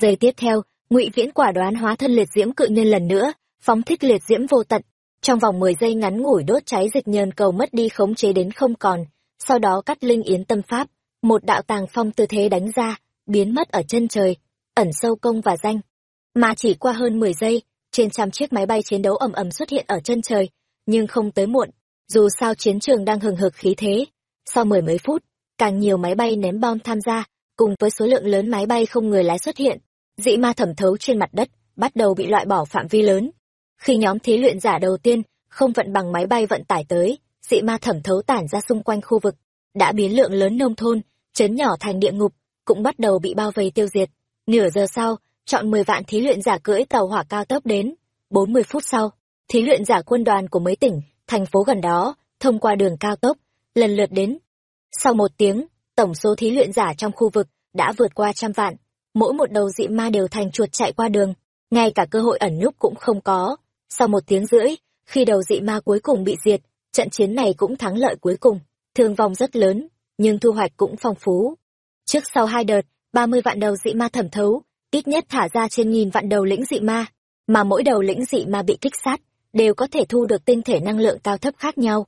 Giây tiếp theo, ngụy viễn quả đoán hóa thân liệt diễm cự nhân lần nữa, phóng thích liệt diễm vô tận. Trong vòng mười giây ngắn ngủi đốt cháy dịch nhờn cầu mất đi khống chế đến không còn, sau đó cắt linh yến tâm pháp, một đạo tàng phong tư thế đánh ra, biến mất ở chân trời, ẩn sâu công và danh. Mà chỉ qua hơn mười giây, trên trăm chiếc máy bay chiến đấu ầm ầm xuất hiện ở chân trời, nhưng không tới muộn dù sao chiến trường đang hừng hực khí thế sau mười mấy phút càng nhiều máy bay ném bom tham gia cùng với số lượng lớn máy bay không người lái xuất hiện dị ma thẩm thấu trên mặt đất bắt đầu bị loại bỏ phạm vi lớn. Khi nhóm thí luyện giả đầu tiên không vận bằng máy bay vận tải tới, dị ma thẩm thấu tản ra xung quanh khu vực, đã biến lượng lớn nông thôn, chấn nhỏ thành địa ngục, cũng bắt đầu bị bao vây tiêu diệt. Nửa giờ sau, chọn 10 vạn thí luyện giả cưỡi tàu hỏa cao tốc đến. 40 phút sau, thí luyện giả quân đoàn của mấy tỉnh, thành phố gần đó, thông qua đường cao tốc, lần lượt đến. Sau một tiếng, tổng số thí luyện giả trong khu vực đã vượt qua trăm vạn. Mỗi một đầu dị ma đều thành chuột chạy qua đường, ngay cả cơ hội ẩn núp cũng không có. Sau một tiếng rưỡi, khi đầu dị ma cuối cùng bị diệt, trận chiến này cũng thắng lợi cuối cùng, thương vong rất lớn, nhưng thu hoạch cũng phong phú. Trước sau hai đợt, 30 vạn đầu dị ma thẩm thấu, ít nhất thả ra trên nghìn vạn đầu lĩnh dị ma, mà mỗi đầu lĩnh dị ma bị kích sát, đều có thể thu được tinh thể năng lượng cao thấp khác nhau.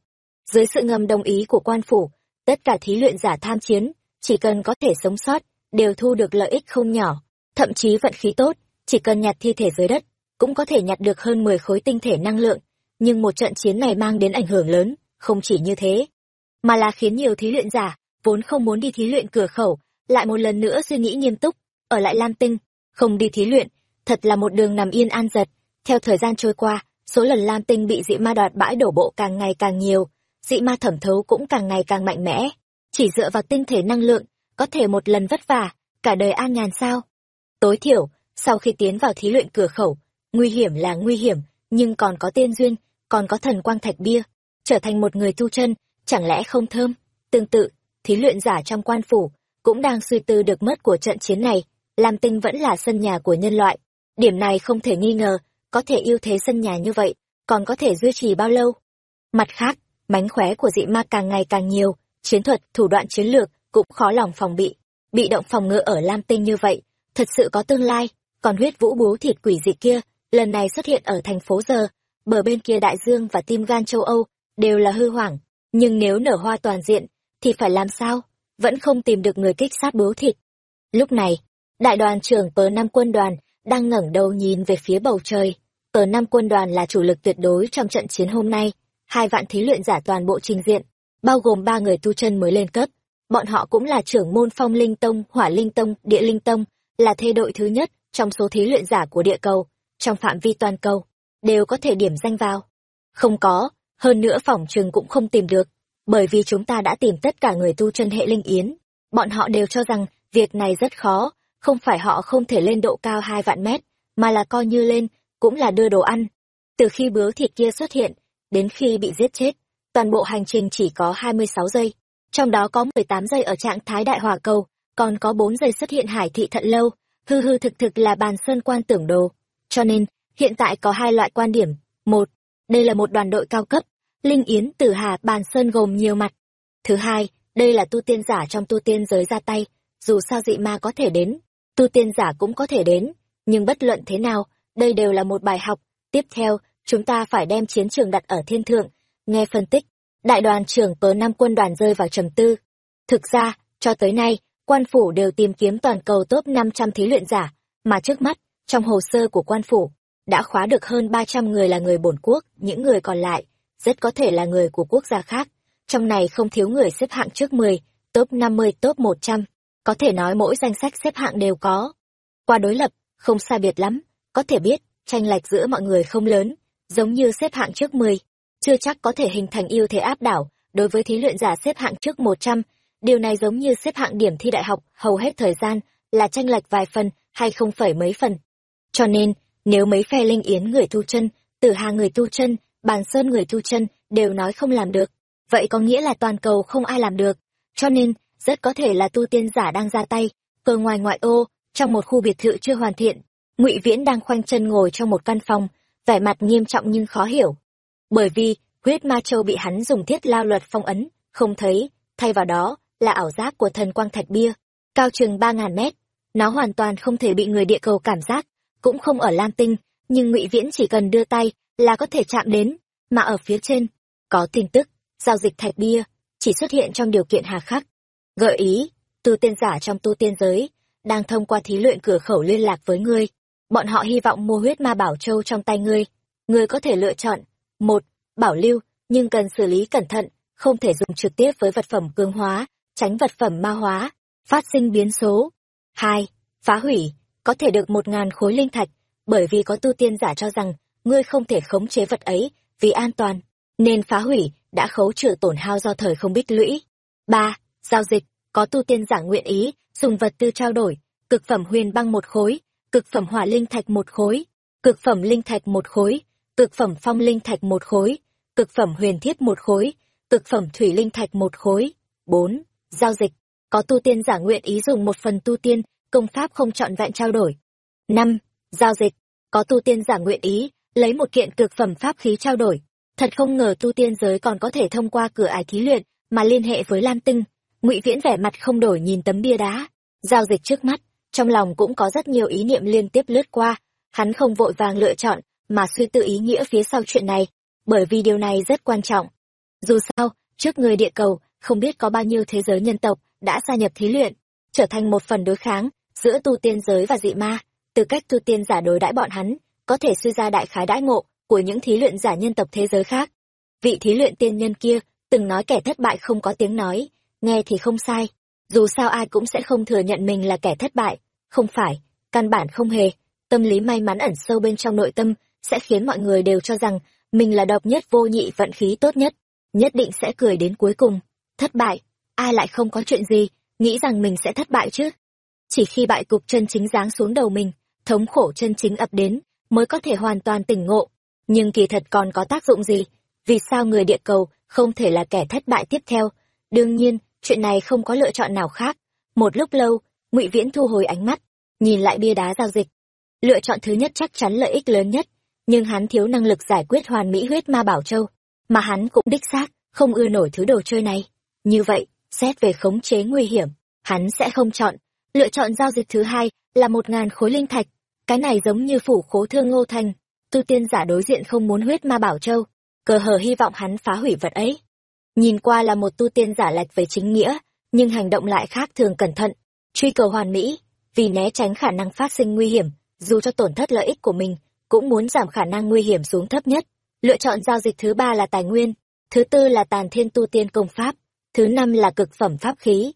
Dưới sự ngầm đồng ý của quan phủ, tất cả thí luyện giả tham chiến, chỉ cần có thể sống sót, đều thu được lợi ích không nhỏ. Thậm chí vận khí tốt, chỉ cần nhặt thi thể dưới đất, cũng có thể nhặt được hơn 10 khối tinh thể năng lượng. Nhưng một trận chiến này mang đến ảnh hưởng lớn, không chỉ như thế, mà là khiến nhiều thí luyện giả, vốn không muốn đi thí luyện cửa khẩu, lại một lần nữa suy nghĩ nghiêm túc, ở lại Lam Tinh, không đi thí luyện, thật là một đường nằm yên an giật. Theo thời gian trôi qua, số lần Lam Tinh bị dị ma đoạt bãi đổ bộ càng ngày càng nhiều, dị ma thẩm thấu cũng càng ngày càng mạnh mẽ. Chỉ dựa vào tinh thể năng lượng, có thể một lần vất vả, cả đời an nhàn sao? Tối thiểu, sau khi tiến vào thí luyện cửa khẩu, nguy hiểm là nguy hiểm, nhưng còn có tiên duyên, còn có thần quang thạch bia, trở thành một người tu chân, chẳng lẽ không thơm? Tương tự, thí luyện giả trong quan phủ, cũng đang suy tư được mất của trận chiến này, Lam Tinh vẫn là sân nhà của nhân loại. Điểm này không thể nghi ngờ, có thể yêu thế sân nhà như vậy, còn có thể duy trì bao lâu? Mặt khác, mánh khóe của dị ma càng ngày càng nhiều, chiến thuật, thủ đoạn chiến lược cũng khó lòng phòng bị. Bị động phòng ngự ở Lam Tinh như vậy, thật sự có tương lai, còn huyết vũ bố thịt quỷ dị kia, lần này xuất hiện ở thành phố giờ, bờ bên kia đại dương và tim gan châu Âu, đều là hư hoảng, nhưng nếu nở hoa toàn diện, thì phải làm sao? Vẫn không tìm được người kích sát bố thịt. Lúc này, đại đoàn trưởng tớ năm quân đoàn đang ngẩng đầu nhìn về phía bầu trời. Tờ năm quân đoàn là chủ lực tuyệt đối trong trận chiến hôm nay. Hai vạn thí luyện giả toàn bộ trình diện, bao gồm ba người tu chân mới lên cấp. Bọn họ cũng là trưởng môn phong linh tông, hỏa linh tông, địa linh tông, là thê đội thứ nhất trong số thí luyện giả của địa cầu, trong phạm vi toàn cầu, đều có thể điểm danh vào. Không có, hơn nữa phỏng trường cũng không tìm được, bởi vì chúng ta đã tìm tất cả người tu chân hệ linh yến. Bọn họ đều cho rằng việc này rất khó, không phải họ không thể lên độ cao hai vạn mét, mà là coi như lên, cũng là đưa đồ ăn. Từ khi bướu thịt kia xuất hiện, đến khi bị giết chết, toàn bộ hành trình chỉ có 26 giây, trong đó có 18 giây ở trạng thái đại hỏa cầu, còn có 4 giây xuất hiện hải thị thận lâu, hư hư thực thực là bàn sơn quan tưởng đồ. Cho nên, hiện tại có hai loại quan điểm. Một, đây là một đoàn đội cao cấp, Linh Yến Tử Hà bàn sơn gồm nhiều mặt. Thứ hai, đây là tu tiên giả trong tu tiên giới ra tay, dù sao dị ma có thể đến, tu tiên giả cũng có thể đến, nhưng bất luận thế nào, đây đều là một bài học. Tiếp theo, chúng ta phải đem chiến trường đặt ở thiên thượng. Nghe phân tích, đại đoàn trưởng tớ năm quân đoàn rơi vào trầm tư. Thực ra, cho tới nay, quan phủ đều tìm kiếm toàn cầu top 500 thí luyện giả, mà trước mắt, trong hồ sơ của quan phủ, đã khóa được hơn 300 người là người bổn quốc, những người còn lại, rất có thể là người của quốc gia khác. Trong này không thiếu người xếp hạng trước 10, top 50, top 100, có thể nói mỗi danh sách xếp hạng đều có. Qua đối lập, không sai biệt lắm, có thể biết, tranh lệch giữa mọi người không lớn, giống như xếp hạng trước 10, chưa chắc có thể hình thành ưu thế áp đảo đối với thí luyện giả xếp hạng trước 100, điều này giống như xếp hạng điểm thi đại học, hầu hết thời gian là tranh lệch vài phần hay không phải mấy phần. Cho nên, nếu mấy phe linh yến người tu chân, tử hà người tu chân, bàn sơn người tu chân đều nói không làm được, vậy có nghĩa là toàn cầu không ai làm được. Cho nên, rất có thể là tu tiên giả đang ra tay, ở ngoài ngoại ô, trong một khu biệt thự chưa hoàn thiện. Ngụy Viễn đang khoanh chân ngồi trong một căn phòng, vẻ mặt nghiêm trọng nhưng khó hiểu. Bởi vì, huyết ma châu bị hắn dùng thiết lao luật phong ấn, không thấy, thay vào đó là ảo giác của thần quang thạch bia, cao chừng ba ngàn mét. Nó hoàn toàn không thể bị người địa cầu cảm giác, cũng không ở Lam Tinh, nhưng Ngụy Viễn chỉ cần đưa tay là có thể chạm đến, mà ở phía trên, có tin tức, giao dịch thạch bia, chỉ xuất hiện trong điều kiện hà khắc. Gợi ý, tu tiên giả trong tu tiên giới, đang thông qua thí luyện cửa khẩu liên lạc với ngươi. Bọn họ hy vọng mua huyết ma bảo châu trong tay ngươi. Ngươi có thể lựa chọn. một Bảo lưu, nhưng cần xử lý cẩn thận, không thể dùng trực tiếp với vật phẩm cương hóa, tránh vật phẩm ma hóa, phát sinh biến số. hai Phá hủy, có thể được một ngàn khối linh thạch, bởi vì có tu tiên giả cho rằng ngươi không thể khống chế vật ấy vì an toàn nên phá hủy đã khấu trừ tổn hao do thời không bích lũy ba giao dịch, có tu tiên giả nguyện ý, dùng vật tư trao đổi, cực phẩm huyền băng một khối, cực phẩm hỏa linh thạch một khối, cực phẩm linh thạch một khối, cực phẩm phong linh thạch một khối, cực phẩm huyền thiết một khối, cực phẩm thủy linh thạch một khối. Bốn, giao dịch, có tu tiên giả nguyện ý dùng một phần tu tiên, công pháp không chọn vẹn trao đổi. Năm, giao dịch, có tu tiên giả nguyện ý, lấy một kiện cực phẩm pháp khí trao đổi. Thật không ngờ tu tiên giới còn có thể thông qua cửa ải thí luyện mà liên hệ với lam tinh ngụy viễn vẻ mặt không đổi nhìn tấm bia đá, giao dịch trước mắt, trong lòng cũng có rất nhiều ý niệm liên tiếp lướt qua. Hắn không vội vàng lựa chọn, mà suy tư ý nghĩa phía sau chuyện này, bởi vì điều này rất quan trọng. Dù sao, trước người địa cầu, không biết có bao nhiêu thế giới nhân tộc đã gia nhập thí luyện, trở thành một phần đối kháng giữa tu tiên giới và dị ma. Từ cách tu tiên giả đối đãi bọn hắn, có thể suy ra đại khái đãi ngộ của những thí luyện giả nhân tộc thế giới khác. Vị thí luyện tiên nhân kia từng nói kẻ thất bại không có tiếng nói nghe thì không sai. Dù sao ai cũng sẽ không thừa nhận mình là kẻ thất bại. Không phải, căn bản không hề. Tâm lý may mắn ẩn sâu bên trong nội tâm sẽ khiến mọi người đều cho rằng mình là độc nhất vô nhị vận khí tốt nhất nhất định sẽ cười đến cuối cùng. Thất bại, ai lại không có chuyện gì, nghĩ rằng mình sẽ thất bại chứ? Chỉ khi bại cục chân chính giáng xuống đầu mình, thống khổ chân chính ập đến, mới có thể hoàn toàn tỉnh ngộ. Nhưng kỳ thật còn có tác dụng gì? Vì sao người địa cầu không thể là kẻ thất bại tiếp theo? Đương nhiên chuyện này không có lựa chọn nào khác. Một lúc lâu, ngụy viễn thu hồi ánh mắt, nhìn lại bia đá giao dịch. Lựa chọn thứ nhất chắc chắn lợi ích lớn nhất, nhưng hắn thiếu năng lực giải quyết hoàn mỹ huyết ma bảo châu, mà hắn cũng đích xác không ưa nổi thứ đồ chơi này. Như vậy, xét về khống chế nguy hiểm, hắn sẽ không chọn. Lựa chọn giao dịch thứ hai là một ngàn khối linh thạch. Cái này giống như phủ khố thương ngô thành, tu tiên giả đối diện không muốn huyết ma bảo châu. Cờ hờ hy vọng hắn phá hủy vật ấy nhìn qua là một tu tiên giả lệch về chính nghĩa, nhưng hành động lại khác thường cẩn thận. Truy cầu hoàn mỹ, vì né tránh khả năng phát sinh nguy hiểm, dù cho tổn thất lợi ích của mình, cũng muốn giảm khả năng nguy hiểm xuống thấp nhất. Lựa chọn giao dịch thứ ba là tài nguyên, thứ tư là tàn thiên tu tiên công pháp, thứ năm là cực phẩm pháp khí.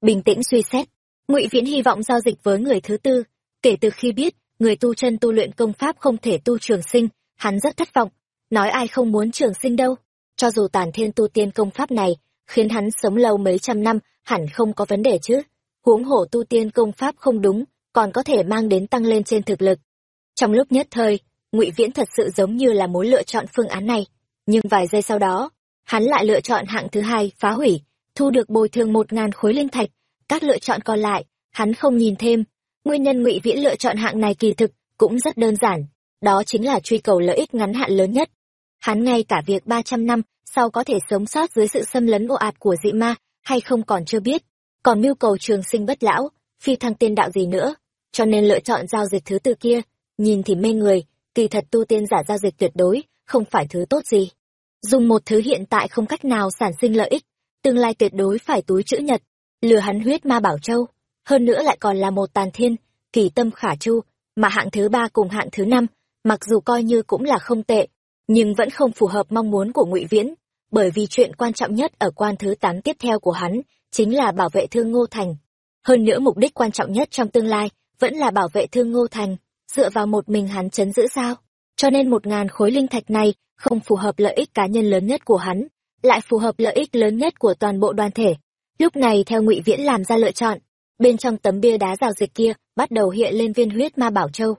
Bình tĩnh suy xét, ngụy viễn hy vọng giao dịch với người thứ tư, kể từ khi biết người tu chân tu luyện công pháp không thể tu trường sinh, hắn rất thất vọng, nói ai không muốn trường sinh đâu cho dù tàn thiên tu tiên công pháp này, khiến hắn sống lâu mấy trăm năm, hẳn không có vấn đề chứ. Huống hổ tu tiên công pháp không đúng, còn có thể mang đến tăng lên trên thực lực. Trong lúc nhất thời, ngụy viễn thật sự giống như là muốn lựa chọn phương án này. Nhưng vài giây sau đó, hắn lại lựa chọn hạng thứ hai, phá hủy, thu được bồi thường một ngàn khối linh thạch. Các lựa chọn còn lại, hắn không nhìn thêm. Nguyên nhân ngụy viễn lựa chọn hạng này kỳ thực cũng rất đơn giản. Đó chính là truy cầu lợi ích ngắn hạn lớn nhất hắn ngay cả việc ba trăm năm sau có thể sống sót dưới sự xâm lấn ồ ạt của dị ma, hay không còn chưa biết. Còn mưu cầu trường sinh bất lão, phi thăng tiên đạo gì nữa, cho nên lựa chọn giao dịch thứ tư kia. Nhìn thì mê người, kỳ thật tu tiên giả giao dịch tuyệt đối không phải thứ tốt gì. Dùng một thứ hiện tại không cách nào sản sinh lợi ích, tương lai tuyệt đối phải túi chữ nhật, lừa hắn huyết ma bảo châu. Hơn nữa lại còn là một tàn thiên, kỳ tâm khả chu, mà hạng thứ ba cùng hạng thứ năm, mặc dù coi như cũng là không tệ nhưng vẫn không phù hợp mong muốn của ngụy viễn, bởi vì chuyện quan trọng nhất ở quan thứ tám tiếp theo của hắn chính là bảo vệ thương ngô thành. Hơn nữa mục đích quan trọng nhất trong tương lai vẫn là bảo vệ thương ngô thành, dựa vào một mình hắn chấn giữ sao? Cho nên một ngàn khối linh thạch này không phù hợp lợi ích cá nhân lớn nhất của hắn, lại phù hợp lợi ích lớn nhất của toàn bộ đoàn thể. Lúc này theo ngụy viễn làm ra lựa chọn, bên trong tấm bia đá rào dịch kia bắt đầu hiện lên viên huyết ma bảo châu.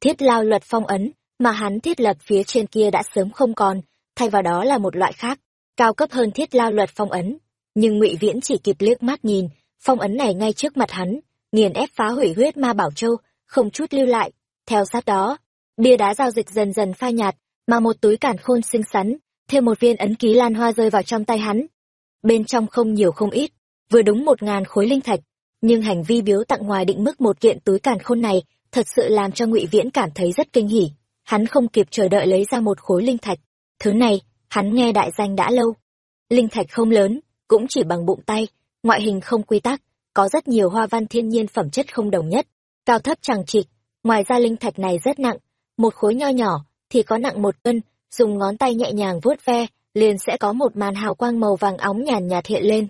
Thiết lao luật phong ấn mà hắn thiết lập phía trên kia đã sớm không còn, thay vào đó là một loại khác, cao cấp hơn thiết lao luật phong ấn. Nhưng ngụy viễn chỉ kịp liếc mắt nhìn, phong ấn này ngay trước mặt hắn, nghiền ép phá hủy huyết ma bảo châu, không chút lưu lại. Theo sát đó, bia đá giao dịch dần dần phai nhạt, mà một túi cản khôn xinh xắn, thêm một viên ấn ký lan hoa rơi vào trong tay hắn. Bên trong không nhiều không ít, vừa đúng một ngàn khối linh thạch, nhưng hành vi biếu tặng ngoài định mức một kiện túi càn khôn này thật sự làm cho ngụy viễn cảm thấy rất kinh hỉ hắn không kịp chờ đợi lấy ra một khối linh thạch. Thứ này, hắn nghe đại danh đã lâu. Linh thạch không lớn, cũng chỉ bằng bụng tay, ngoại hình không quy tắc, có rất nhiều hoa văn thiên nhiên phẩm chất không đồng nhất, cao thấp chẳng chịt. Ngoài ra linh thạch này rất nặng, một khối nho nhỏ thì có nặng một cân, dùng ngón tay nhẹ nhàng vuốt ve, liền sẽ có một màn hào quang màu vàng óng nhàn nhạt hiện lên.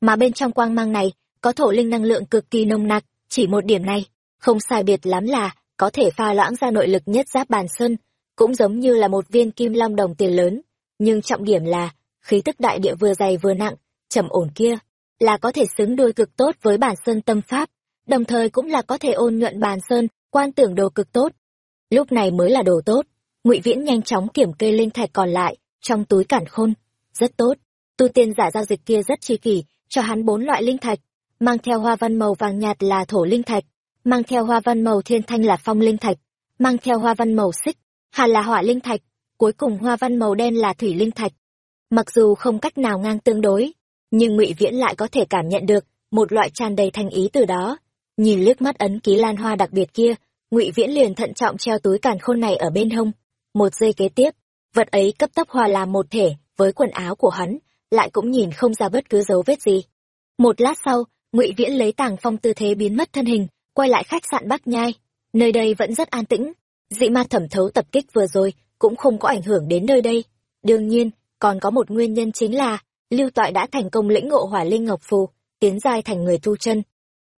Mà bên trong quang mang này, có thổ linh năng lượng cực kỳ nồng nặc, chỉ một điểm này, không sai biệt lắm là có thể pha loãng ra nội lực nhất giáp bàn sơn, cũng giống như là một viên kim long đồng tiền lớn, nhưng trọng điểm là khí tức đại địa vừa dày vừa nặng, trầm ổn kia, là có thể xứng đôi cực tốt với bản sơn tâm pháp, đồng thời cũng là có thể ôn nhuận bàn sơn, quan tưởng đồ cực tốt. Lúc này mới là đồ tốt. Ngụy Viễn nhanh chóng kiểm kê linh thạch còn lại trong túi cản khôn, rất tốt. Tu tiên giả giao dịch kia rất chi kỷ, cho hắn bốn loại linh thạch, mang theo hoa văn màu vàng nhạt là thổ linh thạch, mang theo hoa văn màu thiên thanh là phong linh thạch, mang theo hoa văn màu xích, hà là hỏa linh thạch, cuối cùng hoa văn màu đen là thủy linh thạch. Mặc dù không cách nào ngang tương đối, nhưng Ngụy Viễn lại có thể cảm nhận được một loại tràn đầy thành ý từ đó. Nhìn liếc mắt ấn ký lan hoa đặc biệt kia, Ngụy Viễn liền thận trọng treo túi càn khôn này ở bên hông. Một giây kế tiếp, vật ấy cấp tốc hòa làm một thể với quần áo của hắn, lại cũng nhìn không ra bất cứ dấu vết gì. Một lát sau, Ngụy Viễn lấy tàng phong tư thế biến mất thân hình, quay lại khách sạn Bắc Nhai. Nơi đây vẫn rất an tĩnh, dị ma thẩm thấu tập kích vừa rồi cũng không có ảnh hưởng đến nơi đây. Đương nhiên, còn có một nguyên nhân chính là Lưu Toại đã thành công lĩnh ngộ Hỏa Linh Ngọc Phù, tiến giai thành người tu chân.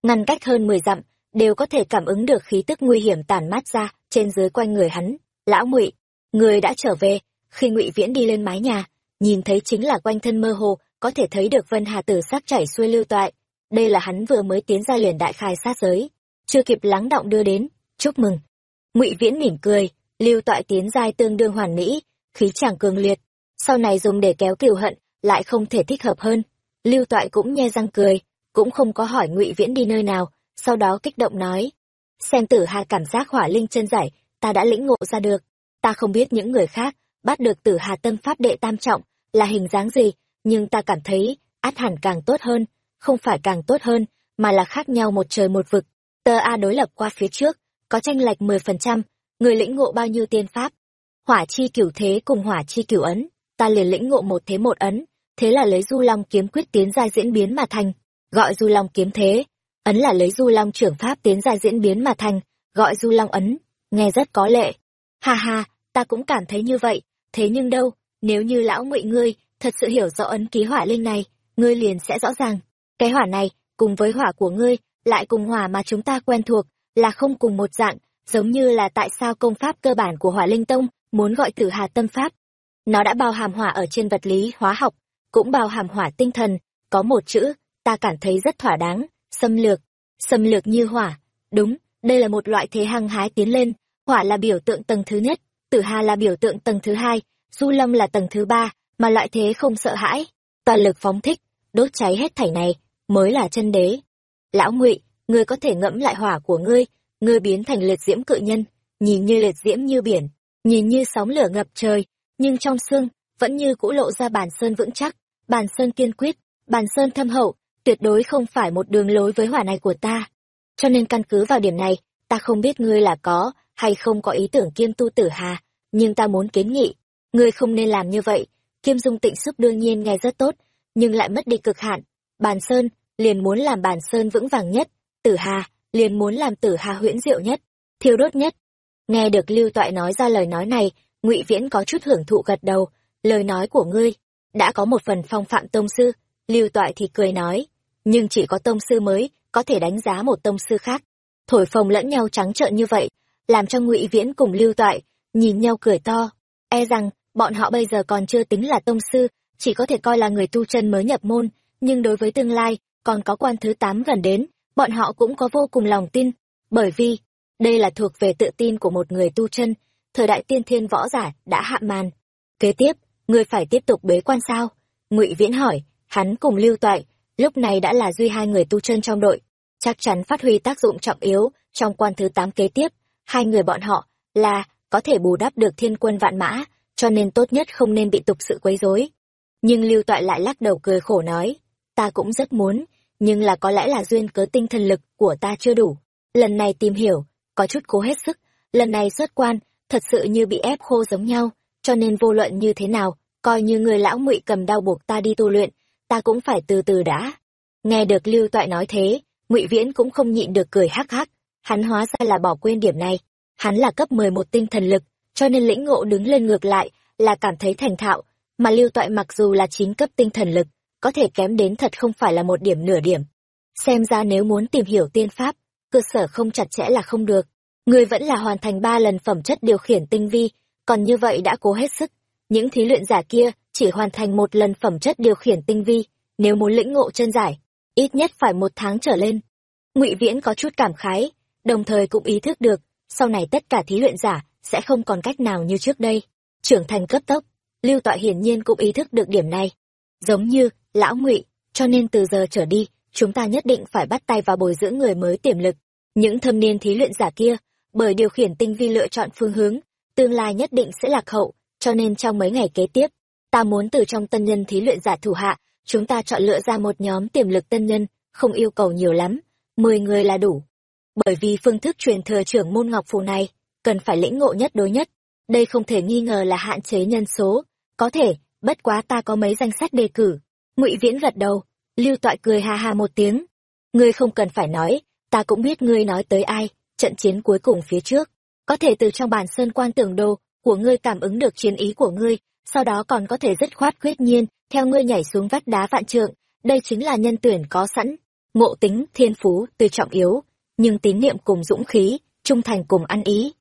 Ngăn cách hơn mười dặm, đều có thể cảm ứng được khí tức nguy hiểm tản mát ra trên dưới quanh người hắn. Lão Ngụy, người đã trở về, khi Ngụy Viễn đi lên mái nhà, nhìn thấy chính là quanh thân mơ hồ, có thể thấy được Vân Hà Tử sắc chảy xuôi lưu toại. Đây là hắn vừa mới tiến ra liền đại khai sát giới, chưa kịp lắng động đưa đến, chúc mừng. Ngụy Viễn mỉm cười, lưu toại tiến giai tương đương hoàn mỹ, khí chàng cường liệt, sau này dùng để kéo kiều hận, lại không thể thích hợp hơn. Lưu toại cũng nhe răng cười, cũng không có hỏi Ngụy Viễn đi nơi nào, sau đó kích động nói: "Xem Tử Hà cảm giác hỏa linh chân giải, ta đã lĩnh ngộ ra được, ta không biết những người khác bắt được Tử Hà tâm pháp đệ tam trọng là hình dáng gì, nhưng ta cảm thấy át hẳn càng tốt hơn, không phải càng tốt hơn, mà là khác nhau một trời một vực. Tờ A đối lập qua phía trước, có tranh lệch 10%, người lĩnh ngộ bao nhiêu tiên pháp. Hỏa chi cửu thế cùng hỏa chi cửu ấn, ta liền lĩnh ngộ một thế một ấn, thế là lấy du long kiếm quyết tiến ra diễn biến mà thành, gọi du long kiếm thế. Ấn là lấy du long trưởng pháp tiến ra diễn biến mà thành, gọi du long ấn, nghe rất có lệ. Ha ha, ta cũng cảm thấy như vậy, thế nhưng đâu, nếu như lão ngụy ngươi thật sự hiểu rõ ấn ký hỏa linh này, ngươi liền sẽ rõ ràng, cái hỏa này, cùng với hỏa của ngươi, lại cùng hỏa mà chúng ta quen thuộc, là không cùng một dạng, giống như là tại sao công pháp cơ bản của hỏa linh tông muốn gọi tử hà tâm pháp. Nó đã bao hàm hỏa ở trên vật lý, hóa học, cũng bao hàm hỏa tinh thần, có một chữ, ta cảm thấy rất thỏa đáng, xâm lược, xâm lược như hỏa. Đúng, đây là một loại thế hăng hái tiến lên, hỏa là biểu tượng tầng thứ nhất, tử hà là biểu tượng tầng thứ hai, du lâm là tầng thứ ba, mà loại thế không sợ hãi, toàn lực phóng thích, đốt cháy hết thảy này, mới là chân đế. Lão ngụy, ngươi có thể ngẫm lại hỏa của ngươi, ngươi biến thành liệt diễm cự nhân, nhìn như liệt diễm như biển, nhìn như sóng lửa ngập trời, nhưng trong xương, vẫn như cũ lộ ra bản sơn vững chắc, bản sơn kiên quyết, bản sơn thâm hậu, tuyệt đối không phải một đường lối với hỏa này của ta. Cho nên căn cứ vào điểm này, ta không biết ngươi là có, hay không có ý tưởng kiêm tu tử hà, nhưng ta muốn kiến nghị, ngươi không nên làm như vậy. kiêm Dung tịnh sức đương nhiên nghe rất tốt, nhưng lại mất đi cực hạn. Bàn Sơn, liền muốn làm bản Sơn vững vàng nhất, tử hà, liền muốn làm tử hà huyễn diệu nhất, thiêu đốt nhất. Nghe được Lưu Toại nói ra lời nói này, ngụy Viễn có chút hưởng thụ gật đầu, lời nói của ngươi, đã có một phần phong phạm tông sư, Lưu Toại thì cười nói, nhưng chỉ có tông sư mới có thể đánh giá một tông sư khác. Thổi phồng lẫn nhau trắng trợn như vậy, làm cho ngụy Viễn cùng Lưu Toại nhìn nhau cười to, e rằng bọn họ bây giờ còn chưa tính là tông sư, chỉ có thể coi là người tu chân mới nhập môn, nhưng đối với tương lai, còn có quan thứ tám gần đến, bọn họ cũng có vô cùng lòng tin, bởi vì, đây là thuộc về tự tin của một người tu chân, thời đại tiên thiên võ giả đã hạ màn. Kế tiếp, người phải tiếp tục bế quan sao? ngụy Viễn hỏi, hắn cùng lưu toại, lúc này đã là duy hai người tu chân trong đội, chắc chắn phát huy tác dụng trọng yếu trong quan thứ tám kế tiếp, hai người bọn họ là có thể bù đắp được thiên quân vạn mã, cho nên tốt nhất không nên bị tục sự quấy rối. Nhưng Lưu Toại lại lắc đầu cười khổ nói, ta cũng rất muốn, nhưng là có lẽ là duyên cớ tinh thần lực của ta chưa đủ. Lần này tìm hiểu, có chút cố hết sức, lần này xuất quan, thật sự như bị ép khô giống nhau, cho nên vô luận như thế nào, coi như người lão ngụy cầm đau buộc ta đi tu luyện, ta cũng phải từ từ đã. Nghe được Lưu Toại nói thế, ngụy Viễn cũng không nhịn được cười hắc hắc, hắn hóa ra là bỏ quên điểm này, hắn là cấp 11 tinh thần lực, cho nên lĩnh ngộ đứng lên ngược lại là cảm thấy thành thạo, mà Lưu Toại mặc dù là chín cấp tinh thần lực, có thể kém đến thật không phải là một điểm nửa điểm. Xem ra nếu muốn tìm hiểu tiên pháp, cơ sở không chặt chẽ là không được. người vẫn là hoàn thành ba lần phẩm chất điều khiển tinh vi, còn như vậy đã cố hết sức. Những thí luyện giả kia chỉ hoàn thành một lần phẩm chất điều khiển tinh vi, nếu muốn lĩnh ngộ chân giải, ít nhất phải một tháng trở lên. Ngụy Viễn có chút cảm khái, đồng thời cũng ý thức được, sau này tất cả thí luyện giả sẽ không còn cách nào như trước đây. Trưởng thành cấp tốc, Lưu Tọa hiển nhiên cũng ý thức được điểm này. Giống như, lão Ngụy, cho nên từ giờ trở đi, chúng ta nhất định phải bắt tay vào bồi dưỡng người mới tiềm lực. Những thâm niên thí luyện giả kia, bởi điều khiển tinh vi lựa chọn phương hướng, tương lai nhất định sẽ lạc hậu, cho nên trong mấy ngày kế tiếp, ta muốn từ trong tân nhân thí luyện giả thủ hạ, chúng ta chọn lựa ra một nhóm tiềm lực tân nhân, không yêu cầu nhiều lắm, mười người là đủ. Bởi vì phương thức truyền thừa trưởng môn ngọc phù này, cần phải lĩnh ngộ nhất đối nhất. Đây không thể nghi ngờ là hạn chế nhân số. Có thể, bất quá ta có mấy danh sách đề cử ngụy Viễn gật đầu, lưu toại cười ha ha một tiếng. Ngươi không cần phải nói, ta cũng biết ngươi nói tới ai, trận chiến cuối cùng phía trước. Có thể từ trong bản sơn quan tưởng đồ của ngươi cảm ứng được chiến ý của ngươi, sau đó còn có thể dứt khoát quyết nhiên, theo ngươi nhảy xuống vách đá vạn trượng, đây chính là nhân tuyển có sẵn. Ngộ tính, thiên phú, tuy trọng yếu, nhưng tín niệm cùng dũng khí, trung thành cùng ăn ý.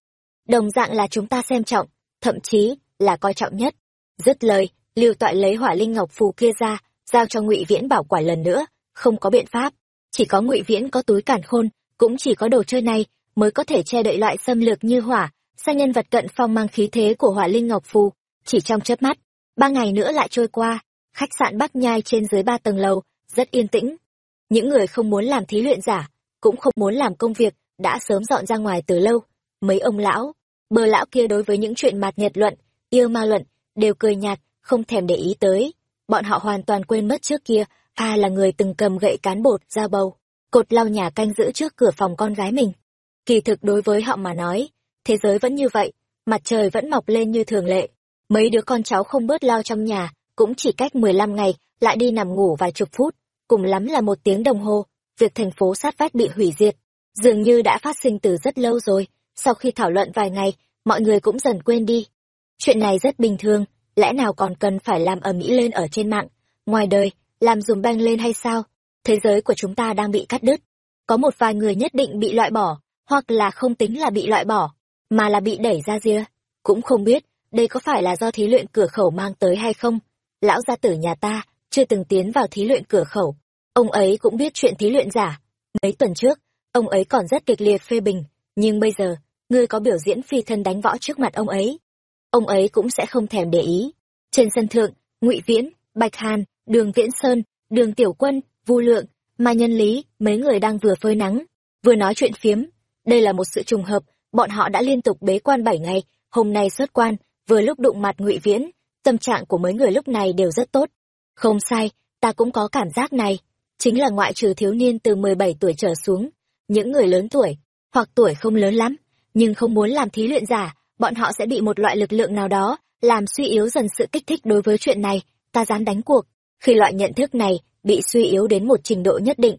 Đồng dạng là chúng ta xem trọng, thậm chí là coi trọng nhất. Dứt lời, Lưu Toại lấy Hỏa Linh Ngọc phù kia ra, giao cho Ngụy Viễn bảo quản lần nữa, không có biện pháp, chỉ có Ngụy Viễn có túi cản khôn, cũng chỉ có đồ chơi này mới có thể che đậy loại xâm lược như hỏa, sa nhân vật cận phong mang khí thế của Hỏa Linh Ngọc phù, chỉ trong chớp mắt, ba ngày nữa lại trôi qua, khách sạn Bắc Nhai trên dưới ba tầng lầu, rất yên tĩnh. Những người không muốn làm thí luyện giả, cũng không muốn làm công việc, đã sớm dọn ra ngoài từ lâu. Mấy ông lão, bờ lão kia đối với những chuyện mạt nhật luận, yêu ma luận, đều cười nhạt, không thèm để ý tới. Bọn họ hoàn toàn quên mất trước kia, a là người từng cầm gậy cán bột, dao bầu, cột lau nhà canh giữ trước cửa phòng con gái mình. Kỳ thực đối với họ mà nói, thế giới vẫn như vậy, mặt trời vẫn mọc lên như thường lệ. Mấy đứa con cháu không bớt lao trong nhà, cũng chỉ cách 15 ngày, lại đi nằm ngủ vài chục phút, cùng lắm là một tiếng đồng hồ, việc thành phố sát vách bị hủy diệt, dường như đã phát sinh từ rất lâu rồi, sau khi thảo luận vài ngày, mọi người cũng dần quên đi. Chuyện này rất bình thường, lẽ nào còn cần phải làm ở Mỹ lên ở trên mạng, ngoài đời, làm dùm banh lên hay sao? Thế giới của chúng ta đang bị cắt đứt. Có một vài người nhất định bị loại bỏ, hoặc là không tính là bị loại bỏ, mà là bị đẩy ra ria. Cũng không biết, đây có phải là do thí luyện cửa khẩu mang tới hay không? Lão gia tử nhà ta, chưa từng tiến vào thí luyện cửa khẩu, Ông ấy cũng biết chuyện thí luyện giả. Mấy tuần trước, ông ấy còn rất kịch liệt phê bình, nhưng bây giờ, ngươi có biểu diễn phi thân đánh võ trước mặt ông ấy. Ông ấy cũng sẽ không thèm để ý. Trên sân thượng, ngụy Viễn, Bạch Hàn, Đường Viễn Sơn, Đường Tiểu Quân, Vu Lượng, Mai Nhân Lý, mấy người đang vừa phơi nắng, vừa nói chuyện phiếm. Đây là một sự trùng hợp, bọn họ đã liên tục bế quan bảy ngày, hôm nay xuất quan, vừa lúc đụng mặt ngụy Viễn, tâm trạng của mấy người lúc này đều rất tốt. Không sai, ta cũng có cảm giác này chính là ngoại trừ thiếu niên từ 17 tuổi trở xuống, những người lớn tuổi, hoặc tuổi không lớn lắm, nhưng không muốn làm thí luyện giả, bọn họ sẽ bị một loại lực lượng nào đó, làm suy yếu dần sự kích thích đối với chuyện này, ta dám đánh cuộc. Khi loại nhận thức này bị suy yếu đến một trình độ nhất định,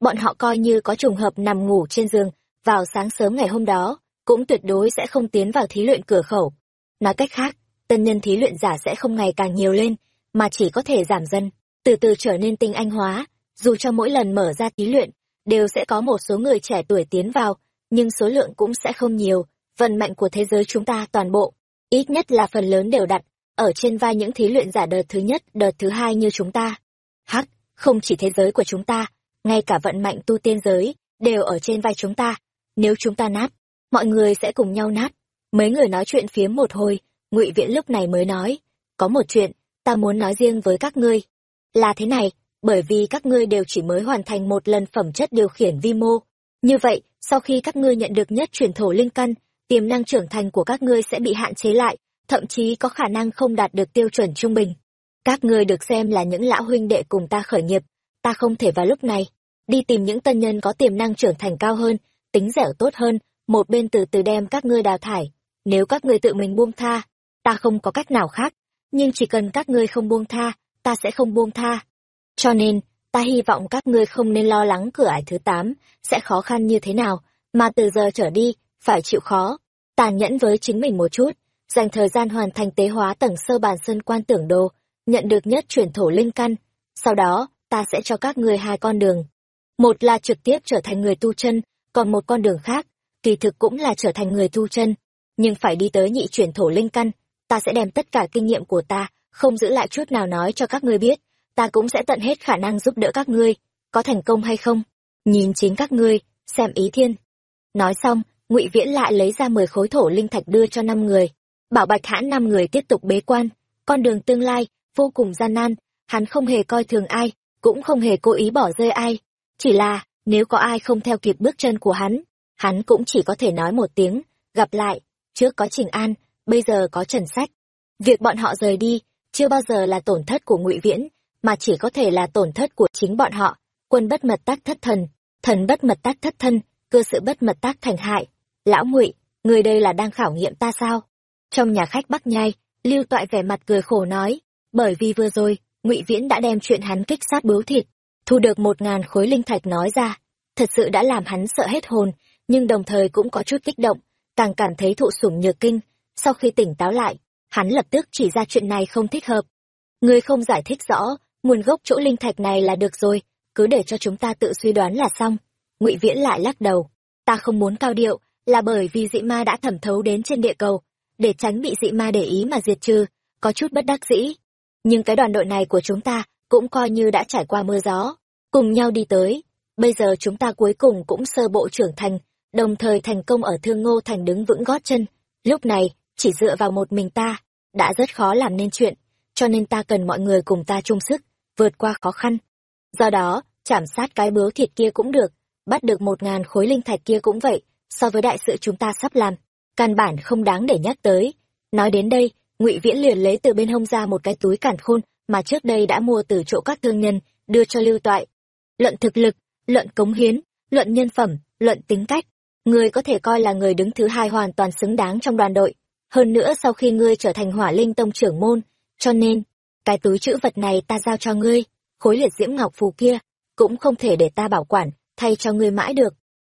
bọn họ coi như có trùng hợp nằm ngủ trên giường, vào sáng sớm ngày hôm đó, cũng tuyệt đối sẽ không tiến vào thí luyện cửa khẩu. Nói cách khác, tân nhân thí luyện giả sẽ không ngày càng nhiều lên, mà chỉ có thể giảm dần, từ từ trở nên tinh anh hóa, dù cho mỗi lần mở ra thí luyện, đều sẽ có một số người trẻ tuổi tiến vào, nhưng số lượng cũng sẽ không nhiều, vận mệnh của thế giới chúng ta toàn bộ, ít nhất là phần lớn đều đặt, ở trên vai những thí luyện giả đợt thứ nhất, đợt thứ hai như chúng ta. Hắc, không chỉ thế giới của chúng ta, ngay cả vận mệnh tu tiên giới, đều ở trên vai chúng ta. Nếu chúng ta nát, mọi người sẽ cùng nhau nát. Mấy người nói chuyện phía một hồi, ngụy Viễn lúc này mới nói, có một chuyện, ta muốn nói riêng với các ngươi. Là thế này, bởi vì các ngươi đều chỉ mới hoàn thành một lần phẩm chất điều khiển vi mô. Như vậy, sau khi các ngươi nhận được nhất truyền thổ linh căn, tiềm năng trưởng thành của các ngươi sẽ bị hạn chế lại, thậm chí có khả năng không đạt được tiêu chuẩn trung bình. Các ngươi được xem là những lão huynh đệ cùng ta khởi nghiệp, ta không thể vào lúc này đi tìm những tân nhân có tiềm năng trưởng thành cao hơn, tính dẻo tốt hơn, một bên từ từ đem các ngươi đào thải. Nếu các ngươi tự mình buông tha, ta không có cách nào khác, nhưng chỉ cần các ngươi không buông tha, ta sẽ không buông tha. Cho nên, ta hy vọng các ngươi không nên lo lắng cửa ải thứ tám sẽ khó khăn như thế nào, mà từ giờ trở đi, phải chịu khó, tàn nhẫn với chính mình một chút, dành thời gian hoàn thành tế hóa tầng sơ bàn sơn quan tưởng đồ, nhận được nhất chuyển thổ linh căn. Sau đó, ta sẽ cho các ngươi hai con đường. Một là trực tiếp trở thành người tu chân, còn một con đường khác, kỳ thực cũng là trở thành người tu chân, nhưng phải đi tới nhị chuyển thổ linh căn, ta sẽ đem tất cả kinh nghiệm của ta, không giữ lại chút nào nói cho các ngươi biết, ta cũng sẽ tận hết khả năng giúp đỡ các ngươi, có thành công hay không, nhìn chính các ngươi, xem ý thiên. Nói xong, Ngụy Viễn lại lấy ra mười khối thổ linh thạch đưa cho năm người, bảo Bạch Hãn năm người tiếp tục bế quan, con đường tương lai vô cùng gian nan, hắn không hề coi thường ai, cũng không hề cố ý bỏ rơi ai, chỉ là nếu có ai không theo kịp bước chân của hắn, hắn cũng chỉ có thể nói một tiếng, gặp lại, trước có Trình An, bây giờ có Trần Sách. Việc bọn họ rời đi, chưa bao giờ là tổn thất của ngụy Viễn, mà chỉ có thể là tổn thất của chính bọn họ. Quân bất mật tác thất thần, thần bất mật tác thất thân, cơ sự bất mật tác thành hại. Lão ngụy, người đây là đang khảo nghiệm ta sao? Trong nhà khách Bắc Nhai, Lưu Toại vẻ mặt cười khổ nói, bởi vì vừa rồi, ngụy Viễn đã đem chuyện hắn kích sát bướu thịt, thu được một ngàn khối linh thạch nói ra, thật sự đã làm hắn sợ hết hồn, nhưng đồng thời cũng có chút kích động, càng cảm thấy thụ sủng nhược kinh. Sau khi tỉnh táo lại, hắn lập tức chỉ ra chuyện này không thích hợp. Ngươi không giải thích rõ, nguồn gốc chỗ linh thạch này là được rồi, cứ để cho chúng ta tự suy đoán là xong. Ngụy Viễn lại lắc đầu, ta không muốn cao điệu, là bởi vì dị ma đã thẩm thấu đến trên địa cầu, để tránh bị dị ma để ý mà diệt trừ, có chút bất đắc dĩ. Nhưng cái đoàn đội này của chúng ta cũng coi như đã trải qua mưa gió, cùng nhau đi tới. Bây giờ chúng ta cuối cùng cũng sơ bộ trưởng thành, đồng thời thành công ở Thương Ngô Thành đứng vững gót chân. Lúc này, chỉ dựa vào một mình ta, đã rất khó làm nên chuyện, cho nên ta cần mọi người cùng ta chung sức, vượt qua khó khăn. Do đó, chảm sát cái bướu thịt kia cũng được, bắt được một ngàn khối linh thạch kia cũng vậy, so với đại sự chúng ta sắp làm, căn bản không đáng để nhắc tới. Nói đến đây, ngụy Viễn liền lấy từ bên hông ra một cái túi cản khôn mà trước đây đã mua từ chỗ các thương nhân, đưa cho lưu toại. Luận thực lực, luận cống hiến, luận nhân phẩm, luận tính cách, người có thể coi là người đứng thứ hai hoàn toàn xứng đáng trong đoàn đội. Hơn nữa sau khi ngươi trở thành hỏa linh tông trưởng môn, cho nên, cái túi chữ vật này ta giao cho ngươi, khối liệt diễm ngọc phù kia, cũng không thể để ta bảo quản, thay cho ngươi mãi được.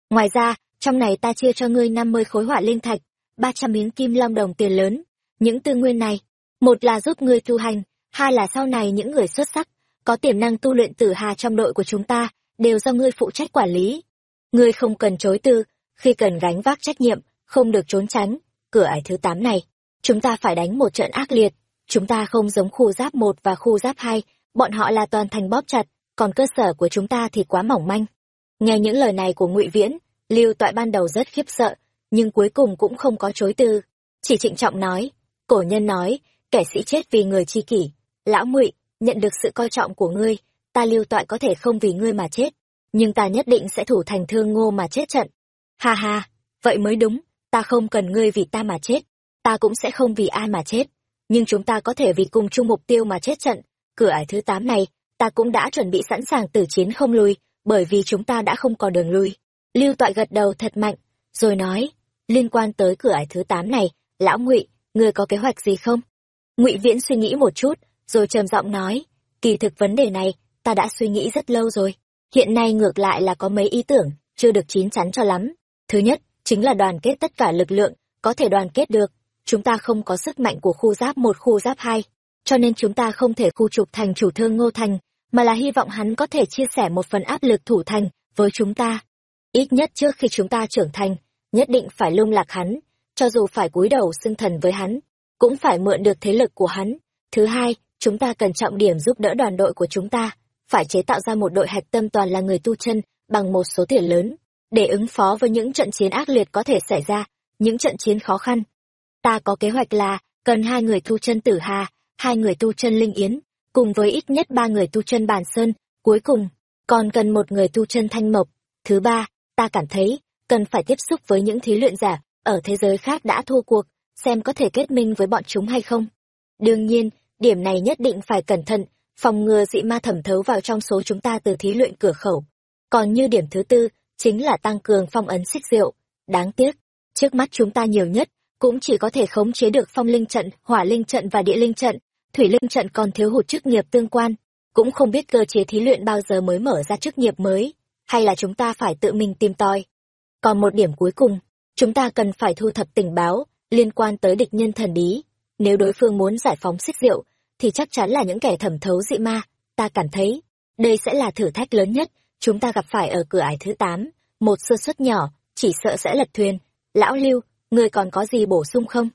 Ngoài ra, trong này ta chia cho ngươi năm mươi khối hỏa linh thạch, ba trăm miếng kim long đồng tiền lớn. Những tư nguyên này, một là giúp ngươi tu hành, hai là sau này những người xuất sắc, có tiềm năng tu luyện tử hà trong đội của chúng ta, đều do ngươi phụ trách quản lý. Ngươi không cần chối từ, khi cần gánh vác trách nhiệm, không được trốn tránh. Cửa ải thứ tám này, chúng ta phải đánh một trận ác liệt. Chúng ta không giống khu giáp một và khu giáp hai, bọn họ là toàn thành bóp chặt, còn cơ sở của chúng ta thì quá mỏng manh. Nghe những lời này của ngụy Viễn, Lưu Toại ban đầu rất khiếp sợ, nhưng cuối cùng cũng không có chối từ. Chỉ trịnh trọng nói, cổ nhân nói, kẻ sĩ chết vì người chi kỷ. Lão ngụy nhận được sự coi trọng của ngươi, ta Lưu Toại có thể không vì ngươi mà chết, nhưng ta nhất định sẽ thủ thành thương ngô mà chết trận. Ha ha, vậy mới đúng, ta không cần ngươi vì ta mà chết, ta cũng sẽ không vì ai mà chết, nhưng chúng ta có thể vì cùng chung mục tiêu mà chết trận. Cửa ải thứ tám này, ta cũng đã chuẩn bị sẵn sàng tử chiến không lùi, bởi vì chúng ta đã không còn đường lui. Lưu Toại gật đầu thật mạnh, rồi nói, liên quan tới cửa ải thứ tám này, lão Ngụy, ngươi có kế hoạch gì không? Ngụy Viễn suy nghĩ một chút, rồi trầm giọng nói, kỳ thực vấn đề này, ta đã suy nghĩ rất lâu rồi. Hiện nay ngược lại là có mấy ý tưởng, chưa được chín chắn cho lắm. Thứ nhất, chính là đoàn kết tất cả lực lượng, có thể đoàn kết được. Chúng ta không có sức mạnh của khu giáp một khu giáp hai, cho nên chúng ta không thể khu trục thành chủ thương Ngô Thành, mà là hy vọng hắn có thể chia sẻ một phần áp lực thủ thành với chúng ta. Ít nhất trước khi chúng ta trưởng thành, nhất định phải lung lạc hắn, cho dù phải cúi đầu xưng thần với hắn, cũng phải mượn được thế lực của hắn. Thứ hai, chúng ta cần trọng điểm giúp đỡ đoàn đội của chúng ta, phải chế tạo ra một đội hạch tâm toàn là người tu chân bằng một số tiền lớn, để ứng phó với những trận chiến ác liệt có thể xảy ra, những trận chiến khó khăn. Ta có kế hoạch là cần hai người tu chân tử hà, hai người tu chân linh yến, cùng với ít nhất ba người tu chân bàn sơn, cuối cùng, còn cần một người tu chân thanh mộc. Thứ ba, ta cảm thấy, cần phải tiếp xúc với những thí luyện giả, ở thế giới khác đã thua cuộc, xem có thể kết minh với bọn chúng hay không. Đương nhiên, điểm này nhất định phải cẩn thận, phòng ngừa dị ma thẩm thấu vào trong số chúng ta từ thí luyện cửa khẩu. Còn như điểm thứ tư, chính là tăng cường phong ấn xích rượu. Đáng tiếc, trước mắt chúng ta nhiều nhất, cũng chỉ có thể khống chế được phong linh trận, hỏa linh trận và địa linh trận, thủy linh trận còn thiếu hụt chức nghiệp tương quan, cũng không biết cơ chế thí luyện bao giờ mới mở ra chức nghiệp mới, hay là chúng ta phải tự mình tìm tòi. Còn một điểm cuối cùng, chúng ta cần phải thu thập tình báo liên quan tới địch nhân thần bí. Nếu đối phương muốn giải phóng xích rượu, thì chắc chắn là những kẻ thẩm thấu dị ma. Ta cảm thấy, đây sẽ là thử thách lớn nhất chúng ta gặp phải ở cửa ải thứ tám. Một sơ suất nhỏ, chỉ sợ sẽ lật thuyền. Lão Lưu, ngươi còn có gì bổ sung không?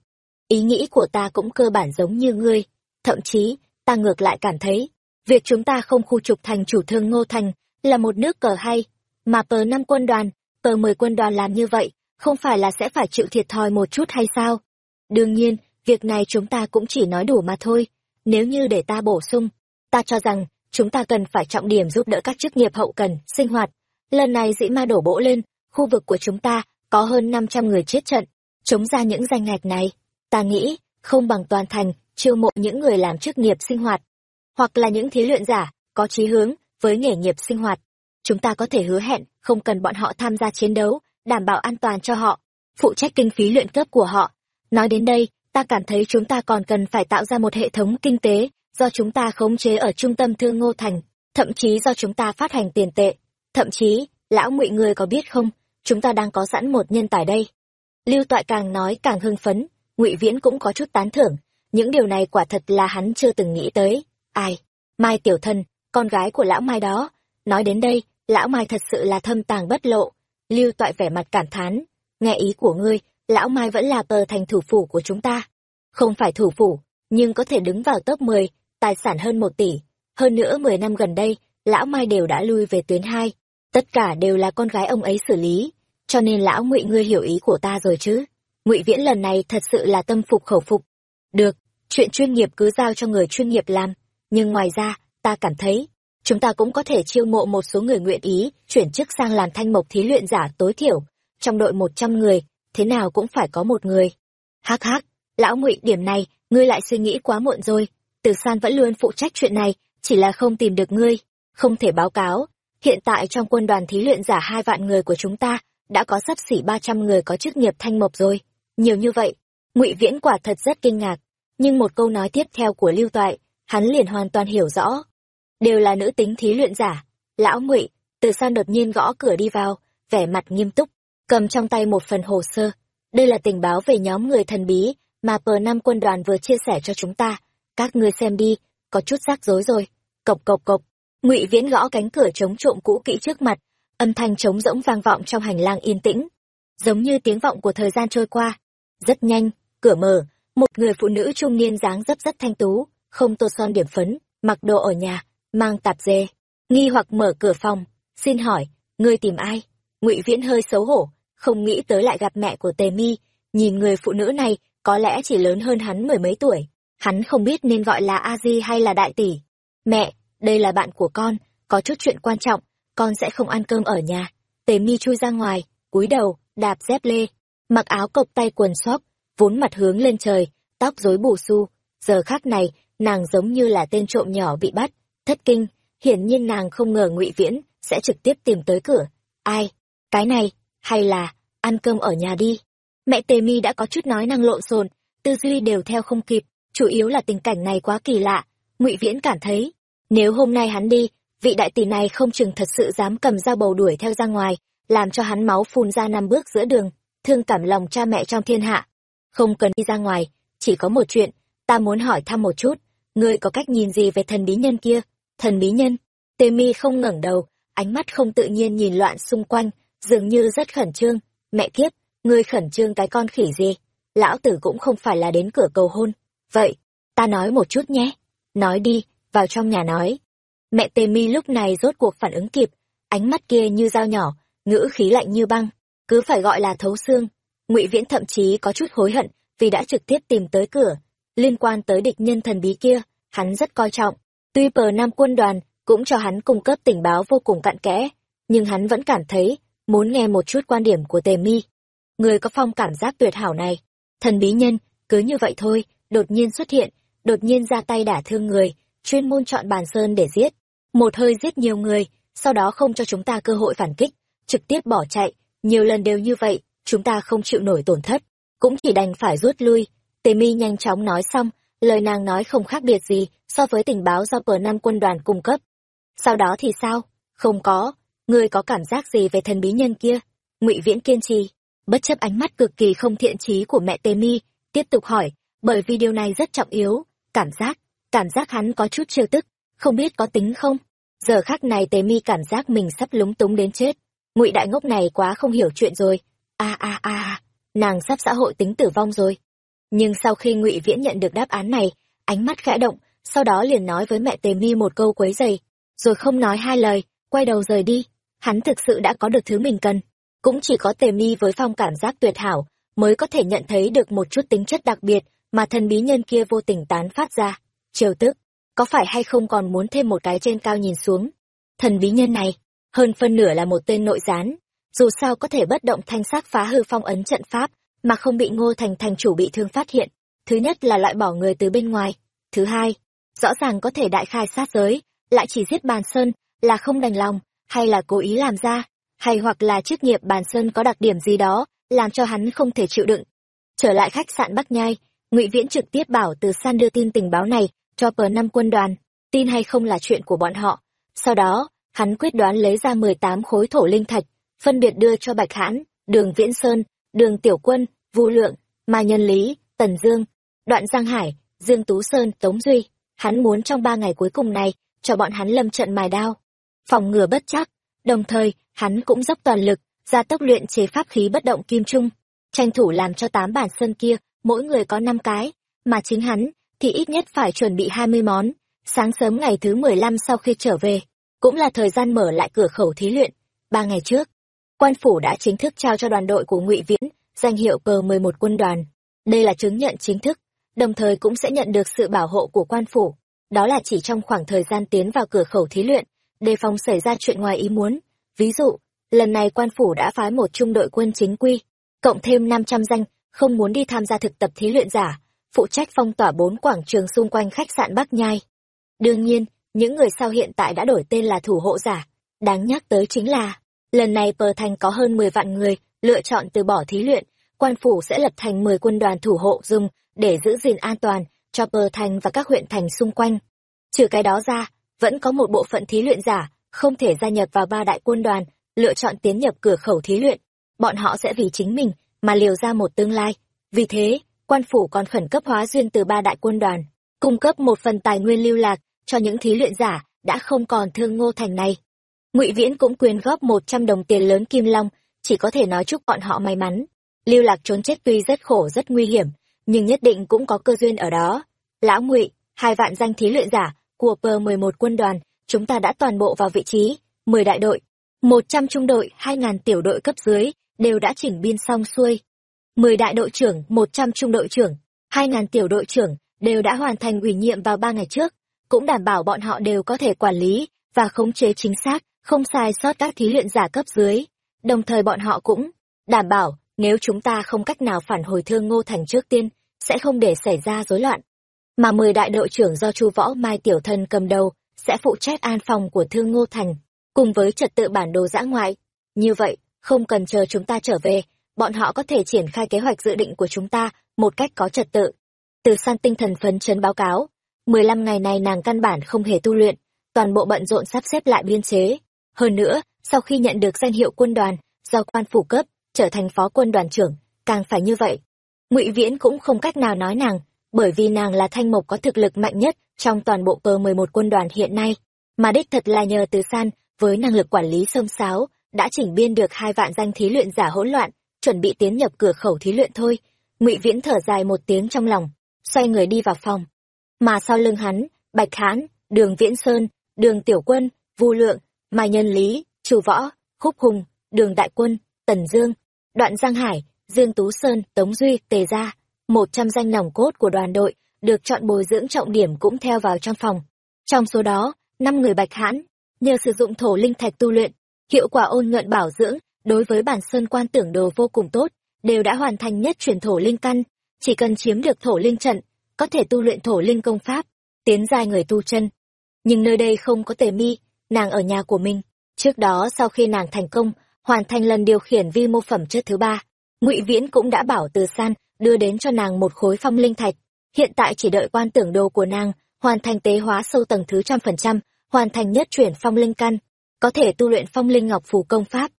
Ý nghĩ của ta cũng cơ bản giống như ngươi. Thậm chí, ta ngược lại cảm thấy, việc chúng ta không khu trục thành chủ thương Ngô Thành là một nước cờ hay, mà pờ năm quân đoàn, pờ mười quân đoàn làm như vậy, không phải là sẽ phải chịu thiệt thòi một chút hay sao? Đương nhiên, việc này chúng ta cũng chỉ nói đủ mà thôi. Nếu như để ta bổ sung, ta cho rằng chúng ta cần phải trọng điểm giúp đỡ các chức nghiệp hậu cần, sinh hoạt. Lần này dĩ ma đổ bỗ lên, khu vực của chúng ta có hơn 500 người chết trận, chống ra những danh ngạch này. Ta nghĩ, không bằng toàn thành, chiêu mộ những người làm chức nghiệp sinh hoạt, hoặc là những thí luyện giả, có chí hướng, với nghề nghiệp sinh hoạt. Chúng ta có thể hứa hẹn, không cần bọn họ tham gia chiến đấu, đảm bảo an toàn cho họ, phụ trách kinh phí luyện cấp của họ. Nói đến đây, ta cảm thấy chúng ta còn cần phải tạo ra một hệ thống kinh tế, do chúng ta khống chế ở trung tâm thương ngô thành, thậm chí do chúng ta phát hành tiền tệ. Thậm chí, lão ngụy người có biết không, chúng ta đang có sẵn một nhân tài đây. Lưu Toại càng nói càng hưng phấn, ngụy Viễn cũng có chút tán thưởng, những điều này quả thật là hắn chưa từng nghĩ tới. Ai? Mai Tiểu Thân, con gái của lão Mai đó. Nói đến đây, lão Mai thật sự là thâm tàng bất lộ. Lưu Toại vẻ mặt cảm thán, nghe ý của ngươi, lão Mai vẫn là tờ thành thủ phủ của chúng ta. Không phải thủ phủ, nhưng có thể đứng vào top 10, tài sản hơn một tỷ. Hơn nữa 10 năm gần đây, lão Mai đều đã lui về tuyến hai Tất cả đều là con gái ông ấy xử lý, cho nên lão ngụy ngươi hiểu ý của ta rồi chứ. ngụy Viễn lần này thật sự là tâm phục khẩu phục. Được, chuyện chuyên nghiệp cứ giao cho người chuyên nghiệp làm, nhưng ngoài ra, ta cảm thấy, chúng ta cũng có thể chiêu mộ một số người nguyện ý chuyển chức sang làm thanh mộc thí luyện giả tối thiểu. Trong đội 100 người, thế nào cũng phải có một người. Hắc hắc, lão ngụy điểm này, ngươi lại suy nghĩ quá muộn rồi. Từ san vẫn luôn phụ trách chuyện này, chỉ là không tìm được ngươi, không thể báo cáo. Hiện tại trong quân đoàn thí luyện giả hai vạn người của chúng ta, đã có sắp xỉ 300 người có chức nghiệp thanh mộc rồi. Nhiều như vậy, ngụy Viễn quả thật rất kinh ngạc. Nhưng một câu nói tiếp theo của Lưu Toại, hắn liền hoàn toàn hiểu rõ. Đều là nữ tính thí luyện giả. Lão ngụy từ san đột nhiên gõ cửa đi vào, vẻ mặt nghiêm túc, cầm trong tay một phần hồ sơ. Đây là tình báo về nhóm người thần bí mà pờ năm quân đoàn vừa chia sẻ cho chúng ta. Các ngươi xem đi, có chút rắc rối rồi. Cộc cộc cộc, ngụy Viễn gõ cánh cửa chống trộm cũ kỹ trước mặt, âm thanh trống rỗng vang vọng trong hành lang yên tĩnh, giống như tiếng vọng của thời gian trôi qua. Rất nhanh, cửa mở, một người phụ nữ trung niên dáng dấp rất thanh tú, không tô son điểm phấn, mặc đồ ở nhà, mang tạp dề, nghi hoặc mở cửa phòng, xin hỏi, ngươi tìm ai? Ngụy Viễn hơi xấu hổ, không nghĩ tới lại gặp mẹ của Tề Mi, nhìn người phụ nữ này, có lẽ chỉ lớn hơn hắn mười mấy tuổi, hắn không biết nên gọi là A Di hay là đại tỷ. Mẹ, đây là bạn của con, có chút chuyện quan trọng, con sẽ không ăn cơm ở nhà. Tề Mi chui ra ngoài, cúi đầu, đạp dép lê, mặc áo cộc tay quần sóc, vốn mặt hướng lên trời, tóc rối bù xu. Giờ khác này, nàng giống như là tên trộm nhỏ bị bắt, thất kinh, hiển nhiên nàng không ngờ ngụy Viễn sẽ trực tiếp tìm tới cửa. Ai? Cái này, hay là, ăn cơm ở nhà đi. Mẹ Tề Mi đã có chút nói năng lộn xộn, tư duy đều theo không kịp, chủ yếu là tình cảnh này quá kỳ lạ. Ngụy Viễn cảm thấy, nếu hôm nay hắn đi, vị đại tỷ này không chừng thật sự dám cầm dao bầu đuổi theo ra ngoài, làm cho hắn máu phun ra năm bước giữa đường, thương cảm lòng cha mẹ trong thiên hạ. Không cần đi ra ngoài, chỉ có một chuyện, ta muốn hỏi thăm một chút, ngươi có cách nhìn gì về thần bí nhân kia? Thần bí nhân? Tê mi không ngẩng đầu, ánh mắt không tự nhiên nhìn loạn xung quanh, dường như rất khẩn trương. Mẹ kiếp, ngươi khẩn trương cái con khỉ gì? Lão tử cũng không phải là đến cửa cầu hôn. Vậy, ta nói một chút nhé. Nói đi, vào trong nhà nói. Mẹ tề mi lúc này rốt cuộc phản ứng kịp, ánh mắt kia như dao nhỏ, ngữ khí lạnh như băng, cứ phải gọi là thấu xương. Ngụy Viễn thậm chí có chút hối hận vì đã trực tiếp tìm tới cửa. Liên quan tới địch nhân thần bí kia, hắn rất coi trọng. Tuy pờ Nam quân đoàn cũng cho hắn cung cấp tình báo vô cùng cặn kẽ, nhưng hắn vẫn cảm thấy muốn nghe một chút quan điểm của Tề Mi. Người có phong cảm giác tuyệt hảo này, thần bí nhân, cứ như vậy thôi, đột nhiên xuất hiện, đột nhiên ra tay đả thương người, chuyên môn chọn bàn sơn để giết. Một hơi giết nhiều người, sau đó không cho chúng ta cơ hội phản kích, trực tiếp bỏ chạy, nhiều lần đều như vậy, chúng ta không chịu nổi tổn thất, cũng chỉ đành phải rút lui. Tề mi nhanh chóng nói xong, lời nàng nói không khác biệt gì so với tình báo do bờ năm quân đoàn cung cấp. Sau đó thì sao? Không có. Ngươi có cảm giác gì về thần bí nhân kia? ngụy Viễn kiên trì, bất chấp ánh mắt cực kỳ không thiện trí của mẹ tê mi, tiếp tục hỏi, bởi vì điều này rất trọng yếu. Cảm giác, cảm giác hắn có chút trêu tức, không biết có tính không? Giờ khắc này Tề mi cảm giác mình sắp lúng túng đến chết. ngụy đại ngốc này quá không hiểu chuyện rồi. a a a nàng sắp xã hội tính tử vong rồi nhưng sau khi ngụy viễn nhận được đáp án này, ánh mắt khẽ động, sau đó liền nói với mẹ tề mi một câu quấy dày rồi không nói hai lời, quay đầu rời đi. Hắn thực sự đã có được thứ mình cần. Cũng chỉ có tề mi với phong cảm giác tuyệt hảo mới có thể nhận thấy được một chút tính chất đặc biệt mà thần bí nhân kia vô tình tán phát ra. Triều tức, có phải hay không còn muốn thêm một cái trên cao nhìn xuống? Thần bí nhân này, hơn phân nửa là một tên nội gián, dù sao có thể bất động thanh sắc phá hư phong ấn trận pháp mà không bị ngô thành thành chủ bị thương phát hiện. Thứ nhất là loại bỏ người từ bên ngoài. Thứ hai, rõ ràng có thể đại khai sát giới, lại chỉ giết bàn sơn là không đành lòng, hay là cố ý làm ra, hay hoặc là chức nghiệp bàn sơn có đặc điểm gì đó, làm cho hắn không thể chịu đựng. Trở lại khách sạn bắc nhai, ngụy viễn trực tiếp bảo từ san đưa tin tình báo này cho pờ năm quân đoàn, tin hay không là chuyện của bọn họ. Sau đó, hắn quyết đoán lấy ra mười tám khối thổ linh thạch, phân biệt đưa cho bạch hãn, đường viễn sơn đường tiểu quân, vu lượng mai nhân lý, tần dương, đoạn giang hải, dương tú sơn, tống duy. Hắn muốn trong ba ngày cuối cùng này, cho bọn hắn lâm trận mài đao. Phòng ngừa bất chắc, đồng thời, hắn cũng dốc toàn lực ra tốc luyện chế pháp khí bất động kim trung. Tranh thủ làm cho tám bản sân kia, mỗi người có năm cái, mà chính hắn thì ít nhất phải chuẩn bị hai mươi món. Sáng sớm ngày thứ mười lăm sau khi trở về, cũng là thời gian mở lại cửa khẩu thí luyện. Ba ngày trước quan phủ đã chính thức trao cho đoàn đội của ngụy viễn danh hiệu cờ mười một quân đoàn. Đây là chứng nhận chính thức, đồng thời cũng sẽ nhận được sự bảo hộ của quan phủ. Đó là chỉ trong khoảng thời gian tiến vào cửa khẩu thí luyện, đề phòng xảy ra chuyện ngoài ý muốn. Ví dụ, lần này quan phủ đã phái một trung đội quân chính quy, cộng thêm năm trăm danh, không muốn đi tham gia thực tập thí luyện giả, phụ trách phong tỏa bốn quảng trường xung quanh khách sạn bắc nhai. Đương nhiên, những người sau hiện tại đã đổi tên là thủ hộ giả. Đáng nhắc tới chính là lần này pờ thành có hơn mười vạn người, lựa chọn từ bỏ thí luyện. Quan phủ sẽ lập thành mười quân đoàn thủ hộ dùng để giữ gìn an toàn cho pờ thành và các huyện thành xung quanh. Trừ cái đó ra, vẫn có một bộ phận thí luyện giả không thể gia nhập vào ba đại quân đoàn, lựa chọn tiến nhập cửa khẩu thí luyện. Bọn họ sẽ vì chính mình mà liều ra một tương lai. Vì thế, quan phủ còn khẩn cấp hóa duyên từ ba đại quân đoàn, cung cấp một phần tài nguyên lưu lạc cho những thí luyện giả đã không còn thương ngô thành này ngụy viễn cũng quyên góp một trăm đồng tiền lớn kim long, chỉ có thể nói chúc bọn họ may mắn. Lưu lạc trốn chết tuy rất khổ, rất nguy hiểm, nhưng nhất định cũng có cơ duyên ở đó. Lão ngụy, hai vạn danh thí luyện giả của pờ mười một quân đoàn, chúng ta đã toàn bộ vào vị trí mười đại đội. Một trăm trung đội, hai ngàn tiểu đội cấp dưới, đều đã chỉnh biên xong xuôi. Mười đại đội trưởng, một trăm trung đội trưởng, hai ngàn tiểu đội trưởng đều đã hoàn thành ủy nhiệm vào ba ngày trước, cũng đảm bảo bọn họ đều có thể quản lý và khống chế chính xác không sai sót các thí luyện giả cấp dưới. Đồng thời bọn họ cũng đảm bảo, nếu chúng ta không cách nào phản hồi thương ngô thành trước tiên, sẽ không để xảy ra rối loạn. Mà mười đại đội trưởng do chu võ mai tiểu thân cầm đầu, sẽ phụ trách an phòng của thương ngô thành, cùng với trật tự bản đồ giã ngoại. Như vậy, không cần chờ chúng ta trở về, bọn họ có thể triển khai kế hoạch dự định của chúng ta một cách có trật tự. Từ san tinh thần phấn chấn báo cáo, mười lăm ngày này nàng căn bản không hề tu luyện, toàn bộ bận rộn sắp xếp lại biên chế hơn nữa, sau khi nhận được danh hiệu quân đoàn do quan phủ cấp trở thành phó quân đoàn trưởng, càng phải như vậy. Ngụy viễn cũng không cách nào nói nàng, bởi vì nàng là thanh mộc có thực lực mạnh nhất trong toàn bộ cờ mười một quân đoàn hiện nay. Mà đích thật là nhờ từ san với năng lực quản lý sông sáo đã chỉnh biên được hai vạn danh thí luyện giả hỗn loạn, chuẩn bị tiến nhập cửa khẩu thí luyện thôi. Ngụy viễn thở dài một tiếng trong lòng, xoay người đi vào phòng. Mà sau lưng hắn, bạch hãn, đường viễn sơn, đường tiểu quân, vu lượng mai nhân lý, chu võ, khúc hùng, đường đại quân, tần dương, đoạn giang hải dương tú sơn, tống duy, tề gia, một trăm danh nòng cốt của đoàn đội được chọn bồi dưỡng trọng điểm cũng theo vào trong phòng. Trong số đó, năm người bạch hãn, nhờ sử dụng thổ linh thạch tu luyện, hiệu quả ôn nhuận bảo dưỡng đối với bản sơn quan tưởng đồ vô cùng tốt, đều đã hoàn thành nhất chuyển thổ linh căn. Chỉ cần chiếm được thổ linh trận, có thể tu luyện thổ linh công pháp, tiến giai người tu chân. Nhưng nơi đây không có tề mi nàng ở nhà của mình. Trước đó, sau khi nàng thành công, hoàn thành lần điều khiển vi mô phẩm chất thứ ba, ngụy viễn cũng đã bảo từ san đưa đến cho nàng một khối phong linh thạch. Hiện tại chỉ đợi quan tưởng đồ của nàng, hoàn thành tế hóa sâu tầng thứ trăm phần trăm, hoàn thành nhất chuyển phong linh căn, có thể tu luyện phong linh ngọc phù công pháp.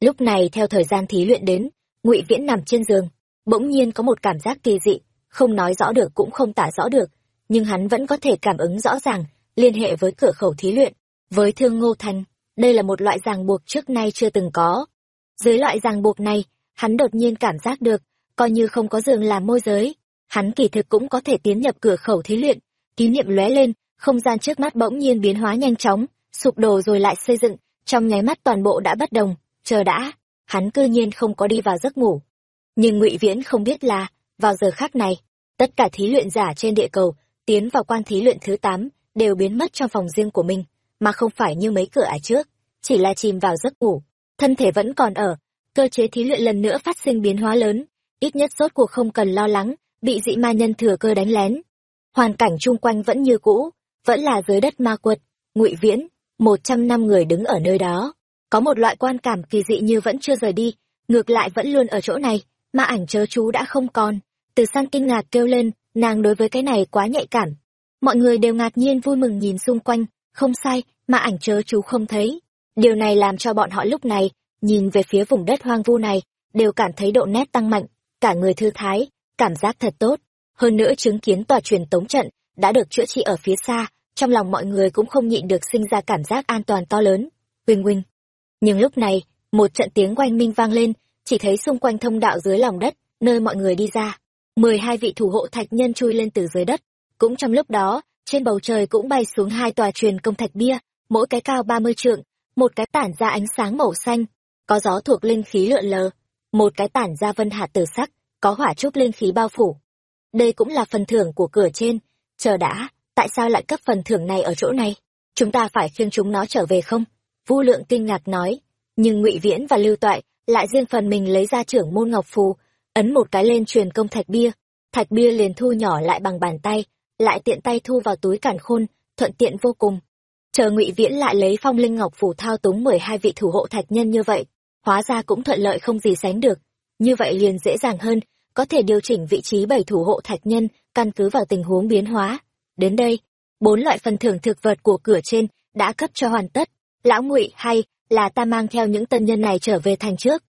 Lúc này, theo thời gian thí luyện đến, ngụy viễn nằm trên giường, bỗng nhiên có một cảm giác kỳ dị, không nói rõ được cũng không tả rõ được, nhưng hắn vẫn có thể cảm ứng rõ ràng, liên hệ với cửa khẩu thí luyện với thương ngô thành đây là một loại ràng buộc trước nay chưa từng có dưới loại ràng buộc này hắn đột nhiên cảm giác được, coi như không có giường làm môi giới, hắn kỳ thực cũng có thể tiến nhập cửa khẩu thí luyện. Ký niệm lóe lên, không gian trước mắt bỗng nhiên biến hóa nhanh chóng, sụp đổ rồi lại xây dựng, trong nháy mắt toàn bộ đã bất đồng, chờ đã, hắn cư nhiên không có đi vào giấc ngủ. Nhưng Ngụy Viễn không biết là, vào giờ khác này, tất cả thí luyện giả trên địa cầu, tiến vào quan thí luyện thứ 8, đều biến mất trong phòng riêng của mình, mà không phải như mấy cửa ải trước, chỉ là chìm vào giấc ngủ, thân thể vẫn còn ở, cơ chế thí luyện lần nữa phát sinh biến hóa lớn, ít nhất rốt cuộc không cần lo lắng, bị dị ma nhân thừa cơ đánh lén. Hoàn cảnh chung quanh vẫn như cũ, vẫn là dưới đất ma quật, ngụy viễn, một trăm năm người đứng ở nơi đó. Có một loại quan cảm kỳ dị như vẫn chưa rời đi, ngược lại vẫn luôn ở chỗ này, ma ảnh chớ chú đã không còn. Từ san kinh ngạc kêu lên, nàng đối với cái này quá nhạy cảm. Mọi người đều ngạc nhiên vui mừng nhìn xung quanh, không sai, mà ảnh chớ chú không thấy. Điều này làm cho bọn họ lúc này, nhìn về phía vùng đất hoang vu này, đều cảm thấy độ nét tăng mạnh, cả người thư thái, cảm giác thật tốt. Hơn nữa chứng kiến tòa truyền tống trận, đã được chữa trị ở phía xa, trong lòng mọi người cũng không nhịn được sinh ra cảm giác an toàn to lớn. Huynh huynh. Nhưng lúc này, một trận tiếng oanh minh vang lên, chỉ thấy xung quanh thông đạo dưới lòng đất, nơi mọi người đi ra. mười hai vị thủ hộ thạch nhân chui lên từ dưới đất. Cũng trong lúc đó, trên bầu trời cũng bay xuống hai tòa truyền công thạch bia, mỗi cái cao ba mươi trượng, một cái tản ra ánh sáng màu xanh, có gió thuộc linh khí lượn lờ, một cái tản ra vân hạt tử sắc, có hỏa trúc linh khí bao phủ. Đây cũng là phần thưởng của cửa trên, chờ đã, tại sao lại cấp phần thưởng này ở chỗ này? Chúng ta phải khiêng chúng nó trở về không? Vu lượng kinh ngạc nói, nhưng ngụy Viễn và Lưu Toại lại riêng phần mình lấy ra trưởng môn ngọc phù, ấn một cái lên truyền công thạch bia, thạch bia liền thu nhỏ lại bằng bàn tay, lại tiện tay thu vào túi cản khôn, thuận tiện vô cùng. Chờ ngụy Viễn lại lấy phong linh ngọc phủ thao túng mười hai vị thủ hộ thạch nhân như vậy, hóa ra cũng thuận lợi không gì sánh được. Như vậy liền dễ dàng hơn, có thể điều chỉnh vị trí bảy thủ hộ thạch nhân, căn cứ vào tình huống biến hóa. Đến đây, bốn loại phần thưởng thực vật của cửa trên đã cấp cho hoàn tất. Lão ngụy hay là ta mang theo những tân nhân này trở về thành trước.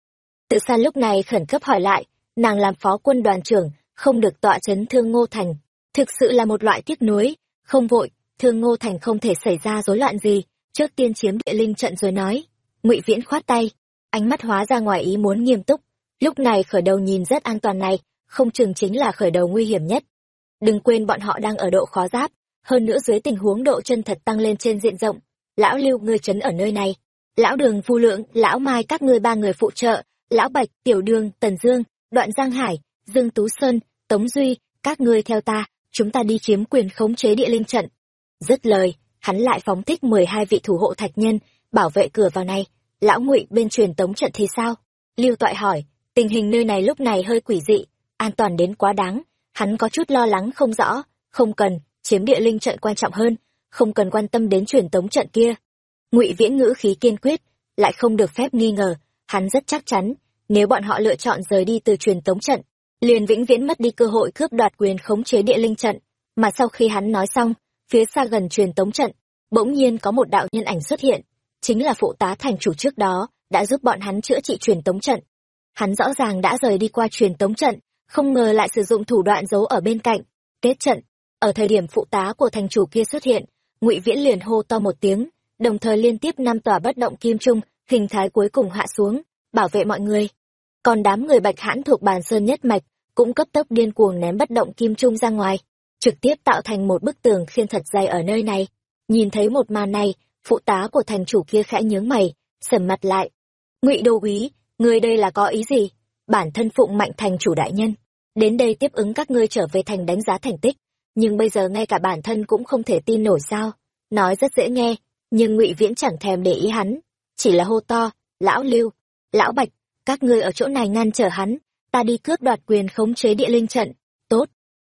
Tự san lúc này khẩn cấp hỏi lại, nàng làm phó quân đoàn trưởng, không được tọa chấn thương ngô thành. Thực sự là một loại tiếc nuối, không vội, thương ngô thành không thể xảy ra rối loạn gì, trước tiên chiếm địa linh trận rồi nói. ngụy Viễn khoát tay, ánh mắt hóa ra ngoài ý muốn nghiêm túc. Lúc này khởi đầu nhìn rất an toàn này, không chừng chính là khởi đầu nguy hiểm nhất. Đừng quên bọn họ đang ở độ khó giáp, hơn nữa dưới tình huống độ chân thật tăng lên trên diện rộng. Lão Lưu ngươi chấn ở nơi này, lão Đường Phu Lượng, lão Mai các ngươi ba người phụ trợ, lão Bạch, Tiểu Đường, Tần Dương, Đoạn Giang Hải, Dương Tú Sơn, Tống Duy, các ngươi theo ta, chúng ta đi chiếm quyền khống chế địa linh trận. Dứt lời, hắn lại phóng thích mười hai vị thủ hộ thạch nhân, bảo vệ cửa vào này. Lão Ngụy bên truyền tống trận thì sao? Lưu Toại hỏi, tình hình nơi này lúc này hơi quỷ dị, an toàn đến quá đáng, hắn có chút lo lắng không rõ, không cần, chiếm địa linh trận quan trọng hơn, không cần quan tâm đến truyền tống trận kia. Ngụy Viễn ngữ khí kiên quyết, lại không được phép nghi ngờ, hắn rất chắc chắn, nếu bọn họ lựa chọn rời đi từ truyền tống trận, liền vĩnh viễn mất đi cơ hội cướp đoạt quyền khống chế địa linh trận, mà sau khi hắn nói xong, phía xa gần truyền tống trận, bỗng nhiên có một đạo nhân ảnh xuất hiện, chính là phụ tá thành chủ trước đó, đã giúp bọn hắn chữa trị truyền tống trận. Hắn rõ ràng đã rời đi qua truyền tống trận, không ngờ lại sử dụng thủ đoạn giấu ở bên cạnh, kết trận. Ở thời điểm phụ tá của thành chủ kia xuất hiện, Ngụy Viễn liền hô to một tiếng, đồng thời liên tiếp năm tòa bất động kim trung, hình thái cuối cùng hạ xuống, bảo vệ mọi người. Còn đám người Bạch Hãn thuộc bàn sơn nhất mạch, cũng cấp tốc điên cuồng ném bất động kim trung ra ngoài, trực tiếp tạo thành một bức tường khiên thật dày ở nơi này. Nhìn thấy một màn này, phụ tá của thành chủ kia khẽ nhướng mày, sầm mặt lại. Ngụy đô úy, ngươi đây là có ý gì? Bản thân phụng mạnh thành chủ đại nhân, đến đây tiếp ứng các ngươi trở về thành đánh giá thành tích, nhưng bây giờ ngay cả bản thân cũng không thể tin nổi sao? Nói rất dễ nghe, nhưng Ngụy Viễn chẳng thèm để ý hắn, chỉ là hô to, "Lão Lưu, lão Bạch, các ngươi ở chỗ này ngăn trở hắn, ta đi cướp đoạt quyền khống chế địa linh trận." Tốt.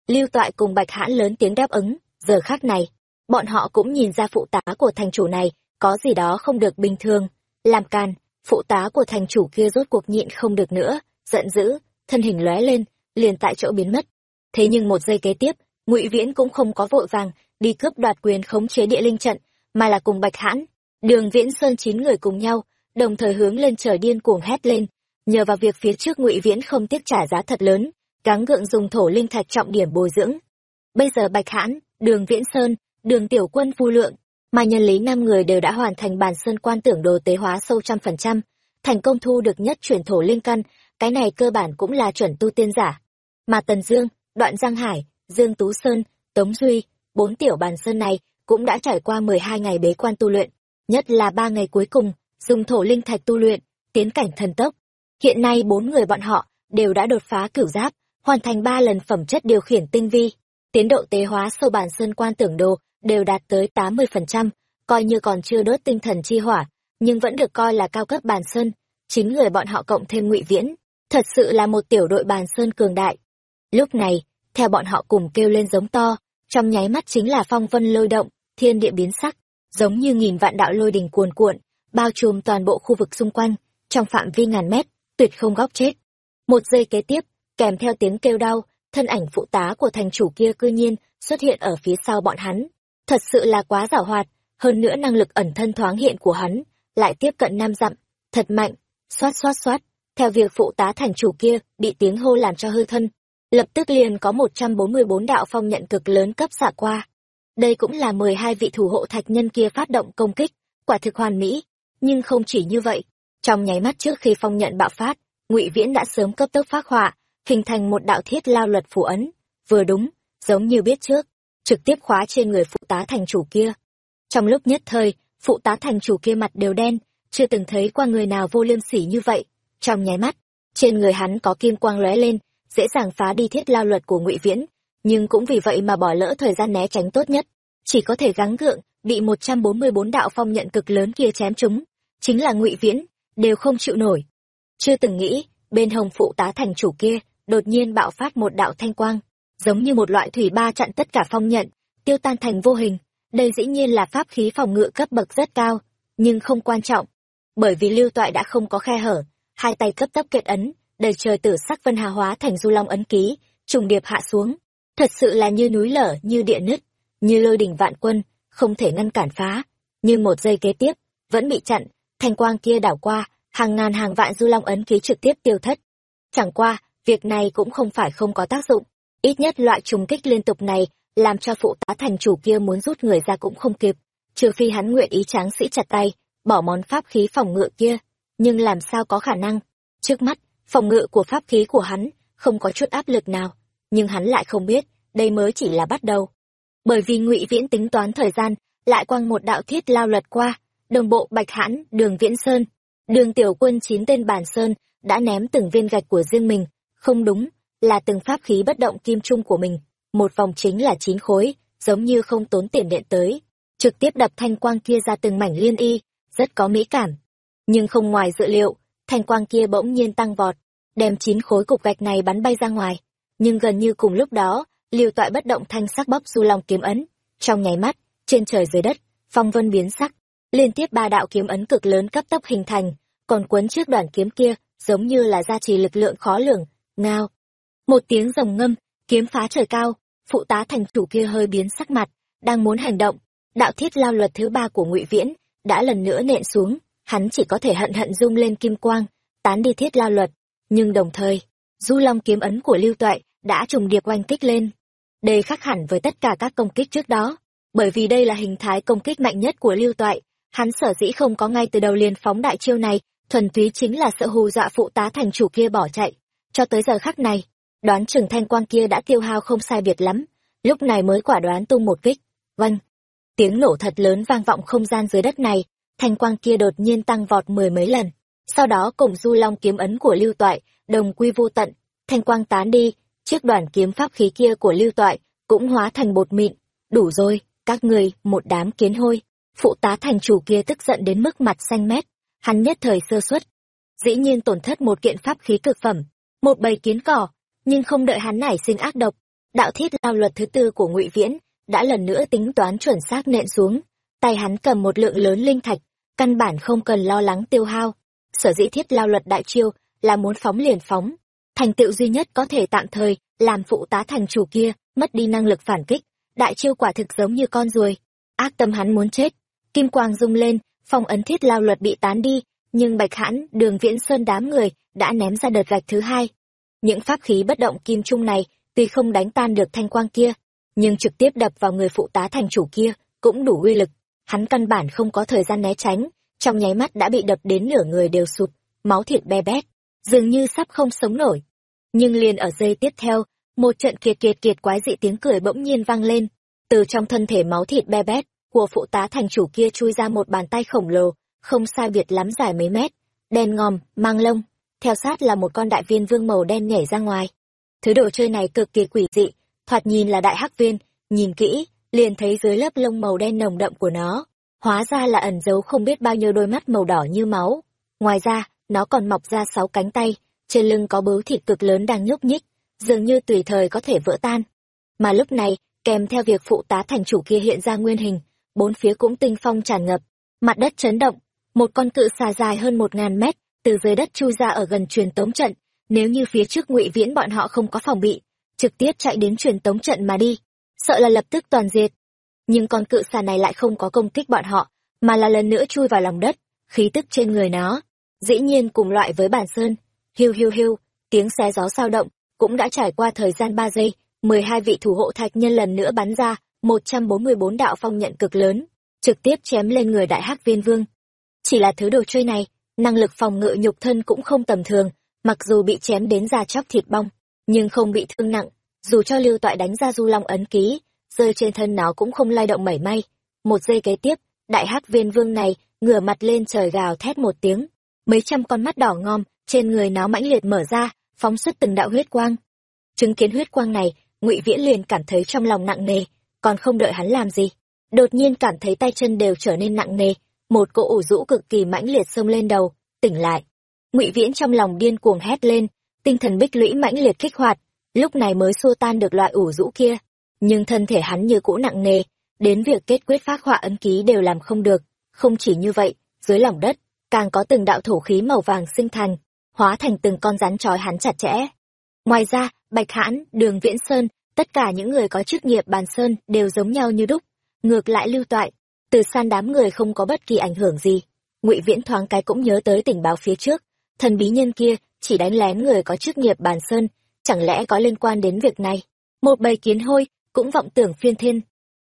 Lưu Toại cùng Bạch Hãn lớn tiếng đáp ứng, giờ khác này, bọn họ cũng nhìn ra phụ tá của thành chủ này có gì đó không được bình thường làm can phụ tá của thành chủ kia rốt cuộc nhịn không được nữa giận dữ thân hình lóe lên liền tại chỗ biến mất thế nhưng một giây kế tiếp ngụy viễn cũng không có vội vàng đi cướp đoạt quyền khống chế địa linh trận mà là cùng bạch hãn đường viễn sơn chín người cùng nhau đồng thời hướng lên trời điên cuồng hét lên nhờ vào việc phía trước ngụy viễn không tiếc trả giá thật lớn gắng gượng dùng thổ linh thạch trọng điểm bồi dưỡng bây giờ bạch hãn đường viễn sơn đường tiểu quân phu lượng mà nhân lý năm người đều đã hoàn thành bàn sơn quan tưởng đồ tế hóa sâu trăm phần trăm thành công thu được nhất chuyển thổ linh căn cái này cơ bản cũng là chuẩn tu tiên giả. Mà Tần Dương, Đoạn Giang Hải, Dương Tú Sơn, Tống Duy, bốn tiểu bàn sơn này cũng đã trải qua 12 ngày bế quan tu luyện, nhất là ba ngày cuối cùng, dùng thổ linh thạch tu luyện, tiến cảnh thần tốc. Hiện nay bốn người bọn họ đều đã đột phá cửu giáp, hoàn thành ba lần phẩm chất điều khiển tinh vi. Tiến độ tế hóa sâu bản sơn quan tưởng đồ đều đạt tới 80%, coi như còn chưa đốt tinh thần chi hỏa, nhưng vẫn được coi là cao cấp bàn sơn. chín người bọn họ cộng thêm ngụy Viễn, thật sự là một tiểu đội bàn sơn cường đại. Lúc này, theo bọn họ cùng kêu lên giống to, trong nháy mắt chính là phong vân lôi động, thiên địa biến sắc, giống như nghìn vạn đạo lôi đình cuồn cuộn, bao trùm toàn bộ khu vực xung quanh, trong phạm vi ngàn mét, tuyệt không góc chết. Một giây kế tiếp, kèm theo tiếng kêu đau, thân ảnh phụ tá của thành chủ kia cư nhiên xuất hiện ở phía sau bọn hắn. Thật sự là quá giảo hoạt, hơn nữa năng lực ẩn thân thoáng hiện của hắn, lại tiếp cận nam dặm, thật mạnh, xoát xoát xoát, theo việc phụ tá thành chủ kia bị tiếng hô làm cho hư thân. Lập tức liền có 144 đạo phong nhận cực lớn cấp xạ qua. Đây cũng là 12 vị thủ hộ thạch nhân kia phát động công kích, quả thực hoàn mỹ. Nhưng không chỉ như vậy, trong nháy mắt trước khi phong nhận bạo phát, ngụy Viễn đã sớm cấp tốc phát họa, hình thành một đạo thiết lao luật phủ ấn. Vừa đúng, giống như biết trước, trực tiếp khóa trên người phụ tá thành chủ kia. Trong lúc nhất thời, phụ tá thành chủ kia mặt đều đen, chưa từng thấy qua người nào vô liêm sỉ như vậy. Trong nháy mắt, trên người hắn có kim quang lóe lên, dễ dàng phá đi thiết lao luật của ngụy Viễn, nhưng cũng vì vậy mà bỏ lỡ thời gian né tránh tốt nhất, chỉ có thể gắng gượng, bị 144 đạo phong nhận cực lớn kia chém trúng, chính là ngụy Viễn, đều không chịu nổi. Chưa từng nghĩ, bên hồng phụ tá thành chủ kia, đột nhiên bạo phát một đạo thanh quang, giống như một loại thủy ba chặn tất cả phong nhận, tiêu tan thành vô hình. Đây dĩ nhiên là pháp khí phòng ngự cấp bậc rất cao, nhưng không quan trọng, bởi vì lưu toại đã không có khe hở, hai tay cấp tốc kết ấn, đầy trời tử sắc vân hà hóa thành du long ấn ký, trùng điệp hạ xuống, thật sự là như núi lở, như địa nứt, như lôi đỉnh vạn quân, không thể ngăn cản phá. Nhưng một giây kế tiếp, vẫn bị chặn, thanh quang kia đảo qua, hàng ngàn hàng vạn du long ấn ký trực tiếp tiêu thất. Chẳng qua, việc này cũng không phải không có tác dụng, ít nhất loại trùng kích liên tục này làm cho phụ tá thành chủ kia muốn rút người ra cũng không kịp, trừ phi hắn nguyện ý tráng sĩ chặt tay, bỏ món pháp khí phòng ngự kia, nhưng làm sao có khả năng? Trước mắt, phòng ngự của pháp khí của hắn không có chút áp lực nào, nhưng hắn lại không biết, đây mới chỉ là bắt đầu. Bởi vì Ngụy Viễn tính toán thời gian, lại quăng một đạo thiết lao lật qua, đồng bộ Bạch Hãn, Đường Viễn Sơn, Đường Tiểu Quân chín tên bản sơn đã ném từng viên gạch của riêng mình, không đúng, là từng pháp khí bất động kim trung của mình, một vòng chính là chín khối, giống như không tốn tiền điện tới, trực tiếp đập thanh quang kia ra từng mảnh liên y, rất có mỹ cảm. Nhưng không ngoài dự liệu, thanh quang kia bỗng nhiên tăng vọt, đem chín khối cục gạch này bắn bay ra ngoài. Nhưng gần như cùng lúc đó, liều toại bất động thanh sắc bóc du long kiếm ấn. Trong nháy mắt, trên trời dưới đất, phong vân biến sắc, liên tiếp ba đạo kiếm ấn cực lớn cấp tốc hình thành, còn cuốn trước đoàn kiếm kia, giống như là gia trì lực lượng khó lường, ngao. Một tiếng rồng ngâm, kiếm phá trời cao, phụ tá thành chủ kia hơi biến sắc mặt, đang muốn hành động, đạo thiết lao luật thứ ba của ngụy Viễn đã lần nữa nện xuống, hắn chỉ có thể hận hận rung lên kim quang, tán đi thiết lao luật, nhưng đồng thời, du long kiếm ấn của lưu tuệ đã trùng điệp oanh kích lên. Đây khác hẳn với tất cả các công kích trước đó, bởi vì đây là hình thái công kích mạnh nhất của lưu toại, hắn sở dĩ không có ngay từ đầu liền phóng đại chiêu này, thuần túy chính là sợ hù dọa phụ tá thành chủ kia bỏ chạy. Cho tới giờ khắc này, đoán chừng thanh quang kia đã tiêu hao không sai biệt lắm, lúc này mới quả đoán tung một kích. Vâng, tiếng nổ thật lớn vang vọng không gian dưới đất này, thanh quang kia đột nhiên tăng vọt mười mấy lần. Sau đó cùng du long kiếm ấn của lưu toại, đồng quy vô tận, thanh quang tán đi, chiếc đoàn kiếm pháp khí kia của lưu toại cũng hóa thành bột mịn. Đủ rồi, các người, một đám kiến hôi. Phụ tá thành chủ kia tức giận đến mức mặt xanh mét, hắn nhất thời sơ suất. Dĩ nhiên tổn thất một kiện pháp khí cực phẩm, một bầy kiến cỏ, nhưng không đợi hắn nảy sinh ác độc. Đạo thiết lao luật thứ tư của ngụy Viễn đã lần nữa tính toán chuẩn xác nện xuống. Tay hắn cầm một lượng lớn linh thạch, căn bản không cần lo lắng tiêu hao. Sở dĩ thiết lao luật đại chiêu là muốn phóng liền phóng. Thành tựu duy nhất có thể tạm thời làm phụ tá thành chủ kia mất đi năng lực phản kích. Đại chiêu quả thực giống như con ruồi. Ác tâm hắn muốn chết. Kim quang rung lên, phong ấn thiết lao luật bị tán đi, nhưng bạch hãn, đường viễn sơn đám người đã ném ra đợt gạch thứ hai. Những pháp khí bất động kim trung này tuy không đánh tan được thanh quang kia, nhưng trực tiếp đập vào người phụ tá thành chủ kia cũng đủ uy lực. Hắn căn bản không có thời gian né tránh, trong nháy mắt đã bị đập đến nửa người đều sụp, máu thịt be bét. dường như sắp không sống nổi. Nhưng liền ở giây tiếp theo, một trận kiệt kiệt kiệt quái dị tiếng cười bỗng nhiên vang lên. Từ trong thân thể máu thịt be bét, của phụ tá thành chủ kia chui ra một bàn tay khổng lồ, không sai biệt lắm dài mấy mét, đen ngòm, mang lông, theo sát là một con đại viên vương màu đen nhảy ra ngoài. Thứ đồ chơi này cực kỳ quỷ dị, thoạt nhìn là đại hắc viên, nhìn kỹ, liền thấy dưới lớp lông màu đen nồng đậm của nó, hóa ra là ẩn giấu không biết bao nhiêu đôi mắt màu đỏ như máu. Ngoài ra, nó còn mọc ra sáu cánh tay, trên lưng có bướu thịt cực lớn đang nhúc nhích, dường như tùy thời có thể vỡ tan. Mà lúc này, kèm theo việc phụ tá thành chủ kia hiện ra nguyên hình, bốn phía cũng tinh phong tràn ngập, mặt đất chấn động, một con cự xà dài hơn một ngàn mét, từ dưới đất chui ra ở gần truyền tống trận, nếu như phía trước ngụy Viễn bọn họ không có phòng bị, trực tiếp chạy đến truyền tống trận mà đi, sợ là lập tức toàn diệt. Nhưng con cự xà này lại không có công kích bọn họ, mà là lần nữa chui vào lòng đất, khí tức trên người nó, dĩ nhiên cùng loại với bản sơn. Hiu hiu hiu, tiếng xé gió sao động, cũng đã trải qua thời gian ba giây, mười hai vị thủ hộ thạch nhân lần nữa bắn ra, một trăm bốn mươi bốn đạo phong nhận cực lớn, trực tiếp chém lên người đại hắc viên vương. Chỉ là thứ đồ chơi này, năng lực phòng ngự nhục thân cũng không tầm thường, mặc dù bị chém đến da chóc thịt bong, nhưng không bị thương nặng, dù cho lưu toại đánh ra du long ấn ký, rơi trên thân nó cũng không lay động mảy may. Một giây kế tiếp, đại hắc viên vương này ngửa mặt lên trời gào thét một tiếng, mấy trăm con mắt đỏ ngom trên người nó mãnh liệt mở ra, phóng xuất từng đạo huyết quang. Chứng kiến huyết quang này, Ngụy Viễn liền cảm thấy trong lòng nặng nề, còn không đợi hắn làm gì, đột nhiên cảm thấy tay chân đều trở nên nặng nề, một cỗ ủ rũ cực kỳ mãnh liệt xông lên đầu, tỉnh lại. Ngụy Viễn trong lòng điên cuồng hét lên, tinh thần bích lũy mãnh liệt kích hoạt, lúc này mới xua tan được loại ủ rũ kia, nhưng thân thể hắn như cũ nặng nề, đến việc kết quyết phác họa ấn ký đều làm không được, không chỉ như vậy, dưới lòng đất, càng có từng đạo thổ khí màu vàng sinh thành, hóa thành từng con rắn trói hắn chặt chẽ. Ngoài ra, Bạch Hãn, Đường Viễn Sơn, tất cả những người có chức nghiệp bàn sơn đều giống nhau như đúc, ngược lại lưu toại, từ san đám người không có bất kỳ ảnh hưởng gì. Ngụy Viễn thoáng cái cũng nhớ tới tình báo phía trước, thần bí nhân kia chỉ đánh lén người có chức nghiệp bàn sơn, chẳng lẽ có liên quan đến việc này? Một bầy kiến hôi cũng vọng tưởng phiên thiên.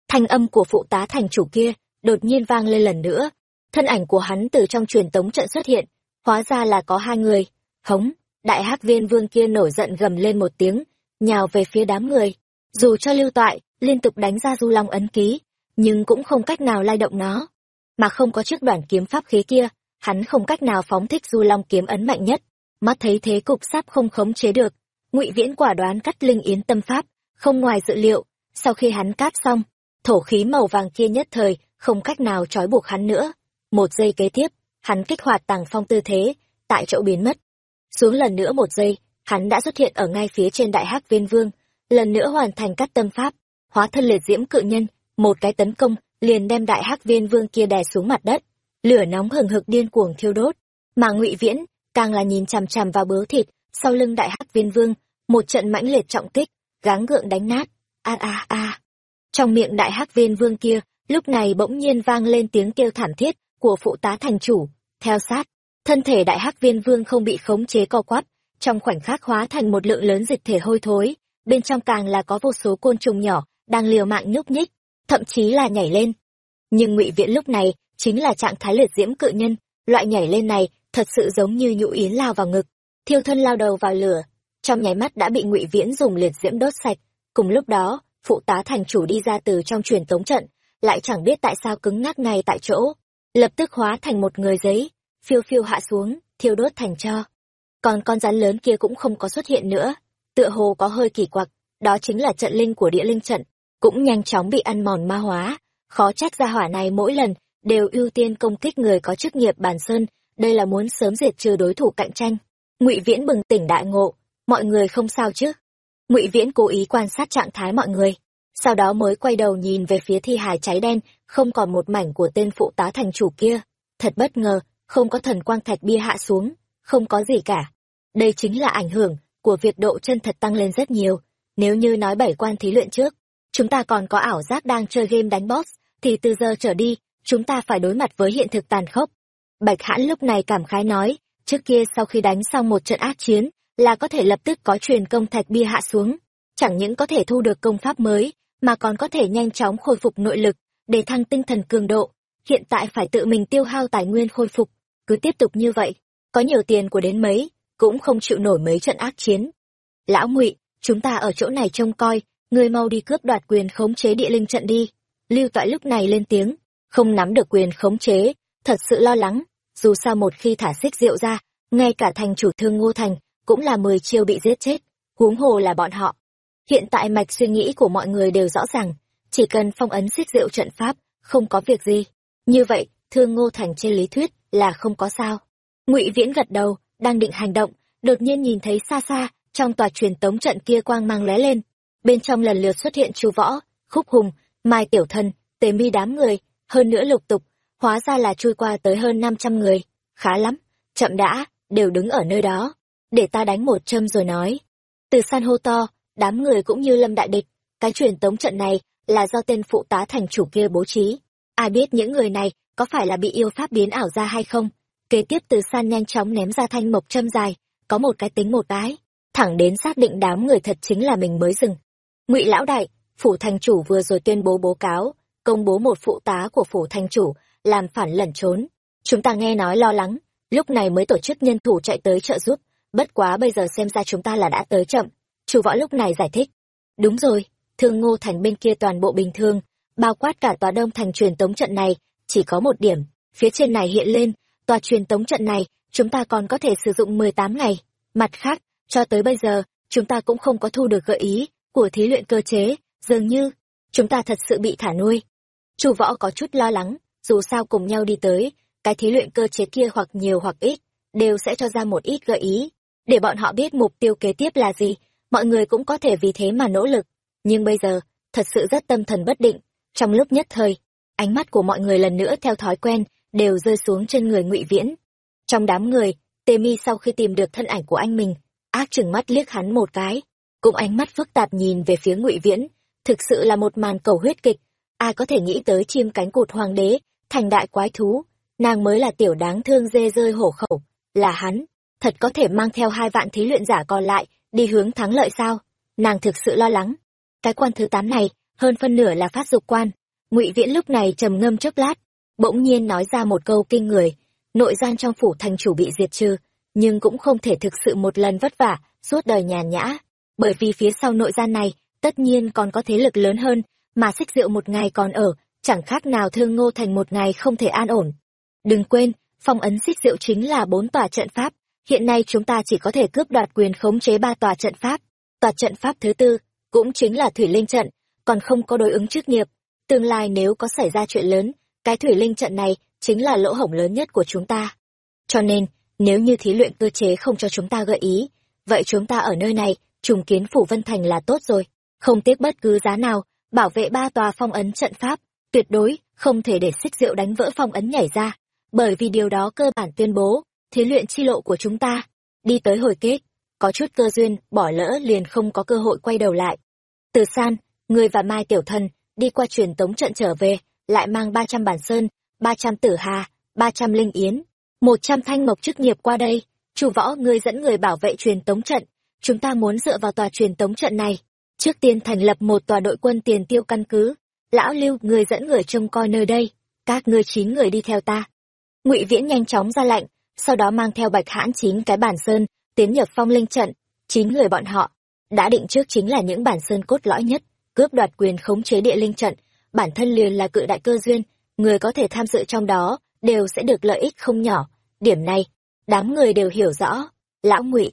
Thanh âm của phụ tá thành chủ kia đột nhiên vang lên lần nữa, thân ảnh của hắn từ trong truyền tống trận xuất hiện, hóa ra là có hai người. Hống, đại hắc viên vương kia nổi giận gầm lên một tiếng, nhào về phía đám người. Dù cho lưu toại, liên tục đánh ra du long ấn ký, nhưng cũng không cách nào lay động nó. Mà không có chiếc đoàn kiếm pháp khí kia, hắn không cách nào phóng thích du long kiếm ấn mạnh nhất. Mắt thấy thế cục sắp không khống chế được, ngụy viễn quả đoán cắt linh yến tâm pháp, không ngoài dự liệu, sau khi hắn cắt xong, thổ khí màu vàng kia nhất thời, không cách nào trói buộc hắn nữa. Một giây kế tiếp, hắn kích hoạt tàng phong tư thế, tại chỗ biến mất. Xuống lần nữa một giây, hắn đã xuất hiện ở ngay phía trên đại hắc viên vương, lần nữa hoàn thành các tâm pháp, hóa thân liệt diễm cự nhân, một cái tấn công, liền đem đại hắc viên vương kia đè xuống mặt đất. Lửa nóng hừng hực điên cuồng thiêu đốt, mà ngụy Viễn càng là nhìn chằm chằm vào bướu thịt, sau lưng đại hắc viên vương, một trận mãnh liệt trọng kích, gắng gượng đánh nát. A a a. Trong miệng đại hắc viên vương kia, lúc này bỗng nhiên vang lên tiếng kêu thảm thiết của phụ tá thành chủ, theo sát, thân thể đại hắc viên vương không bị khống chế co quắp, trong khoảnh khắc hóa thành một lượng lớn dịch thể hôi thối, bên trong càng là có vô số côn trùng nhỏ đang liều mạng nhúc nhích, thậm chí là nhảy lên. Nhưng Ngụy Viễn lúc này chính là trạng thái liệt diễm cự nhân, loại nhảy lên này thật sự giống như nhũ yến lao vào ngực, thiêu thân lao đầu vào lửa, trong nháy mắt đã bị Ngụy Viễn dùng liệt diễm đốt sạch. Cùng lúc đó, phụ tá thành chủ đi ra từ trong truyền tống trận, lại chẳng biết tại sao cứng ngắc ngay tại chỗ, lập tức hóa thành một người giấy, phiêu phiêu hạ xuống, thiêu đốt thành cho. Còn con rắn lớn kia cũng không có xuất hiện nữa, tựa hồ có hơi kỳ quặc, đó chính là trận linh của địa linh trận, cũng nhanh chóng bị ăn mòn ma hóa. Khó trách gia hỏa này mỗi lần đều ưu tiên công kích người có chức nghiệp bàn sơn, đây là muốn sớm diệt trừ đối thủ cạnh tranh. Ngụy Viễn bừng tỉnh đại ngộ, mọi người không sao chứ? Ngụy Viễn cố ý quan sát trạng thái mọi người, sau đó mới quay đầu nhìn về phía thi hài cháy đen, không còn một mảnh của tên phụ tá thành chủ kia. Thật bất ngờ, không có thần quang thạch bia hạ xuống, không có gì cả. Đây chính là ảnh hưởng của việc độ chân thật tăng lên rất nhiều. Nếu như nói bảy quan thí luyện trước, chúng ta còn có ảo giác đang chơi game đánh boss, thì từ giờ trở đi, chúng ta phải đối mặt với hiện thực tàn khốc. Bạch Hãn lúc này cảm khái nói, trước kia sau khi đánh xong một trận ác chiến, là có thể lập tức có truyền công thạch bia hạ xuống. Chẳng những có thể thu được công pháp mới, mà còn có thể nhanh chóng khôi phục nội lực, để thăng tinh thần cường độ. Hiện tại phải tự mình tiêu hao tài nguyên khôi phục, cứ tiếp tục như vậy, có nhiều tiền của đến mấy, cũng không chịu nổi mấy trận ác chiến. Lão ngụy chúng ta ở chỗ này trông coi ngươi mau đi cướp đoạt quyền khống chế địa linh trận đi. Lưu toại lúc này lên tiếng không nắm được quyền khống chế thật sự lo lắng dù sao một khi thả xích rượu ra ngay cả thành chủ thương ngô thành cũng là mười chiêu bị giết chết huống hồ là bọn họ. Hiện tại mạch suy nghĩ của mọi người đều rõ ràng chỉ cần phong ấn xích rượu trận pháp không có việc gì. Như vậy thương ngô thành trên lý thuyết là không có sao ngụy viễn gật đầu, đang định hành động, đột nhiên nhìn thấy xa xa, trong tòa truyền tống trận kia quang mang lóe lên. Bên trong lần lượt xuất hiện chu võ, khúc hùng, mai tiểu thân tề mi đám người, hơn nữa lục tục, hóa ra là chui qua tới hơn năm trăm người. Khá lắm, chậm đã, đều đứng ở nơi đó. Để ta đánh một châm rồi nói. Từ san hô to, đám người cũng như lâm đại địch, cái truyền tống trận này là do tên phụ tá thành chủ kia bố trí. Ai biết những người này có phải là bị yêu pháp biến ảo ra hay không? Kế tiếp từ san nhanh chóng ném ra thanh mộc châm dài, có một cái tính một cái, thẳng đến xác định đám người thật chính là mình mới dừng. Ngụy lão đại, phủ thành chủ vừa rồi tuyên bố bố cáo, công bố một phụ tá của phủ thành chủ, làm phản lẩn trốn. Chúng ta nghe nói lo lắng, lúc này mới tổ chức nhân thủ chạy tới trợ giúp, bất quá bây giờ xem ra chúng ta là đã tới chậm. Chủ võ lúc này giải thích. Đúng rồi, thương ngô thành bên kia toàn bộ bình thường, bao quát cả tòa đông thành truyền tống trận này, chỉ có một điểm, phía trên này hiện lên tòa truyền tống trận này, chúng ta còn có thể sử dụng mười tám ngày. Mặt khác, cho tới bây giờ, chúng ta cũng không có thu được gợi ý của thí luyện cơ chế, dường như chúng ta thật sự bị thả nuôi. Chu võ có chút lo lắng, dù sao cùng nhau đi tới, cái thí luyện cơ chế kia hoặc nhiều hoặc ít, đều sẽ cho ra một ít gợi ý. Để bọn họ biết mục tiêu kế tiếp là gì, mọi người cũng có thể vì thế mà nỗ lực. Nhưng bây giờ, thật sự rất tâm thần bất định. Trong lúc nhất thời, ánh mắt của mọi người lần nữa theo thói quen đều rơi xuống trên người ngụy viễn. Trong đám người tề mi sau khi tìm được thân ảnh của anh mình, ác chừng mắt liếc hắn một cái, cũng ánh mắt phức tạp nhìn về phía ngụy viễn. Thực sự là một màn cầu huyết kịch, ai có thể nghĩ tới chim cánh cụt hoàng đế, thành đại quái thú. Nàng mới là tiểu đáng thương dê rơi hổ khẩu, là hắn, thật có thể mang theo hai vạn thí luyện giả còn lại, đi hướng thắng lợi sao? Nàng thực sự lo lắng. Cái quan thứ tám này, hơn phân nửa là phát dục quan. Ngụy viễn lúc này trầm ngâm chốc lát bỗng nhiên nói ra một câu kinh người, nội gian trong phủ thành chủ bị diệt trừ, nhưng cũng không thể thực sự một lần vất vả, suốt đời nhàn nhã. Bởi vì phía sau nội gian này, tất nhiên còn có thế lực lớn hơn, mà xích rượu một ngày còn ở, chẳng khác nào thương ngô thành một ngày không thể an ổn. Đừng quên, phong ấn xích rượu chính là bốn tòa trận pháp, hiện nay chúng ta chỉ có thể cướp đoạt quyền khống chế ba tòa trận pháp. Tòa trận pháp thứ tư, cũng chính là thủy linh trận, còn không có đối ứng chức nghiệp. Tương lai nếu có xảy ra chuyện lớn cái thủy linh trận này chính là lỗ hổng lớn nhất của chúng ta. Cho nên, nếu như thí luyện cơ chế không cho chúng ta gợi ý, vậy chúng ta ở nơi này, trùng kiến phủ vân thành là tốt rồi. Không tiếc bất cứ giá nào, bảo vệ ba tòa phong ấn trận pháp, tuyệt đối không thể để xích rượu đánh vỡ phong ấn nhảy ra. Bởi vì điều đó cơ bản tuyên bố, thí luyện chi lộ của chúng ta. Đi tới hồi kết, có chút cơ duyên, bỏ lỡ liền không có cơ hội quay đầu lại. Từ san, người và mai tiểu thần đi qua truyền tống trận trở về lại mang ba trăm bản sơn, ba trăm tử hà, ba trăm linh yến, một trăm thanh mộc chức nghiệp qua đây. Chủ võ, ngươi dẫn người bảo vệ truyền tống trận. Chúng ta muốn dựa vào tòa truyền tống trận này. Trước tiên thành lập một tòa đội quân tiền tiêu căn cứ. Lão lưu người dẫn người trông coi nơi đây. Các ngươi chín người đi theo ta. Ngụy viễn nhanh chóng ra lệnh, sau đó mang theo bạch hãn chín cái bản sơn, tiến nhập phong linh trận. Chín người bọn họ, đã định trước chính là những bản sơn cốt lõi nhất, cướp đoạt quyền khống chế địa linh trận bản thân liền là cự đại cơ duyên, người có thể tham dự trong đó đều sẽ được lợi ích không nhỏ. Điểm này, đám người đều hiểu rõ. Lão ngụy,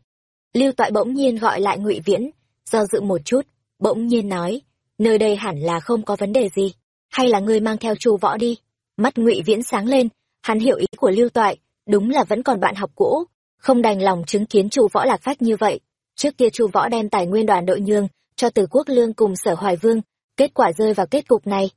lưu toại bỗng nhiên gọi lại ngụy viễn, do dự một chút, bỗng nhiên nói, nơi đây hẳn là không có vấn đề gì. Hay là ngươi mang theo chu võ đi. Mắt ngụy viễn sáng lên, hắn hiểu ý của lưu toại, đúng là vẫn còn bạn học cũ. Không đành lòng chứng kiến chu võ lạc phách như vậy. Trước kia chu võ đem tài nguyên đoàn đội nhương cho từ quốc lương cùng sở hoài vương kết quả rơi vào kết cục này.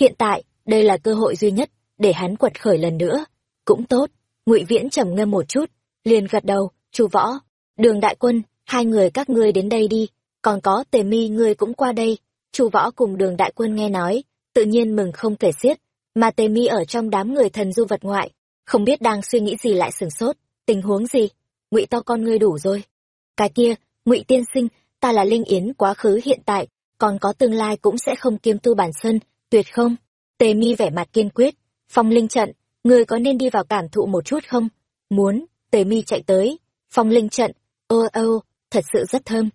Hiện tại, đây là cơ hội duy nhất để hắn quật khởi lần nữa. Cũng tốt, ngụy viễn trầm ngâm một chút, liền gật đầu, chu võ, đường đại quân, hai người các ngươi đến đây đi, còn có tề mi ngươi cũng qua đây. Chu võ cùng đường đại quân nghe nói, tự nhiên mừng không kể xiết, mà tề mi ở trong đám người thần du vật ngoại, không biết đang suy nghĩ gì lại sửng sốt, tình huống gì? Ngụy to con ngươi đủ rồi. Cái kia, ngụy tiên sinh, ta là linh yến quá khứ hiện tại còn có tương lai cũng sẽ không kiêm tu bản sơn tuyệt không? Tề mi vẻ mặt kiên quyết. Phong linh trận, người có nên đi vào cảm thụ một chút không? Muốn, tề mi chạy tới. Phong linh trận, ô ô, thật sự rất thơm.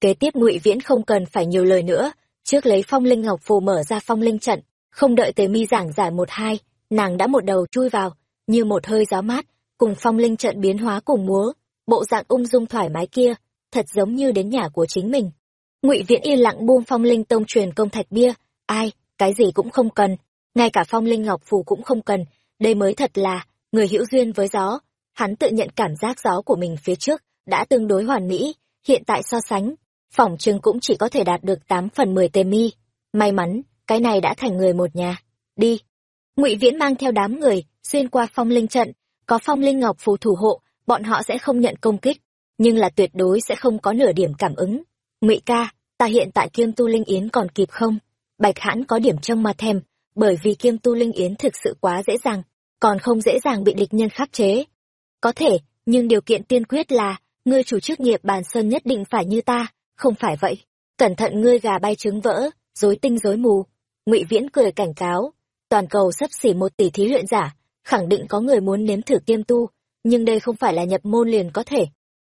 Kế tiếp ngụy viễn không cần phải nhiều lời nữa. Trước lấy phong linh ngọc phù mở ra phong linh trận, không đợi tề mi giảng giải một hai, nàng đã một đầu chui vào, như một hơi gió mát, cùng phong linh trận biến hóa cùng múa, bộ dạng ung dung thoải mái kia, thật giống như đến nhà của chính mình ngụy viễn yên lặng buông phong linh tông truyền công thạch bia. Ai, cái gì cũng không cần. Ngay cả phong linh ngọc phù cũng không cần. Đây mới thật là người hữu duyên với gió. Hắn tự nhận cảm giác gió của mình phía trước đã tương đối hoàn mỹ. Hiện tại so sánh, phỏng chừng cũng chỉ có thể đạt được tám phần mười tề mi. May mắn, cái này đã thành người một nhà. Đi. Ngụy viễn mang theo đám người xuyên qua phong linh trận. Có phong linh ngọc phù thủ hộ, bọn họ sẽ không nhận công kích, nhưng là tuyệt đối sẽ không có nửa điểm cảm ứng ngụy ca, ta hiện tại kiêm tu linh yến còn kịp không? Bạch hãn có điểm trông mà thèm, bởi vì kiêm tu linh yến thực sự quá dễ dàng, còn không dễ dàng bị địch nhân khắc chế. Có thể, nhưng điều kiện tiên quyết là, ngươi chủ chức nghiệp bàn sơn nhất định phải như ta, không phải vậy? Cẩn thận ngươi gà bay trứng vỡ, rối tinh rối mù. Ngụy viễn cười cảnh cáo, toàn cầu sắp xỉ một tỷ thí luyện giả, khẳng định có người muốn nếm thử kiêm tu, nhưng đây không phải là nhập môn liền có thể.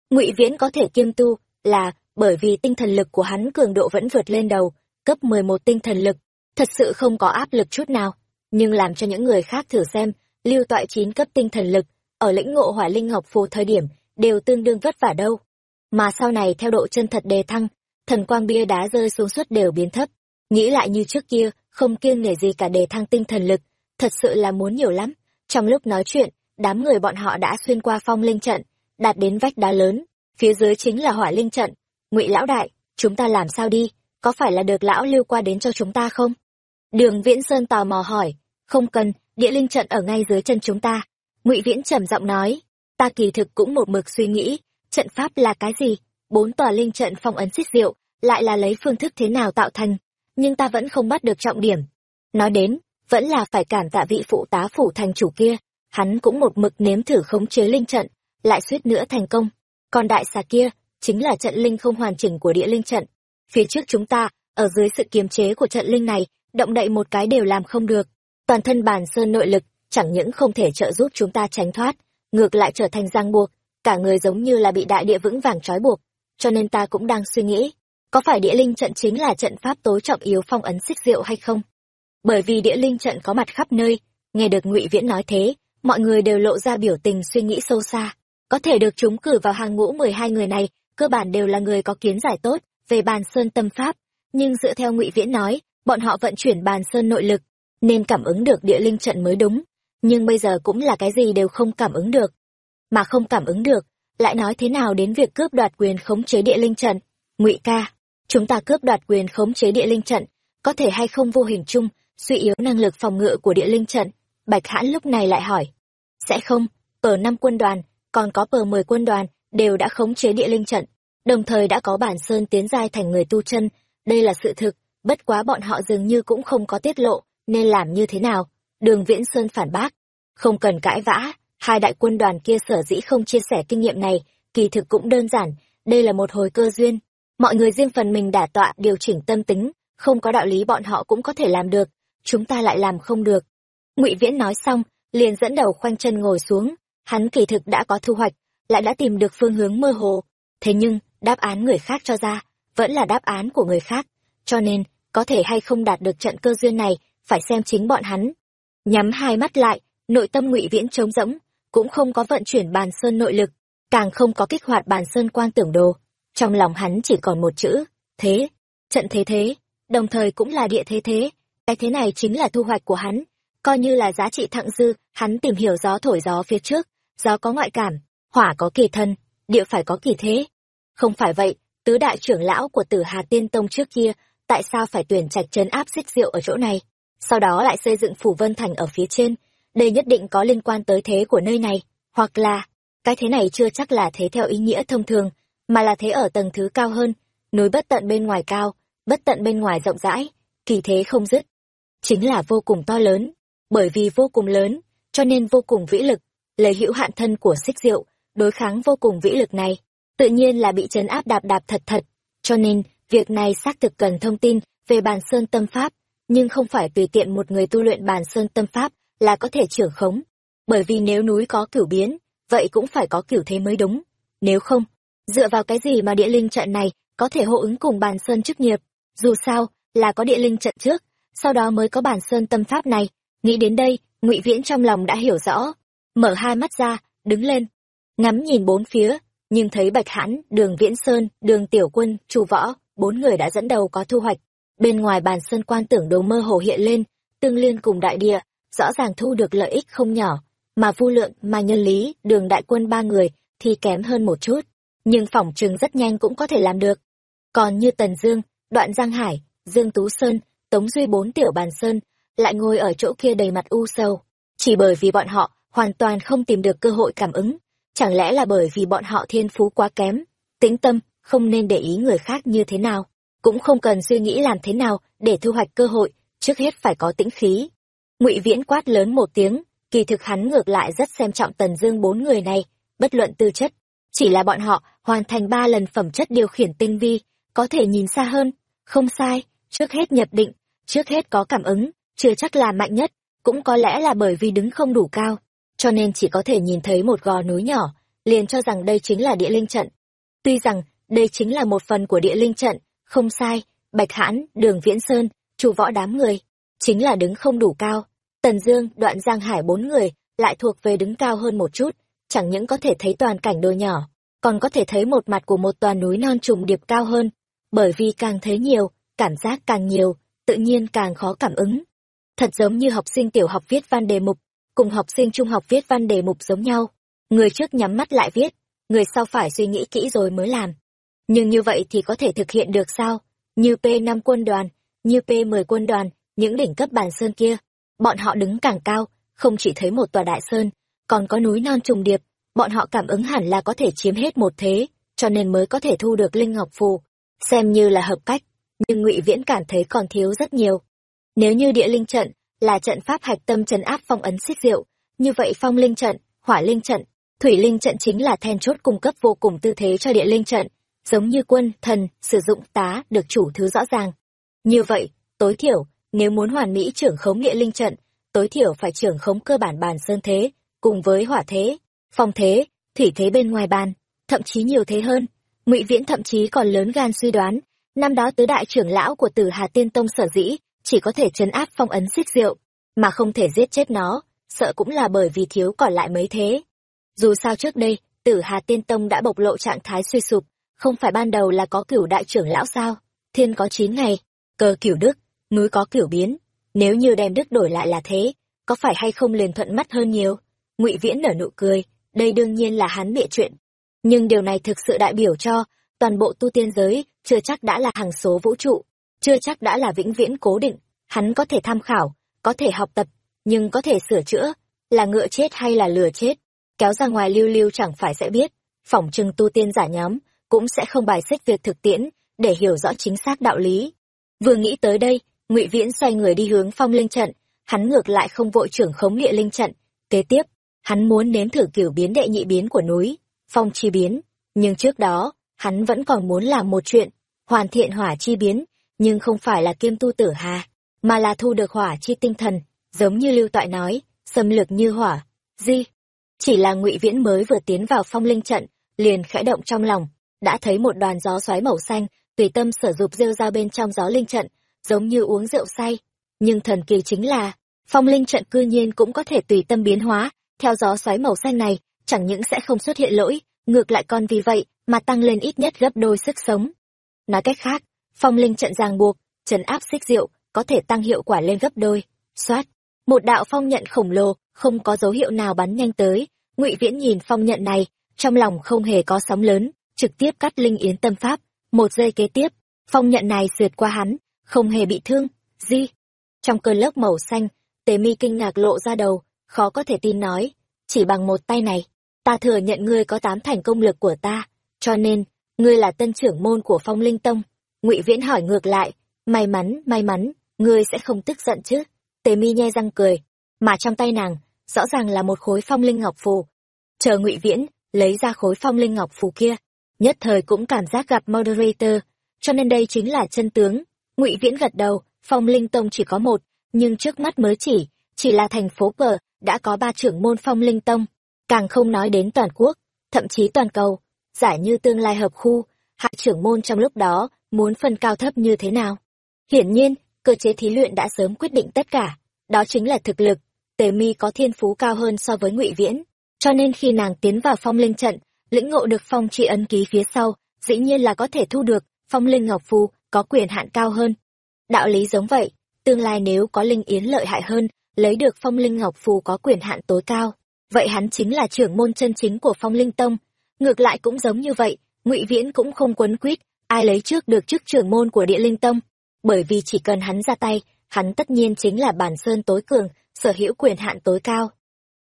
Ngụy viễn có thể kiêm tu là bởi vì tinh thần lực của hắn cường độ vẫn vượt lên đầu, cấp mười một tinh thần lực, thật sự không có áp lực chút nào. Nhưng làm cho những người khác thử xem, lưu toại chín cấp tinh thần lực, ở lĩnh ngộ hỏa linh ngọc phù thời điểm, đều tương đương vất vả đâu. Mà sau này theo độ chân thật đề thăng, thần quang bia đá rơi xuống suất đều biến thấp. Nghĩ lại như trước kia, không kiêng nể gì cả đề thăng tinh thần lực, thật sự là muốn nhiều lắm. Trong lúc nói chuyện, đám người bọn họ đã xuyên qua phong linh trận, đạt đến vách đá lớn, phía dưới chính là hỏa linh trận ngụy lão đại, chúng ta làm sao đi? Có phải là được lão lưu qua đến cho chúng ta không? Đường viễn sơn tò mò hỏi. Không cần, địa linh trận ở ngay dưới chân chúng ta. Ngụy viễn trầm giọng nói. Ta kỳ thực cũng một mực suy nghĩ, trận pháp là cái gì? Bốn tòa linh trận phong ấn xích diệu, lại là lấy phương thức thế nào tạo thành? Nhưng ta vẫn không bắt được trọng điểm. Nói đến, vẫn là phải cản tạ vị phụ tá phủ thành chủ kia. Hắn cũng một mực nếm thử khống chế linh trận, lại suýt nữa thành công. Còn đại xà kia chính là trận linh không hoàn chỉnh của địa linh trận. Phía trước chúng ta, ở dưới sự kiềm chế của trận linh này, động đậy một cái đều làm không được. Toàn thân bàn sơn nội lực, chẳng những không thể trợ giúp chúng ta tránh thoát, ngược lại trở thành giang buộc, cả người giống như là bị đại địa vững vàng trói buộc, cho nên ta cũng đang suy nghĩ, có phải địa linh trận chính là trận pháp tối trọng yếu phong ấn xích diệu hay không? Bởi vì địa linh trận có mặt khắp nơi, nghe được ngụy viễn nói thế, mọi người đều lộ ra biểu tình suy nghĩ sâu xa. Có thể được chúng cử vào hàng ngũ mười hai người này cơ bản đều là người có kiến giải tốt về bàn sơn tâm pháp, nhưng dựa theo ngụy viễn nói, bọn họ vận chuyển bàn sơn nội lực, nên cảm ứng được địa linh trận mới đúng, nhưng bây giờ cũng là cái gì đều không cảm ứng được. Mà không cảm ứng được, lại nói thế nào đến việc cướp đoạt quyền khống chế địa linh trận? Ngụy ca, chúng ta cướp đoạt quyền khống chế địa linh trận, có thể hay không vô hình chung, suy yếu năng lực phòng ngự của địa linh trận? Bạch hãn lúc này lại hỏi. Sẽ không pờ năm quân đoàn, còn có pờ mười quân đoàn đều đã khống chế địa linh trận, đồng thời đã có bản sơn tiến giai thành người tu chân. Đây là sự thực, bất quá bọn họ dường như cũng không có tiết lộ, nên làm như thế nào? Đường viễn sơn phản bác. Không cần cãi vã, hai đại quân đoàn kia sở dĩ không chia sẻ kinh nghiệm này, kỳ thực cũng đơn giản, đây là một hồi cơ duyên. Mọi người riêng phần mình đả tọa, điều chỉnh tâm tính, không có đạo lý bọn họ cũng có thể làm được, chúng ta lại làm không được. Ngụy viễn nói xong, liền dẫn đầu khoanh chân ngồi xuống, hắn kỳ thực đã có thu hoạch lại đã tìm được phương hướng mơ hồ. Thế nhưng, đáp án người khác cho ra, vẫn là đáp án của người khác. Cho nên, có thể hay không đạt được trận cơ duyên này, phải xem chính bọn hắn. Nhắm hai mắt lại, nội tâm ngụy viễn trống rỗng, cũng không có vận chuyển bàn sơn nội lực, càng không có kích hoạt bàn sơn quan tưởng đồ. Trong lòng hắn chỉ còn một chữ, thế, trận thế thế, đồng thời cũng là địa thế thế. Cái thế này chính là thu hoạch của hắn, coi như là giá trị thặng dư, hắn tìm hiểu gió thổi gió phía trước, gió có ngoại cảm hỏa có kỳ thân, địa phải có kỳ thế. Không phải vậy, tứ đại trưởng lão của tử hà tiên tông trước kia, tại sao phải tuyển trạch trấn áp xích rượu ở chỗ này? Sau đó lại xây dựng phủ vân thành ở phía trên, đây nhất định có liên quan tới thế của nơi này. Hoặc là, cái thế này chưa chắc là thế theo ý nghĩa thông thường, mà là thế ở tầng thứ cao hơn, núi bất tận bên ngoài cao, bất tận bên ngoài rộng rãi, kỳ thế không dứt. Chính là vô cùng to lớn, bởi vì vô cùng lớn, cho nên vô cùng vĩ lực, lấy hữu hạn thân của xích diệu đối kháng vô cùng vĩ lực này, tự nhiên là bị chấn áp đạp đạp thật thật. Cho nên, việc này xác thực cần thông tin về bàn sơn tâm pháp, nhưng không phải tùy tiện một người tu luyện bàn sơn tâm pháp là có thể trưởng khống. Bởi vì nếu núi có cửu biến, vậy cũng phải có cửu thế mới đúng. Nếu không, dựa vào cái gì mà địa linh trận này có thể hộ ứng cùng bàn sơn chức nghiệp? Dù sao, là có địa linh trận trước, sau đó mới có bàn sơn tâm pháp này. Nghĩ đến đây, ngụy viễn trong lòng đã hiểu rõ, mở hai mắt ra, đứng lên ngắm nhìn bốn phía, nhưng thấy bạch hãn, đường viễn sơn, đường tiểu quân, chu võ, bốn người đã dẫn đầu có thu hoạch. Bên ngoài bàn sơn quan tưởng đồ mơ hồ hiện lên, tương liên cùng đại địa, rõ ràng thu được lợi ích không nhỏ, mà vu lượng, mà nhân lý, đường đại quân ba người thì kém hơn một chút, nhưng phỏng chừng rất nhanh cũng có thể làm được. Còn như tần dương, đoạn giang hải, dương tú sơn, tống duy bốn tiểu bàn sơn lại ngồi ở chỗ kia đầy mặt u sầu. Chỉ bởi vì bọn họ hoàn toàn không tìm được cơ hội cảm ứng chẳng lẽ là bởi vì bọn họ thiên phú quá kém, tĩnh tâm, không nên để ý người khác như thế nào, cũng không cần suy nghĩ làm thế nào để thu hoạch cơ hội, trước hết phải có tĩnh khí. Ngụy viễn quát lớn một tiếng, kỳ thực hắn ngược lại rất xem trọng tần dương bốn người này, bất luận tư chất, chỉ là bọn họ hoàn thành ba lần phẩm chất điều khiển tinh vi, có thể nhìn xa hơn, không sai, trước hết nhập định, trước hết có cảm ứng, chưa chắc là mạnh nhất, cũng có lẽ là bởi vì đứng không đủ cao cho nên chỉ có thể nhìn thấy một gò núi nhỏ, liền cho rằng đây chính là địa linh trận. Tuy rằng, đây chính là một phần của địa linh trận, không sai, bạch hãn, đường viễn sơn, chủ võ đám người, chính là đứng không đủ cao. Tần dương, đoạn giang hải bốn người lại thuộc về đứng cao hơn một chút, chẳng những có thể thấy toàn cảnh đồi nhỏ, còn có thể thấy một mặt của một tòa núi non trùng điệp cao hơn, bởi vì càng thấy nhiều, cảm giác càng nhiều, tự nhiên càng khó cảm ứng. Thật giống như học sinh tiểu học viết văn đề mục cùng học sinh trung học viết văn đề mục giống nhau. Người trước nhắm mắt lại viết, người sau phải suy nghĩ kỹ rồi mới làm. Nhưng như vậy thì có thể thực hiện được sao? Như p năm quân đoàn, như p mười quân đoàn, những đỉnh cấp bàn sơn kia. Bọn họ đứng càng cao, không chỉ thấy một tòa đại sơn, còn có núi non trùng điệp. Bọn họ cảm ứng hẳn là có thể chiếm hết một thế, cho nên mới có thể thu được linh ngọc phù. Xem như là hợp cách, nhưng ngụy viễn cảm thấy còn thiếu rất nhiều. Nếu như địa linh trận là trận pháp hạch tâm trấn áp phong ấn xích diệu. Như vậy phong linh trận, hỏa linh trận, thủy linh trận chính là then chốt cung cấp vô cùng tư thế cho địa linh trận, giống như quân, thần, sử dụng tá được chủ thứ rõ ràng. Như vậy, tối thiểu, nếu muốn hoàn mỹ trưởng khống địa linh trận, tối thiểu phải trưởng khống cơ bản bàn sơn thế, cùng với hỏa thế, phong thế, thủy thế bên ngoài bàn, thậm chí nhiều thế hơn. Ngụy viễn thậm chí còn lớn gan suy đoán, năm đó tứ đại trưởng lão của tử hà tiên tông sở dĩ chỉ có thể chấn áp phong ấn xích diệu, mà không thể giết chết nó, sợ cũng là bởi vì thiếu còn lại mấy thế. Dù sao trước đây, tử hà tiên tông đã bộc lộ trạng thái suy sụp, không phải ban đầu là có cửu đại trưởng lão sao? Thiên có chín ngày cơ cửu đức, núi có cửu biến. Nếu như đem đức đổi lại là thế, có phải hay không liền thuận mắt hơn nhiều? Ngụy viễn nở nụ cười, đây đương nhiên là hắn bịa chuyện. Nhưng điều này thực sự đại biểu cho toàn bộ tu tiên giới chưa chắc đã là hàng số vũ trụ chưa chắc đã là vĩnh viễn cố định. Hắn có thể tham khảo, có thể học tập, nhưng có thể sửa chữa, là ngựa chết hay là lừa chết, kéo ra ngoài lưu lưu chẳng phải sẽ biết. Phỏng chừng tu tiên giả nhóm cũng sẽ không bài xích việc thực tiễn để hiểu rõ chính xác đạo lý. Vừa nghĩ tới đây, ngụy viễn xoay người đi hướng phong linh trận. Hắn ngược lại không vội trưởng khống địa linh trận. Kế tiếp, hắn muốn nếm thử kiểu biến đệ nhị biến của núi, phong chi biến. Nhưng trước đó, hắn vẫn còn muốn làm một chuyện, hoàn thiện hỏa chi biến nhưng không phải là kiêm tu tử hà, mà là thu được hỏa chi tinh thần, giống như lưu toại nói, xâm lược như hỏa. Di, chỉ là ngụy viễn mới vừa tiến vào phong linh trận, liền khẽ động trong lòng, đã thấy một đoàn gió xoáy màu xanh, tùy tâm sở dục rêu ra bên trong gió linh trận, giống như uống rượu say. Nhưng thần kỳ chính là, phong linh trận cư nhiên cũng có thể tùy tâm biến hóa, theo gió xoáy màu xanh này, chẳng những sẽ không xuất hiện lỗi, ngược lại còn vì vậy mà tăng lên ít nhất gấp đôi sức sống. Nói cách khác phong linh trận ràng buộc, trấn áp xích rượu có thể tăng hiệu quả lên gấp đôi. Soát một đạo phong nhận khổng lồ, không có dấu hiệu nào bắn nhanh tới. Ngụy viễn nhìn phong nhận này, trong lòng không hề có sóng lớn, trực tiếp cắt linh yến tâm pháp. Một giây kế tiếp, phong nhận này sượt qua hắn, không hề bị thương. Di. Trong cơn lốc màu xanh, tề mi kinh ngạc lộ ra đầu, khó có thể tin nói, chỉ bằng một tay này, ta thừa nhận ngươi có tám thành công lực của ta, cho nên, ngươi là tân trưởng môn của phong linh tông ngụy viễn hỏi ngược lại may mắn may mắn ngươi sẽ không tức giận chứ? Tề mi nhe răng cười mà trong tay nàng rõ ràng là một khối phong linh ngọc phù. Chờ ngụy viễn lấy ra khối phong linh ngọc phù kia nhất thời cũng cảm giác gặp moderator cho nên đây chính là chân tướng. Ngụy viễn gật đầu phong linh tông chỉ có một nhưng trước mắt mới chỉ chỉ là thành phố cờ đã có ba trưởng môn phong linh tông càng không nói đến toàn quốc thậm chí toàn cầu. Giả như tương lai hợp khu, hạ trưởng môn trong lúc đó muốn phân cao thấp như thế nào. Hiển nhiên, cơ chế thí luyện đã sớm quyết định tất cả, đó chính là thực lực. Tề Mi có thiên phú cao hơn so với Ngụy Viễn, cho nên khi nàng tiến vào phong linh trận, lĩnh ngộ được phong tri ấn ký phía sau, dĩ nhiên là có thể thu được phong linh ngọc phù có quyền hạn cao hơn. Đạo lý giống vậy, tương lai nếu có linh yến lợi hại hơn, lấy được phong linh ngọc phù có quyền hạn tối cao, vậy hắn chính là trưởng môn chân chính của phong linh tông. Ngược lại cũng giống như vậy, Ngụy Viễn cũng không quấn quýt, ai lấy trước được chức trưởng môn của địa linh tông, bởi vì chỉ cần hắn ra tay, hắn tất nhiên chính là bản sơn tối cường, sở hữu quyền hạn tối cao.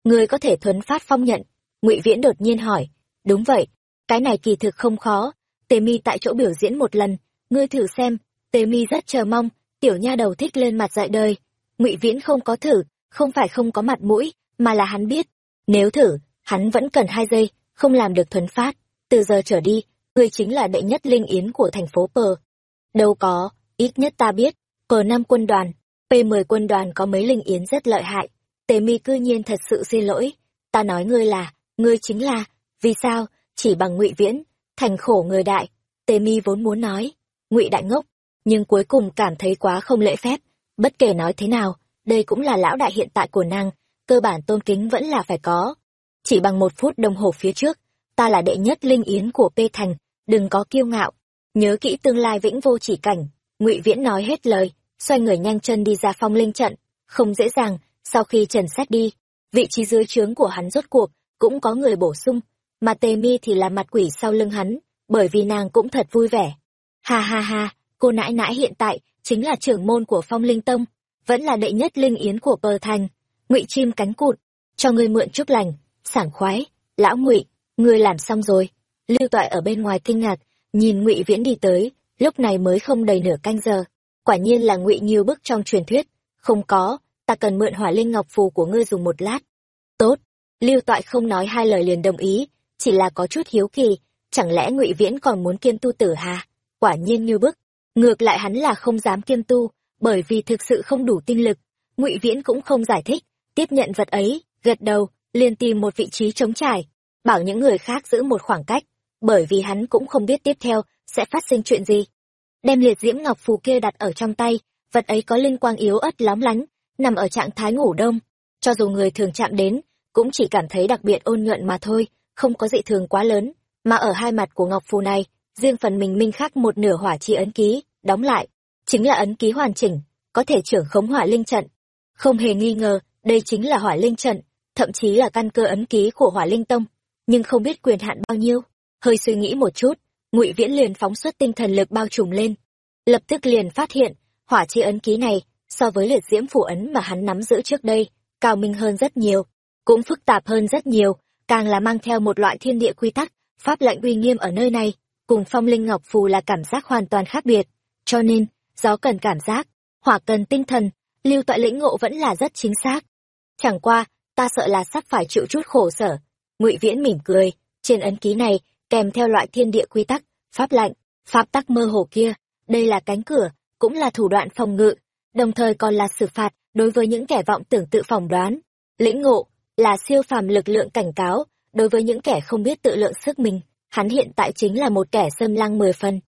Người có thể thuấn phát phong nhận, Ngụy Viễn đột nhiên hỏi, đúng vậy, cái này kỳ thực không khó, Tề Mi tại chỗ biểu diễn một lần, ngươi thử xem, Tề Mi rất chờ mong, tiểu nha đầu thích lên mặt dạy đời. Ngụy Viễn không có thử, không phải không có mặt mũi, mà là hắn biết, nếu thử, hắn vẫn cần hai giây, không làm được thuấn phát, từ giờ trở đi, ngươi chính là đệ nhất linh yến của thành phố Pờ. Đâu có, ít nhất ta biết, Pờ năm quân đoàn, P10 quân đoàn có mấy linh yến rất lợi hại. Tề mi cư nhiên thật sự xin lỗi, ta nói ngươi là, ngươi chính là, vì sao, chỉ bằng ngụy viễn, thành khổ người đại. Tề mi vốn muốn nói, ngụy đại ngốc, nhưng cuối cùng cảm thấy quá không lễ phép. Bất kể nói thế nào, đây cũng là lão đại hiện tại của nàng, cơ bản tôn kính vẫn là phải có. Chỉ bằng một phút đồng hồ phía trước, ta là đệ nhất linh yến của P Thành, đừng có kiêu ngạo. Nhớ kỹ tương lai vĩnh vô chỉ cảnh, ngụy Viễn nói hết lời, xoay người nhanh chân đi ra phong linh trận. Không dễ dàng, sau khi trần xét đi, vị trí dưới trướng của hắn rốt cuộc, cũng có người bổ sung, mà tề mi thì là mặt quỷ sau lưng hắn, bởi vì nàng cũng thật vui vẻ. Ha ha ha, cô nãi nãi hiện tại chính là trưởng môn của phong linh tông vẫn là đệ nhất linh yến của bờ thành ngụy chim cánh cụt cho ngươi mượn chút lành sảng khoái lão ngụy ngươi làm xong rồi lưu toại ở bên ngoài kinh ngạc nhìn ngụy viễn đi tới lúc này mới không đầy nửa canh giờ. Quả nhiên là ngụy nhiều bức trong truyền thuyết. Không có ta cần mượn hỏa linh ngọc phù của ngươi dùng một lát. Tốt lưu toại không nói hai lời liền đồng ý chỉ là có chút hiếu kỳ chẳng lẽ ngụy viễn còn muốn kiêm tu tử hà? Quả nhiên như bức Ngược lại hắn là không dám kiêm tu, bởi vì thực sự không đủ tinh lực. Ngụy Viễn cũng không giải thích, tiếp nhận vật ấy, gật đầu, liền tìm một vị trí trống trải, bảo những người khác giữ một khoảng cách, bởi vì hắn cũng không biết tiếp theo sẽ phát sinh chuyện gì. Đem liệt diễm ngọc phù kia đặt ở trong tay, vật ấy có linh quang yếu ớt lóng lánh, nằm ở trạng thái ngủ đông. Cho dù người thường chạm đến, cũng chỉ cảm thấy đặc biệt ôn nhuận mà thôi, không có dị thường quá lớn. Mà ở hai mặt của ngọc phù này, riêng phần mình minh khắc một nửa hỏa chi ấn ký, đóng lại, chính là ấn ký hoàn chỉnh, có thể trưởng khống hỏa linh trận. Không hề nghi ngờ, đây chính là hỏa linh trận, thậm chí là căn cơ ấn ký của hỏa linh tông, nhưng không biết quyền hạn bao nhiêu. Hơi suy nghĩ một chút, Ngụy Viễn liền phóng xuất tinh thần lực bao trùm lên, lập tức liền phát hiện, hỏa chi ấn ký này so với liệt diễm phủ ấn mà hắn nắm giữ trước đây, cao minh hơn rất nhiều, cũng phức tạp hơn rất nhiều, càng là mang theo một loại thiên địa quy tắc, pháp lệnh uy nghiêm ở nơi này, cùng phong linh ngọc phù là cảm giác hoàn toàn khác biệt. Cho nên, gió cần cảm giác, hỏa cần tinh thần, lưu tọa lĩnh ngộ vẫn là rất chính xác. Chẳng qua, ta sợ là sắp phải chịu chút khổ sở. Ngụy Viễn mỉm cười, trên ấn ký này, kèm theo loại thiên địa quy tắc, pháp lạnh, pháp tắc mơ hồ kia, đây là cánh cửa, cũng là thủ đoạn phòng ngự, đồng thời còn là xử phạt đối với những kẻ vọng tưởng tự phỏng đoán. Lĩnh ngộ là siêu phàm lực lượng cảnh cáo đối với những kẻ không biết tự lượng sức mình, hắn hiện tại chính là một kẻ xâm lăng mười phần.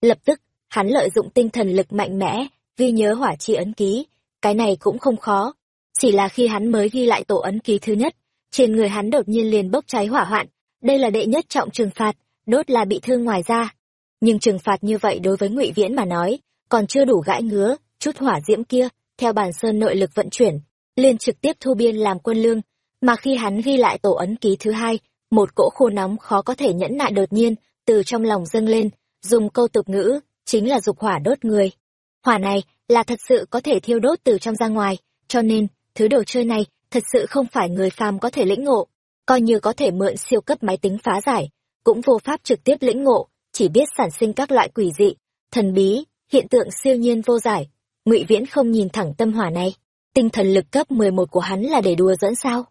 Lập tức, hắn lợi dụng tinh thần lực mạnh mẽ, ghi nhớ hỏa chi ấn ký, cái này cũng không khó. Chỉ là khi hắn mới ghi lại tổ ấn ký thứ nhất, trên người hắn đột nhiên liền bốc cháy hỏa hoạn, đây là đệ nhất trọng trừng phạt, đốt là bị thương ngoài ra. Nhưng trừng phạt như vậy đối với ngụy Viễn mà nói, còn chưa đủ gãi ngứa, chút hỏa diễm kia, theo bản sơn nội lực vận chuyển, liền trực tiếp thu biên làm quân lương, mà khi hắn ghi lại tổ ấn ký thứ hai, một cỗ khô nóng khó có thể nhẫn nại đột nhiên, từ trong lòng dâng lên, dùng câu tục ngữ, chính là dục hỏa đốt người. Hỏa này là thật sự có thể thiêu đốt từ trong ra ngoài, cho nên, thứ đồ chơi này thật sự không phải người phàm có thể lĩnh ngộ, coi như có thể mượn siêu cấp máy tính phá giải, cũng vô pháp trực tiếp lĩnh ngộ, chỉ biết sản sinh các loại quỷ dị, thần bí, hiện tượng siêu nhiên vô giải. Ngụy Viễn không nhìn thẳng tâm hỏa này, tinh thần lực cấp 11 của hắn là để đùa dẫn sao?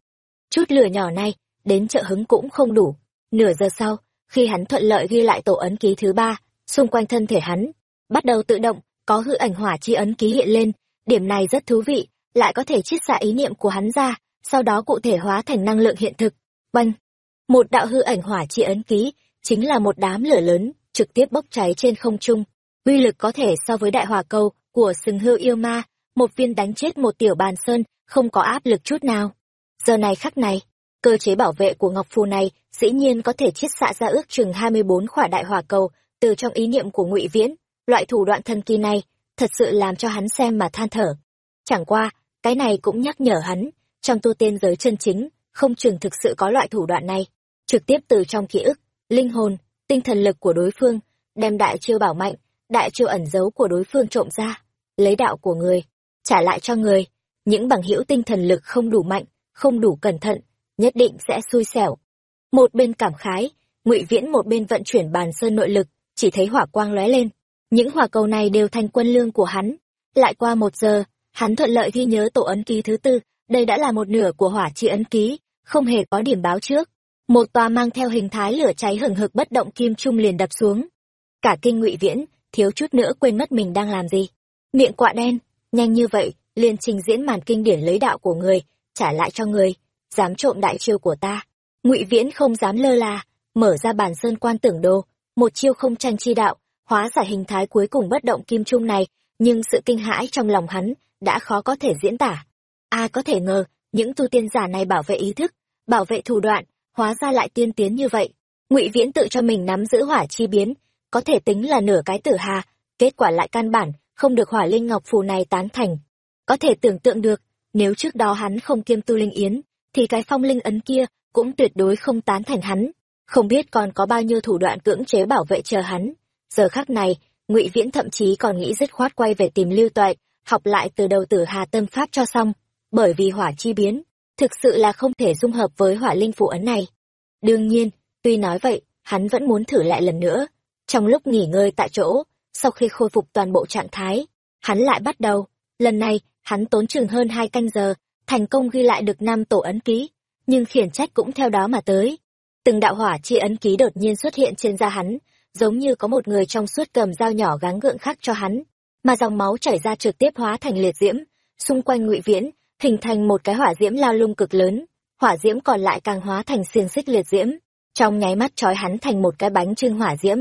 Chút lửa nhỏ này, đến trợ hứng cũng không đủ. Nửa giờ sau, khi hắn thuận lợi ghi lại tổ ấn ký thứ ba, xung quanh thân thể hắn bắt đầu tự động có hư ảnh hỏa chi ấn ký hiện lên điểm này rất thú vị lại có thể chiết xạ ý niệm của hắn ra sau đó cụ thể hóa thành năng lượng hiện thực oanh một đạo hư ảnh hỏa chi ấn ký chính là một đám lửa lớn, trực tiếp bốc cháy trên không trung. Uy lực có thể so với đại hỏa cầu của sừng hưu yêu ma, một viên đánh chết một tiểu bàn sơn, không có áp lực chút nào. Giờ này khắc này, cơ chế bảo vệ của Ngọc Phù này dĩ nhiên có thể chiết xạ ra ước chừng 24 khỏa đại hỏa cầu từ trong ý niệm của Ngụy Viễn, loại thủ đoạn thần kỳ này thật sự làm cho hắn xem mà than thở. Chẳng qua, cái này cũng nhắc nhở hắn, trong tu tiên giới chân chính, không chừng thực sự có loại thủ đoạn này, trực tiếp từ trong ký ức, linh hồn, tinh thần lực của đối phương, đem đại chiêu bảo mạnh, đại chiêu ẩn giấu của đối phương trộm ra, lấy đạo của người, trả lại cho người. Những bằng hữu tinh thần lực không đủ mạnh, không đủ cẩn thận, nhất định sẽ xui xẻo. Một bên cảm khái, ngụy Viễn một bên vận chuyển bàn sơn nội lực, chỉ thấy hỏa quang lóe lên. Những hỏa cầu này đều thành quân lương của hắn. Lại qua một giờ, hắn thuận lợi ghi nhớ tổ ấn ký thứ tư, đây đã là một nửa của hỏa chi ấn ký, không hề có điểm báo trước. Một tòa mang theo hình thái lửa cháy hừng hực bất động kim trung liền đập xuống. Cả kinh ngụy Viễn, thiếu chút nữa quên mất mình đang làm gì. Miệng quạ đen, nhanh như vậy, liền trình diễn màn kinh điển lấy đạo của người, trả lại cho người, dám trộm đại chiêu của ta. Ngụy Viễn không dám lơ là, mở ra bản sơn quan tưởng đồ, một chiêu không tranh chi đạo, hóa giải hình thái cuối cùng bất động kim trung này, nhưng sự kinh hãi trong lòng hắn đã khó có thể diễn tả. Ai có thể ngờ, những tu tiên giả này bảo vệ ý thức, bảo vệ thủ đoạn, hóa ra lại tiên tiến như vậy. Ngụy Viễn tự cho mình nắm giữ hỏa chi biến, có thể tính là nửa cái tử hà, kết quả lại căn bản không được hỏa linh ngọc phù này tán thành. Có thể tưởng tượng được, nếu trước đó hắn không kiêm tu linh yến, thì cái phong linh ấn kia cũng tuyệt đối không tán thành hắn. Không biết còn có bao nhiêu thủ đoạn cưỡng chế bảo vệ chờ hắn. Giờ khắc này, ngụy Viễn thậm chí còn nghĩ dứt khoát quay về tìm lưu toại, học lại từ đầu tử hà tâm pháp cho xong, bởi vì hỏa chi biến, thực sự là không thể dung hợp với hỏa linh phụ ấn này. Đương nhiên, tuy nói vậy, hắn vẫn muốn thử lại lần nữa. Trong lúc nghỉ ngơi tại chỗ, sau khi khôi phục toàn bộ trạng thái, hắn lại bắt đầu. Lần này, hắn tốn chừng hơn hai canh giờ, thành công ghi lại được năm tổ ấn ký, nhưng khiển trách cũng theo đó mà tới. Từng đạo hỏa chi ấn ký đột nhiên xuất hiện trên da hắn, giống như có một người trong suốt cầm dao nhỏ gắng gượng khắc cho hắn, mà dòng máu chảy ra trực tiếp hóa thành liệt diễm, xung quanh ngụy viễn, hình thành một cái hỏa diễm lao lung cực lớn, hỏa diễm còn lại càng hóa thành xiềng xích liệt diễm, trong nháy mắt trói hắn thành một cái bánh trưng hỏa diễm.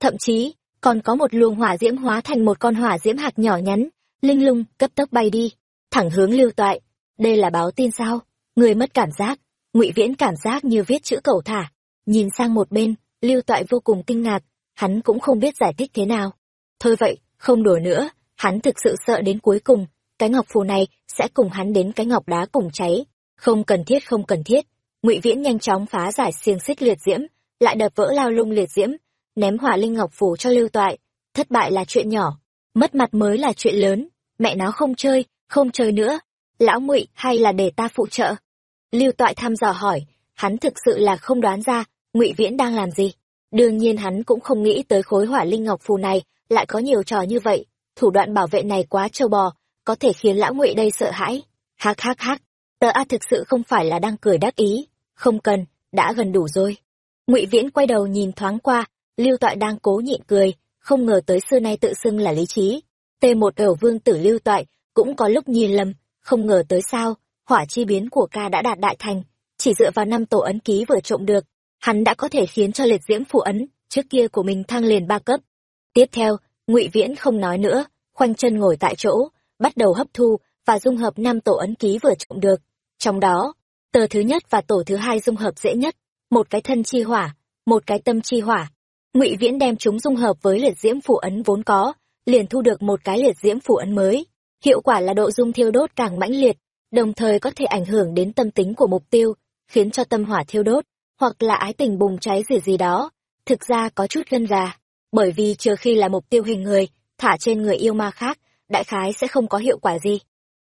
Thậm chí, còn có một luồng hỏa diễm hóa thành một con hỏa diễm hạt nhỏ nhắn, linh lung, cấp tốc bay đi, thẳng hướng lưu toại. Đây là báo tin sao? Người mất cảm giác, ngụy Viễn cảm giác như viết chữ cầu thả. Nhìn sang một bên, lưu toại vô cùng kinh ngạc, hắn cũng không biết giải thích thế nào. Thôi vậy, không đùa nữa, hắn thực sự sợ đến cuối cùng, cái ngọc phù này sẽ cùng hắn đến cái ngọc đá cùng cháy. Không cần thiết không cần thiết, ngụy Viễn nhanh chóng phá giải xiềng xích liệt diễm, lại đập vỡ lao lung liệt diễm, ném hỏa linh ngọc phù cho lưu toại. Thất bại là chuyện nhỏ, mất mặt mới là chuyện lớn, mẹ nó không chơi, không chơi nữa. Lão ngụy hay là để ta phụ trợ? Lưu toại thăm dò hỏi, hắn thực sự là không đoán ra, ngụy Viễn đang làm gì. Đương nhiên hắn cũng không nghĩ tới khối hỏa linh ngọc phù này lại có nhiều trò như vậy, thủ đoạn bảo vệ này quá trâu bò, có thể khiến lão ngụy đây sợ hãi. Hắc hắc hắc, tờ a thực sự không phải là đang cười đắc ý, không cần, đã gần đủ rồi. Ngụy Viễn quay đầu nhìn thoáng qua, Lưu Toại đang cố nhịn cười, không ngờ tới xưa nay tự xưng là lý trí. t một ở vương tử Lưu Toại cũng có lúc nhìn lầm, không ngờ tới sao, hỏa chi biến của ca đã đạt đại thành, chỉ dựa vào năm tổ ấn ký vừa trộm được, hắn đã có thể khiến cho liệt diễm phụ ấn trước kia của mình thăng liền ba cấp. Tiếp theo, Ngụy Viễn không nói nữa, khoanh chân ngồi tại chỗ, bắt đầu hấp thu và dung hợp năm tổ ấn ký vừa trộm được. Trong đó, tờ thứ nhất và tổ thứ hai dung hợp dễ nhất, một cái thân chi hỏa, một cái tâm chi hỏa. Ngụy Viễn đem chúng dung hợp với liệt diễm phủ ấn vốn có, liền thu được một cái liệt diễm phủ ấn mới. Hiệu quả là độ dung thiêu đốt càng mãnh liệt, đồng thời có thể ảnh hưởng đến tâm tính của mục tiêu, khiến cho tâm hỏa thiêu đốt, hoặc là ái tình bùng cháy gì gì đó. Thực ra có chút gân gà, bởi vì trừ khi là mục tiêu hình người, thả trên người yêu ma khác, đại khái sẽ không có hiệu quả gì.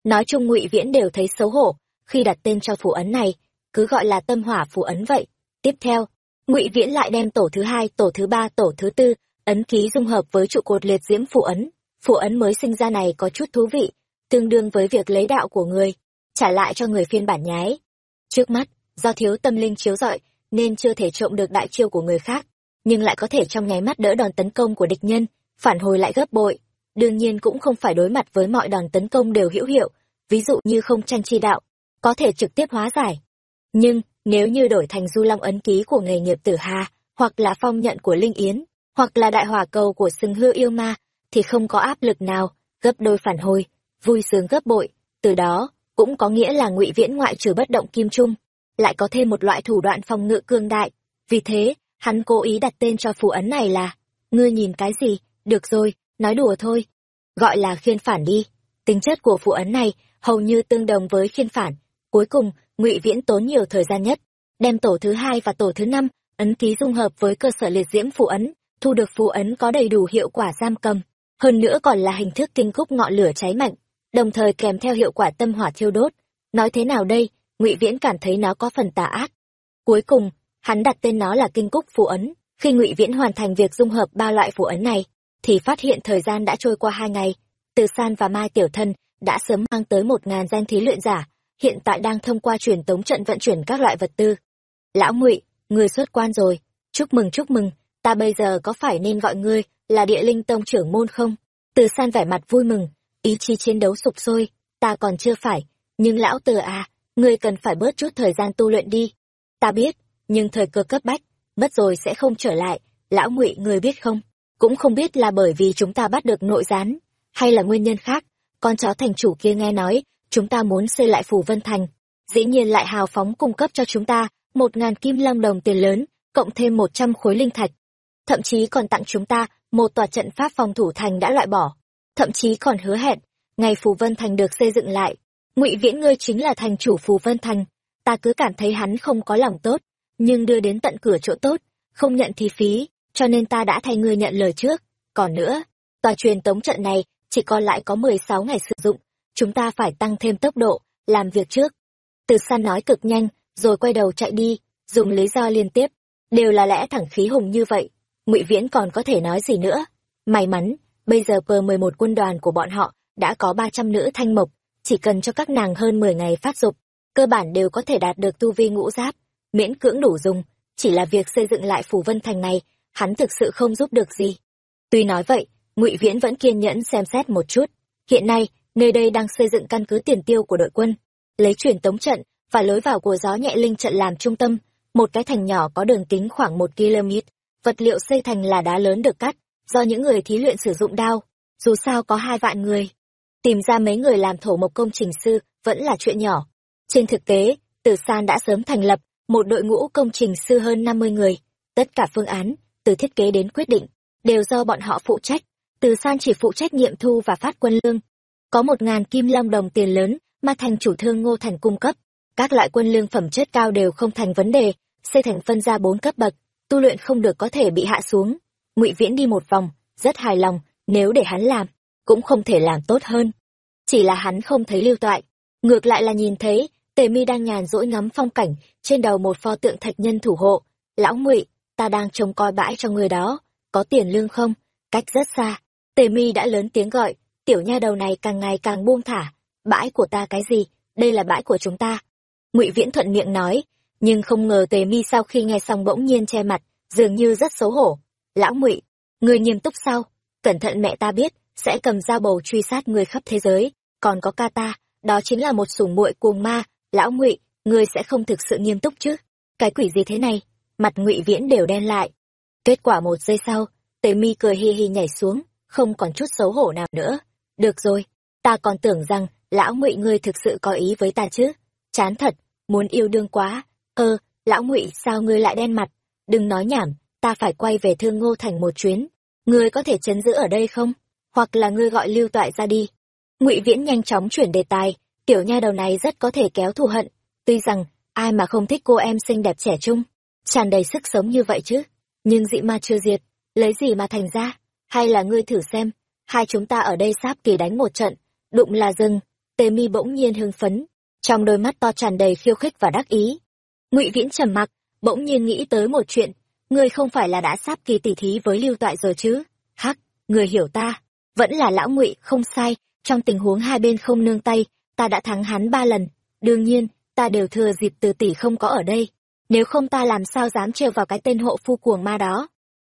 Nói chung ngụy Viễn đều thấy xấu hổ, khi đặt tên cho phù ấn này, cứ gọi là tâm hỏa phù ấn vậy. Tiếp theo, ngụy Viễn lại đem tổ thứ hai, tổ thứ ba, tổ thứ tư, ấn ký dung hợp với trụ cột liệt diễm phù ấn. Phù ấn mới sinh ra này có chút thú vị, tương đương với việc lấy đạo của người, trả lại cho người phiên bản nhái. Trước mắt, do thiếu tâm linh chiếu rọi, nên chưa thể trộm được đại chiêu của người khác, nhưng lại có thể trong nháy mắt đỡ đòn tấn công của địch nhân, phản hồi lại gấp bội. Đương nhiên cũng không phải đối mặt với mọi đòn tấn công đều hữu hiệu, ví dụ như không tranh chi đạo, có thể trực tiếp hóa giải. Nhưng, nếu như đổi thành du long ấn ký của nghề nghiệp tử hà, hoặc là phong nhận của linh yến hoặc là đại hỏa cầu của sừng hư yêu ma thì không có áp lực nào gấp đôi phản hồi vui sướng gấp bội. Từ đó cũng có nghĩa là ngụy viễn ngoại trừ bất động kim trung lại có thêm một loại thủ đoạn phòng ngự cương đại. Vì thế hắn cố ý đặt tên cho phù ấn này là ngươi nhìn cái gì? Được rồi nói đùa thôi. Gọi là khiên phản đi. Tính chất của phụ ấn này hầu như tương đồng với khiên phản. Cuối cùng, ngụy viễn tốn nhiều thời gian nhất, đem tổ thứ hai và tổ thứ năm ấn ký dung hợp với cơ sở liệt diễm phụ ấn thu được phụ ấn có đầy đủ hiệu quả giam cầm, hơn nữa còn là hình thức kinh khúc ngọn lửa cháy mạnh, đồng thời kèm theo hiệu quả tâm hỏa thiêu đốt. Nói thế nào đây? Ngụy viễn cảm thấy nó có phần tà ác. Cuối cùng, hắn đặt tên nó là kinh cúc phù ấn khi ngụy viễn hoàn thành việc dung hợp ba loại phù ấn này thì phát hiện thời gian đã trôi qua hai ngày. Từ san và mai tiểu thân đã sớm mang tới một ngàn danh thí luyện giả, hiện tại đang thông qua truyền tống trận vận chuyển các loại vật tư. Lão ngụy người xuất quan rồi. Chúc mừng chúc mừng. Ta bây giờ có phải nên gọi ngươi là địa linh tông trưởng môn không? Từ san vẻ mặt vui mừng, ý chí chiến đấu sụp sôi. Ta còn chưa phải, nhưng lão từ à ngươi cần phải bớt chút thời gian tu luyện đi. Ta biết, nhưng thời cơ cấp bách mất rồi sẽ không trở lại. Lão ngụy người biết không? Cũng không biết là bởi vì chúng ta bắt được nội gián, hay là nguyên nhân khác, con chó thành chủ kia nghe nói, chúng ta muốn xây lại phủ vân thành. Dĩ nhiên lại hào phóng cung cấp cho chúng ta một ngàn kim long đồng tiền lớn, cộng thêm một trăm khối linh thạch. Thậm chí còn tặng chúng ta một tòa trận pháp phòng thủ thành đã loại bỏ. Thậm chí còn hứa hẹn, ngày phù vân thành được xây dựng lại, ngụy viễn ngươi chính là thành chủ phù vân thành. Ta cứ cảm thấy hắn không có lòng tốt, nhưng đưa đến tận cửa chỗ tốt, không nhận thì phí cho nên ta đã thay ngươi nhận lời trước. Còn nữa, tòa truyền tống trận này chỉ còn lại có mười sáu ngày sử dụng, chúng ta phải tăng thêm tốc độ, làm việc trước. Từ san nói cực nhanh, rồi quay đầu chạy đi, dùng lý do liên tiếp. Đều là lẽ thẳng khí hùng như vậy, ngụy viễn còn có thể nói gì nữa? May mắn, bây giờ p mười một quân đoàn của bọn họ đã có ba trăm nữ thanh mộc, chỉ cần cho các nàng hơn mười ngày phát dục, cơ bản đều có thể đạt được tu vi ngũ giáp, miễn cưỡng đủ dùng. Chỉ là việc xây dựng lại phủ vân thành này hắn thực sự không giúp được gì. Tuy nói vậy, ngụy viễn vẫn kiên nhẫn xem xét một chút. Hiện nay, nơi đây đang xây dựng căn cứ tiền tiêu của đội quân, lấy truyền tống trận và lối vào của gió nhẹ linh trận làm trung tâm, một cái thành nhỏ có đường kính khoảng một km, vật liệu xây thành là đá lớn được cắt do những người thí luyện sử dụng đao, dù sao có hai vạn người. Tìm ra mấy người làm thổ mộc công trình sư vẫn là chuyện nhỏ. Trên thực tế, từ san đã sớm thành lập một đội ngũ công trình sư hơn năm mươi người, tất cả phương án từ thiết kế đến quyết định, đều do bọn họ phụ trách, từ san chỉ phụ trách nghiệm thu và phát quân lương. Có một ngàn kim long đồng tiền lớn mà thành chủ thương ngô thành cung cấp. Các loại quân lương phẩm chất cao đều không thành vấn đề, xây thành phân ra bốn cấp bậc, tu luyện không được có thể bị hạ xuống. Ngụy viễn đi một vòng, rất hài lòng, nếu để hắn làm, cũng không thể làm tốt hơn. Chỉ là hắn không thấy lưu toại, ngược lại là nhìn thấy, tề mi đang nhàn rỗi ngắm phong cảnh, trên đầu một pho tượng thạch nhân thủ hộ, lão ngụy ta đang trông coi bãi cho người đó. Có tiền lương không? Cách rất xa. Tề mi đã lớn tiếng gọi. Tiểu nha đầu này càng ngày càng buông thả. Bãi của ta cái gì? Đây là bãi của chúng ta. Ngụy viễn thuận miệng nói. Nhưng không ngờ tề mi sau khi nghe xong bỗng nhiên che mặt, dường như rất xấu hổ. Lão ngụy, người nghiêm túc sao cẩn thận mẹ ta biết, sẽ cầm dao bầu truy sát người khắp thế giới. Còn có ca ta, đó chính là một sủng muội cuồng ma. Lão ngụy, người sẽ không thực sự nghiêm túc chứ? Cái quỷ gì thế này? Mặt ngụy viễn đều đen lại. Kết quả một giây sau, tề mi cười hi hi nhảy xuống, không còn chút xấu hổ nào nữa. Được rồi, ta còn tưởng rằng lão ngụy ngươi thực sự có ý với ta chứ. Chán thật, muốn yêu đương quá. Ơ, lão ngụy, sao ngươi lại đen mặt? Đừng nói nhảm, ta phải quay về thương ngô thành một chuyến. Ngươi có thể chấn giữ ở đây không? Hoặc là ngươi gọi lưu toại ra đi. Ngụy viễn nhanh chóng chuyển đề tài. Tiểu nha đầu này rất có thể kéo thù hận. Tuy rằng, ai mà không thích cô em xinh đẹp trẻ trung tràn đầy sức sống như vậy chứ? Nhưng dị ma chưa diệt, lấy gì mà thành ra? Hay là ngươi thử xem, hai chúng ta ở đây sáp kỳ đánh một trận, đụng là rừng tề mi bỗng nhiên hưng phấn, trong đôi mắt to tràn đầy khiêu khích và đắc ý. Ngụy viễn trầm mặc, bỗng nhiên nghĩ tới một chuyện, ngươi không phải là đã sáp kỳ tỉ thí với lưu toại rồi chứ? Hắc, người hiểu ta, vẫn là lão ngụy, không sai, trong tình huống hai bên không nương tay, ta đã thắng hắn ba lần, đương nhiên, ta đều thừa dịp từ tỷ không có ở đây nếu không ta làm sao dám trêu vào cái tên hộ phu cuồng ma đó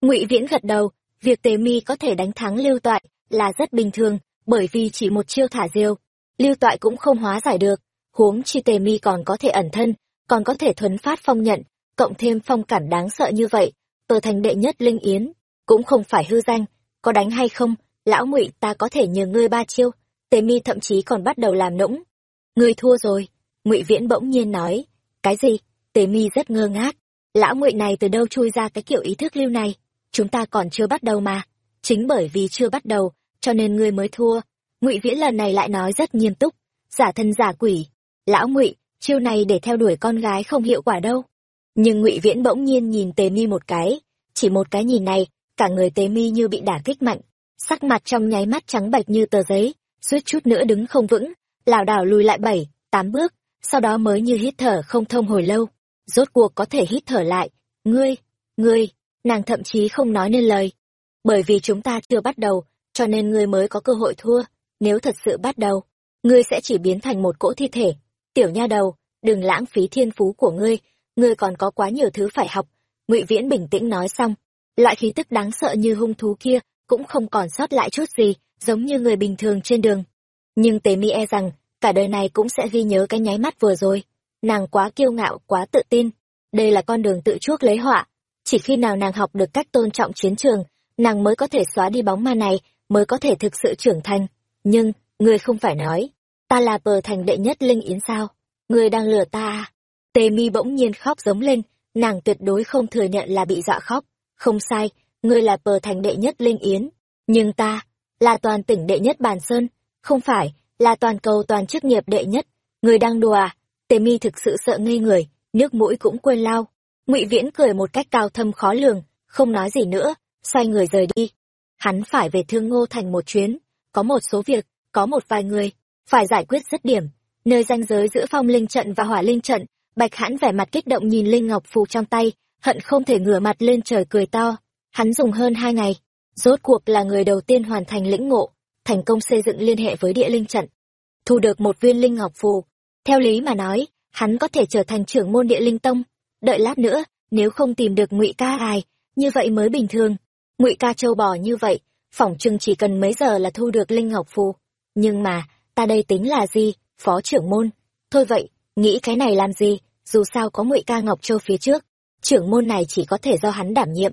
ngụy viễn gật đầu việc tề mi có thể đánh thắng lưu toại là rất bình thường bởi vì chỉ một chiêu thả diều lưu toại cũng không hóa giải được huống chi tề mi còn có thể ẩn thân còn có thể thuấn phát phong nhận cộng thêm phong cảm đáng sợ như vậy tờ thành đệ nhất linh yến, cũng không phải hư danh, có đánh hay không, lão ngụy ta có thể nhờ ngươi ba chiêu, tề mi thậm chí còn bắt đầu làm nũng. Ngươi thua rồi, ngụy Viễn bỗng nhiên nói, cái gì? Tề mi rất ngơ ngác, lão ngụy này từ đâu chui ra cái kiểu ý thức lưu này, chúng ta còn chưa bắt đầu mà, chính bởi vì chưa bắt đầu, cho nên ngươi mới thua. Ngụy Viễn lần này lại nói rất nghiêm túc, giả thân giả quỷ, lão ngụy chiêu này để theo đuổi con gái không hiệu quả đâu. Nhưng ngụy viễn bỗng nhiên nhìn tề mi một cái. Chỉ một cái nhìn này cả người tề mi như bị đả kích mạnh. Sắc mặt trong nháy mắt trắng bạch như tờ giấy suýt chút nữa đứng không vững. Lảo đảo lùi lại bảy tám bước sau đó mới như hít thở không thông hồi lâu rốt cuộc có thể hít thở lại. Ngươi ngươi, nàng thậm chí không nói nên lời. Bởi vì chúng ta chưa bắt đầu, cho nên ngươi mới có cơ hội thua. Nếu thật sự bắt đầu, ngươi sẽ chỉ biến thành một cỗ thi thể. Tiểu nha đầu, đừng lãng phí thiên phú của ngươi. Ngươi còn có quá nhiều thứ phải học. Ngụy viễn bình tĩnh nói xong. Loại khí tức đáng sợ như hung thú kia cũng không còn sót lại chút gì, giống như người bình thường trên đường. Nhưng tế mi e rằng, cả đời này cũng sẽ ghi nhớ cái nháy mắt vừa rồi nàng quá kiêu ngạo, quá tự tin. Đây là con đường tự chuốc lấy họa. Chỉ khi nào nàng học được cách tôn trọng chiến trường, nàng mới có thể xóa đi bóng ma này, mới có thể thực sự trưởng thành. Nhưng, ngươi không phải nói, ta là bờ thành đệ nhất linh yến sao? Ngươi đang lừa ta à? Tề mi bỗng nhiên khóc giống lên, nàng tuyệt đối không thừa nhận là bị dọa khóc. Không sai, ngươi là bờ thành đệ nhất linh yến. Nhưng ta, là toàn tỉnh đệ nhất bàn sơn, không phải, là toàn cầu toàn chức nghiệp đệ nhất. Người đang đùa à? Tề mi thực sự sợ ngây người, nước mũi cũng quên lao. Ngụy viễn cười một cách cao thâm khó lường, không nói gì nữa, xoay người rời đi. Hắn phải về thương ngô thành một chuyến, có một số việc, có một vài người, phải giải quyết dứt điểm. Nơi ranh giới giữa phong linh trận và hỏa linh trận, bạch hãn vẻ mặt kích động nhìn linh ngọc phù trong tay, hận không thể ngửa mặt lên trời cười to. Hắn dùng hơn hai ngày, rốt cuộc là người đầu tiên hoàn thành lĩnh ngộ, thành công xây dựng liên hệ với địa linh trận. Thu được một viên linh ngọc phù theo lý mà nói, hắn có thể trở thành trưởng môn địa linh tông. Đợi lát nữa, nếu không tìm được ngụy ca ai, như vậy mới bình thường. Ngụy ca châu bò như vậy, phỏng chừng chỉ cần mấy giờ là thu được linh ngọc phù. Nhưng mà, ta đây tính là gì? Phó trưởng môn. Thôi vậy, nghĩ cái này làm gì? Dù sao có ngụy ca ngọc châu phía trước, trưởng môn này chỉ có thể do hắn đảm nhiệm.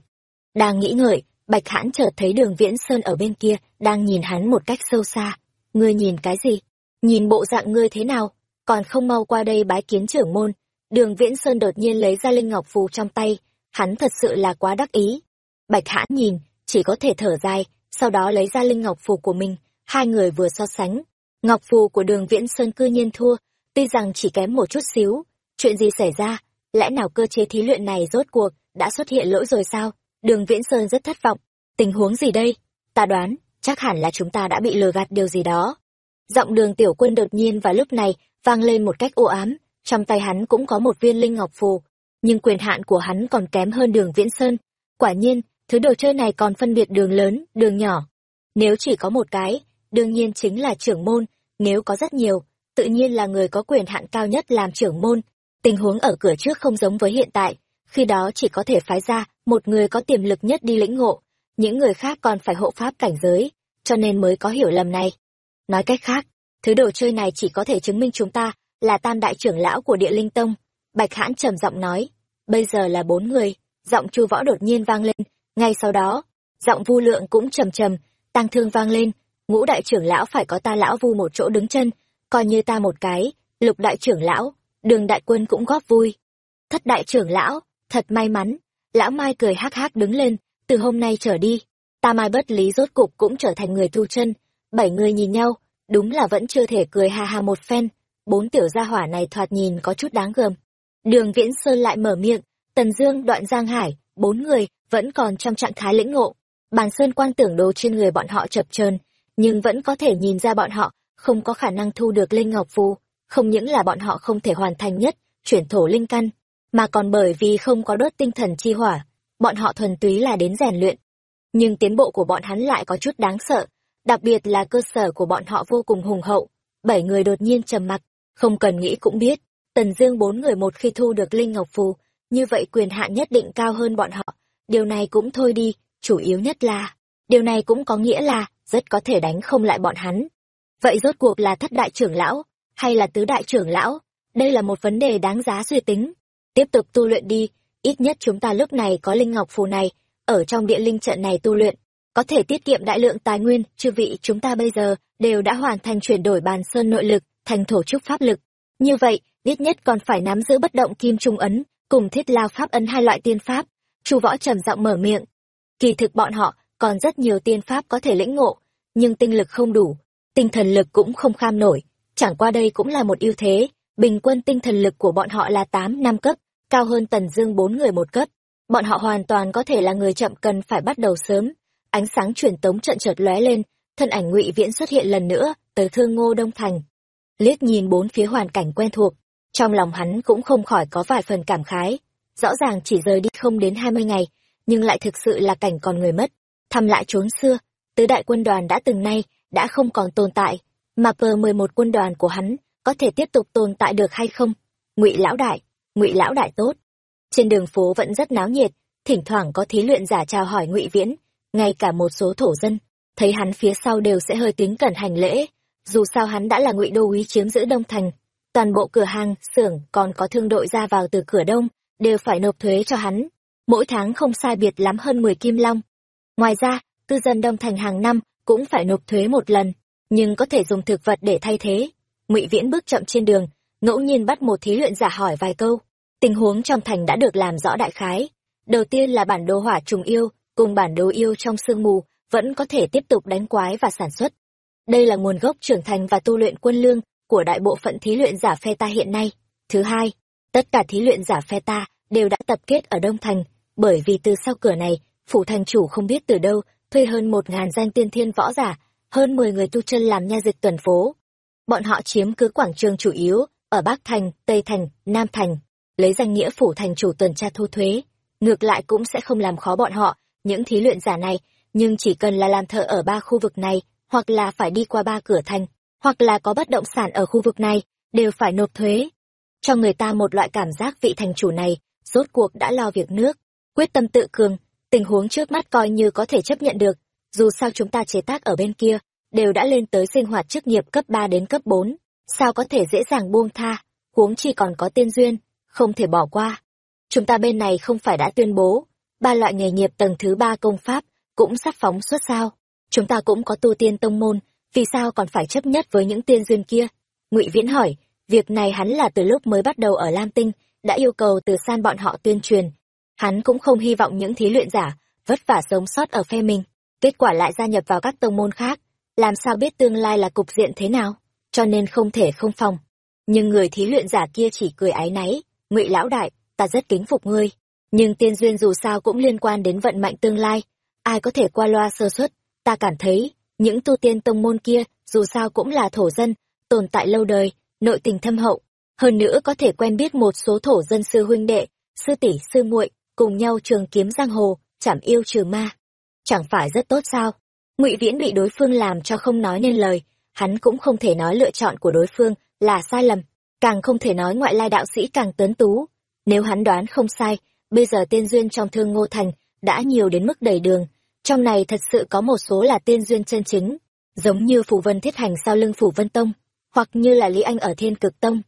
Đang nghĩ ngợi, bạch hãn chợt thấy đường viễn sơn ở bên kia, đang nhìn hắn một cách sâu xa. Ngươi nhìn cái gì? Nhìn bộ dạng ngươi thế nào? Còn không mau qua đây bái kiến trưởng môn. Đường viễn sơn đột nhiên lấy ra linh ngọc phù trong tay, hắn thật sự là quá đắc ý. Bạch hãn nhìn, chỉ có thể thở dài, sau đó lấy ra linh ngọc phù của mình, hai người vừa so sánh. Ngọc phù của đường viễn sơn cư nhiên thua, tuy rằng chỉ kém một chút xíu. Chuyện gì xảy ra? Lẽ nào cơ chế thí luyện này rốt cuộc đã xuất hiện lỗi rồi sao? Đường viễn sơn rất thất vọng. Tình huống gì đây? Ta đoán, chắc hẳn là chúng ta đã bị lừa gạt điều gì đó. Giọng đường tiểu quân đột nhiên vào lúc này vang lên một cách u ám. Trong tay hắn cũng có một viên linh ngọc phù, nhưng quyền hạn của hắn còn kém hơn đường viễn sơn. Quả nhiên, thứ đồ chơi này còn phân biệt đường lớn, đường nhỏ. Nếu chỉ có một cái, đương nhiên chính là trưởng môn. Nếu có rất nhiều, tự nhiên là người có quyền hạn cao nhất làm trưởng môn. Tình huống ở cửa trước không giống với hiện tại. Khi đó chỉ có thể phái ra một người có tiềm lực nhất đi lĩnh ngộ. Những người khác còn phải hộ pháp cảnh giới, cho nên mới có hiểu lầm này. Nói cách khác thứ đồ chơi này chỉ có thể chứng minh chúng ta là tam đại trưởng lão của địa linh tông. Bạch hãn trầm giọng nói, bây giờ là bốn người, giọng chu võ đột nhiên vang lên. Ngay sau đó, giọng vu lượng cũng trầm trầm, tăng thương vang lên. Ngũ đại trưởng lão phải có ta lão vu một chỗ đứng chân, coi như ta một cái, lục đại trưởng lão, đường đại quân cũng góp vui. Thất đại trưởng lão, thật may mắn. Lão mai cười hắc hắc đứng lên, từ hôm nay trở đi, ta mai bất lý rốt cục cũng trở thành người thu chân. Bảy người nhìn nhau đúng là vẫn chưa thể cười ha ha một phen. Bốn tiểu gia hỏa này thoạt nhìn có chút đáng gờm. Đường viễn sơn lại mở miệng, tần dương, đoạn giang hải, bốn người vẫn còn trong trạng thái lĩnh ngộ. Bàn sơn quan tưởng đồ trên người bọn họ chập chờn, nhưng vẫn có thể nhìn ra bọn họ không có khả năng thu được linh ngọc phù không những là bọn họ không thể hoàn thành nhất, chuyển thổ linh căn, mà còn bởi vì không có đốt tinh thần chi hỏa, bọn họ thuần túy là đến rèn luyện. Nhưng tiến bộ của bọn hắn lại có chút đáng sợ đặc biệt là cơ sở của bọn họ vô cùng hùng hậu. Bảy người đột nhiên trầm mặc, không cần nghĩ cũng biết, tần dương bốn người một khi thu được linh ngọc phù, như vậy quyền hạn nhất định cao hơn bọn họ. Điều này cũng thôi đi, chủ yếu nhất là, điều này cũng có nghĩa là rất có thể đánh không lại bọn hắn. Vậy rốt cuộc là thất đại trưởng lão, hay là tứ đại trưởng lão? Đây là một vấn đề đáng giá suy tính. Tiếp tục tu luyện đi, ít nhất chúng ta lúc này có linh ngọc phù này, ở trong địa linh trận này tu luyện có thể tiết kiệm đại lượng tài nguyên, chư vị chúng ta bây giờ đều đã hoàn thành chuyển đổi bàn sơn nội lực, thành thổ trúc pháp lực. Như vậy, ít nhất còn phải nắm giữ bất động kim trung ấn, cùng thiết lao pháp ấn hai loại tiên pháp. Chu võ trầm giọng mở miệng. Kỳ thực bọn họ còn rất nhiều tiên pháp có thể lĩnh ngộ, nhưng tinh lực không đủ, tinh thần lực cũng không kham nổi. Chẳng qua đây cũng là một ưu thế, bình quân tinh thần lực của bọn họ là tám, năm cấp, cao hơn tần dương bốn người một cấp. Bọn họ hoàn toàn có thể là người chậm cần phải bắt đầu sớm ánh sáng truyền tống trận chợt lóe lên, thân ảnh ngụy viễn xuất hiện lần nữa, tới thương ngô đông thành. Liếc nhìn bốn phía hoàn cảnh quen thuộc, trong lòng hắn cũng không khỏi có vài phần cảm khái. Rõ ràng chỉ rời đi không đến hai mươi ngày, nhưng lại thực sự là cảnh còn người mất. Thăm lại trốn xưa, tứ đại quân đoàn đã từng nay đã không còn tồn tại, mà pờ mười một quân đoàn của hắn có thể tiếp tục tồn tại được hay không? Ngụy lão đại, ngụy lão đại tốt. Trên đường phố vẫn rất náo nhiệt, thỉnh thoảng có thí luyện giả chào hỏi ngụy viễn ngay cả một số thổ dân, thấy hắn phía sau đều sẽ hơi tính cẩn hành lễ. Dù sao hắn đã là ngụy đô úy chiếm giữ đông thành, toàn bộ cửa hàng, xưởng còn có thương đội ra vào từ cửa đông, đều phải nộp thuế cho hắn. Mỗi tháng không sai biệt lắm hơn mười kim long. Ngoài ra, cư dân đông thành hàng năm cũng phải nộp thuế một lần, nhưng có thể dùng thực vật để thay thế. Ngụy viễn bước chậm trên đường, ngẫu nhiên bắt một thí luyện giả hỏi vài câu. Tình huống trong thành đã được làm rõ đại khái. Đầu tiên là bản đồ hỏa trùng yêu cùng bản đồ yêu trong sương mù, vẫn có thể tiếp tục đánh quái và sản xuất. Đây là nguồn gốc trưởng thành và tu luyện quân lương của đại bộ phận thí luyện giả phe ta hiện nay. Thứ hai, tất cả thí luyện giả phe ta đều đã tập kết ở đông thành, bởi vì từ sau cửa này, phủ thành chủ không biết từ đâu, thuê hơn một ngàn danh tiên thiên võ giả, hơn mười người tu chân làm nha dịch tuần phố. Bọn họ chiếm cứ quảng trường chủ yếu, ở bắc thành, tây thành, nam thành, lấy danh nghĩa phủ thành chủ tuần tra thu thuế. Ngược lại cũng sẽ không làm khó bọn họ những thí luyện giả này, nhưng chỉ cần là làm thợ ở ba khu vực này, hoặc là phải đi qua ba cửa thành, hoặc là có bất động sản ở khu vực này, đều phải nộp thuế. Cho người ta một loại cảm giác vị thành chủ này, rốt cuộc đã lo việc nước, quyết tâm tự cường, tình huống trước mắt coi như có thể chấp nhận được, dù sao chúng ta chế tác ở bên kia, đều đã lên tới sinh hoạt chức nghiệp cấp ba đến cấp bốn, sao có thể dễ dàng buông tha, huống chi còn có tiên duyên, không thể bỏ qua. Chúng ta bên này không phải đã tuyên bố ba loại nghề nghiệp tầng thứ ba công pháp cũng sắp phóng xuất sao. Chúng ta cũng có tu tiên tông môn, vì sao còn phải chấp nhất với những tiên duyên kia? Ngụy viễn hỏi, việc này hắn là từ lúc mới bắt đầu ở lam tinh, đã yêu cầu từ san bọn họ tuyên truyền. Hắn cũng không hy vọng những thí luyện giả vất vả sống sót ở phe mình. Kết quả lại gia nhập vào các tông môn khác. Làm sao biết tương lai là cục diện thế nào? Cho nên không thể không phòng. Nhưng người thí luyện giả kia chỉ cười áy náy. Ngụy lão đại, ta rất kính phục ngươi nhưng tiên duyên dù sao cũng liên quan đến vận mệnh tương lai. Ai có thể qua loa sơ xuất ta cảm thấy, những tu tiên tông môn kia, dù sao cũng là thổ dân, tồn tại lâu đời, nội tình thâm hậu. Hơn nữa có thể quen biết một số thổ dân sư huynh đệ, sư tỷ, sư muội, cùng nhau trường kiếm giang hồ, chảm yêu trừ ma. Chẳng phải rất tốt sao? Ngụy viễn bị đối phương làm cho không nói nên lời, hắn cũng không thể nói lựa chọn của đối phương là sai lầm, càng không thể nói ngoại lai đạo sĩ càng tuấn tú. Nếu hắn đoán không sai bây giờ tiên duyên trong thương ngô thành đã nhiều đến mức đầy đường. Trong này thật sự có một số là tiên duyên chân chính, giống như phủ vân thiết hành sau lưng phủ vân tông, hoặc như là lý anh ở thiên cực tông.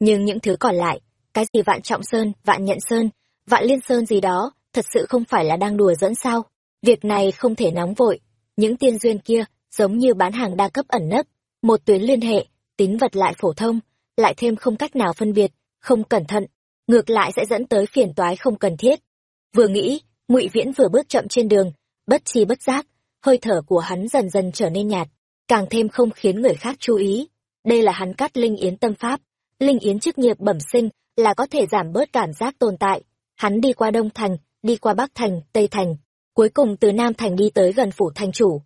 Nhưng những thứ còn lại, cái gì vạn trọng sơn, vạn nhận sơn, vạn liên sơn gì đó, thật sự không phải là đang đùa dẫn sao? Việc này không thể nóng vội. Những tiên duyên kia giống như bán hàng đa cấp ẩn nấp, một tuyến liên hệ, tín vật lại phổ thông, lại thêm không cách nào phân biệt, không cẩn thận ngược lại sẽ dẫn tới phiền toái không cần thiết. Vừa nghĩ, ngụy viễn vừa bước chậm trên đường, bất chi bất giác, hơi thở của hắn dần dần trở nên nhạt, càng thêm không khiến người khác chú ý. Đây là hắn cắt linh yến tâm pháp. Linh yến chức nghiệp bẩm sinh là có thể giảm bớt cảm giác tồn tại. Hắn đi qua đông thành, đi qua bắc thành, tây thành, cuối cùng từ nam thành đi tới gần phủ thành chủ.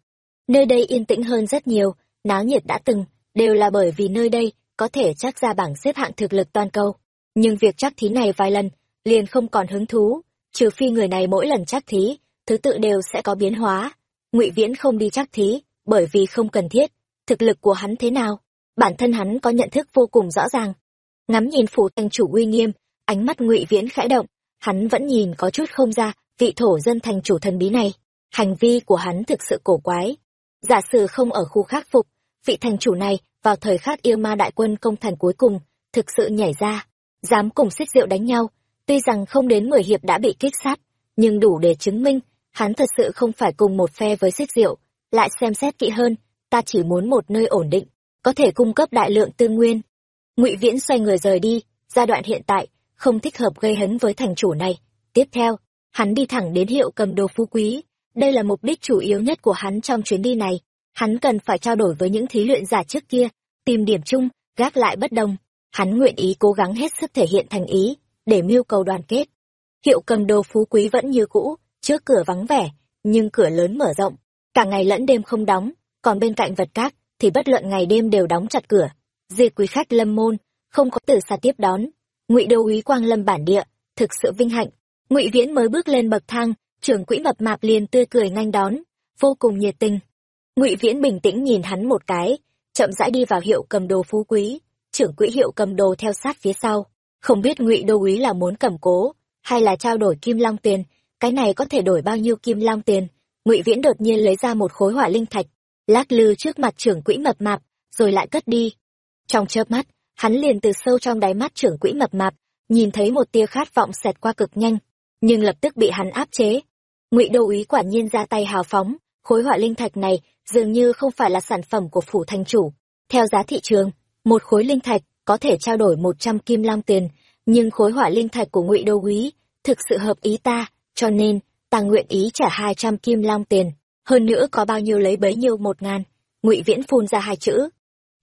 Nơi đây yên tĩnh hơn rất nhiều, náo nhiệt đã từng, đều là bởi vì nơi đây có thể chắc ra bảng xếp hạng thực lực toàn cầu nhưng việc chắc thí này vài lần, liền không còn hứng thú, trừ phi người này mỗi lần chắc thí, thứ tự đều sẽ có biến hóa. Ngụy viễn không đi chắc thí, bởi vì không cần thiết, thực lực của hắn thế nào, bản thân hắn có nhận thức vô cùng rõ ràng. Ngắm nhìn phủ thành chủ uy nghiêm, ánh mắt ngụy viễn khẽ động, hắn vẫn nhìn có chút không ra vị thổ dân thành chủ thần bí này. Hành vi của hắn thực sự cổ quái. Giả sử không ở khu khắc phục, vị thành chủ này vào thời khắc yêu ma đại quân công thành cuối cùng thực sự nhảy ra dám cùng xích rượu đánh nhau Tuy rằng không đến mười hiệp đã bị kích sát, nhưng đủ để chứng minh, hắn thật sự không phải cùng một phe với xích diệu. Lại xem xét kỹ hơn, ta chỉ muốn một nơi ổn định, có thể cung cấp đại lượng tư nguyên. Ngụy Viễn xoay người rời đi, giai đoạn hiện tại, không thích hợp gây hấn với thành chủ này. Tiếp theo, hắn đi thẳng đến hiệu cầm đồ phú quý. Đây là mục đích chủ yếu nhất của hắn trong chuyến đi này. Hắn cần phải trao đổi với những thí luyện giả trước kia, tìm điểm chung, gác lại bất đồng. Hắn nguyện ý cố gắng hết sức thể hiện thành ý, để mưu cầu đoàn kết. Hiệu cầm đồ phú quý vẫn như cũ, trước cửa vắng vẻ, nhưng cửa lớn mở rộng, cả ngày lẫn đêm không đóng, còn bên cạnh vật các thì bất luận ngày đêm đều đóng chặt cửa. Diệt quý khách lâm môn, không có từ xa tiếp đón. Ngụy đô úy quang lâm bản địa, thực sự vinh hạnh. Ngụy Viễn mới bước lên bậc thang, trưởng quỹ mập mạp liền tươi cười nhanh đón, vô cùng nhiệt tình. Ngụy Viễn bình tĩnh nhìn hắn một cái, chậm rãi đi vào hiệu cầm đồ phú quý, trưởng quỹ hiệu cầm đồ theo sát phía sau. Không biết Ngụy đô úy là muốn cầm cố, hay là trao đổi kim long tiền, cái này có thể đổi bao nhiêu kim long tiền? Ngụy Viễn đột nhiên lấy ra một khối hỏa linh thạch, lắc lư trước mặt trưởng quỹ mập mạp, rồi lại cất đi. Trong chớp mắt, hắn liền từ sâu trong đáy mắt trưởng quỹ mập mạp, nhìn thấy một tia khát vọng xẹt qua cực nhanh, nhưng lập tức bị hắn áp chế. Ngụy Đô úy quả nhiên ra tay hào phóng, khối hỏa linh thạch này dường như không phải là sản phẩm của phủ thành chủ. Theo giá thị trường, một khối linh thạch có thể trao đổi một trăm kim long tiền, nhưng khối hỏa linh thạch của Ngụy Đô quý thực sự hợp ý ta, cho nên ta nguyện ý trả hai trăm kim long tiền. Hơn nữa có bao nhiêu lấy bấy nhiêu? Một ngàn. Ngụy viễn phun ra hai chữ.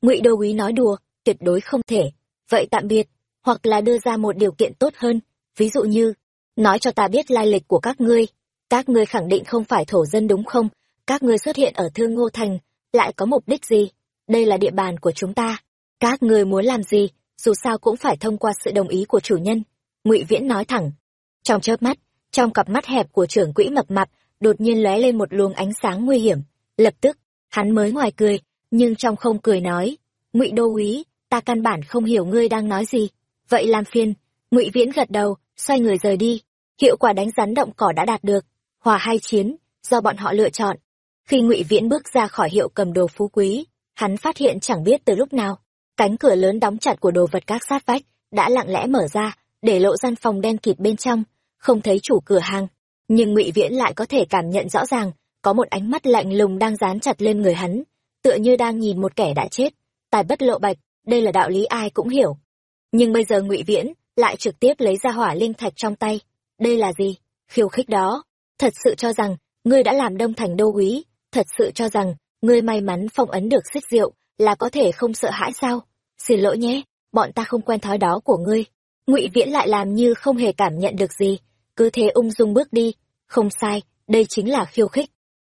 Ngụy đô quý nói đùa tuyệt đối không thể. Vậy tạm biệt hoặc là đưa ra một điều kiện tốt hơn. Ví dụ như nói cho ta biết lai lịch của các ngươi. Các ngươi khẳng định không phải thổ dân đúng không? Các ngươi xuất hiện ở thương ngô thành lại có mục đích gì? Đây là địa bàn của chúng ta các ngươi muốn làm gì? Dù sao cũng phải thông qua sự đồng ý của chủ nhân. Ngụy viễn nói thẳng. Trong chớp mắt, trong cặp mắt hẹp của trưởng quỹ mập mạp, đột nhiên lóe lên một luồng ánh sáng nguy hiểm. Lập tức, hắn mới ngoài cười, nhưng trong không cười nói, ngụy đô úy, ta căn bản không hiểu ngươi đang nói gì. Vậy làm phiền. Ngụy viễn gật đầu, xoay người rời đi. Hiệu quả đánh rắn động cỏ đã đạt được. Hòa hai chiến, do bọn họ lựa chọn. Khi ngụy viễn bước ra khỏi hiệu cầm đồ phú quý, hắn phát hiện chẳng biết từ lúc nào cánh cửa lớn đóng chặt của đồ vật các sát vách đã lặng lẽ mở ra, để lộ gian phòng đen kịt bên trong, không thấy chủ cửa hàng. Nhưng ngụy viễn lại có thể cảm nhận rõ ràng, có một ánh mắt lạnh lùng đang dán chặt lên người hắn, tựa như đang nhìn một kẻ đã chết. Tài bất lộ bạch, đây là đạo lý ai cũng hiểu. Nhưng bây giờ ngụy viễn lại trực tiếp lấy ra hỏa linh thạch trong tay. Đây là gì? Khiêu khích đó. Thật sự cho rằng, ngươi đã làm đông thành đô úy thật sự cho rằng, ngươi may mắn phong ấn được xích rượu là có thể không sợ hãi sao? Xin lỗi nhé, bọn ta không quen thói đó của ngươi. Ngụy viễn lại làm như không hề cảm nhận được gì, cứ thế ung dung bước đi. Không sai, đây chính là khiêu khích.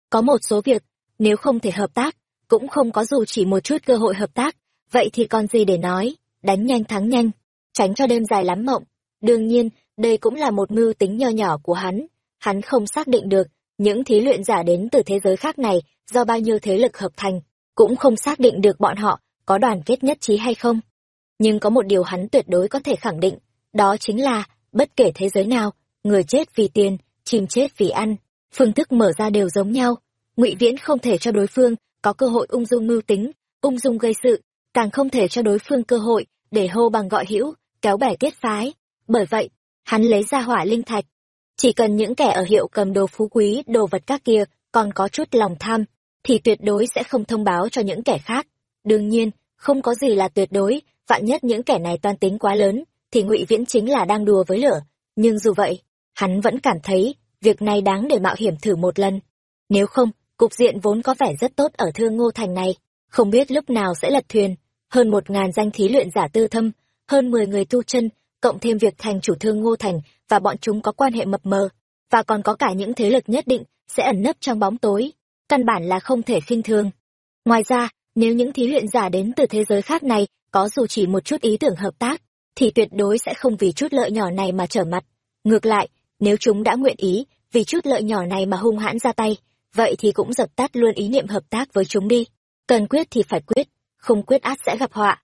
Có một số việc, nếu không thể hợp tác, cũng không có dù chỉ một chút cơ hội hợp tác, vậy thì còn gì để nói, đánh nhanh thắng nhanh, tránh cho đêm dài lắm mộng. Đương nhiên, đây cũng là một mưu tính nho nhỏ của hắn. Hắn không xác định được những thí luyện giả đến từ thế giới khác này do bao nhiêu thế lực hợp thành cũng không xác định được bọn họ có đoàn kết nhất trí hay không. Nhưng có một điều hắn tuyệt đối có thể khẳng định, đó chính là bất kể thế giới nào, người chết vì tiền, chim chết vì ăn, phương thức mở ra đều giống nhau. Ngụy viễn không thể cho đối phương có cơ hội ung dung mưu tính, ung dung gây sự, càng không thể cho đối phương cơ hội để hô bằng gọi hữu, kéo bẻ kết phái. Bởi vậy, hắn lấy ra hỏa linh thạch. Chỉ cần những kẻ ở hiệu cầm đồ phú quý, đồ vật các kia còn có chút lòng tham thì tuyệt đối sẽ không thông báo cho những kẻ khác. Đương nhiên, không có gì là tuyệt đối, vạn nhất những kẻ này toan tính quá lớn, thì ngụy viễn chính là đang đùa với lửa. Nhưng dù vậy, hắn vẫn cảm thấy việc này đáng để mạo hiểm thử một lần. Nếu không, cục diện vốn có vẻ rất tốt ở thương ngô thành này. Không biết lúc nào sẽ lật thuyền, hơn một ngàn danh thí luyện giả tư thâm, hơn mười người tu chân, cộng thêm việc thành chủ thương ngô thành và bọn chúng có quan hệ mập mờ, và còn có cả những thế lực nhất định sẽ ẩn nấp trong bóng tối căn bản là không thể khinh thường. Ngoài ra, nếu những thí luyện giả đến từ thế giới khác này có dù chỉ một chút ý tưởng hợp tác, thì tuyệt đối sẽ không vì chút lợi nhỏ này mà trở mặt. Ngược lại, nếu chúng đã nguyện ý vì chút lợi nhỏ này mà hung hãn ra tay, vậy thì cũng dập tắt luôn ý niệm hợp tác với chúng đi. Cần quyết thì phải quyết, không quyết át sẽ gặp họa.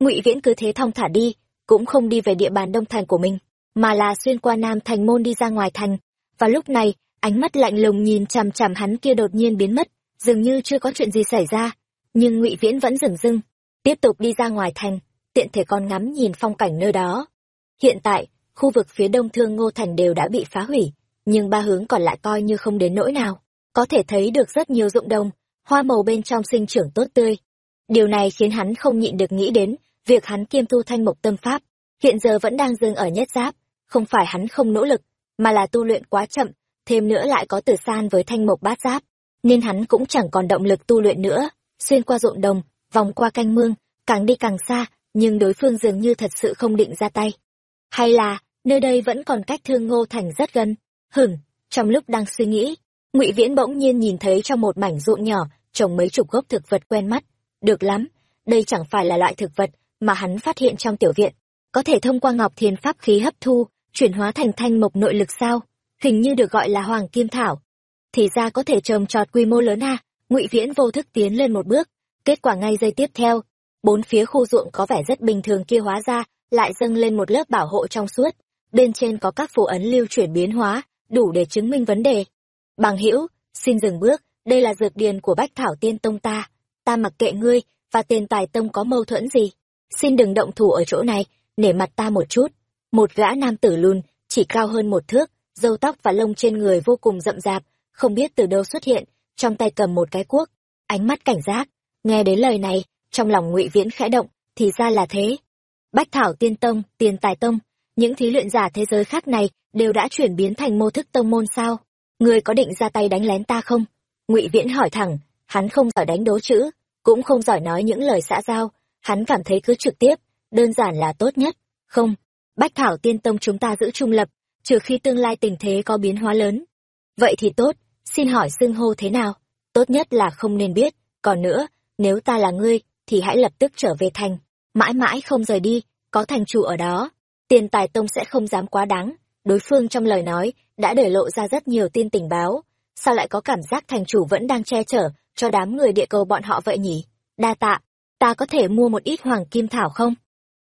Ngụy viễn cứ thế thong thả đi, cũng không đi về địa bàn đông thành của mình, mà là xuyên qua nam thành môn đi ra ngoài thành. Và lúc này ánh mắt lạnh lùng nhìn chằm chằm hắn kia đột nhiên biến mất, dường như chưa có chuyện gì xảy ra, nhưng ngụy viễn vẫn dừng dưng, tiếp tục đi ra ngoài thành, tiện thể còn ngắm nhìn phong cảnh nơi đó. Hiện tại, khu vực phía đông thương ngô thành đều đã bị phá hủy, nhưng ba hướng còn lại coi như không đến nỗi nào, có thể thấy được rất nhiều ruộng đồng, hoa màu bên trong sinh trưởng tốt tươi. Điều này khiến hắn không nhịn được nghĩ đến việc hắn kiêm tu thanh mộc tâm pháp, hiện giờ vẫn đang dừng ở nhất giáp, không phải hắn không nỗ lực, mà là tu luyện quá chậm thêm nữa lại có tử san với thanh mộc bát giáp, nên hắn cũng chẳng còn động lực tu luyện nữa. Xuyên qua ruộng đồng, vòng qua canh mương, càng đi càng xa, nhưng đối phương dường như thật sự không định ra tay. Hay là, nơi đây vẫn còn cách thương ngô thành rất gần. Hửng trong lúc đang suy nghĩ, ngụy viễn bỗng nhiên nhìn thấy trong một mảnh ruộng nhỏ, trồng mấy chục gốc thực vật quen mắt. Được lắm, đây chẳng phải là loại thực vật mà hắn phát hiện trong tiểu viện. Có thể thông qua ngọc thiền pháp khí hấp thu, chuyển hóa thành thanh mộc nội lực sao? Hình như được gọi là hoàng kim thảo. Thì ra có thể trồng trọt quy mô lớn à? Ngụy viễn vô thức tiến lên một bước. Kết quả ngay giây tiếp theo, bốn phía khu ruộng có vẻ rất bình thường kia hóa ra, lại dâng lên một lớp bảo hộ trong suốt. Bên trên có các phù ấn lưu chuyển biến hóa, đủ để chứng minh vấn đề. Bằng hữu, xin dừng bước. Đây là dược điền của bách thảo tiên tông ta. Ta mặc kệ ngươi, và tiền tài tông có mâu thuẫn gì? Xin đừng động thủ ở chỗ này, nể mặt ta một chút. Một gã nam tử lùn, chỉ cao hơn một thước râu tóc và lông trên người vô cùng rậm rạp, không biết từ đâu xuất hiện, trong tay cầm một cái cuốc. Ánh mắt cảnh giác, nghe đến lời này, trong lòng ngụy viễn khẽ động, thì ra là thế. Bách thảo tiên tông, tiền tài tông, những thí luyện giả thế giới khác này đều đã chuyển biến thành mô thức tông môn sao? Ngươi có định ra tay đánh lén ta không? Ngụy viễn hỏi thẳng, hắn không giỏi đánh đố chữ, cũng không giỏi nói những lời xã giao, hắn cảm thấy cứ trực tiếp, đơn giản là tốt nhất. Không, bách thảo tiên tông chúng ta giữ trung lập trừ khi tương lai tình thế có biến hóa lớn. Vậy thì tốt, xin hỏi xưng hô thế nào? Tốt nhất là không nên biết. Còn nữa, nếu ta là ngươi, thì hãy lập tức trở về thành. Mãi mãi không rời đi, có thành chủ ở đó. Tiền tài tông sẽ không dám quá đáng. Đối phương trong lời nói, đã để lộ ra rất nhiều tin tình báo. Sao lại có cảm giác thành chủ vẫn đang che chở cho đám người địa cầu bọn họ vậy nhỉ? Đa tạ, ta có thể mua một ít hoàng kim thảo không?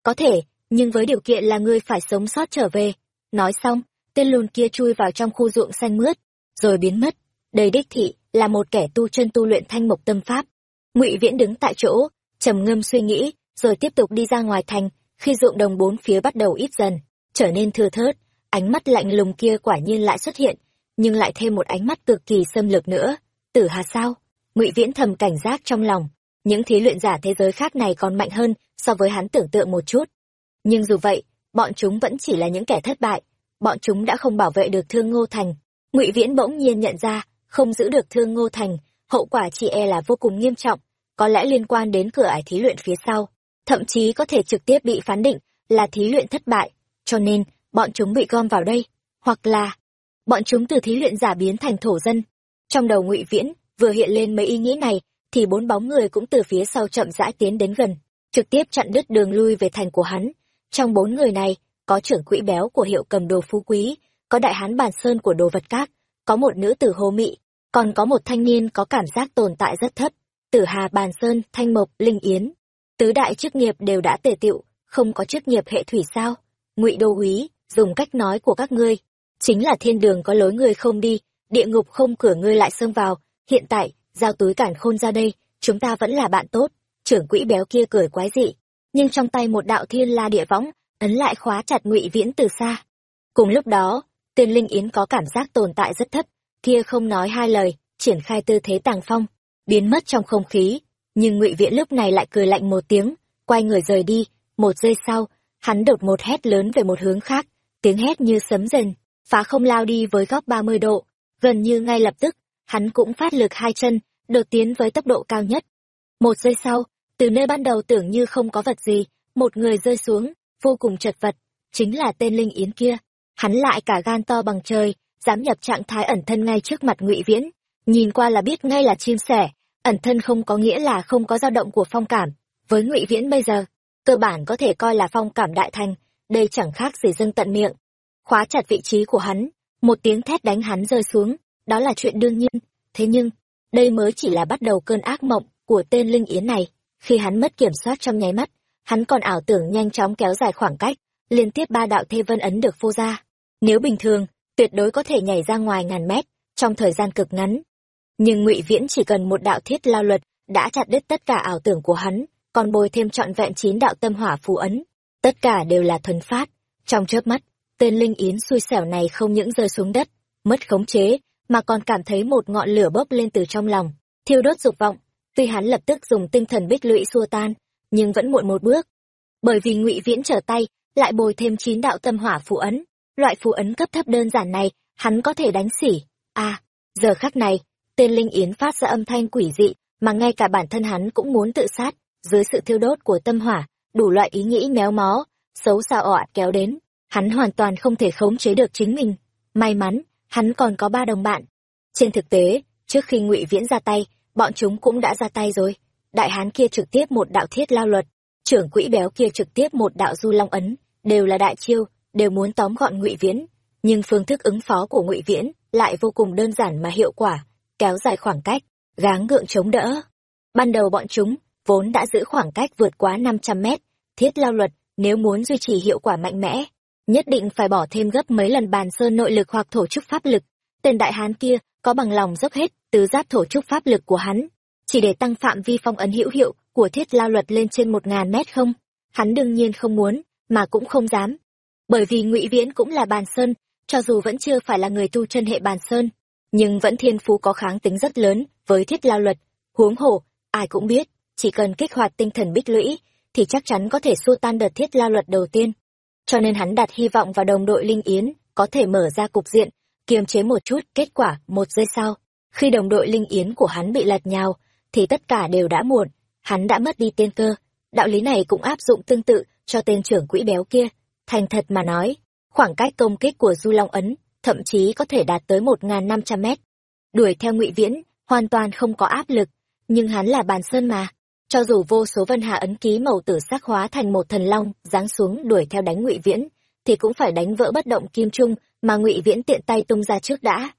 Có thể, nhưng với điều kiện là ngươi phải sống sót trở về nói xong, tên lùn kia chui vào trong khu ruộng xanh mướt, rồi biến mất. Đầy đích thị là một kẻ tu chân tu luyện thanh mộc tâm pháp. Ngụy viễn đứng tại chỗ, trầm ngâm suy nghĩ, rồi tiếp tục đi ra ngoài thành, khi ruộng đồng bốn phía bắt đầu ít dần, trở nên thưa thớt, ánh mắt lạnh lùng kia quả nhiên lại xuất hiện, nhưng lại thêm một ánh mắt cực kỳ xâm lược nữa. Tử hà sao? Ngụy viễn thầm cảnh giác trong lòng. Những thí luyện giả thế giới khác này còn mạnh hơn so với hắn tưởng tượng một chút. Nhưng dù vậy bọn chúng vẫn chỉ là những kẻ thất bại. Bọn chúng đã không bảo vệ được thương ngô thành. Ngụy viễn bỗng nhiên nhận ra, không giữ được thương ngô thành, hậu quả chỉ e là vô cùng nghiêm trọng, có lẽ liên quan đến cửa ải thí luyện phía sau. Thậm chí có thể trực tiếp bị phán định là thí luyện thất bại. Cho nên, bọn chúng bị gom vào đây. Hoặc là, bọn chúng từ thí luyện giả biến thành thổ dân. Trong đầu ngụy viễn, vừa hiện lên mấy ý nghĩ này, thì bốn bóng người cũng từ phía sau chậm rãi tiến đến gần, trực tiếp chặn đứt đường lui về thành của hắn trong bốn người này, có trưởng quỹ béo của hiệu cầm đồ phú quý, có đại hán bàn sơn của đồ vật các, có một nữ tử hồ mị, còn có một thanh niên có cảm giác tồn tại rất thấp, tử hà bàn sơn, thanh mộc, linh yến. Tứ đại chức nghiệp đều đã tề tiệu không có chức nghiệp hệ thủy sao? Ngụy đô úy dùng cách nói của các ngươi, chính là thiên đường có lối người không đi, địa ngục không cửa ngươi lại xông vào, hiện tại, giao túi cản khôn ra đây, chúng ta vẫn là bạn tốt. Trưởng quỹ béo kia cười quái dị nhưng trong tay một đạo thiên la địa võng, ấn lại khóa chặt ngụy viễn từ xa. Cùng lúc đó tên linh yến có cảm giác tồn tại rất thấp, kia không nói hai lời, triển khai tư thế tàng phong, biến mất trong không khí. Nhưng ngụy viễn lúc này lại cười lạnh một tiếng, quay người rời đi. Một giây sau, hắn đột một hét lớn về một hướng khác, tiếng hét như sấm rền, phá không lao đi với góc ba mươi độ. Gần như ngay lập tức, hắn cũng phát lực hai chân, đột tiến với tốc độ cao nhất. Một giây sau từ nơi ban đầu tưởng như không có vật gì, một người rơi xuống, vô cùng chật vật, chính là tên linh yến kia. Hắn lại cả gan to bằng trời, dám nhập trạng thái ẩn thân ngay trước mặt ngụy viễn, nhìn qua là biết ngay là chim sẻ, ẩn thân không có nghĩa là không có dao động của phong cảm. Với ngụy viễn bây giờ, cơ bản có thể coi là phong cảm đại thành, đây chẳng khác gì dâng tận miệng. Khóa chặt vị trí của hắn, một tiếng thét đánh hắn rơi xuống, đó là chuyện đương nhiên. Thế nhưng, đây mới chỉ là bắt đầu cơn ác mộng của tên linh yến này khi hắn mất kiểm soát trong nháy mắt hắn còn ảo tưởng nhanh chóng kéo dài khoảng cách liên tiếp ba đạo thê vân ấn được phô ra. Nếu bình thường tuyệt đối có thể nhảy ra ngoài ngàn mét trong thời gian cực ngắn. Nhưng ngụy viễn chỉ cần một đạo thiết lao luật đã chặt đứt tất cả ảo tưởng của hắn còn bồi thêm trọn vẹn chín đạo tâm hỏa phù ấn tất cả đều là thuần phát. Trong chớp mắt tên linh yến xui xẻo này không những rơi xuống đất, mất khống chế, mà còn cảm thấy một ngọn lửa bốc lên từ trong lòng, thiêu đốt dục vọng. Tuy hắn lập tức dùng tinh thần bích lũy xua tan, nhưng vẫn muộn một bước. Bởi vì ngụy Viễn trở tay, lại bồi thêm chín đạo tâm hỏa phù ấn. Loại phù ấn cấp thấp đơn giản này, hắn có thể đánh xỉ. À, giờ khắc này, tên Linh Yến phát ra âm thanh quỷ dị, mà ngay cả bản thân hắn cũng muốn tự sát, dưới sự thiêu đốt của tâm hỏa, đủ loại ý nghĩ méo mó, xấu xa ọ kéo đến, hắn hoàn toàn không thể khống chế được chính mình. May mắn, hắn còn có ba đồng bạn. Trên thực tế, trước khi ngụy Viễn ra tay, bọn chúng cũng đã ra tay rồi. Đại hán kia trực tiếp một đạo thiết lao luật, trưởng quỹ béo kia trực tiếp một đạo du long ấn, đều là đại chiêu, đều muốn tóm gọn ngụy Viễn. Nhưng phương thức ứng phó của ngụy Viễn lại vô cùng đơn giản mà hiệu quả, kéo dài khoảng cách, gáng gượng chống đỡ. Ban đầu bọn chúng vốn đã giữ khoảng cách vượt quá 500 mét, thiết lao luật, nếu muốn duy trì hiệu quả mạnh mẽ, nhất định phải bỏ thêm gấp mấy lần bàn sơn nội lực hoặc thổ trúc pháp lực. Tên đại hán kia có bằng lòng dốc hết từ giáp thổ trúc pháp lực của hắn, chỉ để tăng phạm vi phong ấn hữu hiệu của thiết lao luật lên trên một ngàn mét không? Hắn đương nhiên không muốn, mà cũng không dám. Bởi vì ngụy Viễn cũng là bàn sơn, cho dù vẫn chưa phải là người tu chân hệ bàn sơn, nhưng vẫn thiên phú có kháng tính rất lớn với thiết lao luật. Huống hồ, ai cũng biết, chỉ cần kích hoạt tinh thần bích lũy, thì chắc chắn có thể xua tan đợt thiết lao luật đầu tiên. Cho nên hắn đặt hy vọng vào đồng đội Linh Yến, có thể mở ra cục diện, kiềm chế một chút, kết quả, một giây sau. Khi đồng đội Linh Yến của hắn bị lật nhào, thì tất cả đều đã muộn, hắn đã mất đi tiên cơ. Đạo lý này cũng áp dụng tương tự cho tên trưởng quỹ béo kia. Thành thật mà nói, khoảng cách công kích của Du Long Ấn thậm chí có thể đạt tới một năm trăm mét. Đuổi theo ngụy Viễn, hoàn toàn không có áp lực, nhưng hắn là bàn sơn mà, cho dù vô số vân hà ấn ký màu tử sắc hóa thành một thần long giáng xuống đuổi theo đánh ngụy viễn thì cũng phải đánh vỡ bất động kim trung mà ngụy viễn tiện tay tung ra trước đã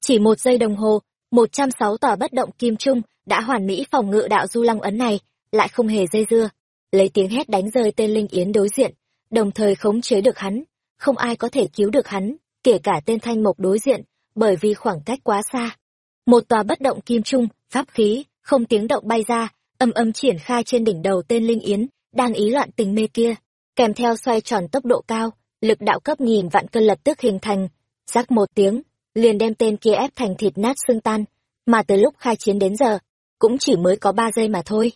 chỉ một giây đồng hồ một trăm sáu tòa bất động kim trung đã hoàn mỹ phòng ngự đạo du long ấn này lại không hề dây dưa lấy tiếng hét đánh rơi tên linh yến đối diện đồng thời khống chế được hắn không ai có thể cứu được hắn kể cả tên thanh mộc đối diện bởi vì khoảng cách quá xa một tòa bất động kim trung pháp khí không tiếng động bay ra âm âm triển khai trên đỉnh đầu tên Linh Yến, đang ý loạn tình mê kia. Kèm theo xoay tròn tốc độ cao, lực đạo cấp nghìn vạn cân lập tức hình thành. Rắc một tiếng, liền đem tên kia ép thành thịt nát xương tan. Mà từ lúc khai chiến đến giờ, cũng chỉ mới có ba giây mà thôi.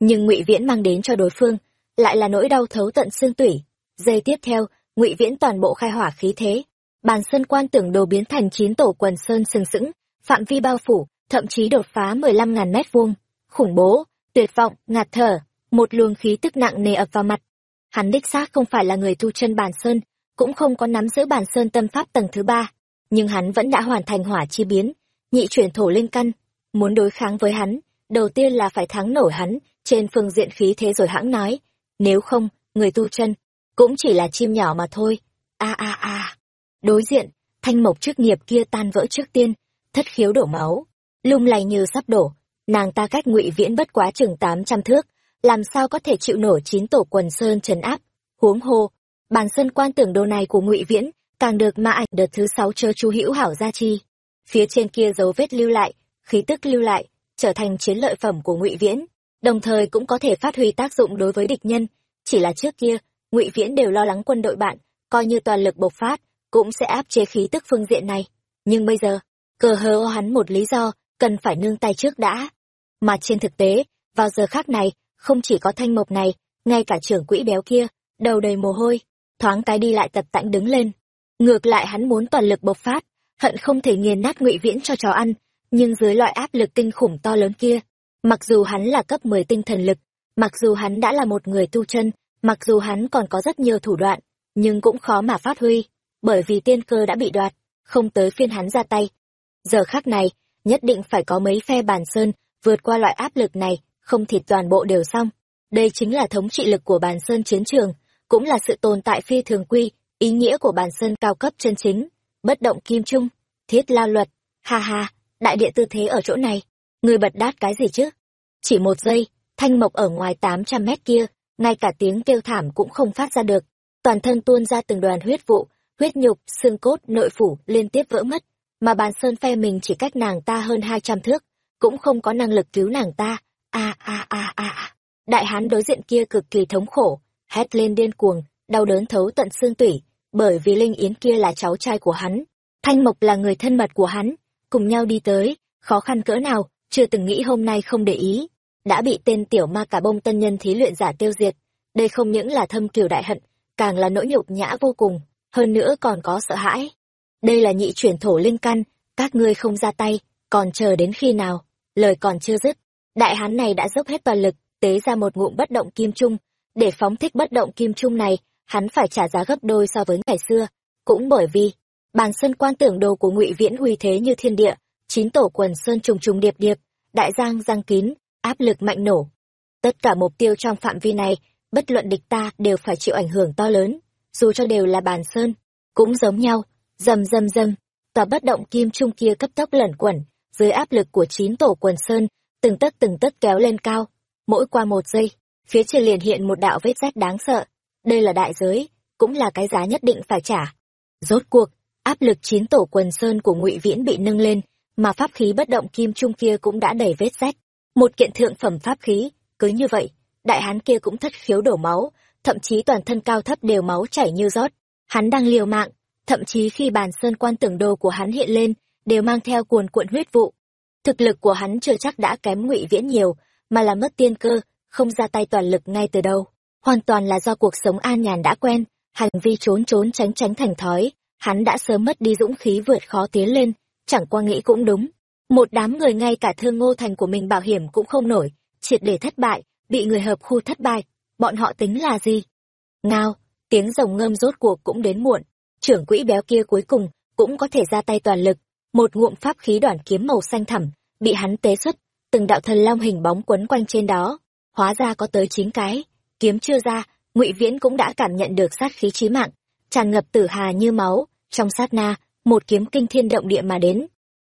Nhưng ngụy Viễn mang đến cho đối phương, lại là nỗi đau thấu tận xương tủy. Giây tiếp theo, ngụy Viễn toàn bộ khai hỏa khí thế. Bàn sơn quan tưởng đồ biến thành chín tổ quần sơn sừng sững, phạm vi bao phủ, thậm chí đột phá mười lăm ngàn mét vuông. Khủng bố, tuyệt vọng, ngạt thở, một luồng khí tức nặng nề ập vào mặt. Hắn đích xác không phải là người tu chân bàn sơn, cũng không có nắm giữ bàn sơn tâm pháp tầng thứ ba, nhưng hắn vẫn đã hoàn thành hỏa chi biến, nhị chuyển thổ linh căn. Muốn đối kháng với hắn, đầu tiên là phải thắng nổi hắn trên phương diện khí thế rồi hãng nói, nếu không, người tu chân cũng chỉ là chim nhỏ mà thôi. A a a. Đối diện, thanh mộc trước nghiệp kia tan vỡ trước tiên, thất khiếu đổ máu, lung lay như sắp đổ, nàng ta cách ngụy viễn bất quá chừng tám trăm thước làm sao có thể chịu nổi chín tổ quần sơn trấn áp huống hồ bàn sơn quan tưởng đồ này của ngụy viễn càng được ma ảnh đợt thứ sáu chớ chú hữu hảo gia chi phía trên kia dấu vết lưu lại khí tức lưu lại trở thành chiến lợi phẩm của ngụy viễn đồng thời cũng có thể phát huy tác dụng đối với địch nhân chỉ là trước kia ngụy viễn đều lo lắng quân đội bạn coi như toàn lực bộc phát cũng sẽ áp chế khí tức phương diện này nhưng bây giờ cờ hờ hắn một lý do cần phải nương tay trước đã. Mà trên thực tế, vào giờ khác này, không chỉ có thanh mộc này, ngay cả trưởng quỹ béo kia, đầu đầy mồ hôi, thoáng cái đi lại tập tạnh đứng lên. Ngược lại hắn muốn toàn lực bộc phát, hận không thể nghiền nát ngụy viễn cho chó ăn, nhưng dưới loại áp lực kinh khủng to lớn kia, mặc dù hắn là cấp 10 tinh thần lực, mặc dù hắn đã là một người tu chân, mặc dù hắn còn có rất nhiều thủ đoạn, nhưng cũng khó mà phát huy, bởi vì tiên cơ đã bị đoạt, không tới phiên hắn ra tay. Giờ khắc này, nhất định phải có mấy phe bàn sơn vượt qua loại áp lực này không thì toàn bộ đều xong đây chính là thống trị lực của bàn sơn chiến trường cũng là sự tồn tại phi thường quy ý nghĩa của bàn sơn cao cấp chân chính bất động kim trung thiết la luật. Ha ha đại địa tư thế ở chỗ này người bật đát cái gì chứ? Chỉ một giây thanh mộc ở ngoài tám trăm mét kia ngay cả tiếng kêu thảm cũng không phát ra được. Toàn thân tuôn ra từng đoàn huyết vụ huyết nhục xương cốt nội phủ liên tiếp vỡ mất. Mà bàn sơn phe mình chỉ cách nàng ta hơn hai trăm thước, cũng không có năng lực cứu nàng ta. A a a a. Đại hán đối diện kia cực kỳ thống khổ, hét lên điên cuồng, đau đớn thấu tận xương tủy, bởi vì Linh Yến kia là cháu trai của hắn, Thanh Mộc là người thân mật của hắn, cùng nhau đi tới, khó khăn cỡ nào, chưa từng nghĩ hôm nay không để ý, đã bị tên tiểu ma cả bông tân nhân thí luyện giả tiêu diệt. Đây không những là thâm kiều đại hận, càng là nỗi nhục nhã vô cùng, hơn nữa còn có sợ hãi. Đây là nhị chuyển thổ linh căn, các ngươi không ra tay, còn chờ đến khi nào? Lời còn chưa dứt, đại hán này đã dốc hết toàn lực, tế ra một ngụm bất động kim trung, để phóng thích bất động kim trung này, hắn phải trả giá gấp đôi so với ngày xưa, cũng bởi vì bàn sơn quan tưởng đồ của ngụy viễn uy thế như thiên địa chín tổ quần sơn trùng trùng điệp điệp đại giang giang kín áp lực mạnh nổ. Tất cả mục tiêu trong phạm vi này bất luận địch ta đều phải chịu ảnh hưởng to lớn dù cho đều là bàn sơn cũng giống nhau rầm rầm rầm. Tòa bất động kim trung kia cấp tốc lẩn quẩn dưới áp lực của chín tổ quần sơn từng tấc từng tấc kéo lên cao. Mỗi qua một giây phía trên liền hiện một đạo vết rách đáng sợ đây là đại giới, cũng là cái giá nhất định phải trả. Rốt cuộc, áp lực chín tổ quần sơn của ngụy viễn bị nâng lên, mà pháp khí bất động kim trung kia cũng đã đầy vết rách. Một kiện thượng phẩm pháp khí, cứ như vậy, đại hán kia cũng thất khiếu đổ máu, thậm chí toàn thân cao thấp đều máu chảy như rót. Hắn đang liều mạng, thậm chí khi bàn sơn quan tưởng đồ của hắn hiện lên, đều mang theo cuồn cuộn huyết vụ. Thực lực của hắn chưa chắc đã kém ngụy viễn nhiều, mà là mất tiên cơ, không ra tay toàn lực ngay từ đầu hoàn toàn là do cuộc sống an nhàn đã quen hành vi trốn trốn tránh tránh thành thói hắn đã sớm mất đi dũng khí vượt khó tiến lên, chẳng qua nghĩ cũng đúng. Một đám người ngay cả thương ngô thành của mình bảo hiểm cũng không nổi, triệt để thất bại, bị người hợp khu thất bại, bọn họ tính là gì? Ngao, tiếng rồng ngâm rốt cuộc cũng đến muộn, trưởng quỹ béo kia cuối cùng cũng có thể ra tay toàn lực, một ngụm pháp khí đoàn kiếm màu xanh thẳm, bị hắn tế xuất, từng đạo thần long hình bóng quấn quanh trên đó, hóa ra có tới chín cái, kiếm chưa ra, Ngụy Viễn cũng đã cảm nhận được sát khí chí mạng, tràn ngập tử hà như máu, trong sát na, một kiếm kinh thiên động địa mà đến.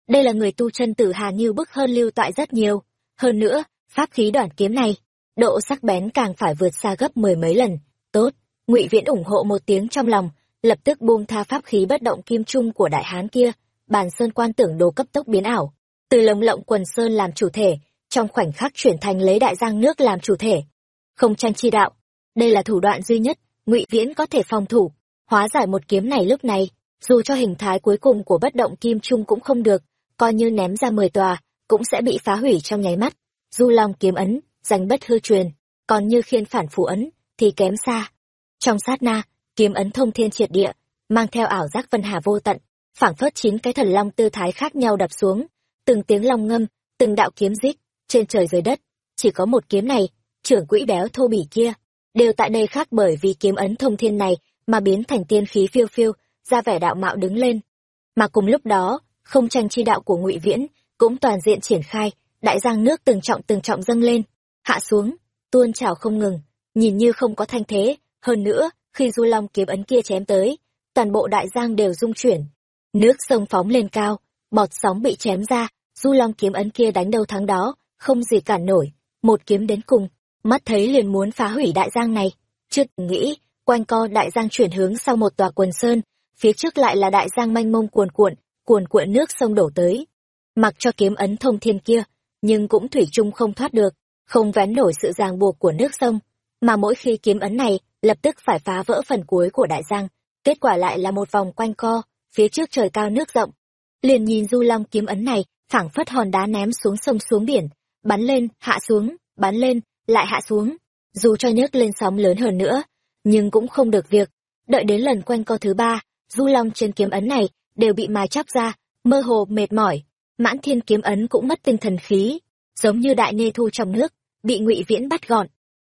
Đây là người tu chân tử hà như bức hơn lưu toại rất nhiều. Hơn nữa, pháp khí đoàn kiếm này, độ sắc bén càng phải vượt xa gấp mười mấy lần. Tốt, ngụy Viễn ủng hộ một tiếng trong lòng, lập tức buông tha pháp khí bất động kim trung của đại hán kia, bàn sơn quan tưởng đồ cấp tốc biến ảo. Từ lồng lộng quần sơn làm chủ thể, trong khoảnh khắc chuyển thành lấy đại giang nước làm chủ thể. Không tranh chi đạo, đây là thủ đoạn duy nhất, ngụy Viễn có thể phòng thủ, hóa giải một kiếm này lúc này dù cho hình thái cuối cùng của bất động kim trung cũng không được, coi như ném ra mười tòa, cũng sẽ bị phá hủy trong nháy mắt. Du Long kiếm ấn, danh bất hư truyền, còn như khiên phản phủ ấn, thì kém xa. Trong sát na, kiếm ấn thông thiên triệt địa, mang theo ảo giác vân hà vô tận, phảng phất chín cái thần long tư thái khác nhau đập xuống, từng tiếng long ngâm, từng đạo kiếm rít, trên trời dưới đất, chỉ có một kiếm này, trưởng quỹ béo thô bỉ kia, đều tại đây khác bởi vì kiếm ấn thông thiên này mà biến thành tiên khí phiêu phiêu, ra vẻ đạo mạo đứng lên. Mà cùng lúc đó không tranh chi đạo của ngụy viễn cũng toàn diện triển khai đại giang nước từng trọng từng trọng dâng lên hạ xuống tuôn trào không ngừng nhìn như không có thanh thế. Hơn nữa khi du long kiếm ấn kia chém tới toàn bộ đại giang đều rung chuyển nước sông phóng lên cao bọt sóng bị chém ra du long kiếm ấn kia đánh đâu thắng đó không gì cản nổi một kiếm đến cùng mắt thấy liền muốn phá hủy đại giang này chưa nghĩ quanh co đại giang chuyển hướng sau một tòa quần sơn phía trước lại là đại giang manh mông cuồn cuộn, cuồn cuộn nước sông đổ tới. Mặc cho kiếm ấn thông thiên kia, nhưng cũng thủy chung không thoát được, không vén nổi sự ràng buộc của nước sông, mà mỗi khi kiếm ấn này lập tức phải phá vỡ phần cuối của đại giang, kết quả lại là một vòng quanh co, phía trước trời cao nước rộng. Liền nhìn Du Long kiếm ấn này, phảng phất hòn đá ném xuống sông xuống biển, bắn lên, hạ xuống, bắn lên, lại hạ xuống. Dù cho nhấc lên sóng lớn hơn nữa, nhưng cũng không được việc. Đợi đến lần quanh co thứ ba, du long trên kiếm ấn này đều bị mài chóc ra, mơ hồ mệt mỏi. Mãn thiên kiếm ấn cũng mất tinh thần khí, giống như đại nê thu trong nước, bị ngụy viễn bắt gọn.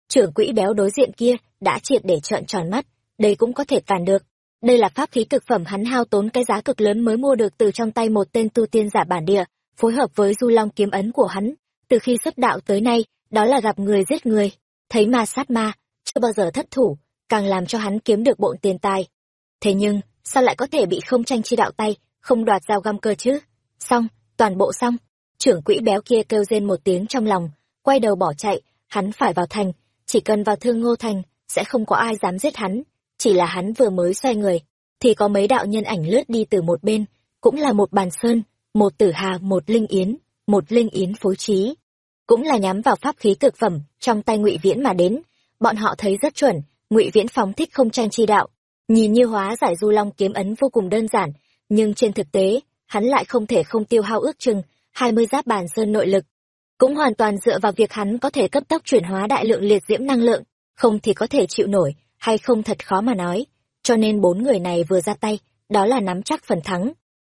Trưởng quỹ béo đối diện kia đã triệt để trợn tròn mắt, đây cũng có thể cản được. Đây là pháp khí cực phẩm hắn hao tốn cái giá cực lớn mới mua được từ trong tay một tên tu tiên giả bản địa, phối hợp với du long kiếm ấn của hắn. Từ khi xuất đạo tới nay, đó là gặp người giết người, thấy ma sát ma, chưa bao giờ thất thủ, càng làm cho hắn kiếm được bộn tiền tài. Thế nhưng, sao lại có thể bị không tranh chi đạo tay không đoạt dao găm cơ chứ? Xong toàn bộ xong. Trưởng quỹ béo kia kêu rên một tiếng trong lòng quay đầu bỏ chạy hắn phải vào thành chỉ cần vào thương ngô thành sẽ không có ai dám giết hắn chỉ là hắn vừa mới xoay người thì có mấy đạo nhân ảnh lướt đi từ một bên cũng là một bàn sơn một tử hà một linh yến một linh yến phối trí cũng là nhắm vào pháp khí cực phẩm trong tay ngụy viễn mà đến bọn họ thấy rất chuẩn ngụy viễn phóng thích không tranh chi đạo Nhìn như hóa giải du long kiếm ấn vô cùng đơn giản, nhưng trên thực tế, hắn lại không thể không tiêu hao ước chừng hai mươi giáp bàn sơn nội lực. Cũng hoàn toàn dựa vào việc hắn có thể cấp tốc chuyển hóa đại lượng liệt diễm năng lượng, không thì có thể chịu nổi, hay không thật khó mà nói. Cho nên bốn người này vừa ra tay, đó là nắm chắc phần thắng.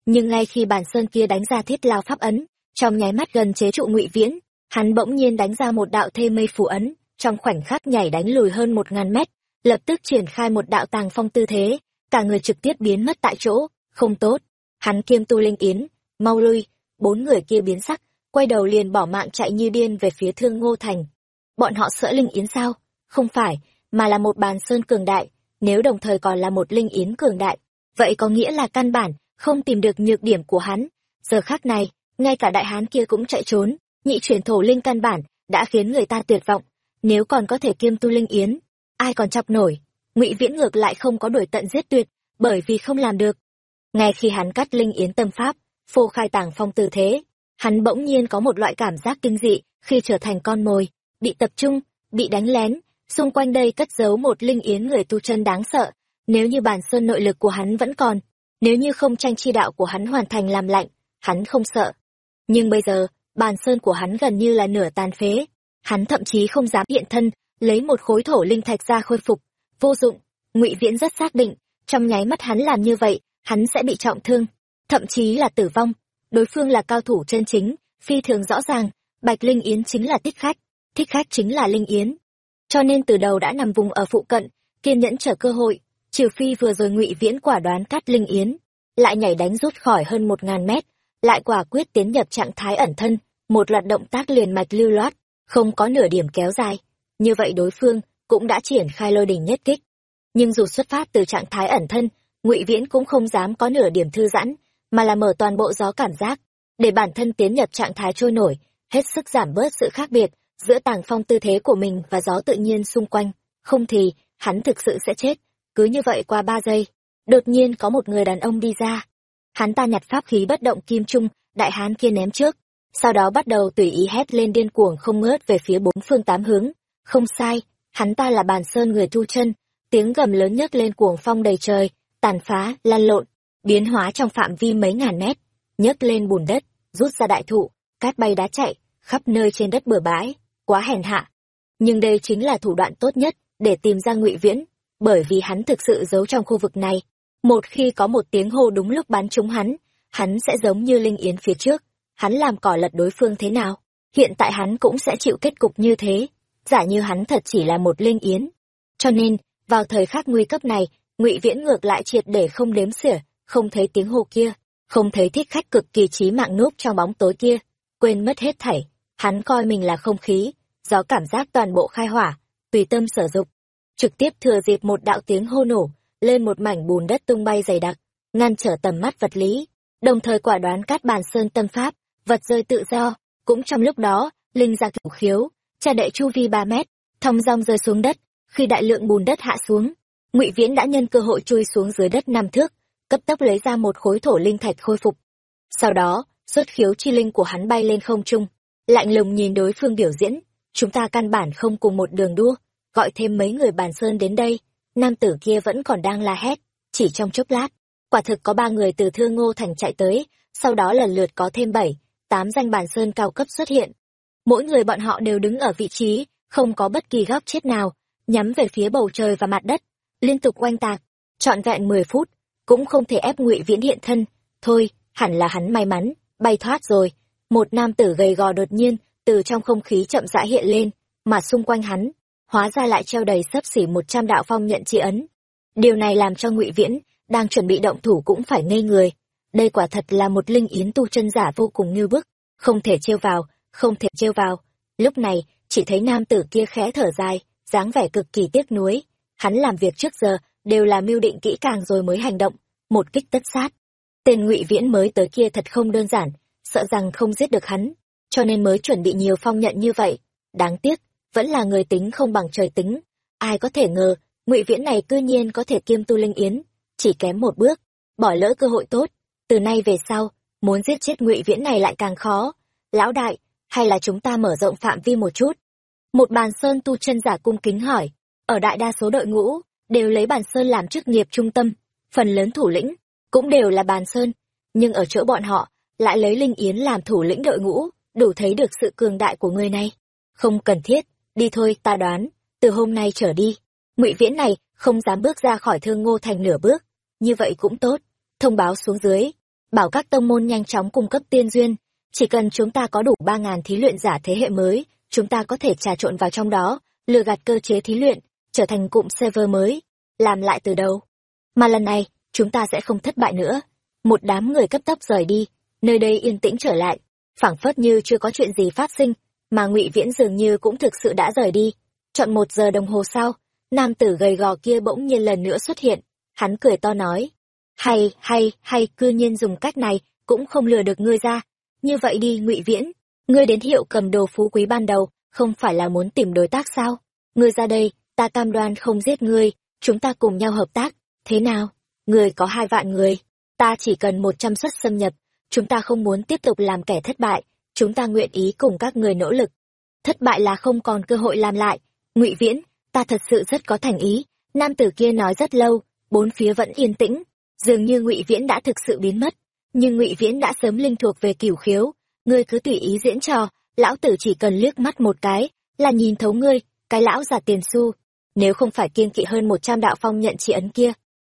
Nhưng ngay khi bàn sơn kia đánh ra thiết lao pháp ấn, trong nháy mắt gần chế trụ ngụy viễn, hắn bỗng nhiên đánh ra một đạo thê mây phù ấn, trong khoảnh khắc nhảy đánh lùi hơn một ngàn mét, lập tức triển khai một đạo tàng phong tư thế, cả người trực tiếp biến mất tại chỗ, không tốt. Hắn kiêm tu linh yến, mau lui, bốn người kia biến sắc, quay đầu liền bỏ mạng chạy như điên về phía thương ngô thành. Bọn họ sợ linh yến sao? Không phải, mà là một bàn sơn cường đại, nếu đồng thời còn là một linh yến cường đại, vậy có nghĩa là căn bản, không tìm được nhược điểm của hắn. Giờ khác này, ngay cả đại hán kia cũng chạy trốn, nhị chuyển thổ linh căn bản, đã khiến người ta tuyệt vọng. Nếu còn có thể kiêm tu linh yến, ai còn chọc nổi? Ngụy viễn ngược lại không có đuổi tận giết tuyệt bởi vì không làm được. Ngay khi hắn cắt linh yến tâm pháp phô khai tàng phong tư thế hắn bỗng nhiên có một loại cảm giác kinh dị khi trở thành con mồi bị tập trung bị đánh lén. Xung quanh đây cất giấu một linh yến người tu chân đáng sợ nếu như bản sơn nội lực của hắn vẫn còn nếu như không tranh chi đạo của hắn hoàn thành làm lạnh hắn không sợ. Nhưng bây giờ bàn sơn của hắn gần như là nửa tàn phế. Hắn thậm chí không dám hiện thân, lấy một khối thổ linh thạch ra khôi phục. Vô dụng, ngụy viễn rất xác định, trong nháy mắt hắn làm như vậy, hắn sẽ bị trọng thương, thậm chí là tử vong. Đối phương là cao thủ chân chính, phi thường rõ ràng, bạch linh yến chính là thích khách thích khách chính là linh yến. Cho nên từ đầu đã nằm vùng ở phụ cận, kiên nhẫn chờ cơ hội, trừ phi vừa rồi ngụy viễn quả đoán cắt linh yến, lại nhảy đánh rút khỏi hơn một ngàn mét lại quả quyết tiến nhập trạng thái ẩn thân, một loạt động tác liền mạch lưu loát, không có nửa điểm kéo dài. Như vậy đối phương cũng đã triển khai lôi đình nhất kích. Nhưng dù xuất phát từ trạng thái ẩn thân, ngụy viễn cũng không dám có nửa điểm thư giãn, mà là mở toàn bộ gió cảm giác. Để bản thân tiến nhập trạng thái trôi nổi, hết sức giảm bớt sự khác biệt giữa tàng phong tư thế của mình và gió tự nhiên xung quanh. Không thì, hắn thực sự sẽ chết, cứ như vậy qua ba giây. Đột nhiên có một người đàn ông đi ra hắn ta nhặt pháp khí bất động kim trung đại hán kia ném trước sau đó bắt đầu tùy ý hét lên điên cuồng không ngớt về phía bốn phương tám hướng không sai, hắn ta là bàn sơn người thu chân, tiếng gầm lớn nhấc lên cuồng phong đầy trời, tàn phá, lan lộn, biến hóa trong phạm vi mấy ngàn mét, nhấc lên bùn đất, rút ra đại thụ, cát bay đá chạy, khắp nơi trên đất bừa bãi, quá hèn hạ. Nhưng đây chính là thủ đoạn tốt nhất để tìm ra ngụy viễn, bởi vì hắn thực sự giấu trong khu vực này. Một khi có một tiếng hô đúng lúc bắn trúng hắn, hắn sẽ giống như linh yến phía trước, hắn làm cỏ lật đối phương thế nào, hiện tại hắn cũng sẽ chịu kết cục như thế. Giả như hắn thật chỉ là một linh yến. Cho nên vào thời khắc nguy cấp này ngụy viễn ngược lại triệt để không đếm xỉa không thấy tiếng hô kia không thấy thích khách cực kỳ trí mạng núp trong bóng tối kia. Quên mất hết thảy hắn coi mình là không khí gió cảm giác toàn bộ khai hỏa tùy tâm sở dục. Trực tiếp thừa dịp một đạo tiếng hô nổ lên một mảnh bùn đất tung bay dày đặc, ngăn trở tầm mắt vật lý, đồng thời quả đoán cát bàn sơn tâm pháp, vật rơi tự do. Cũng trong lúc đó, linh ra cửu khiếu, cha đệ chu vi ba mét, thong dong rơi xuống đất. Khi đại lượng bùn đất hạ xuống, ngụy viễn đã nhân cơ hội chui xuống dưới đất năm thước, cấp tốc lấy ra một khối thổ linh thạch khôi phục. Sau đó, xuất khiếu chi linh của hắn bay lên không trung, lạnh lùng nhìn đối phương biểu diễn. Chúng ta căn bản không cùng một đường đua, gọi thêm mấy người bàn sơn đến đây nam tử kia vẫn còn đang la hét, chỉ trong chốc lát, quả thực có ba người từ thương ngô thành chạy tới, sau đó lần lượt có thêm bảy, tám danh bàn sơn cao cấp xuất hiện. Mỗi người bọn họ đều đứng ở vị trí, không có bất kỳ góc chết nào, nhắm về phía bầu trời và mặt đất, liên tục oanh tạc, trọn vẹn mười phút, cũng không thể ép ngụy viễn hiện thân. Thôi, hẳn là hắn may mắn, bay thoát rồi. Một nam tử gầy gò đột nhiên từ trong không khí chậm rãi hiện lên, mà xung quanh hắn hóa ra lại treo đầy sấp xỉ một trăm đạo phong nhận tri ấn điều này làm cho ngụy viễn đang chuẩn bị động thủ cũng phải ngây người đây quả thật là một linh yến tu chân giả vô cùng như bức không thể trêu vào không thể trêu vào. Lúc này, chỉ thấy nam tử kia khẽ thở dài, dáng vẻ cực kỳ tiếc nuối. Hắn làm việc trước giờ, đều là mưu định kỹ càng rồi mới hành động, một kích tất sát. Tên ngụy Viễn mới tới kia thật không đơn giản, sợ rằng không giết được hắn, cho nên mới chuẩn bị nhiều phong nhận như vậy. Đáng tiếc, vẫn là người tính không bằng trời tính. Ai có thể ngờ, ngụy Viễn này cư nhiên có thể kiêm tu linh yến, chỉ kém một bước, bỏ lỡ cơ hội tốt. Từ nay về sau, muốn giết chết ngụy Viễn này lại càng khó. Lão đại, hay là chúng ta mở rộng phạm vi một chút? Một bàn sơn tu chân giả cung kính hỏi, ở đại đa số đội ngũ, đều lấy bàn sơn làm chức nghiệp trung tâm phần lớn thủ lĩnh cũng đều là bàn sơn nhưng ở chỗ bọn họ lại lấy linh yến làm thủ lĩnh đội ngũ đủ thấy được sự cường đại của người này không cần thiết đi thôi, ta đoán. Từ hôm nay trở đi, ngụy viễn này không dám bước ra khỏi thương ngô thành nửa bước. Như vậy cũng tốt. Thông báo xuống dưới, bảo các tông môn nhanh chóng cung cấp tiên duyên. Chỉ cần chúng ta có đủ ba ngàn thí luyện giả thế hệ mới, chúng ta có thể trà trộn vào trong đó, lừa gạt cơ chế thí luyện, trở thành cụm server mới. Làm lại từ đầu. Mà lần này, chúng ta sẽ không thất bại nữa. Một đám người cấp tốc rời đi, nơi đây yên tĩnh trở lại. Phảng phất như chưa có chuyện gì phát sinh mà ngụy viễn dường như cũng thực sự đã rời đi. Chọn một giờ đồng hồ sau, nam tử gầy gò kia bỗng nhiên lần nữa xuất hiện. Hắn cười to nói, hay hay hay, cư nhiên dùng cách này cũng không lừa được ngươi ra. Như vậy đi, ngụy viễn. Ngươi đến hiệu cầm đồ phú quý ban đầu, không phải là muốn tìm đối tác sao? Ngươi ra đây, ta cam đoan không giết ngươi. Chúng ta cùng nhau hợp tác. Thế nào? Ngươi có hai vạn người. Ta chỉ cần một trăm suất xâm nhập. Chúng ta không muốn tiếp tục làm kẻ thất bại chúng ta nguyện ý cùng các người nỗ lực. Thất bại là không còn cơ hội làm lại. Ngụy viễn, ta thật sự rất có thành ý. Nam tử kia nói rất lâu, bốn phía vẫn yên tĩnh. Dường như ngụy viễn đã thực sự biến mất. Nhưng ngụy viễn đã sớm linh thuộc về cửu khiếu. Ngươi cứ tùy ý diễn trò. Lão tử chỉ cần liếc mắt một cái, là nhìn thấu ngươi, cái lão giả tiền xu. Nếu không phải kiên kỵ hơn một trăm đạo phong nhận trị ấn kia,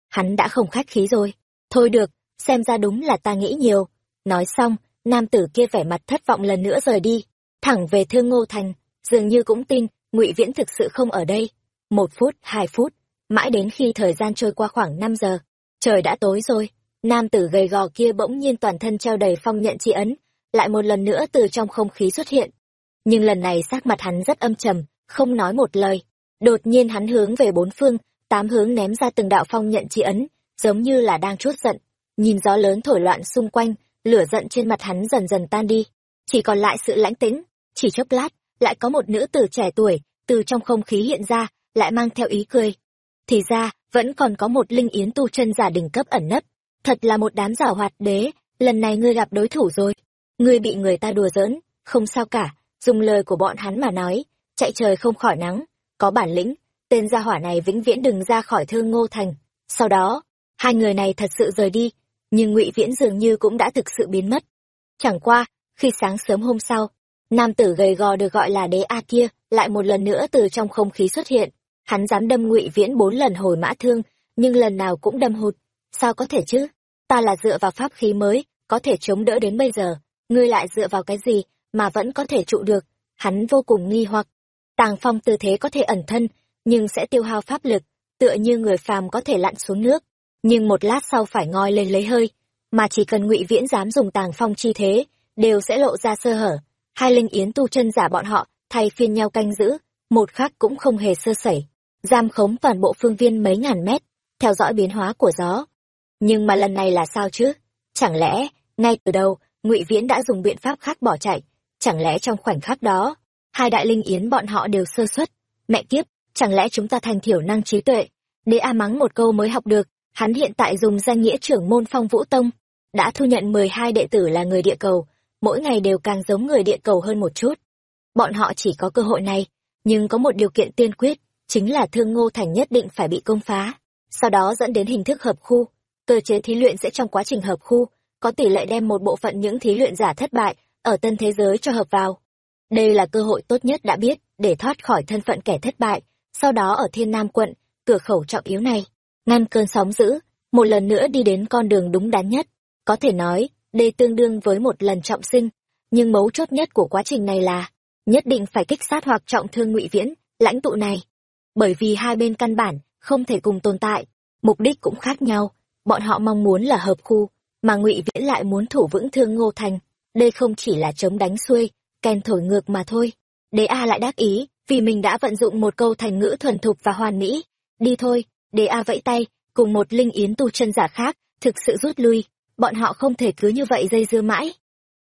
hắn đã không khách khí rồi. Thôi được, xem ra đúng là ta nghĩ nhiều. Nói xong nam tử kia vẻ mặt thất vọng lần nữa rời đi, thẳng về thương ngô thành, dường như cũng tin ngụy viễn thực sự không ở đây. Một phút, hai phút, mãi đến khi thời gian trôi qua khoảng năm giờ, trời đã tối rồi. Nam tử gầy gò kia bỗng nhiên toàn thân treo đầy phong nhận tri ấn, lại một lần nữa từ trong không khí xuất hiện. Nhưng lần này sắc mặt hắn rất âm trầm, không nói một lời. Đột nhiên hắn hướng về bốn phương, tám hướng ném ra từng đạo phong nhận tri ấn, giống như là đang chuốt giận. Nhìn gió lớn thổi loạn xung quanh lửa giận trên mặt hắn dần dần tan đi. Chỉ còn lại sự lãnh tĩnh, chỉ chốc lát, lại có một nữ tử trẻ tuổi từ trong không khí hiện ra, lại mang theo ý cười. Thì ra, vẫn còn có một linh yến tu chân giả đỉnh cấp ẩn nấp. Thật là một đám giả hoạt đế, lần này ngươi gặp đối thủ rồi. Ngươi bị người ta đùa giỡn, không sao cả, dùng lời của bọn hắn mà nói, chạy trời không khỏi nắng, có bản lĩnh, tên gia hỏa này vĩnh viễn đừng ra khỏi thương ngô thành. Sau đó, hai người này thật sự rời đi nhưng ngụy viễn dường như cũng đã thực sự biến mất. Chẳng qua, khi sáng sớm hôm sau, nam tử gầy gò được gọi là đế a kia lại một lần nữa từ trong không khí xuất hiện. Hắn dám đâm ngụy viễn bốn lần hồi mã thương, nhưng lần nào cũng đâm hụt. Sao có thể chứ? Ta là dựa vào pháp khí mới, có thể chống đỡ đến bây giờ. Ngươi lại dựa vào cái gì mà vẫn có thể trụ được? Hắn vô cùng nghi hoặc. Tàng phong tư thế có thể ẩn thân, nhưng sẽ tiêu hao pháp lực, tựa như người phàm có thể lặn xuống nước nhưng một lát sau phải ngoi lên lấy hơi, mà chỉ cần ngụy viễn dám dùng tàng phong chi thế, đều sẽ lộ ra sơ hở. Hai linh yến tu chân giả bọn họ, thay phiên nhau canh giữ, một khắc cũng không hề sơ sẩy. Giam khống toàn bộ phương viên mấy ngàn mét, theo dõi biến hóa của gió. Nhưng mà lần này là sao chứ? Chẳng lẽ, ngay từ đầu, ngụy viễn đã dùng biện pháp khác bỏ chạy? Chẳng lẽ trong khoảnh khắc đó, hai đại linh yến bọn họ đều sơ xuất mẹ kiếp, chẳng lẽ chúng ta thành thiểu năng trí tuệ? Đế a mắng một câu mới học được hắn hiện tại dùng danh nghĩa trưởng môn phong vũ tông, đã thu nhận mười hai đệ tử là người địa cầu, mỗi ngày đều càng giống người địa cầu hơn một chút. Bọn họ chỉ có cơ hội này, nhưng có một điều kiện tiên quyết, chính là thương ngô thành nhất định phải bị công phá, sau đó dẫn đến hình thức hợp khu. Cơ chế thí luyện sẽ trong quá trình hợp khu, có tỷ lệ đem một bộ phận những thí luyện giả thất bại ở tân thế giới cho hợp vào. Đây là cơ hội tốt nhất đã biết để thoát khỏi thân phận kẻ thất bại, sau đó ở thiên nam quận, cửa khẩu trọng yếu này ngăn cơn sóng dữ, một lần nữa đi đến con đường đúng đắn nhất. Có thể nói, đây tương đương với một lần trọng sinh, nhưng mấu chốt nhất của quá trình này là nhất định phải kích sát hoặc trọng thương ngụy viễn, lãnh tụ này. Bởi vì hai bên căn bản không thể cùng tồn tại, mục đích cũng khác nhau. Bọn họ mong muốn là hợp khu, mà ngụy viễn lại muốn thủ vững thương ngô thành. Đây không chỉ là chống đánh xuôi, kèn thổi ngược mà thôi. Đế a lại đắc ý, vì mình đã vận dụng một câu thành ngữ thuần thục và hoàn mỹ. Đi thôi đế a vẫy tay, cùng một linh yến tu chân giả khác, thực sự rút lui. Bọn họ không thể cứ như vậy dây dưa mãi.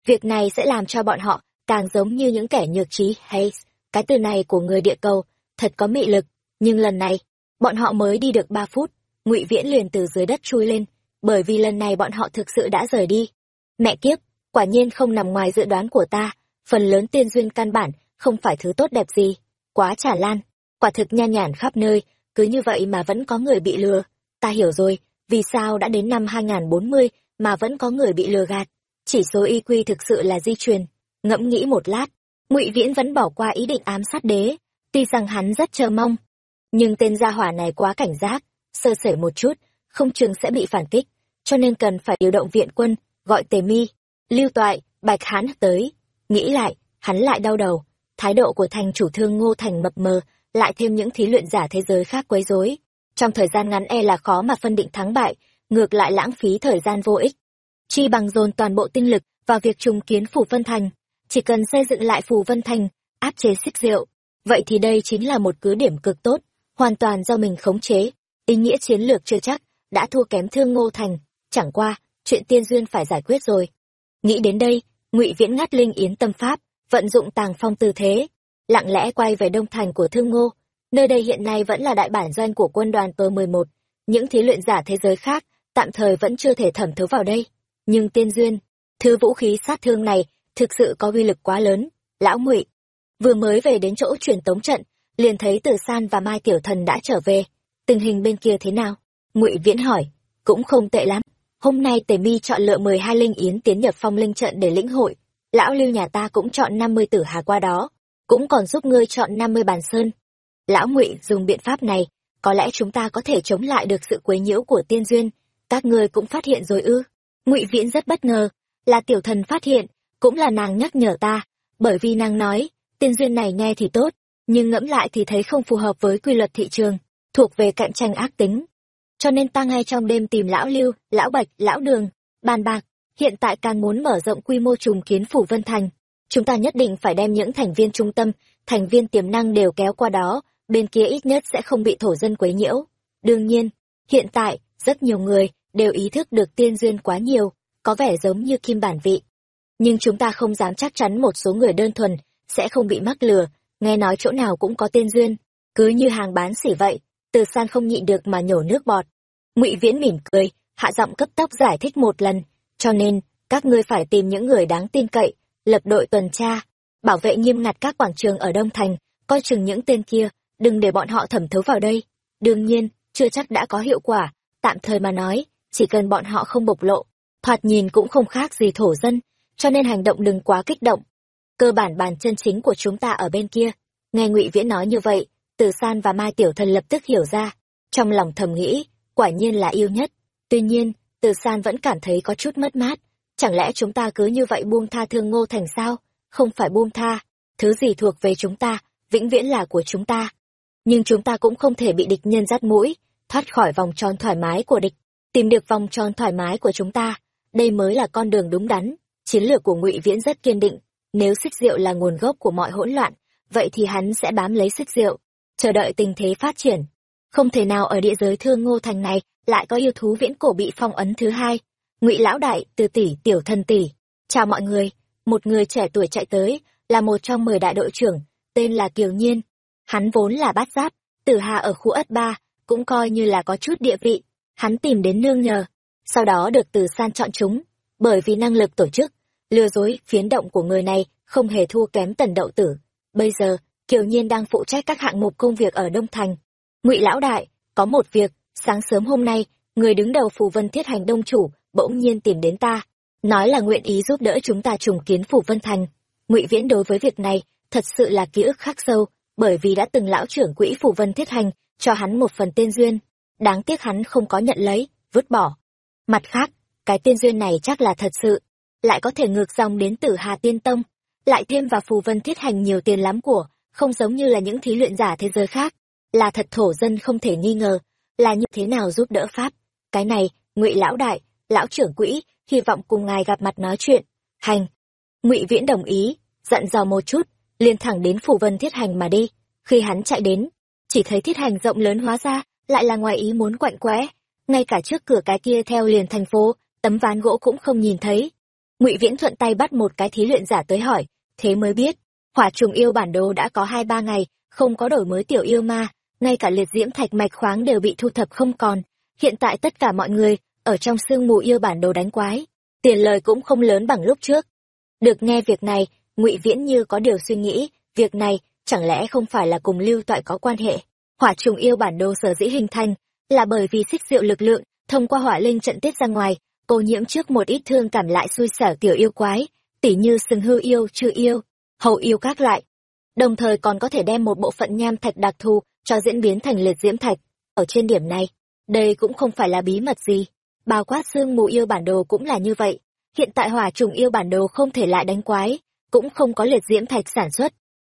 Việc này sẽ làm cho bọn họ càng giống như những kẻ nhược trí, hay cái từ này của người địa cầu, thật có mị lực. Nhưng lần này, bọn họ mới đi được ba phút, ngụy viễn liền từ dưới đất chui lên, bởi vì lần này bọn họ thực sự đã rời đi. Mẹ kiếp, quả nhiên không nằm ngoài dự đoán của ta, phần lớn tiên duyên căn bản không phải thứ tốt đẹp gì, quá trả lan, quả thực nha nhản khắp nơi cứ như vậy mà vẫn có người bị lừa. Ta hiểu rồi, vì sao đã đến năm 2040 mà vẫn có người bị lừa gạt. Chỉ số IQ thực sự là di truyền. Ngẫm nghĩ một lát, ngụy Viễn vẫn bỏ qua ý định ám sát đế, tuy rằng hắn rất chờ mong. Nhưng tên gia hỏa này quá cảnh giác, sơ sẩy một chút, không chừng sẽ bị phản kích, cho nên cần phải điều động viện quân, gọi tề mi, lưu toại, bạch hán tới. Nghĩ lại, hắn lại đau đầu, thái độ của thành chủ thương ngô thành mập mờ, lại thêm những thí luyện giả thế giới khác quấy rối. Trong thời gian ngắn e là khó mà phân định thắng bại, ngược lại lãng phí thời gian vô ích. Chi bằng dồn toàn bộ tinh lực vào việc trùng kiến phủ Vân Thành, chỉ cần xây dựng lại phủ Vân Thành, áp chế xích rượu, vậy thì đây chính là một cứ điểm cực tốt, hoàn toàn do mình khống chế. Ý nghĩa chiến lược chưa chắc, đã thua kém thương ngô thành, chẳng qua, chuyện tiên duyên phải giải quyết rồi. Nghĩ đến đây, ngụy Viễn ngắt linh yến tâm pháp, vận dụng tàng phong tư thế, lặng lẽ quay về đông thành của thương ngô. Nơi đây hiện nay vẫn là đại bản doanh của quân đoàn tờ 11, những thí luyện giả thế giới khác tạm thời vẫn chưa thể thẩm thấu vào đây. Nhưng tiên duyên, thứ vũ khí sát thương này thực sự có uy lực quá lớn. Lão ngụy vừa mới về đến chỗ truyền tống trận, liền thấy Từ San và Mai Tiểu Thần đã trở về. Tình hình bên kia thế nào? Ngụy Viễn hỏi. Cũng không tệ lắm. Hôm nay Tề Mi chọn lựa mười hai linh yến tiến nhập phong linh trận để lĩnh hội. Lão lưu nhà ta cũng chọn năm mươi tử hà qua đó, cũng còn giúp ngươi chọn năm mươi bàn sơn. Lão Ngụy dùng biện pháp này, có lẽ chúng ta có thể chống lại được sự quấy nhiễu của tiên duyên. Các ngươi cũng phát hiện rồi ư? Ngụy Viễn rất bất ngờ, là tiểu thần phát hiện, cũng là nàng nhắc nhở ta, bởi vì nàng nói, tiên duyên này nghe thì tốt, nhưng ngẫm lại thì thấy không phù hợp với quy luật thị trường, thuộc về cạnh tranh ác tính. Cho nên ta ngay trong đêm tìm lão Lưu, lão Bạch, lão Đường, bàn bạc, hiện tại càng muốn mở rộng quy mô trùng kiến phủ Vân Thành. Chúng ta nhất định phải đem những thành viên trung tâm, thành viên tiềm năng đều kéo qua đó, bên kia ít nhất sẽ không bị thổ dân quấy nhiễu. Đương nhiên, hiện tại, rất nhiều người đều ý thức được tiên duyên quá nhiều, có vẻ giống như kim bản vị. Nhưng chúng ta không dám chắc chắn một số người đơn thuần sẽ không bị mắc lừa, nghe nói chỗ nào cũng có tiên duyên, cứ như hàng bán xỉ vậy, từ san không nhịn được mà nhổ nước bọt. Ngụy Viễn mỉm cười, hạ giọng cấp tốc giải thích một lần, cho nên, các ngươi phải tìm những người đáng tin cậy, lập đội tuần tra, bảo vệ nghiêm ngặt các quảng trường ở Đông Thành, coi chừng những tên kia, đừng để bọn họ thẩm thấu vào đây. Đương nhiên, chưa chắc đã có hiệu quả, tạm thời mà nói, chỉ cần bọn họ không bộc lộ, thoạt nhìn cũng không khác gì thổ dân, cho nên hành động đừng quá kích động. Cơ bản bàn chân chính của chúng ta ở bên kia. Nghe Ngụy Viễn nói như vậy, Từ San và Mai Tiểu Thần lập tức hiểu ra, trong lòng thầm nghĩ, quả nhiên là yêu nhất. Tuy nhiên, Từ San vẫn cảm thấy có chút mất mát, chẳng lẽ chúng ta cứ như vậy buông tha thương Ngô Thành sao? Không phải buông tha, thứ gì thuộc về chúng ta, vĩnh viễn là của chúng ta. Nhưng chúng ta cũng không thể bị địch nhân dắt mũi, thoát khỏi vòng tròn thoải mái của địch, tìm được vòng tròn thoải mái của chúng ta. Đây mới là con đường đúng đắn. Chiến lược của Ngụy Viễn rất kiên định, nếu xích rượu là nguồn gốc của mọi hỗn loạn, vậy thì hắn sẽ bám lấy xích rượu, chờ đợi tình thế phát triển. Không thể nào ở địa giới thương ngô thành này lại có yêu thú viễn cổ bị phong ấn thứ hai. Ngụy lão đại, từ tỷ, tiểu thân tỷ. Chào mọi người, một người trẻ tuổi chạy tới, là một trong mười đại đội trưởng, tên là Kiều Nhiên. Hắn vốn là bát giáp, tử hà ở khu ất ba, cũng coi như là có chút địa vị. Hắn tìm đến nương nhờ, sau đó được từ san chọn chúng, bởi vì năng lực tổ chức, lừa dối, phiến động của người này không hề thua kém tần đậu tử. Bây giờ, Kiều Nhiên đang phụ trách các hạng mục công việc ở Đông Thành. Ngụy lão đại, có một việc, sáng sớm hôm nay, người đứng đầu Phù Vân Thiết Hành Đông chủ bỗng nhiên tìm đến ta, nói là nguyện ý giúp đỡ chúng ta trùng kiến Phủ Vân Thành. Ngụy Viễn đối với việc này, thật sự là ký ức khắc sâu, bởi vì đã từng lão trưởng quỹ Phủ Vân Thiết Hành cho hắn một phần tên duyên, đáng tiếc hắn không có nhận lấy, vứt bỏ. Mặt khác, cái tên duyên này chắc là thật sự, lại có thể ngược dòng đến Tử Hà Tiên Tông, lại thêm vào Phù Vân Thiết Hành nhiều tiền lắm của, không giống như là những thí luyện giả thế giới khác, là thật thổ dân không thể nghi ngờ, là như thế nào giúp đỡ pháp. Cái này, Ngụy lão đại, lão trưởng quỹ, hy vọng cùng ngài gặp mặt nói chuyện. Hành. Ngụy Viễn đồng ý, dặn dò một chút, liền thẳng đến phủ Vân Thiết Hành mà đi. Khi hắn chạy đến, chỉ thấy Thiết Hành rộng lớn hóa ra, lại là ngoài ý muốn quạnh quẽ, ngay cả trước cửa cái kia theo liền thành phố, tấm ván gỗ cũng không nhìn thấy. Ngụy Viễn thuận tay bắt một cái thí luyện giả tới hỏi, thế mới biết, hỏa trùng yêu bản đồ đã có hai ba ngày, không có đổi mới tiểu yêu ma, ngay cả liệt diễm thạch mạch khoáng đều bị thu thập không còn. Hiện tại tất cả mọi người, ở trong sương mù yêu bản đồ đánh quái, tiền lời cũng không lớn bằng lúc trước. Được nghe việc này, ngụy Viễn như có điều suy nghĩ, việc này chẳng lẽ không phải là cùng lưu toại có quan hệ. hỏa trùng yêu bản đồ sở dĩ hình thành là bởi vì xích diệu lực lượng thông qua hỏa linh trận tiết ra ngoài cô nhiễm trước một ít thương cảm lại xui xẻo tiểu yêu quái tỉ như sừng hư yêu chư yêu hậu yêu các loại đồng thời còn có thể đem một bộ phận nham thạch đặc thù cho diễn biến thành liệt diễm thạch ở trên điểm này đây cũng không phải là bí mật gì bao quát xương mù yêu bản đồ cũng là như vậy. Hiện tại hỏa trùng yêu bản đồ không thể lại đánh quái, cũng không có liệt diễm thạch sản xuất.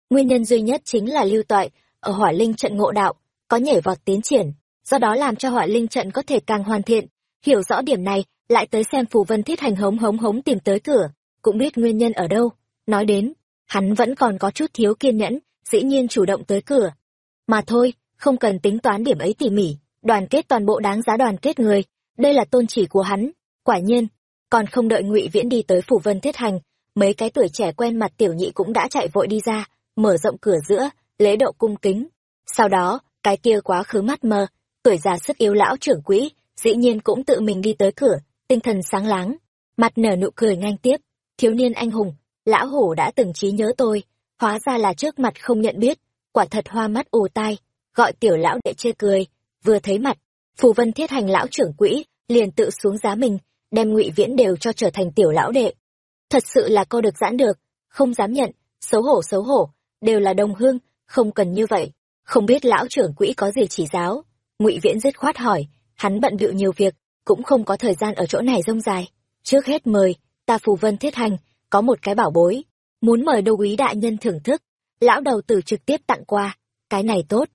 Nguyên nhân duy nhất chính là lưu toại, ở hỏa linh trận ngộ đạo, có nhảy vọt tiến triển, do đó làm cho hỏa linh trận có thể càng hoàn thiện. Hiểu rõ điểm này, lại tới xem phù vân thiết hành hống hống hống tìm tới cửa, cũng biết nguyên nhân ở đâu. Nói đến, hắn vẫn còn có chút thiếu kiên nhẫn, dĩ nhiên chủ động tới cửa. Mà thôi, không cần tính toán điểm ấy tỉ mỉ, đoàn kết toàn bộ đáng giá đoàn kết người đây là tôn chỉ của hắn. Quả nhiên, còn không đợi ngụy viễn đi tới phủ vân thiết hành, mấy cái tuổi trẻ quen mặt tiểu nhị cũng đã chạy vội đi ra, mở rộng cửa giữa, lễ độ cung kính. Sau đó, cái kia quá khứ mắt mờ, tuổi già sức yếu lão trưởng quỹ, dĩ nhiên cũng tự mình đi tới cửa, tinh thần sáng láng. Mặt nở nụ cười ngang tiếp, thiếu niên anh hùng, lão hổ đã từng trí nhớ tôi, hóa ra là trước mặt không nhận biết. Quả thật hoa mắt ù tai, gọi tiểu lão đệ chê cười, vừa thấy mặt phù vân thiết hành lão trưởng quỹ liền tự xuống giá mình, đem ngụy viễn đều cho trở thành tiểu lão đệ. Thật sự là cô được giãn được, không dám nhận, xấu hổ xấu hổ, đều là đồng hương, không cần như vậy. Không biết lão trưởng quỹ có gì chỉ giáo? Ngụy viễn dứt khoát hỏi, hắn bận bịu nhiều việc, cũng không có thời gian ở chỗ này rông dài. Trước hết mời, ta phù vân thiết hành, có một cái bảo bối, muốn mời đô úy đại nhân thưởng thức. Lão đầu tử trực tiếp tặng qua cái này tốt.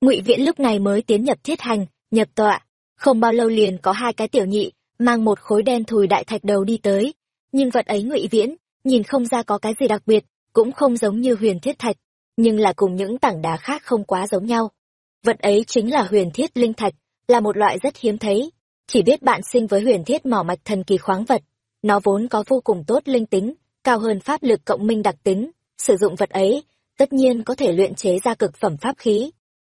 Ngụy viễn lúc này mới tiến nhập thiết hành, nhập tọa không bao lâu liền có hai cái tiểu nhị mang một khối đen thùi đại thạch đầu đi tới. Nhưng vật ấy ngụy viễn, nhìn không ra có cái gì đặc biệt, cũng không giống như huyền thiết thạch, nhưng là cùng những tảng đá khác không quá giống nhau. Vật ấy chính là huyền thiết linh thạch, là một loại rất hiếm thấy. Chỉ biết bạn sinh với huyền thiết mỏ mạch thần kỳ khoáng vật, nó vốn có vô cùng tốt linh tính, cao hơn pháp lực cộng minh đặc tính. Sử dụng vật ấy, tất nhiên có thể luyện chế ra cực phẩm pháp khí.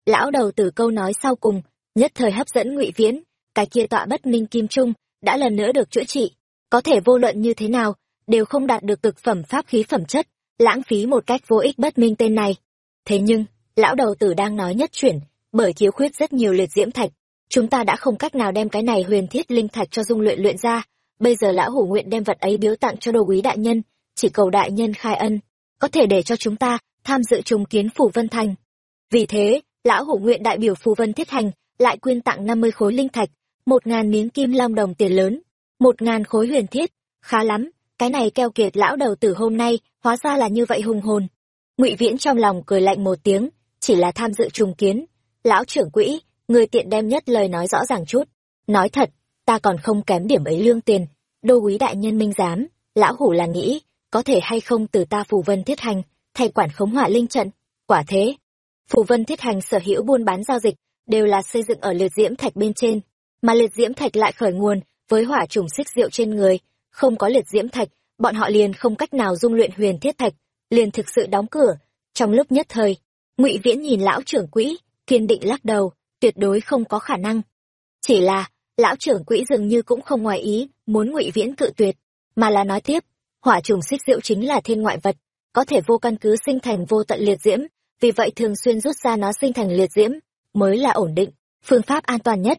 Lão đầu từ câu nói sau cùng nhất thời hấp dẫn ngụy viễn, cái kia tọa bất minh kim trung, đã lần nữa được chữa trị, có thể vô luận như thế nào, đều không đạt được cực phẩm pháp khí phẩm chất, lãng phí một cách vô ích bất minh tên này. Thế nhưng, lão đầu tử đang nói nhất chuyển, bởi thiếu khuyết rất nhiều liệt diễm thạch, chúng ta đã không cách nào đem cái này huyền thiết linh thạch cho dung luyện luyện ra, bây giờ lão hủ nguyện đem vật ấy biếu tặng cho đồ quý đại nhân, chỉ cầu đại nhân khai ân, có thể để cho chúng ta tham dự trùng kiến phủ vân thành. Vì thế, lão hủ nguyện đại biểu phù vân thiết hành lại quyên tặng năm mươi khối linh thạch, một ngàn miếng kim long đồng tiền lớn, một ngàn khối huyền thiết. Khá lắm, cái này keo kiệt lão đầu tử hôm nay, hóa ra là như vậy hùng hồn. Ngụy viễn trong lòng cười lạnh một tiếng, chỉ là tham dự trùng kiến. Lão trưởng quỹ, người tiện đem nhất lời nói rõ ràng chút. Nói thật, ta còn không kém điểm ấy lương tiền. Đô quý đại nhân minh giám, lão hủ là nghĩ, có thể hay không từ ta phù vân thiết hành, thay quản khống hỏa linh trận. Quả thế, phù vân thiết hành sở hữu buôn bán giao dịch đều là xây dựng ở liệt diễm thạch bên trên, mà liệt diễm thạch lại khởi nguồn với hỏa trùng xích rượu trên người. Không có liệt diễm thạch, bọn họ liền không cách nào dung luyện huyền thiết thạch, liền thực sự đóng cửa. Trong lúc nhất thời, ngụy viễn nhìn lão trưởng quỹ, kiên định lắc đầu, tuyệt đối không có khả năng. Chỉ là, lão trưởng quỹ dường như cũng không ngoài ý, muốn ngụy viễn cự tuyệt, mà là nói tiếp, hỏa trùng xích diệu chính là thiên ngoại vật, có thể vô căn cứ sinh thành vô tận liệt diễm, vì vậy thường xuyên rút ra nó sinh thành liệt diễm mới là ổn định, phương pháp an toàn nhất.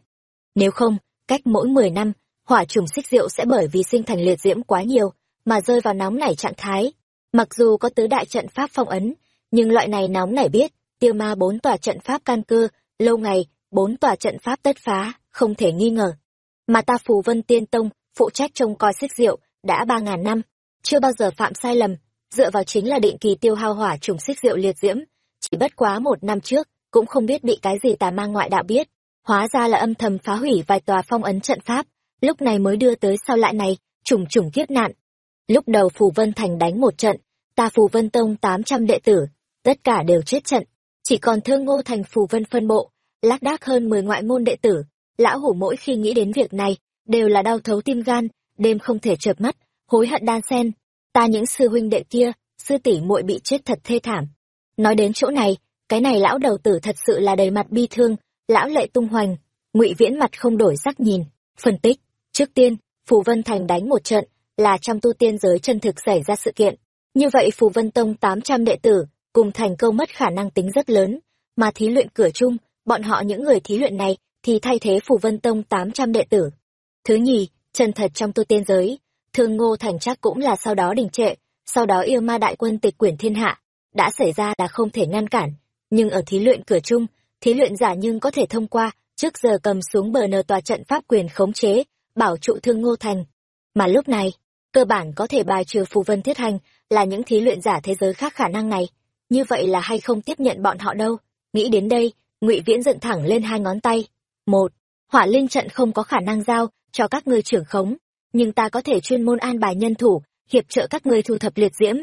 Nếu không, cách mỗi mười năm, hỏa trùng xích diệu sẽ bởi vì sinh thành liệt diễm quá nhiều mà rơi vào nóng nảy trạng thái. Mặc dù có tứ đại trận pháp phong ấn, nhưng loại này nóng nảy biết, tiêu ma bốn tòa trận pháp căn cơ, lâu ngày, bốn tòa trận pháp tất phá, không thể nghi ngờ. Mà ta phù vân tiên tông, phụ trách trông coi xích diệu đã ba ngàn năm, chưa bao giờ phạm sai lầm, dựa vào chính là định kỳ tiêu hao hỏa trùng xích diệu liệt diễm. Chỉ bất quá một năm trước cũng không biết bị cái gì tà ma ngoại đạo biết. Hóa ra là âm thầm phá hủy vài tòa phong ấn trận pháp. Lúc này mới đưa tới sau lại này, trùng trùng kiếp nạn. Lúc đầu phù vân thành đánh một trận, ta phù vân tông tám trăm đệ tử, tất cả đều chết trận. Chỉ còn thương ngô thành phù vân phân bộ, lác đác hơn mười ngoại môn đệ tử. Lão hủ mỗi khi nghĩ đến việc này, đều là đau thấu tim gan, đêm không thể chợp mắt, hối hận đan sen ta những sư huynh đệ kia, sư tỷ muội bị chết thật thê thảm. Nói đến chỗ này cái này lão đầu tử thật sự là đầy mặt bi thương, lão lệ tung hoành, ngụy viễn mặt không đổi sắc nhìn, phân tích, trước tiên, phù vân thành đánh một trận, là trong tu tiên giới chân thực xảy ra sự kiện. Như vậy phù vân tông tám trăm đệ tử, cùng thành câu mất khả năng tính rất lớn, mà thí luyện cửa chung, bọn họ những người thí luyện này, thì thay thế phù vân tông tám trăm đệ tử. Thứ nhì, chân thật trong tu tiên giới, thương ngô thành chắc cũng là sau đó đình trệ, sau đó yêu ma đại quân tịch quyển thiên hạ, đã xảy ra là không thể ngăn cản nhưng ở thí luyện cửa chung thí luyện giả nhưng có thể thông qua, trước giờ cầm xuống bờ nờ tòa trận pháp quyền khống chế, bảo trụ thương ngô thành. Mà lúc này, cơ bản có thể bài trừ phù vân thiết hành là những thí luyện giả thế giới khác khả năng này. Như vậy là hay không tiếp nhận bọn họ đâu. Nghĩ đến đây, ngụy viễn dựng thẳng lên hai ngón tay. Một, hỏa linh trận không có khả năng giao cho các ngươi trưởng khống, nhưng ta có thể chuyên môn an bài nhân thủ, hiệp trợ các ngươi thu thập liệt diễm.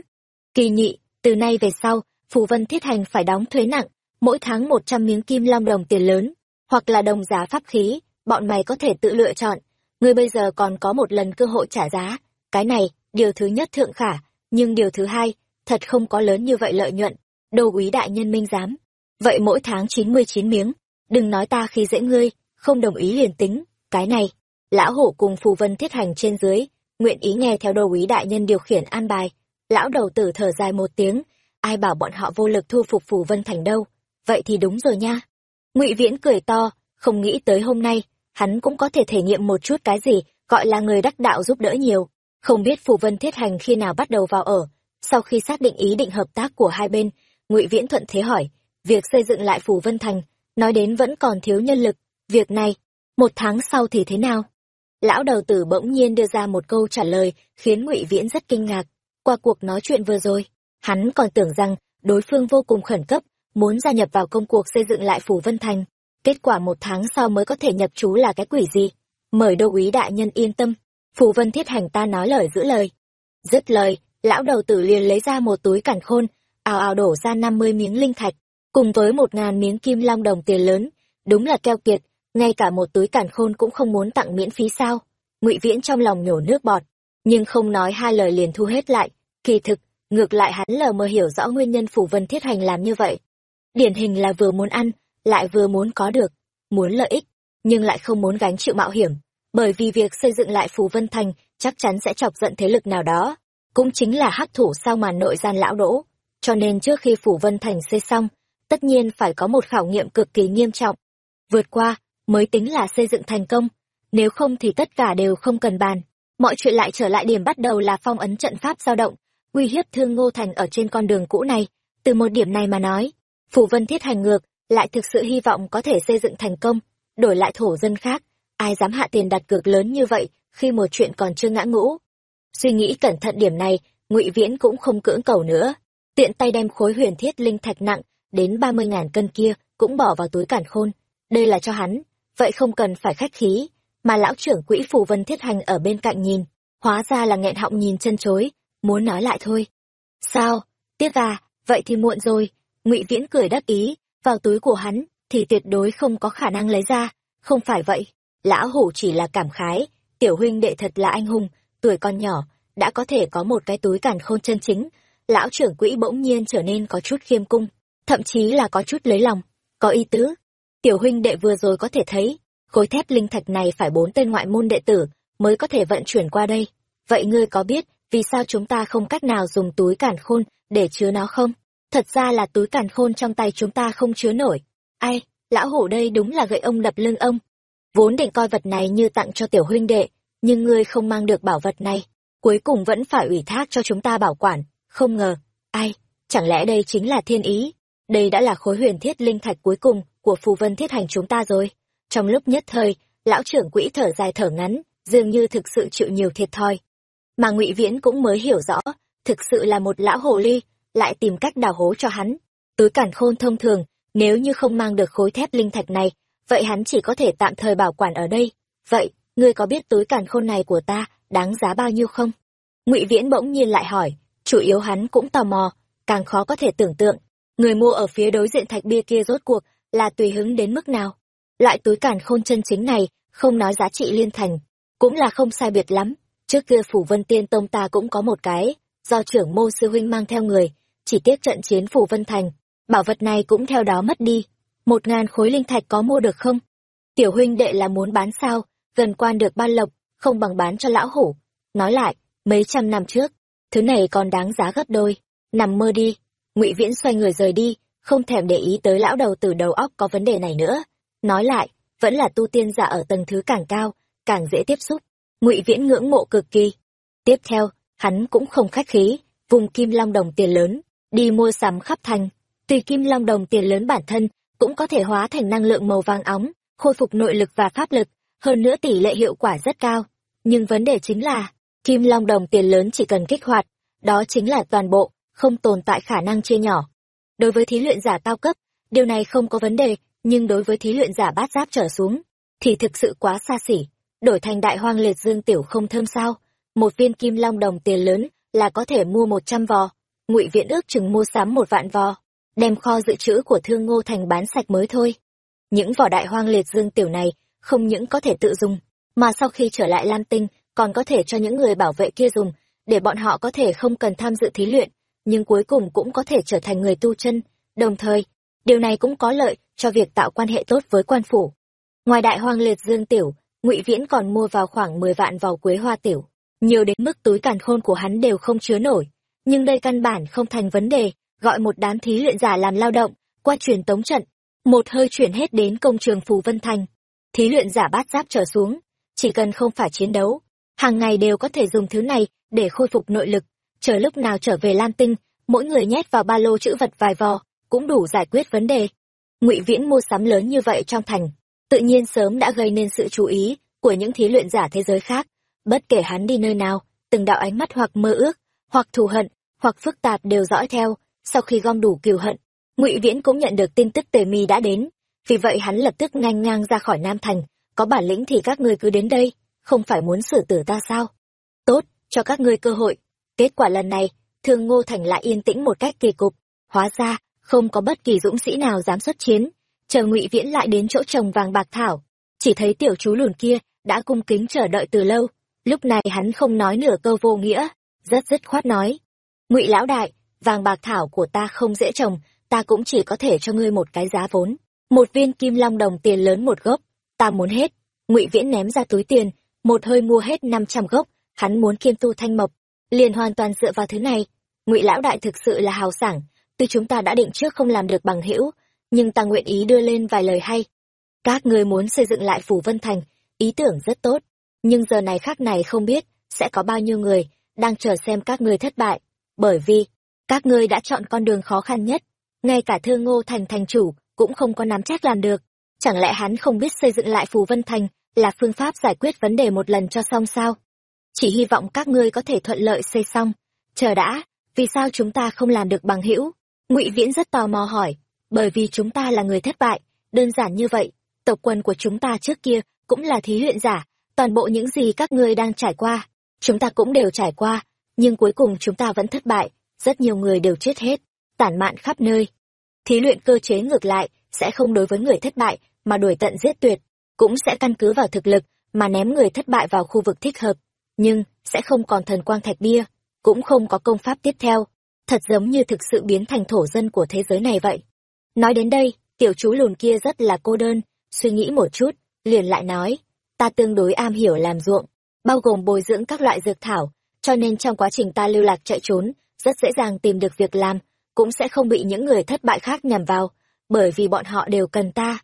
Kỳ nhị, từ nay về sau phù vân thiết hành phải đóng thuế nặng, mỗi tháng một trăm miếng kim long đồng tiền lớn, hoặc là đồng giá pháp khí, bọn mày có thể tự lựa chọn. Ngươi bây giờ còn có một lần cơ hội trả giá. Cái này, điều thứ nhất thượng khả, nhưng điều thứ hai, thật không có lớn như vậy lợi nhuận. Đô quý đại nhân minh giám. Vậy mỗi tháng chín mươi chín miếng. Đừng nói ta khi dễ ngươi, không đồng ý liền tính. Cái này, lão hổ cùng phù vân thiết hành trên dưới, nguyện ý nghe theo đô quý đại nhân điều khiển an bài. Lão đầu tử thở dài một tiếng ai bảo bọn họ vô lực thu phục phù vân thành đâu? Vậy thì đúng rồi nha. Ngụy viễn cười to, không nghĩ tới hôm nay, hắn cũng có thể thể nghiệm một chút cái gì gọi là người đắc đạo giúp đỡ nhiều. Không biết phù vân thiết hành khi nào bắt đầu vào ở. Sau khi xác định ý định hợp tác của hai bên, ngụy viễn thuận thế hỏi, việc xây dựng lại phù vân thành, nói đến vẫn còn thiếu nhân lực, việc này, một tháng sau thì thế nào? Lão đầu tử bỗng nhiên đưa ra một câu trả lời khiến ngụy viễn rất kinh ngạc. Qua cuộc nói chuyện vừa rồi hắn còn tưởng rằng đối phương vô cùng khẩn cấp, muốn gia nhập vào công cuộc xây dựng lại phủ vân thành. Kết quả một tháng sau mới có thể nhập trú là cái quỷ gì? Mời đô úy đại nhân yên tâm. Phủ vân thiết hành ta nói lời giữ lời. Dứt lời, lão đầu tử liền lấy ra một túi cản khôn, ào ào đổ ra năm mươi miếng linh thạch, cùng với một ngàn miếng kim long đồng tiền lớn. Đúng là keo kiệt, ngay cả một túi cản khôn cũng không muốn tặng miễn phí sao? Ngụy viễn trong lòng nhổ nước bọt, nhưng không nói hai lời liền thu hết lại. Kỳ thực ngược lại hắn lờ mờ hiểu rõ nguyên nhân phủ vân thiết hành làm như vậy. Điển hình là vừa muốn ăn, lại vừa muốn có được, muốn lợi ích, nhưng lại không muốn gánh chịu mạo hiểm. Bởi vì việc xây dựng lại phủ vân thành chắc chắn sẽ chọc giận thế lực nào đó, cũng chính là hắc thủ sau màn nội gian lão đỗ. Cho nên trước khi phủ vân thành xây xong, tất nhiên phải có một khảo nghiệm cực kỳ nghiêm trọng. Vượt qua, mới tính là xây dựng thành công, nếu không thì tất cả đều không cần bàn. Mọi chuyện lại trở lại điểm bắt đầu là phong ấn trận pháp dao động uy hiếp thương ngô thành ở trên con đường cũ này. Từ một điểm này mà nói, phủ vân thiết hành ngược, lại thực sự hy vọng có thể xây dựng thành công, đổi lại thổ dân khác. Ai dám hạ tiền đặt cược lớn như vậy khi một chuyện còn chưa ngã ngũ? Suy nghĩ cẩn thận điểm này, ngụy viễn cũng không cưỡng cầu nữa. Tiện tay đem khối huyền thiết linh thạch nặng đến ba mươi ngàn cân kia cũng bỏ vào túi cản khôn. Đây là cho hắn, vậy không cần phải khách khí, mà lão trưởng quỹ phù vân thiết hành ở bên cạnh nhìn, hóa ra là nghẹn họng nhìn chân chối muốn nói lại thôi. Sao? Tiếc à vậy thì muộn rồi. Ngụy viễn cười đắc ý, vào túi của hắn thì tuyệt đối không có khả năng lấy ra. Không phải vậy, lão hủ chỉ là cảm khái, tiểu huynh đệ thật là anh hùng, tuổi còn nhỏ, đã có thể có một cái túi càn khôn chân chính. Lão trưởng quỹ bỗng nhiên trở nên có chút khiêm cung, thậm chí là có chút lấy lòng, có ý tứ. Tiểu huynh đệ vừa rồi có thể thấy, khối thép linh thạch này phải bốn tên ngoại môn đệ tử mới có thể vận chuyển qua đây. Vậy ngươi có biết vì sao chúng ta không cách nào dùng túi càn khôn để chứa nó không? Thật ra là túi càn khôn trong tay chúng ta không chứa nổi. Ai, lão hủ đây đúng là gậy ông đập lưng ông. Vốn định coi vật này như tặng cho tiểu huynh đệ, nhưng ngươi không mang được bảo vật này. Cuối cùng vẫn phải ủy thác cho chúng ta bảo quản. Không ngờ, ai, chẳng lẽ đây chính là thiên ý? Đây đã là khối huyền thiết linh thạch cuối cùng của phù vân thiết hành chúng ta rồi. Trong lúc nhất thời, lão trưởng quỹ thở dài thở ngắn, dường như thực sự chịu nhiều thiệt thòi mà ngụy viễn cũng mới hiểu rõ, thực sự là một lão hồ ly, lại tìm cách đào hố cho hắn. Túi cản khôn thông thường, nếu như không mang được khối thép linh thạch này, vậy hắn chỉ có thể tạm thời bảo quản ở đây. Vậy, ngươi có biết túi càn khôn này của ta đáng giá bao nhiêu không? Ngụy viễn bỗng nhiên lại hỏi, chủ yếu hắn cũng tò mò, càng khó có thể tưởng tượng, người mua ở phía đối diện thạch bia kia rốt cuộc là tùy hứng đến mức nào. Loại túi càn khôn chân chính này không nói giá trị liên thành, cũng là không sai biệt lắm trước kia phủ vân tiên tông ta cũng có một cái do trưởng mô sư huynh mang theo người chỉ tiếc trận chiến phủ vân thành bảo vật này cũng theo đó mất đi. Một ngàn khối linh thạch có mua được không? Tiểu huynh đệ là muốn bán sao? Gần quan được ban lộc không bằng bán cho lão hủ. Nói lại mấy trăm năm trước thứ này còn đáng giá gấp đôi. Nằm mơ đi ngụy viễn xoay người rời đi không thèm để ý tới lão đầu từ đầu óc có vấn đề này nữa. Nói lại, vẫn là tu tiên giả ở tầng thứ càng cao, càng dễ tiếp xúc. Ngụy Viễn ngưỡng mộ cực kỳ. Tiếp theo, hắn cũng không khách khí, vùng kim long đồng tiền lớn, đi mua sắm khắp thành. Tùy kim long đồng tiền lớn bản thân cũng có thể hóa thành năng lượng màu vàng óng, khôi phục nội lực và pháp lực, hơn nữa tỷ lệ hiệu quả rất cao. Nhưng vấn đề chính là, kim long đồng tiền lớn chỉ cần kích hoạt, đó chính là toàn bộ, không tồn tại khả năng chia nhỏ. Đối với thí luyện giả cao cấp, điều này không có vấn đề, nhưng đối với thí luyện giả bát giáp trở xuống, thì thực sự quá xa xỉ. Đổi thành đại hoang liệt dương tiểu không thơm sao, một viên kim long đồng tiền lớn là có thể mua một trăm vò, ngụy viện ước chừng mua sắm một vạn vò, đem kho dự trữ của thương ngô thành bán sạch mới thôi. Những vỏ đại hoang liệt dương tiểu này không những có thể tự dùng, mà sau khi trở lại Lam Tinh còn có thể cho những người bảo vệ kia dùng, để bọn họ có thể không cần tham dự thí luyện, nhưng cuối cùng cũng có thể trở thành người tu chân, đồng thời, điều này cũng có lợi cho việc tạo quan hệ tốt với quan phủ. Ngoài đại hoang liệt dương tiểu, Ngụy Viễn còn mua vào khoảng 10 vạn vỏ quế hoa tiểu, nhiều đến mức túi càn khôn của hắn đều không chứa nổi, nhưng đây căn bản không thành vấn đề, gọi một đám thí luyện giả làm lao động, qua truyền tống trận, một hơi chuyển hết đến công trường Phù Vân Thành. Thí luyện giả bát giáp trở xuống, chỉ cần không phải chiến đấu, hàng ngày đều có thể dùng thứ này để khôi phục nội lực, chờ lúc nào trở về Lam Tinh, mỗi người nhét vào ba lô chữ vật vài vò, cũng đủ giải quyết vấn đề. Ngụy Viễn mua sắm lớn như vậy trong thành, tự nhiên sớm đã gây nên sự chú ý của những thí luyện giả thế giới khác. Bất kể hắn đi nơi nào, từng đạo ánh mắt hoặc mơ ước, hoặc thù hận, hoặc phức tạp đều dõi theo. Sau khi gom đủ kiều hận, Ngụy Viễn cũng nhận được tin tức Tề Mi đã đến, vì vậy hắn lập tức nhanh ngang ra khỏi Nam Thành. Có bản lĩnh thì các ngươi cứ đến đây, không phải muốn xử tử ta sao? Tốt, cho các ngươi cơ hội. Kết quả lần này, Thương Ngô Thành lại yên tĩnh một cách kỳ cục. Hóa ra, không có bất kỳ dũng sĩ nào dám xuất chiến. Chờ Ngụy Viễn lại đến chỗ trồng vàng bạc thảo, chỉ thấy tiểu chú lùn kia đã cung kính chờ đợi từ lâu. Lúc này hắn không nói nửa câu vô nghĩa, rất dứt khoát nói: "Ngụy lão đại, vàng bạc thảo của ta không dễ trồng, ta cũng chỉ có thể cho ngươi một cái giá vốn, một viên kim long đồng tiền lớn một gốc, ta muốn hết." Ngụy Viễn ném ra túi tiền, một hơi mua hết năm trăm gốc, hắn muốn kiêm tu thanh mộc, liền hoàn toàn dựa vào thứ này. Ngụy lão đại thực sự là hào sảng, tuy chúng ta đã định trước không làm được bằng hữu, nhưng ta nguyện ý đưa lên vài lời hay. Các ngươi muốn xây dựng lại Phủ Vân Thành, ý tưởng rất tốt, nhưng giờ này khác này không biết sẽ có bao nhiêu người đang chờ xem các ngươi thất bại, bởi vì các ngươi đã chọn con đường khó khăn nhất, ngay cả Thương Ngô Thành thành chủ cũng không có nắm chắc làm được. Chẳng lẽ hắn không biết xây dựng lại Phù Vân Thành là phương pháp giải quyết vấn đề một lần cho xong sao? Chỉ hy vọng các ngươi có thể thuận lợi xây xong. Chờ đã, vì sao chúng ta không làm được bằng hữu? Ngụy Viễn rất tò mò hỏi, bởi vì chúng ta là người thất bại, đơn giản như vậy. Tộc quân của chúng ta trước kia cũng là thí luyện giả, toàn bộ những gì các ngươi đang trải qua, chúng ta cũng đều trải qua, nhưng cuối cùng chúng ta vẫn thất bại, rất nhiều người đều chết hết, tản mạn khắp nơi. Thí luyện cơ chế ngược lại, sẽ không đối với người thất bại mà đuổi tận giết tuyệt, cũng sẽ căn cứ vào thực lực mà ném người thất bại vào khu vực thích hợp, nhưng sẽ không còn thần quang thạch bia, cũng không có công pháp tiếp theo, thật giống như thực sự biến thành thổ dân của thế giới này vậy. Nói đến đây, tiểu chú lùn kia rất là cô đơn, suy nghĩ một chút, liền lại nói, ta tương đối am hiểu làm ruộng, bao gồm bồi dưỡng các loại dược thảo, cho nên trong quá trình ta lưu lạc chạy trốn, rất dễ dàng tìm được việc làm, cũng sẽ không bị những người thất bại khác nhằm vào, bởi vì bọn họ đều cần ta.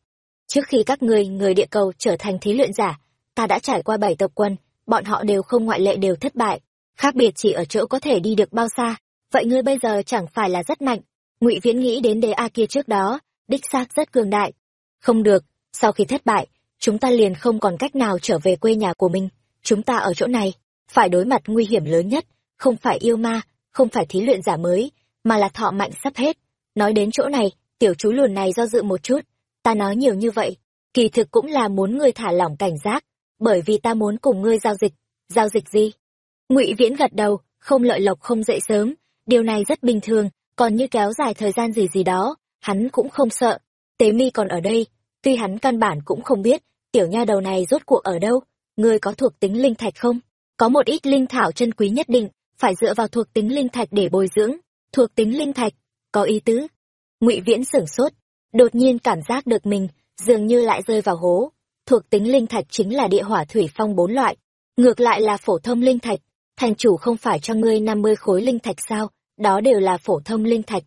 Trước khi các người, người địa cầu trở thành thí luyện giả, ta đã trải qua bảy tộc quân, bọn họ đều không ngoại lệ đều thất bại, khác biệt chỉ ở chỗ có thể đi được bao xa. Vậy ngươi bây giờ chẳng phải là rất mạnh? Ngụy Viễn nghĩ đến đế A kia trước đó, đích xác rất cường đại. Không được, sau khi thất bại, chúng ta liền không còn cách nào trở về quê nhà của mình. Chúng ta ở chỗ này, phải đối mặt nguy hiểm lớn nhất, không phải yêu ma, không phải thí luyện giả mới, mà là thọ mạnh sắp hết. Nói đến chỗ này, tiểu chú lùn này do dự một chút, ta nói nhiều như vậy, kỳ thực cũng là muốn ngươi thả lỏng cảnh giác, bởi vì ta muốn cùng ngươi giao dịch. Giao dịch gì? Ngụy Viễn gật đầu, không lợi lộc không dậy sớm, điều này rất bình thường, còn như kéo dài thời gian gì gì đó, hắn cũng không sợ. Tế mi còn ở đây, tuy hắn căn bản cũng không biết, tiểu nha đầu này rốt cuộc ở đâu, ngươi có thuộc tính linh thạch không? Có một ít linh thảo chân quý nhất định, phải dựa vào thuộc tính linh thạch để bồi dưỡng. Thuộc tính linh thạch, có ý tứ. Ngụy Viễn sửng sốt, đột nhiên cảm giác được mình dường như lại rơi vào hố. Thuộc tính linh thạch chính là địa hỏa thủy phong bốn loại, ngược lại là phổ thông linh thạch. Thành chủ không phải cho ngươi năm mươi khối linh thạch sao, đó đều là phổ thông linh thạch.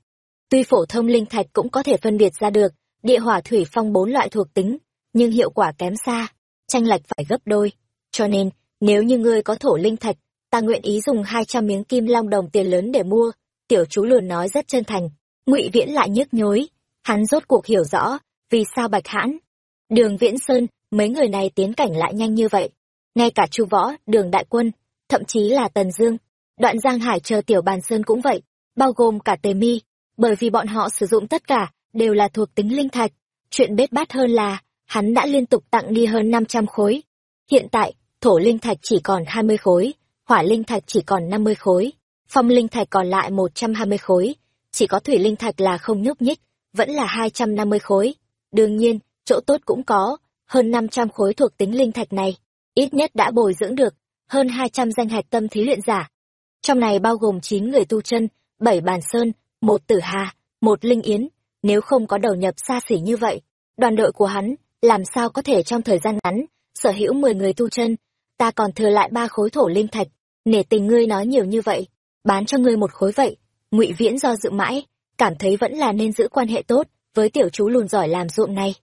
Tuy phổ thông linh thạch cũng có thể phân biệt ra được, địa hỏa thủy phong bốn loại thuộc tính, nhưng hiệu quả kém xa, tranh lệch phải gấp đôi. Cho nên, nếu như ngươi có thổ linh thạch, ta nguyện ý dùng hai trăm miếng kim long đồng tiền lớn để mua. Tiểu chú lùn nói rất chân thành. Ngụy Viễn lại nhức nhối. Hắn rốt cuộc hiểu rõ, vì sao bạch hãn. Đường Viễn Sơn, mấy người này tiến cảnh lại nhanh như vậy. Ngay cả chu võ, đường đại quân, thậm chí là Tần Dương, đoạn Giang Hải chờ tiểu bàn sơn cũng vậy, bao gồm cả tề mi, bởi vì bọn họ sử dụng tất cả, đều là thuộc tính linh thạch. Chuyện bết bát hơn là, hắn đã liên tục tặng đi hơn 500 khối. Hiện tại, thổ linh thạch chỉ còn 20 khối, hỏa linh thạch chỉ còn 50 khối, phong linh thạch còn lại 120 khối, chỉ có thủy linh thạch là không nhúc nhích, vẫn là 250 khối. Đương nhiên, chỗ tốt cũng có, hơn 500 khối thuộc tính linh thạch này, ít nhất đã bồi dưỡng được hơn 200 danh hạch tâm thí luyện giả. Trong này bao gồm 9 người tu chân, 7 bàn sơn, một tử hà, một linh yến, nếu không có đầu nhập xa xỉ như vậy, đoàn đội của hắn làm sao có thể trong thời gian ngắn sở hữu 10 người tu chân, ta còn thừa lại ba khối thổ linh thạch, nể tình ngươi nói nhiều như vậy, bán cho ngươi một khối vậy. Ngụy Viễn do dự mãi, cảm thấy vẫn là nên giữ quan hệ tốt với tiểu chú lùn giỏi làm ruộng này.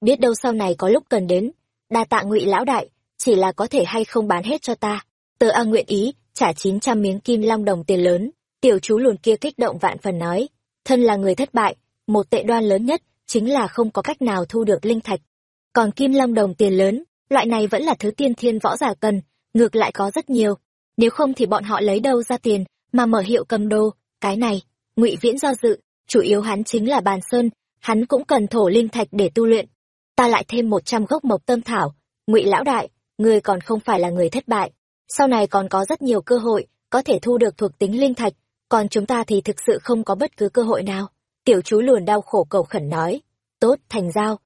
Biết đâu sau này có lúc cần đến, đa tạ Ngụy lão đại, chỉ là có thể hay không bán hết cho ta. Tờ A nguyện ý trả 900 miếng kim long đồng tiền lớn, tiểu chú lùn kia kích động vạn phần nói, thân là người thất bại, một tệ đoan lớn nhất chính là không có cách nào thu được linh thạch. Còn kim long đồng tiền lớn, loại này vẫn là thứ tiên thiên võ giả cần, ngược lại có rất nhiều. Nếu không thì bọn họ lấy đâu ra tiền mà mở hiệu cầm đô, cái này, Ngụy Viễn do dự, chủ yếu hắn chính là bàn sơn, hắn cũng cần thổ linh thạch để tu luyện. Ta lại thêm một trăm gốc mộc tâm thảo, Ngụy lão đại, ngươi còn không phải là người thất bại, sau này còn có rất nhiều cơ hội có thể thu được thuộc tính linh thạch, còn chúng ta thì thực sự không có bất cứ cơ hội nào. Tiểu chú luồn đau khổ cầu khẩn nói, tốt, thành giao.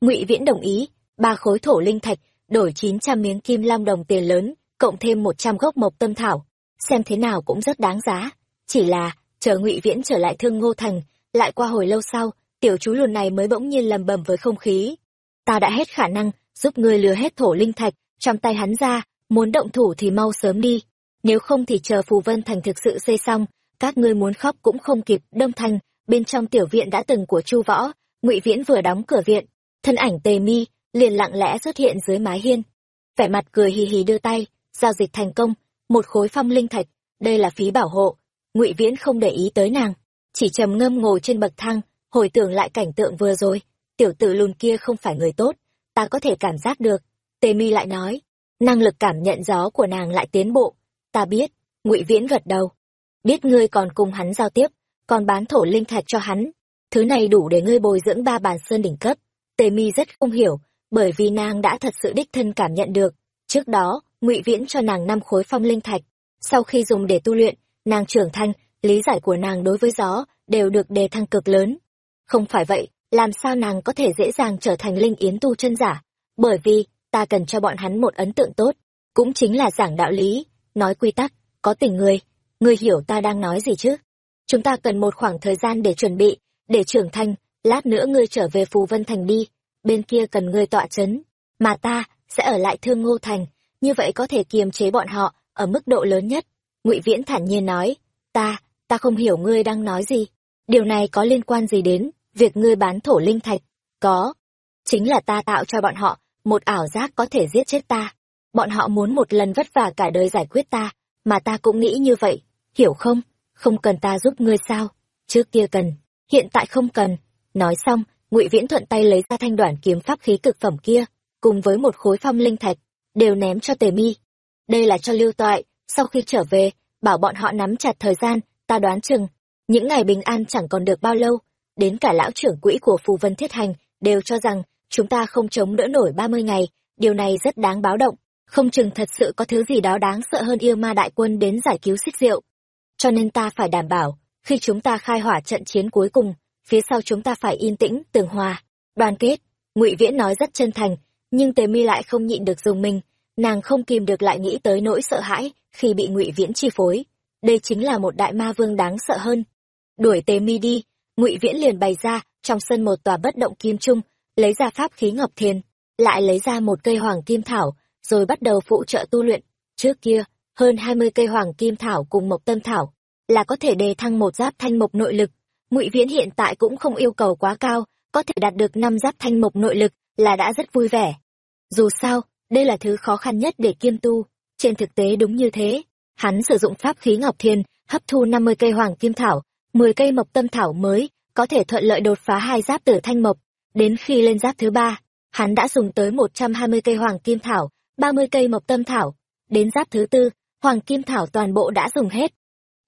Ngụy Viễn đồng ý, ba khối thổ linh thạch đổi 900 miếng kim lam đồng tiền lớn, cộng thêm 100 gốc mộc tâm thảo, xem thế nào cũng rất đáng giá. Chỉ là, chờ Ngụy Viễn trở lại Thương Ngô Thành, lại qua hồi lâu sau, tiểu chú luồn này mới bỗng nhiên lầm bầm với không khí. Ta đã hết khả năng giúp ngươi lừa hết thổ linh thạch trong tay hắn ra, muốn động thủ thì mau sớm đi, nếu không thì chờ Phù Vân Thành thực sự xây xong, các ngươi muốn khóc cũng không kịp. Đông Thành, bên trong tiểu viện đã từng của Chu Võ, Ngụy Viễn vừa đóng cửa viện, thân ảnh Tề Mi liền lặng lẽ xuất hiện dưới mái hiên. Vẻ mặt cười hì hì đưa tay, giao dịch thành công, một khối phong linh thạch, đây là phí bảo hộ. Ngụy Viễn không để ý tới nàng, chỉ trầm ngâm ngồi trên bậc thang, hồi tưởng lại cảnh tượng vừa rồi, tiểu tử lùn kia không phải người tốt, ta có thể cảm giác được. Tề Mi lại nói, năng lực cảm nhận gió của nàng lại tiến bộ, ta biết, Ngụy Viễn gật đầu. Biết ngươi còn cùng hắn giao tiếp, còn bán thổ linh thạch cho hắn, thứ này đủ để ngươi bồi dưỡng ba bàn sơn đỉnh cấp. Tề Mi rất không hiểu, bởi vì nàng đã thật sự đích thân cảm nhận được. Trước đó ngụy viễn cho nàng năm khối phong linh thạch. Sau khi dùng để tu luyện nàng trưởng thành lý giải của nàng đối với gió đều được đề thăng cực lớn. Không phải vậy làm sao nàng có thể dễ dàng trở thành linh yến tu chân giả? Bởi vì ta cần cho bọn hắn một ấn tượng tốt cũng chính là giảng đạo lý nói quy tắc có tình người người hiểu ta đang nói gì chứ chúng ta cần một khoảng thời gian để chuẩn bị để trưởng thành lát nữa ngươi trở về phù vân thành đi bên kia cần ngươi tọa chấn, mà ta sẽ ở lại Thương Ngô Thành, như vậy có thể kiềm chế bọn họ ở mức độ lớn nhất. Ngụy Viễn thản nhiên nói, ta, ta không hiểu ngươi đang nói gì. Điều này có liên quan gì đến việc ngươi bán thổ linh thạch? Có. Chính là ta tạo cho bọn họ một ảo giác có thể giết chết ta. Bọn họ muốn một lần vất vả cả đời giải quyết ta, mà ta cũng nghĩ như vậy, hiểu không? Không cần ta giúp ngươi sao? Trước kia cần, hiện tại không cần. Nói xong, ngụy viễn thuận tay lấy ra thanh đoản kiếm pháp khí cực phẩm kia cùng với một khối phong linh thạch đều ném cho tề mi đây là cho lưu toại sau khi trở về bảo bọn họ nắm chặt thời gian ta đoán chừng những ngày bình an chẳng còn được bao lâu đến cả lão trưởng quỹ của phù vân thiết hành đều cho rằng chúng ta không chống đỡ nổi ba mươi ngày, điều này rất đáng báo động. Không chừng thật sự có thứ gì đó đáng sợ hơn yêu ma đại quân đến giải cứu xích diệu. Cho nên ta phải đảm bảo, khi chúng ta khai hỏa trận chiến cuối cùng, phía sau chúng ta phải yên tĩnh, tường hòa. Đoàn kết, ngụy viễn nói rất chân thành, nhưng tề mi lại không nhịn được dùng mình. Nàng không kìm được lại nghĩ tới nỗi sợ hãi khi bị ngụy viễn chi phối. Đây chính là một đại ma vương đáng sợ hơn. Đuổi tề mi đi, ngụy viễn liền bày ra, trong sân một tòa bất động kim trung lấy ra pháp khí ngọc thiền, lại lấy ra một cây hoàng kim thảo, rồi bắt đầu phụ trợ tu luyện. Trước kia, hơn hai mươi cây hoàng kim thảo cùng mộc tâm thảo là có thể đề thăng một giáp thanh mộc nội lực. Ngụy viễn hiện tại cũng không yêu cầu quá cao, có thể đạt được năm giáp thanh mộc nội lực là đã rất vui vẻ. Dù sao, đây là thứ khó khăn nhất để kiêm tu. Trên thực tế đúng như thế, hắn sử dụng pháp khí ngọc thiên hấp thu năm mươi cây hoàng kim thảo, mười cây mộc tâm thảo mới có thể thuận lợi đột phá hai giáp tử thanh mộc đến khi lên giáp thứ ba, hắn đã dùng tới một trăm hai mươi cây hoàng kim thảo, ba mươi cây mộc tâm thảo. Đến giáp thứ tư, hoàng kim thảo toàn bộ đã dùng hết.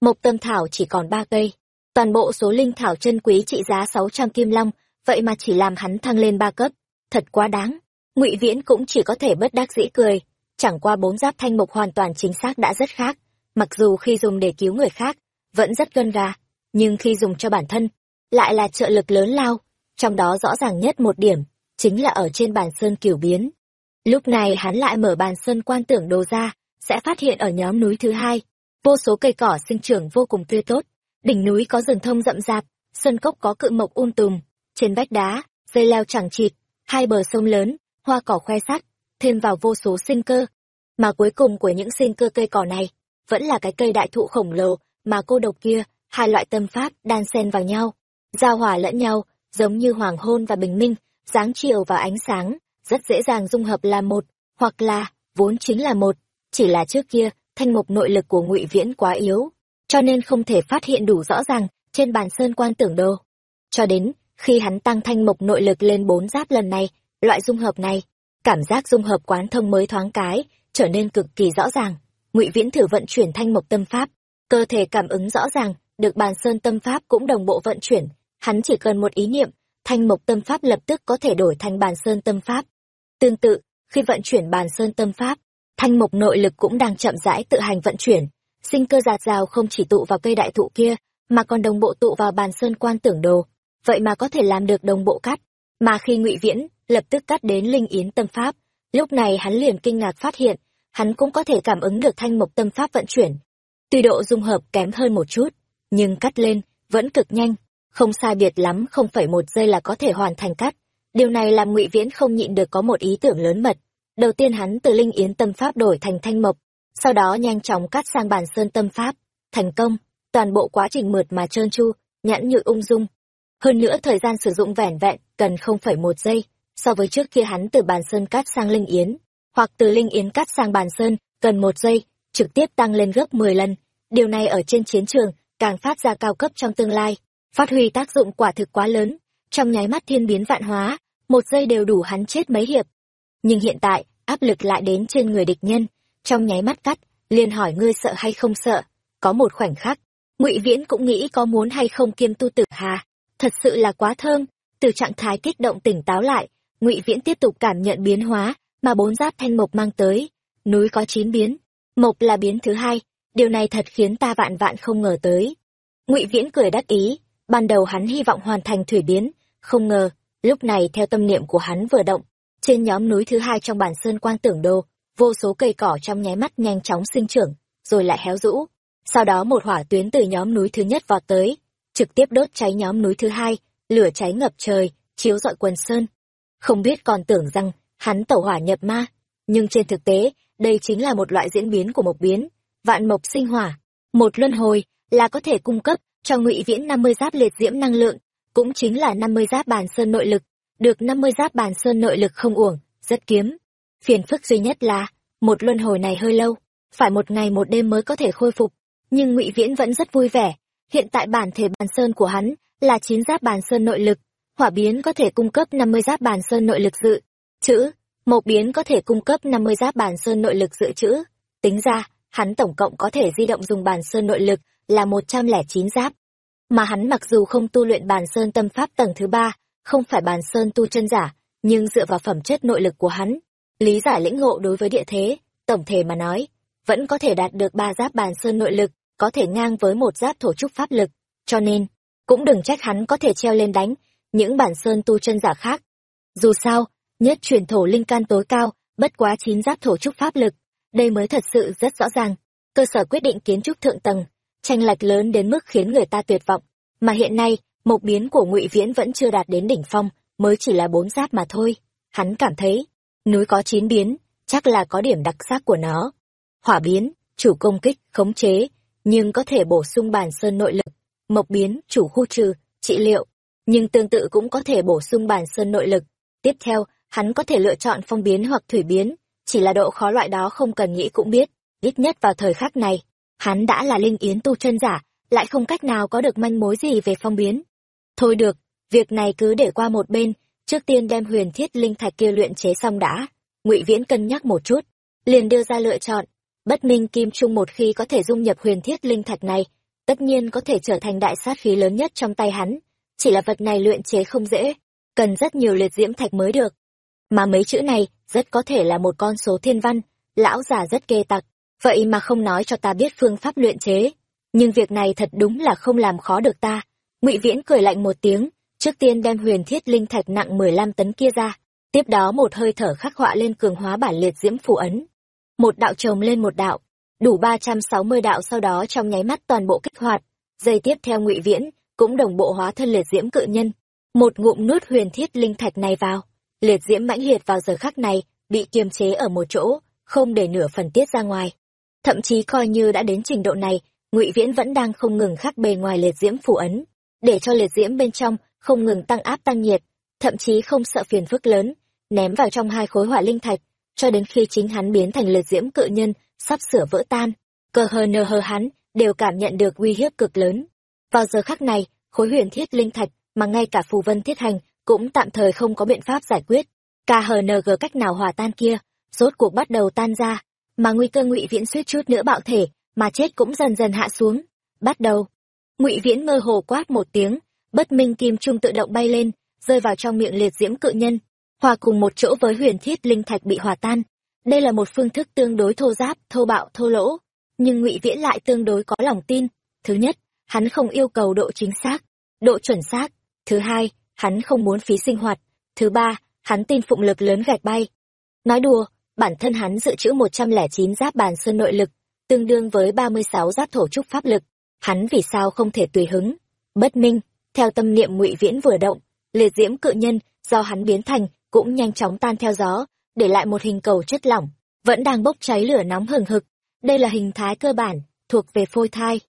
Mộc tâm thảo chỉ còn ba cây. Toàn bộ số linh thảo chân quý trị giá sáu trăm kim long, vậy mà chỉ làm hắn thăng lên ba cấp. Thật quá đáng. Ngụy viễn cũng chỉ có thể bất đắc dĩ cười. Chẳng qua bốn giáp thanh mộc hoàn toàn chính xác đã rất khác. Mặc dù khi dùng để cứu người khác, vẫn rất gân gà. Nhưng khi dùng cho bản thân, lại là trợ lực lớn lao trong đó rõ ràng nhất một điểm, chính là ở trên bàn sơn kiểu biến. Lúc này hắn lại mở bàn sơn quan tưởng đồ ra, sẽ phát hiện ở nhóm núi thứ hai, vô số cây cỏ sinh trưởng vô cùng tươi tốt. Đỉnh núi có rừng thông rậm rạp, sơn cốc có cự mộc um tùm, trên vách đá, dây leo chẳng chịt, hai bờ sông lớn, hoa cỏ khoe sắc, thêm vào vô số sinh cơ. Mà cuối cùng của những sinh cơ cây cỏ này, vẫn là cái cây đại thụ khổng lồ mà cô độc kia, hai loại tâm pháp đan xen vào nhau, giao hòa lẫn nhau giống như hoàng hôn và bình minh, dáng chiều và ánh sáng, rất dễ dàng dung hợp là một, hoặc là, vốn chính là một, chỉ là trước kia, thanh mục nội lực của ngụy viễn quá yếu, cho nên không thể phát hiện đủ rõ ràng trên bàn sơn quan tưởng đồ. Cho đến, khi hắn tăng thanh mục nội lực lên bốn giáp lần này, loại dung hợp này, cảm giác dung hợp quán thông mới thoáng cái, trở nên cực kỳ rõ ràng. Ngụy viễn thử vận chuyển thanh mộc tâm pháp, cơ thể cảm ứng rõ ràng, được bàn sơn tâm pháp cũng đồng bộ vận chuyển hắn chỉ cần một ý niệm, thanh mộc tâm pháp lập tức có thể đổi thành bàn sơn tâm pháp. Tương tự, khi vận chuyển bàn sơn tâm pháp, thanh mộc nội lực cũng đang chậm rãi tự hành vận chuyển. Sinh cơ giạt rào không chỉ tụ vào cây đại thụ kia, mà còn đồng bộ tụ vào bàn sơn quan tưởng đồ. Vậy mà có thể làm được đồng bộ cắt. Mà khi ngụy viễn lập tức cắt đến linh yến tâm pháp, lúc này hắn liền kinh ngạc phát hiện, hắn cũng có thể cảm ứng được thanh mộc tâm pháp vận chuyển. Tuy độ dung hợp kém hơn một chút, nhưng cắt lên vẫn cực nhanh không sai biệt lắm, không phải một giây là có thể hoàn thành cắt. Điều này làm ngụy viễn không nhịn được có một ý tưởng lớn mật. Đầu tiên hắn từ linh yến tâm pháp đổi thành thanh mộc, sau đó nhanh chóng cắt sang bàn sơn tâm pháp. Thành công, toàn bộ quá trình mượt mà trơn tru, nhãn như ung dung. Hơn nữa thời gian sử dụng vẻn vẹn, cần không phải một giây, so với trước kia hắn từ bàn sơn cắt sang linh yến, hoặc từ linh yến cắt sang bàn sơn, cần một giây, trực tiếp tăng lên gấp mười lần. Điều này ở trên chiến trường, càng phát ra cao cấp trong tương lai phát huy tác dụng quả thực quá lớn. Trong nháy mắt thiên biến vạn hóa, một giây đều đủ hắn chết mấy hiệp. Nhưng hiện tại, áp lực lại đến trên người địch nhân. Trong nháy mắt cắt, liền hỏi ngươi sợ hay không sợ. Có một khoảnh khắc, ngụy viễn cũng nghĩ có muốn hay không kiêm tu tử hà. Thật sự là quá thơm. Từ trạng thái kích động tỉnh táo lại, ngụy viễn tiếp tục cảm nhận biến hóa mà bốn giáp thanh mộc mang tới. Núi có chín biến, mộc là biến thứ hai. Điều này thật khiến ta vạn vạn không ngờ tới. Ngụy viễn cười đắc ý ban đầu hắn hy vọng hoàn thành thủy biến. Không ngờ, lúc này theo tâm niệm của hắn vừa động, trên nhóm núi thứ hai trong bản sơn quan tưởng đồ, vô số cây cỏ trong nháy mắt nhanh chóng sinh trưởng, rồi lại héo rũ. Sau đó một hỏa tuyến từ nhóm núi thứ nhất vọt tới, trực tiếp đốt cháy nhóm núi thứ hai, lửa cháy ngập trời, chiếu rọi quần sơn. Không biết còn tưởng rằng hắn tẩu hỏa nhập ma, nhưng trên thực tế, đây chính là một loại diễn biến của một biến, vạn mộc sinh hỏa. Một luân hồi là có thể cung cấp cho ngụy viễn năm mươi giáp liệt diễm năng lượng, cũng chính là năm mươi giáp bàn sơn nội lực, được năm mươi giáp bàn sơn nội lực không uổng, rất kiếm. Phiền phức duy nhất là, một luân hồi này hơi lâu, phải một ngày một đêm mới có thể khôi phục, nhưng ngụy viễn vẫn rất vui vẻ. Hiện tại bản thể bàn sơn của hắn là chín giáp bàn sơn nội lực, hỏa biến có thể cung cấp năm mươi giáp bàn sơn nội lực dự chữ một biến có thể cung cấp năm mươi giáp bàn sơn nội lực dự trữ. Tính ra, hắn tổng cộng có thể di động dùng bàn sơn nội lực là một trăm lẻ chín giáp. Mà hắn mặc dù không tu luyện bàn sơn tâm pháp tầng thứ ba, không phải bàn sơn tu chân giả, nhưng dựa vào phẩm chất nội lực của hắn, lý giải lĩnh ngộ đối với địa thế, tổng thể mà nói, vẫn có thể đạt được ba giáp bàn sơn nội lực, có thể ngang với một giáp thổ trúc pháp lực. Cho nên, cũng đừng trách hắn có thể treo lên đánh những bản sơn tu chân giả khác. Dù sao, nhất truyền thổ linh can tối cao, bất quá chín giáp thổ trúc pháp lực, đây mới thật sự rất rõ ràng. Cơ sở quyết định kiến trúc thượng tầng tranh lệch lớn đến mức khiến người ta tuyệt vọng. Mà hiện nay mộc biến của ngụy viễn vẫn chưa đạt đến đỉnh phong mới chỉ là bốn giáp mà thôi. Hắn cảm thấy núi có chín biến chắc là có điểm đặc sắc của nó. Hỏa biến chủ công kích khống chế nhưng có thể bổ sung bàn sơn nội lực. Mộc biến chủ khu trừ trị liệu, nhưng tương tự cũng có thể bổ sung bàn sơn nội lực. Tiếp theo, hắn có thể lựa chọn phong biến hoặc thủy biến, chỉ là độ khó loại đó không cần nghĩ cũng biết, ít nhất vào thời khắc này, hắn đã là linh yến tu chân giả, lại không cách nào có được manh mối gì về phong biến. Thôi được, việc này cứ để qua một bên, trước tiên đem huyền thiết linh thạch kia luyện chế xong đã. Ngụy Viễn cân nhắc một chút, liền đưa ra lựa chọn, bất minh kim trung một khi có thể dung nhập huyền thiết linh thạch này, tất nhiên có thể trở thành đại sát khí lớn nhất trong tay hắn. Chỉ là vật này luyện chế không dễ, cần rất nhiều liệt diễm thạch mới được. Mà mấy chữ này rất có thể là một con số thiên văn, lão già rất kê tặc, vậy mà không nói cho ta biết phương pháp luyện chế. Nhưng việc này thật đúng là không làm khó được ta. Ngụy Viễn cười lạnh một tiếng, trước tiên đem huyền thiết linh thạch nặng mười lăm tấn kia ra, tiếp đó một hơi thở khắc họa lên cường hóa bản liệt diễm phù ấn. Một đạo chồng lên một đạo, đủ ba trăm sáu mươi đạo sau đó trong nháy mắt toàn bộ kích hoạt. dây tiếp theo Ngụy Viễn cũng đồng bộ hóa thân liệt diễm cự nhân, một ngụm nuốt huyền thiết linh thạch này vào. Liệt diễm mãnh liệt vào giờ khắc này, bị kiềm chế ở một chỗ, không để nửa phần tiết ra ngoài. Thậm chí coi như đã đến trình độ này, Ngụy Viễn vẫn đang không ngừng khắc bề ngoài liệt diễm phủ ấn, để cho liệt diễm bên trong không ngừng tăng áp tăng nhiệt, thậm chí không sợ phiền phức lớn, ném vào trong hai khối hỏa linh thạch, cho đến khi chính hắn biến thành liệt diễm cự nhân, sắp sửa vỡ tan, cờ hờ nờ hờ hắn đều cảm nhận được uy hiếp cực lớn. Vào giờ khắc này, khối huyền thiết linh thạch mà ngay cả phù vân thiết hành cũng tạm thời không có biện pháp giải quyết. KHNG cách nào hòa tan kia, rốt cuộc bắt đầu tan ra, mà nguy cơ ngụy viễn suýt chút nữa bạo thể, mà chết cũng dần dần hạ xuống. Bắt đầu. Ngụy viễn mơ hồ quát một tiếng, bất minh kim trung tự động bay lên, rơi vào trong miệng liệt diễm cự nhân, hòa cùng một chỗ với huyền thiết linh thạch bị hòa tan. Đây là một phương thức tương đối thô giáp, thô bạo, thô lỗ, nhưng ngụy viễn lại tương đối có lòng tin. Thứ nhất, hắn không yêu cầu độ chính xác, độ chuẩn xác. Thứ hai, hắn không muốn phí sinh hoạt. Thứ ba, hắn tin phụng lực lớn gạch bay. Nói đùa, bản thân hắn dự trữ 109 giáp bàn sơn nội lực, tương đương với 36 giáp thổ trúc pháp lực. Hắn vì sao không thể tùy hứng? Bất minh, theo tâm niệm ngụy viễn vừa động, liệt diễm cự nhân do hắn biến thành cũng nhanh chóng tan theo gió, để lại một hình cầu chất lỏng, vẫn đang bốc cháy lửa nóng hừng hực. Đây là hình thái cơ bản, thuộc về phôi thai.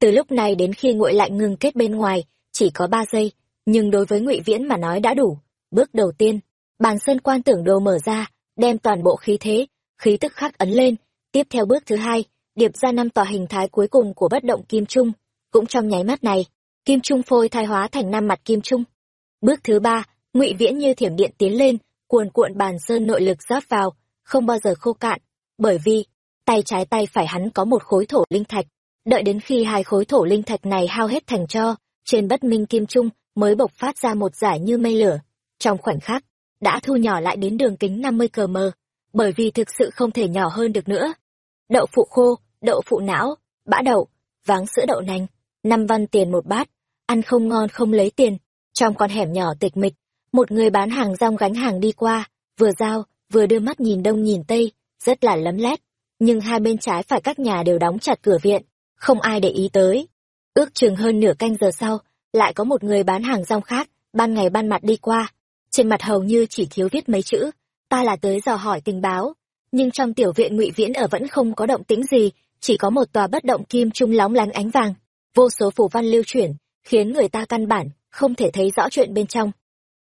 Từ lúc này đến khi nguội lạnh ngừng kết bên ngoài, chỉ có ba giây, nhưng đối với ngụy Viễn mà nói đã đủ. Bước đầu tiên, bàn sơn quan tưởng đồ mở ra, đem toàn bộ khí thế, khí tức khắc ấn lên. Tiếp theo bước thứ hai, điệp ra năm tòa hình thái cuối cùng của bất động kim trung. Cũng trong nháy mắt này, kim trung phôi thai hóa thành năm mặt kim trung. Bước thứ ba, ngụy Viễn như thiểm điện tiến lên, cuồn cuộn bàn sơn nội lực rót vào, không bao giờ khô cạn, bởi vì tay trái tay phải hắn có một khối thổ linh thạch, đợi đến khi hai khối thổ linh thạch này hao hết thành cho, trên bất minh kim trung mới bộc phát ra một giải như mây lửa. Trong khoảnh khắc, đã thu nhỏ lại đến đường kính 50 cm, bởi vì thực sự không thể nhỏ hơn được nữa. Đậu phụ khô, đậu phụ não, bã đậu, váng sữa đậu nành, năm văn tiền một bát, ăn không ngon không lấy tiền. Trong con hẻm nhỏ tịch mịch, một người bán hàng rong gánh hàng đi qua, vừa giao, vừa đưa mắt nhìn đông nhìn tây, rất là lấm lét. Nhưng hai bên trái phải các nhà đều đóng chặt cửa viện, không ai để ý tới. Ước chừng hơn nửa canh giờ sau, lại có một người bán hàng rong khác, ban ngày ban mặt đi qua. Trên mặt hầu như chỉ thiếu viết mấy chữ, ta là tới dò hỏi tình báo. Nhưng trong tiểu viện ngụy Viễn ở vẫn không có động tĩnh gì, chỉ có một tòa bất động kim trung lóng lánh ánh vàng. Vô số phủ văn lưu chuyển, khiến người ta căn bản, không thể thấy rõ chuyện bên trong.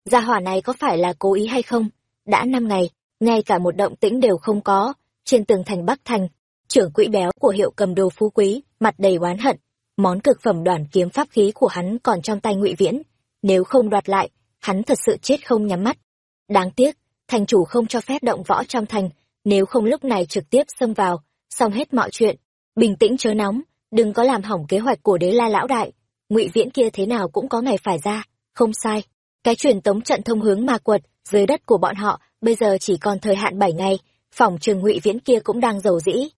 Gia hỏa này có phải là cố ý hay không? Đã năm ngày, ngay cả một động tĩnh đều không có, trên tường thành Bắc Thành, trưởng quỹ béo của hiệu cầm đồ phú quý, mặt đầy oán hận, món cực phẩm đoàn kiếm pháp khí của hắn còn trong tay ngụy viễn nếu không đoạt lại hắn thật sự chết không nhắm mắt. Đáng tiếc, thành chủ không cho phép động võ trong thành, nếu không lúc này trực tiếp xông vào, xong hết mọi chuyện. Bình tĩnh chớ nóng, đừng có làm hỏng kế hoạch của đế la lão đại. Ngụy viễn kia thế nào cũng có ngày phải ra, không sai. Cái truyền tống trận thông hướng ma quật, dưới đất của bọn họ, bây giờ chỉ còn thời hạn bảy ngày, phòng trường ngụy viễn kia cũng đang giàu dĩ.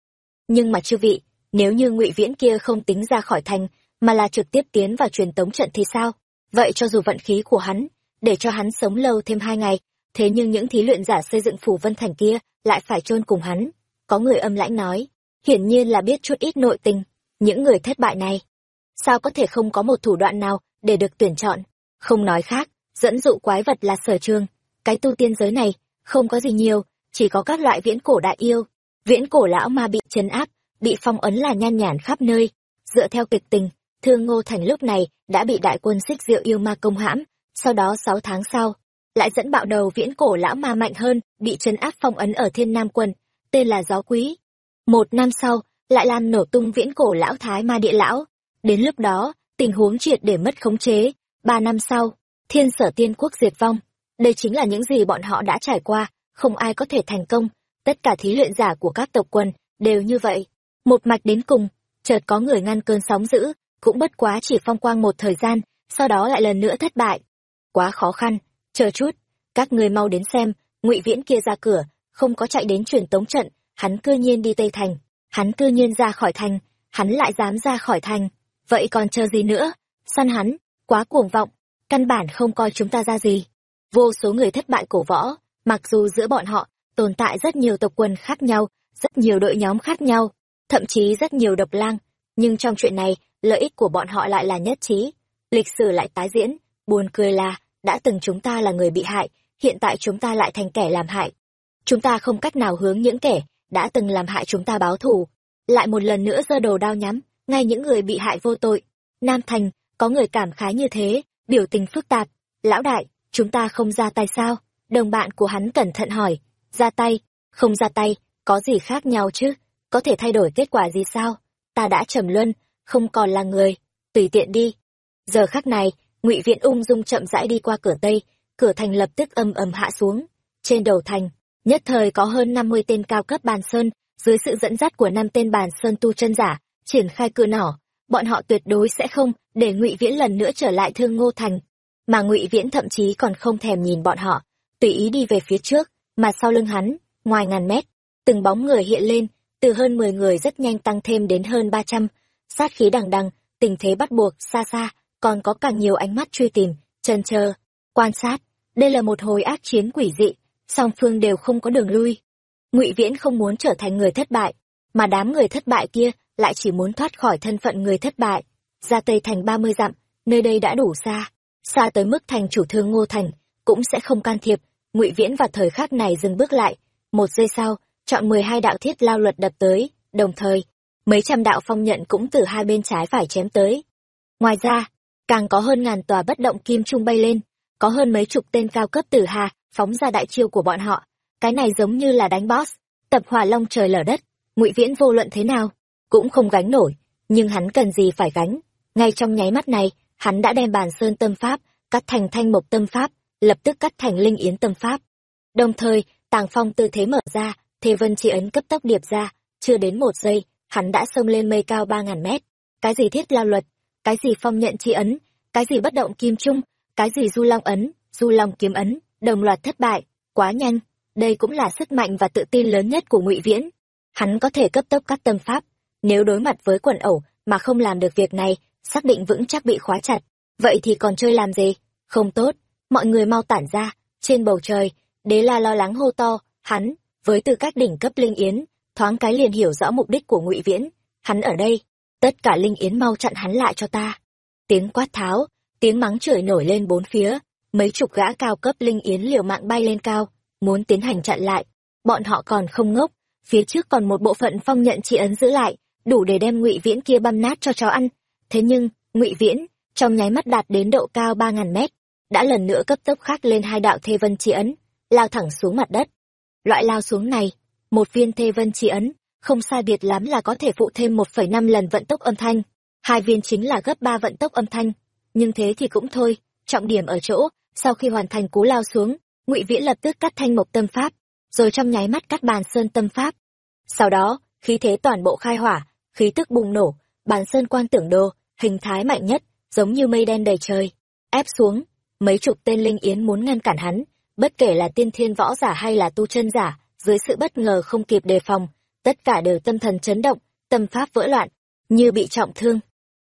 Nhưng mà chư vị, nếu như ngụy viễn kia không tính ra khỏi thành, mà là trực tiếp tiến vào truyền tống trận thì sao? Vậy cho dù vận khí của hắn để cho hắn sống lâu thêm hai ngày. Thế nhưng những thí luyện giả xây dựng phủ vân thành kia lại phải chôn cùng hắn. Có người âm lãnh nói hiển nhiên là biết chút ít nội tình những người thất bại này. Sao có thể không có một thủ đoạn nào để được tuyển chọn? Không nói khác dẫn dụ quái vật là sở trường. Cái tu tiên giới này không có gì nhiều chỉ có các loại viễn cổ đại yêu. Viễn cổ lão ma bị chấn áp bị phong ấn là nhan nhản khắp nơi. Dựa theo kịch tình Thương Ngô Thành lúc này đã bị đại quân xích diệu yêu ma công hãm, sau đó sáu tháng sau, lại dẫn bạo đầu viễn cổ lão ma mạnh hơn, bị trấn áp phong ấn ở thiên nam quân, tên là Gió Quý. Một năm sau, lại làm nổ tung viễn cổ lão thái ma địa lão. Đến lúc đó, tình huống triệt để mất khống chế. Ba năm sau, thiên sở tiên quốc diệt vong. Đây chính là những gì bọn họ đã trải qua, không ai có thể thành công. Tất cả thí luyện giả của các tộc quân đều như vậy. Một mạch đến cùng, chợt có người ngăn cơn sóng dữ, cũng bất quá chỉ phong quang một thời gian, sau đó lại lần nữa thất bại. Quá khó khăn, chờ chút, các người mau đến xem, ngụy Viễn kia ra cửa, không có chạy đến truyền tống trận, hắn cư nhiên đi Tây Thành, hắn cư nhiên ra khỏi thành, hắn lại dám ra khỏi thành, vậy còn chờ gì nữa? Săn hắn, quá cuồng vọng, căn bản không coi chúng ta ra gì. Vô số người thất bại cổ võ, mặc dù giữa bọn họ tồn tại rất nhiều tộc quần khác nhau, rất nhiều đội nhóm khác nhau, thậm chí rất nhiều độc lang, nhưng trong chuyện này, lợi ích của bọn họ lại là nhất trí. Lịch sử lại tái diễn, buồn cười là, đã từng chúng ta là người bị hại, hiện tại chúng ta lại thành kẻ làm hại. Chúng ta không cách nào hướng những kẻ đã từng làm hại chúng ta báo thù. Lại một lần nữa giơ đồ đao nhắm, ngay những người bị hại vô tội. Nam Thành, có người cảm khái như thế, biểu tình phức tạp. Lão đại, chúng ta không ra tay sao? Đồng bạn của hắn cẩn thận hỏi. Ra tay, không ra tay, có gì khác nhau chứ? Có thể thay đổi kết quả gì sao? Ta đã trầm luân, không còn là người. Tùy tiện đi. Giờ khắc này, ngụy Viễn ung dung chậm rãi đi qua cửa Tây, cửa thành lập tức âm ầm hạ xuống. Trên đầu thành, nhất thời có hơn năm mươi tên cao cấp bàn sơn, dưới sự dẫn dắt của năm tên bàn sơn tu chân giả, triển khai cửa nỏ. Bọn họ tuyệt đối sẽ không để ngụy Viễn lần nữa trở lại thương ngô thành. Mà ngụy Viễn thậm chí còn không thèm nhìn bọn họ, tùy ý đi về phía trước, mà sau lưng hắn, ngoài ngàn mét, từng bóng người hiện lên, từ hơn mười người rất nhanh tăng thêm đến hơn ba trăm sát khí đằng đằng, tình thế bắt buộc, xa xa, còn có càng nhiều ánh mắt truy tìm, chân chờ, quan sát. Đây là một hồi ác chiến quỷ dị, song phương đều không có đường lui. Ngụy Viễn không muốn trở thành người thất bại, mà đám người thất bại kia lại chỉ muốn thoát khỏi thân phận người thất bại. Ra Tây Thành ba mươi dặm, nơi đây đã đủ xa, xa tới mức thành chủ thương Ngô Thành cũng sẽ không can thiệp. Ngụy Viễn vào thời khắc này dừng bước lại, một giây sau, chọn mười hai đạo thiết lao luật đập tới, đồng thời, mấy trăm đạo phong nhận cũng từ hai bên trái phải chém tới. Ngoài ra, càng có hơn ngàn tòa bất động kim trung bay lên, có hơn mấy chục tên cao cấp tử hà phóng ra đại chiêu của bọn họ. Cái này giống như là đánh boss, tập hỏa long trời lở đất, ngụy viễn vô luận thế nào, cũng không gánh nổi, nhưng hắn cần gì phải gánh. Ngay trong nháy mắt này, hắn đã đem bàn sơn tâm pháp, cắt thành thanh mộc tâm pháp, lập tức cắt thành linh yến tâm pháp. Đồng thời, tàng phong tư thế mở ra, thế vân chỉ ấn cấp tốc điệp ra, chưa đến một giây, hắn đã xông lên mây cao ba ngàn mét. Cái gì thiết lao luật, cái gì phong nhận chi ấn, cái gì bất động kim trung, cái gì du long ấn, du long kiếm ấn, đồng loạt thất bại, quá nhanh. Đây cũng là sức mạnh và tự tin lớn nhất của ngụy Viễn. Hắn có thể cấp tốc các tâm pháp, nếu đối mặt với quần ẩu mà không làm được việc này, xác định vững chắc bị khóa chặt. Vậy thì còn chơi làm gì? Không tốt, mọi người mau tản ra, trên bầu trời, đế la lo lắng hô to, hắn, với tư cách đỉnh cấp linh yến, thoáng cái liền hiểu rõ mục đích của ngụy Viễn. Hắn ở đây, tất cả linh yến mau chặn hắn lại cho ta. Tiếng quát tháo, tiếng mắng chửi nổi lên bốn phía. Mấy chục gã cao cấp linh yến liều mạng bay lên cao, muốn tiến hành chặn lại. Bọn họ còn không ngốc, phía trước còn một bộ phận phong nhận trị ấn giữ lại, đủ để đem ngụy viễn kia băm nát cho chó ăn. Thế nhưng, ngụy viễn, trong nháy mắt đạt đến độ cao ba ngàn mét, đã lần nữa cấp tốc khác lên hai đạo thê vân trị ấn, lao thẳng xuống mặt đất. Loại lao xuống này, một viên thê vân trị ấn không sai biệt lắm là có thể phụ thêm 1,5 lần vận tốc âm thanh. Hai viên chính là gấp 3 vận tốc âm thanh. Nhưng thế thì cũng thôi, trọng điểm ở chỗ, sau khi hoàn thành cú lao xuống, Ngụy Viễn lập tức cắt thanh mộc tâm pháp, rồi trong nháy mắt cắt bàn sơn tâm pháp. Sau đó, khí thế toàn bộ khai hỏa, khí tức bùng nổ, bàn sơn quan tưởng đồ, hình thái mạnh nhất, giống như mây đen đầy trời, ép xuống, mấy chục tên linh yến muốn ngăn cản hắn, bất kể là tiên thiên võ giả hay là tu chân giả, dưới sự bất ngờ không kịp đề phòng, tất cả đều tâm thần chấn động, tâm pháp vỡ loạn, như bị trọng thương.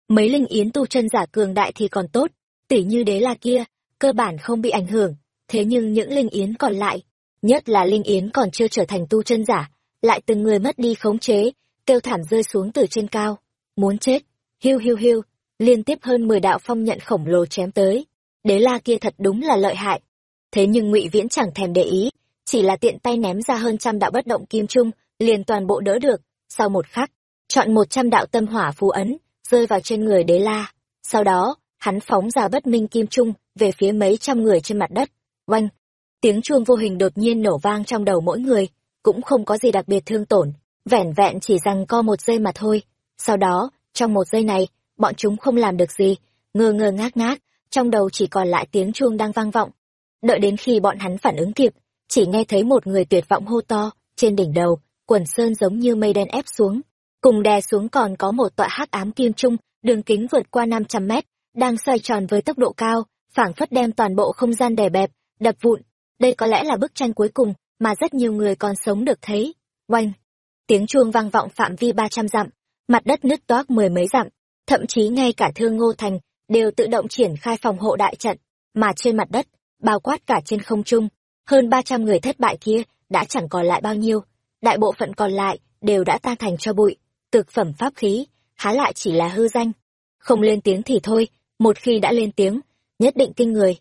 Mấy linh yến tu chân giả cường đại thì còn tốt, tỉ như đế la kia, cơ bản không bị ảnh hưởng, thế nhưng những linh yến còn lại, nhất là linh yến còn chưa trở thành tu chân giả, lại từng người mất đi khống chế, kêu thảm rơi xuống từ trên cao, muốn chết, hiu hiu hiu, liên tiếp hơn 10 đạo phong nhận khổng lồ chém tới. Đế la kia thật đúng là lợi hại. Thế nhưng Ngụy Viễn chẳng thèm để ý, chỉ là tiện tay ném ra hơn trăm đạo bất động kim trung, liền toàn bộ đỡ được, sau một khắc, chọn một trăm đạo tâm hỏa phù ấn, rơi vào trên người đế la. Sau đó, hắn phóng ra bất minh kim trung về phía mấy trăm người trên mặt đất. Oanh! Tiếng chuông vô hình đột nhiên nổ vang trong đầu mỗi người, cũng không có gì đặc biệt thương tổn, vẻn vẹn chỉ rằng co một giây mà thôi. Sau đó, trong một giây này, bọn chúng không làm được gì, ngơ ngơ ngác ngác, trong đầu chỉ còn lại tiếng chuông đang vang vọng. Đợi đến khi bọn hắn phản ứng kịp, chỉ nghe thấy một người tuyệt vọng hô to, trên đỉnh đầu, quần sơn giống như mây đen ép xuống. Cùng đè xuống còn có một tọa hắc ám kim trung, đường kính vượt qua 500 mét, đang xoay tròn với tốc độ cao, phảng phất đem toàn bộ không gian đè bẹp, đập vụn. Đây có lẽ là bức tranh cuối cùng mà rất nhiều người còn sống được thấy. Oanh! Tiếng chuông vang vọng phạm vi 300 dặm, mặt đất nứt toác mười mấy dặm, thậm chí ngay cả thương ngô thành đều tự động triển khai phòng hộ đại trận, mà trên mặt đất, bao quát cả trên không trung, hơn 300 người thất bại kia đã chẳng còn lại bao nhiêu, đại bộ phận còn lại đều đã tan thành cho bụi, thực phẩm pháp khí, há lại chỉ là hư danh. Không lên tiếng thì thôi, một khi đã lên tiếng, nhất định kinh người.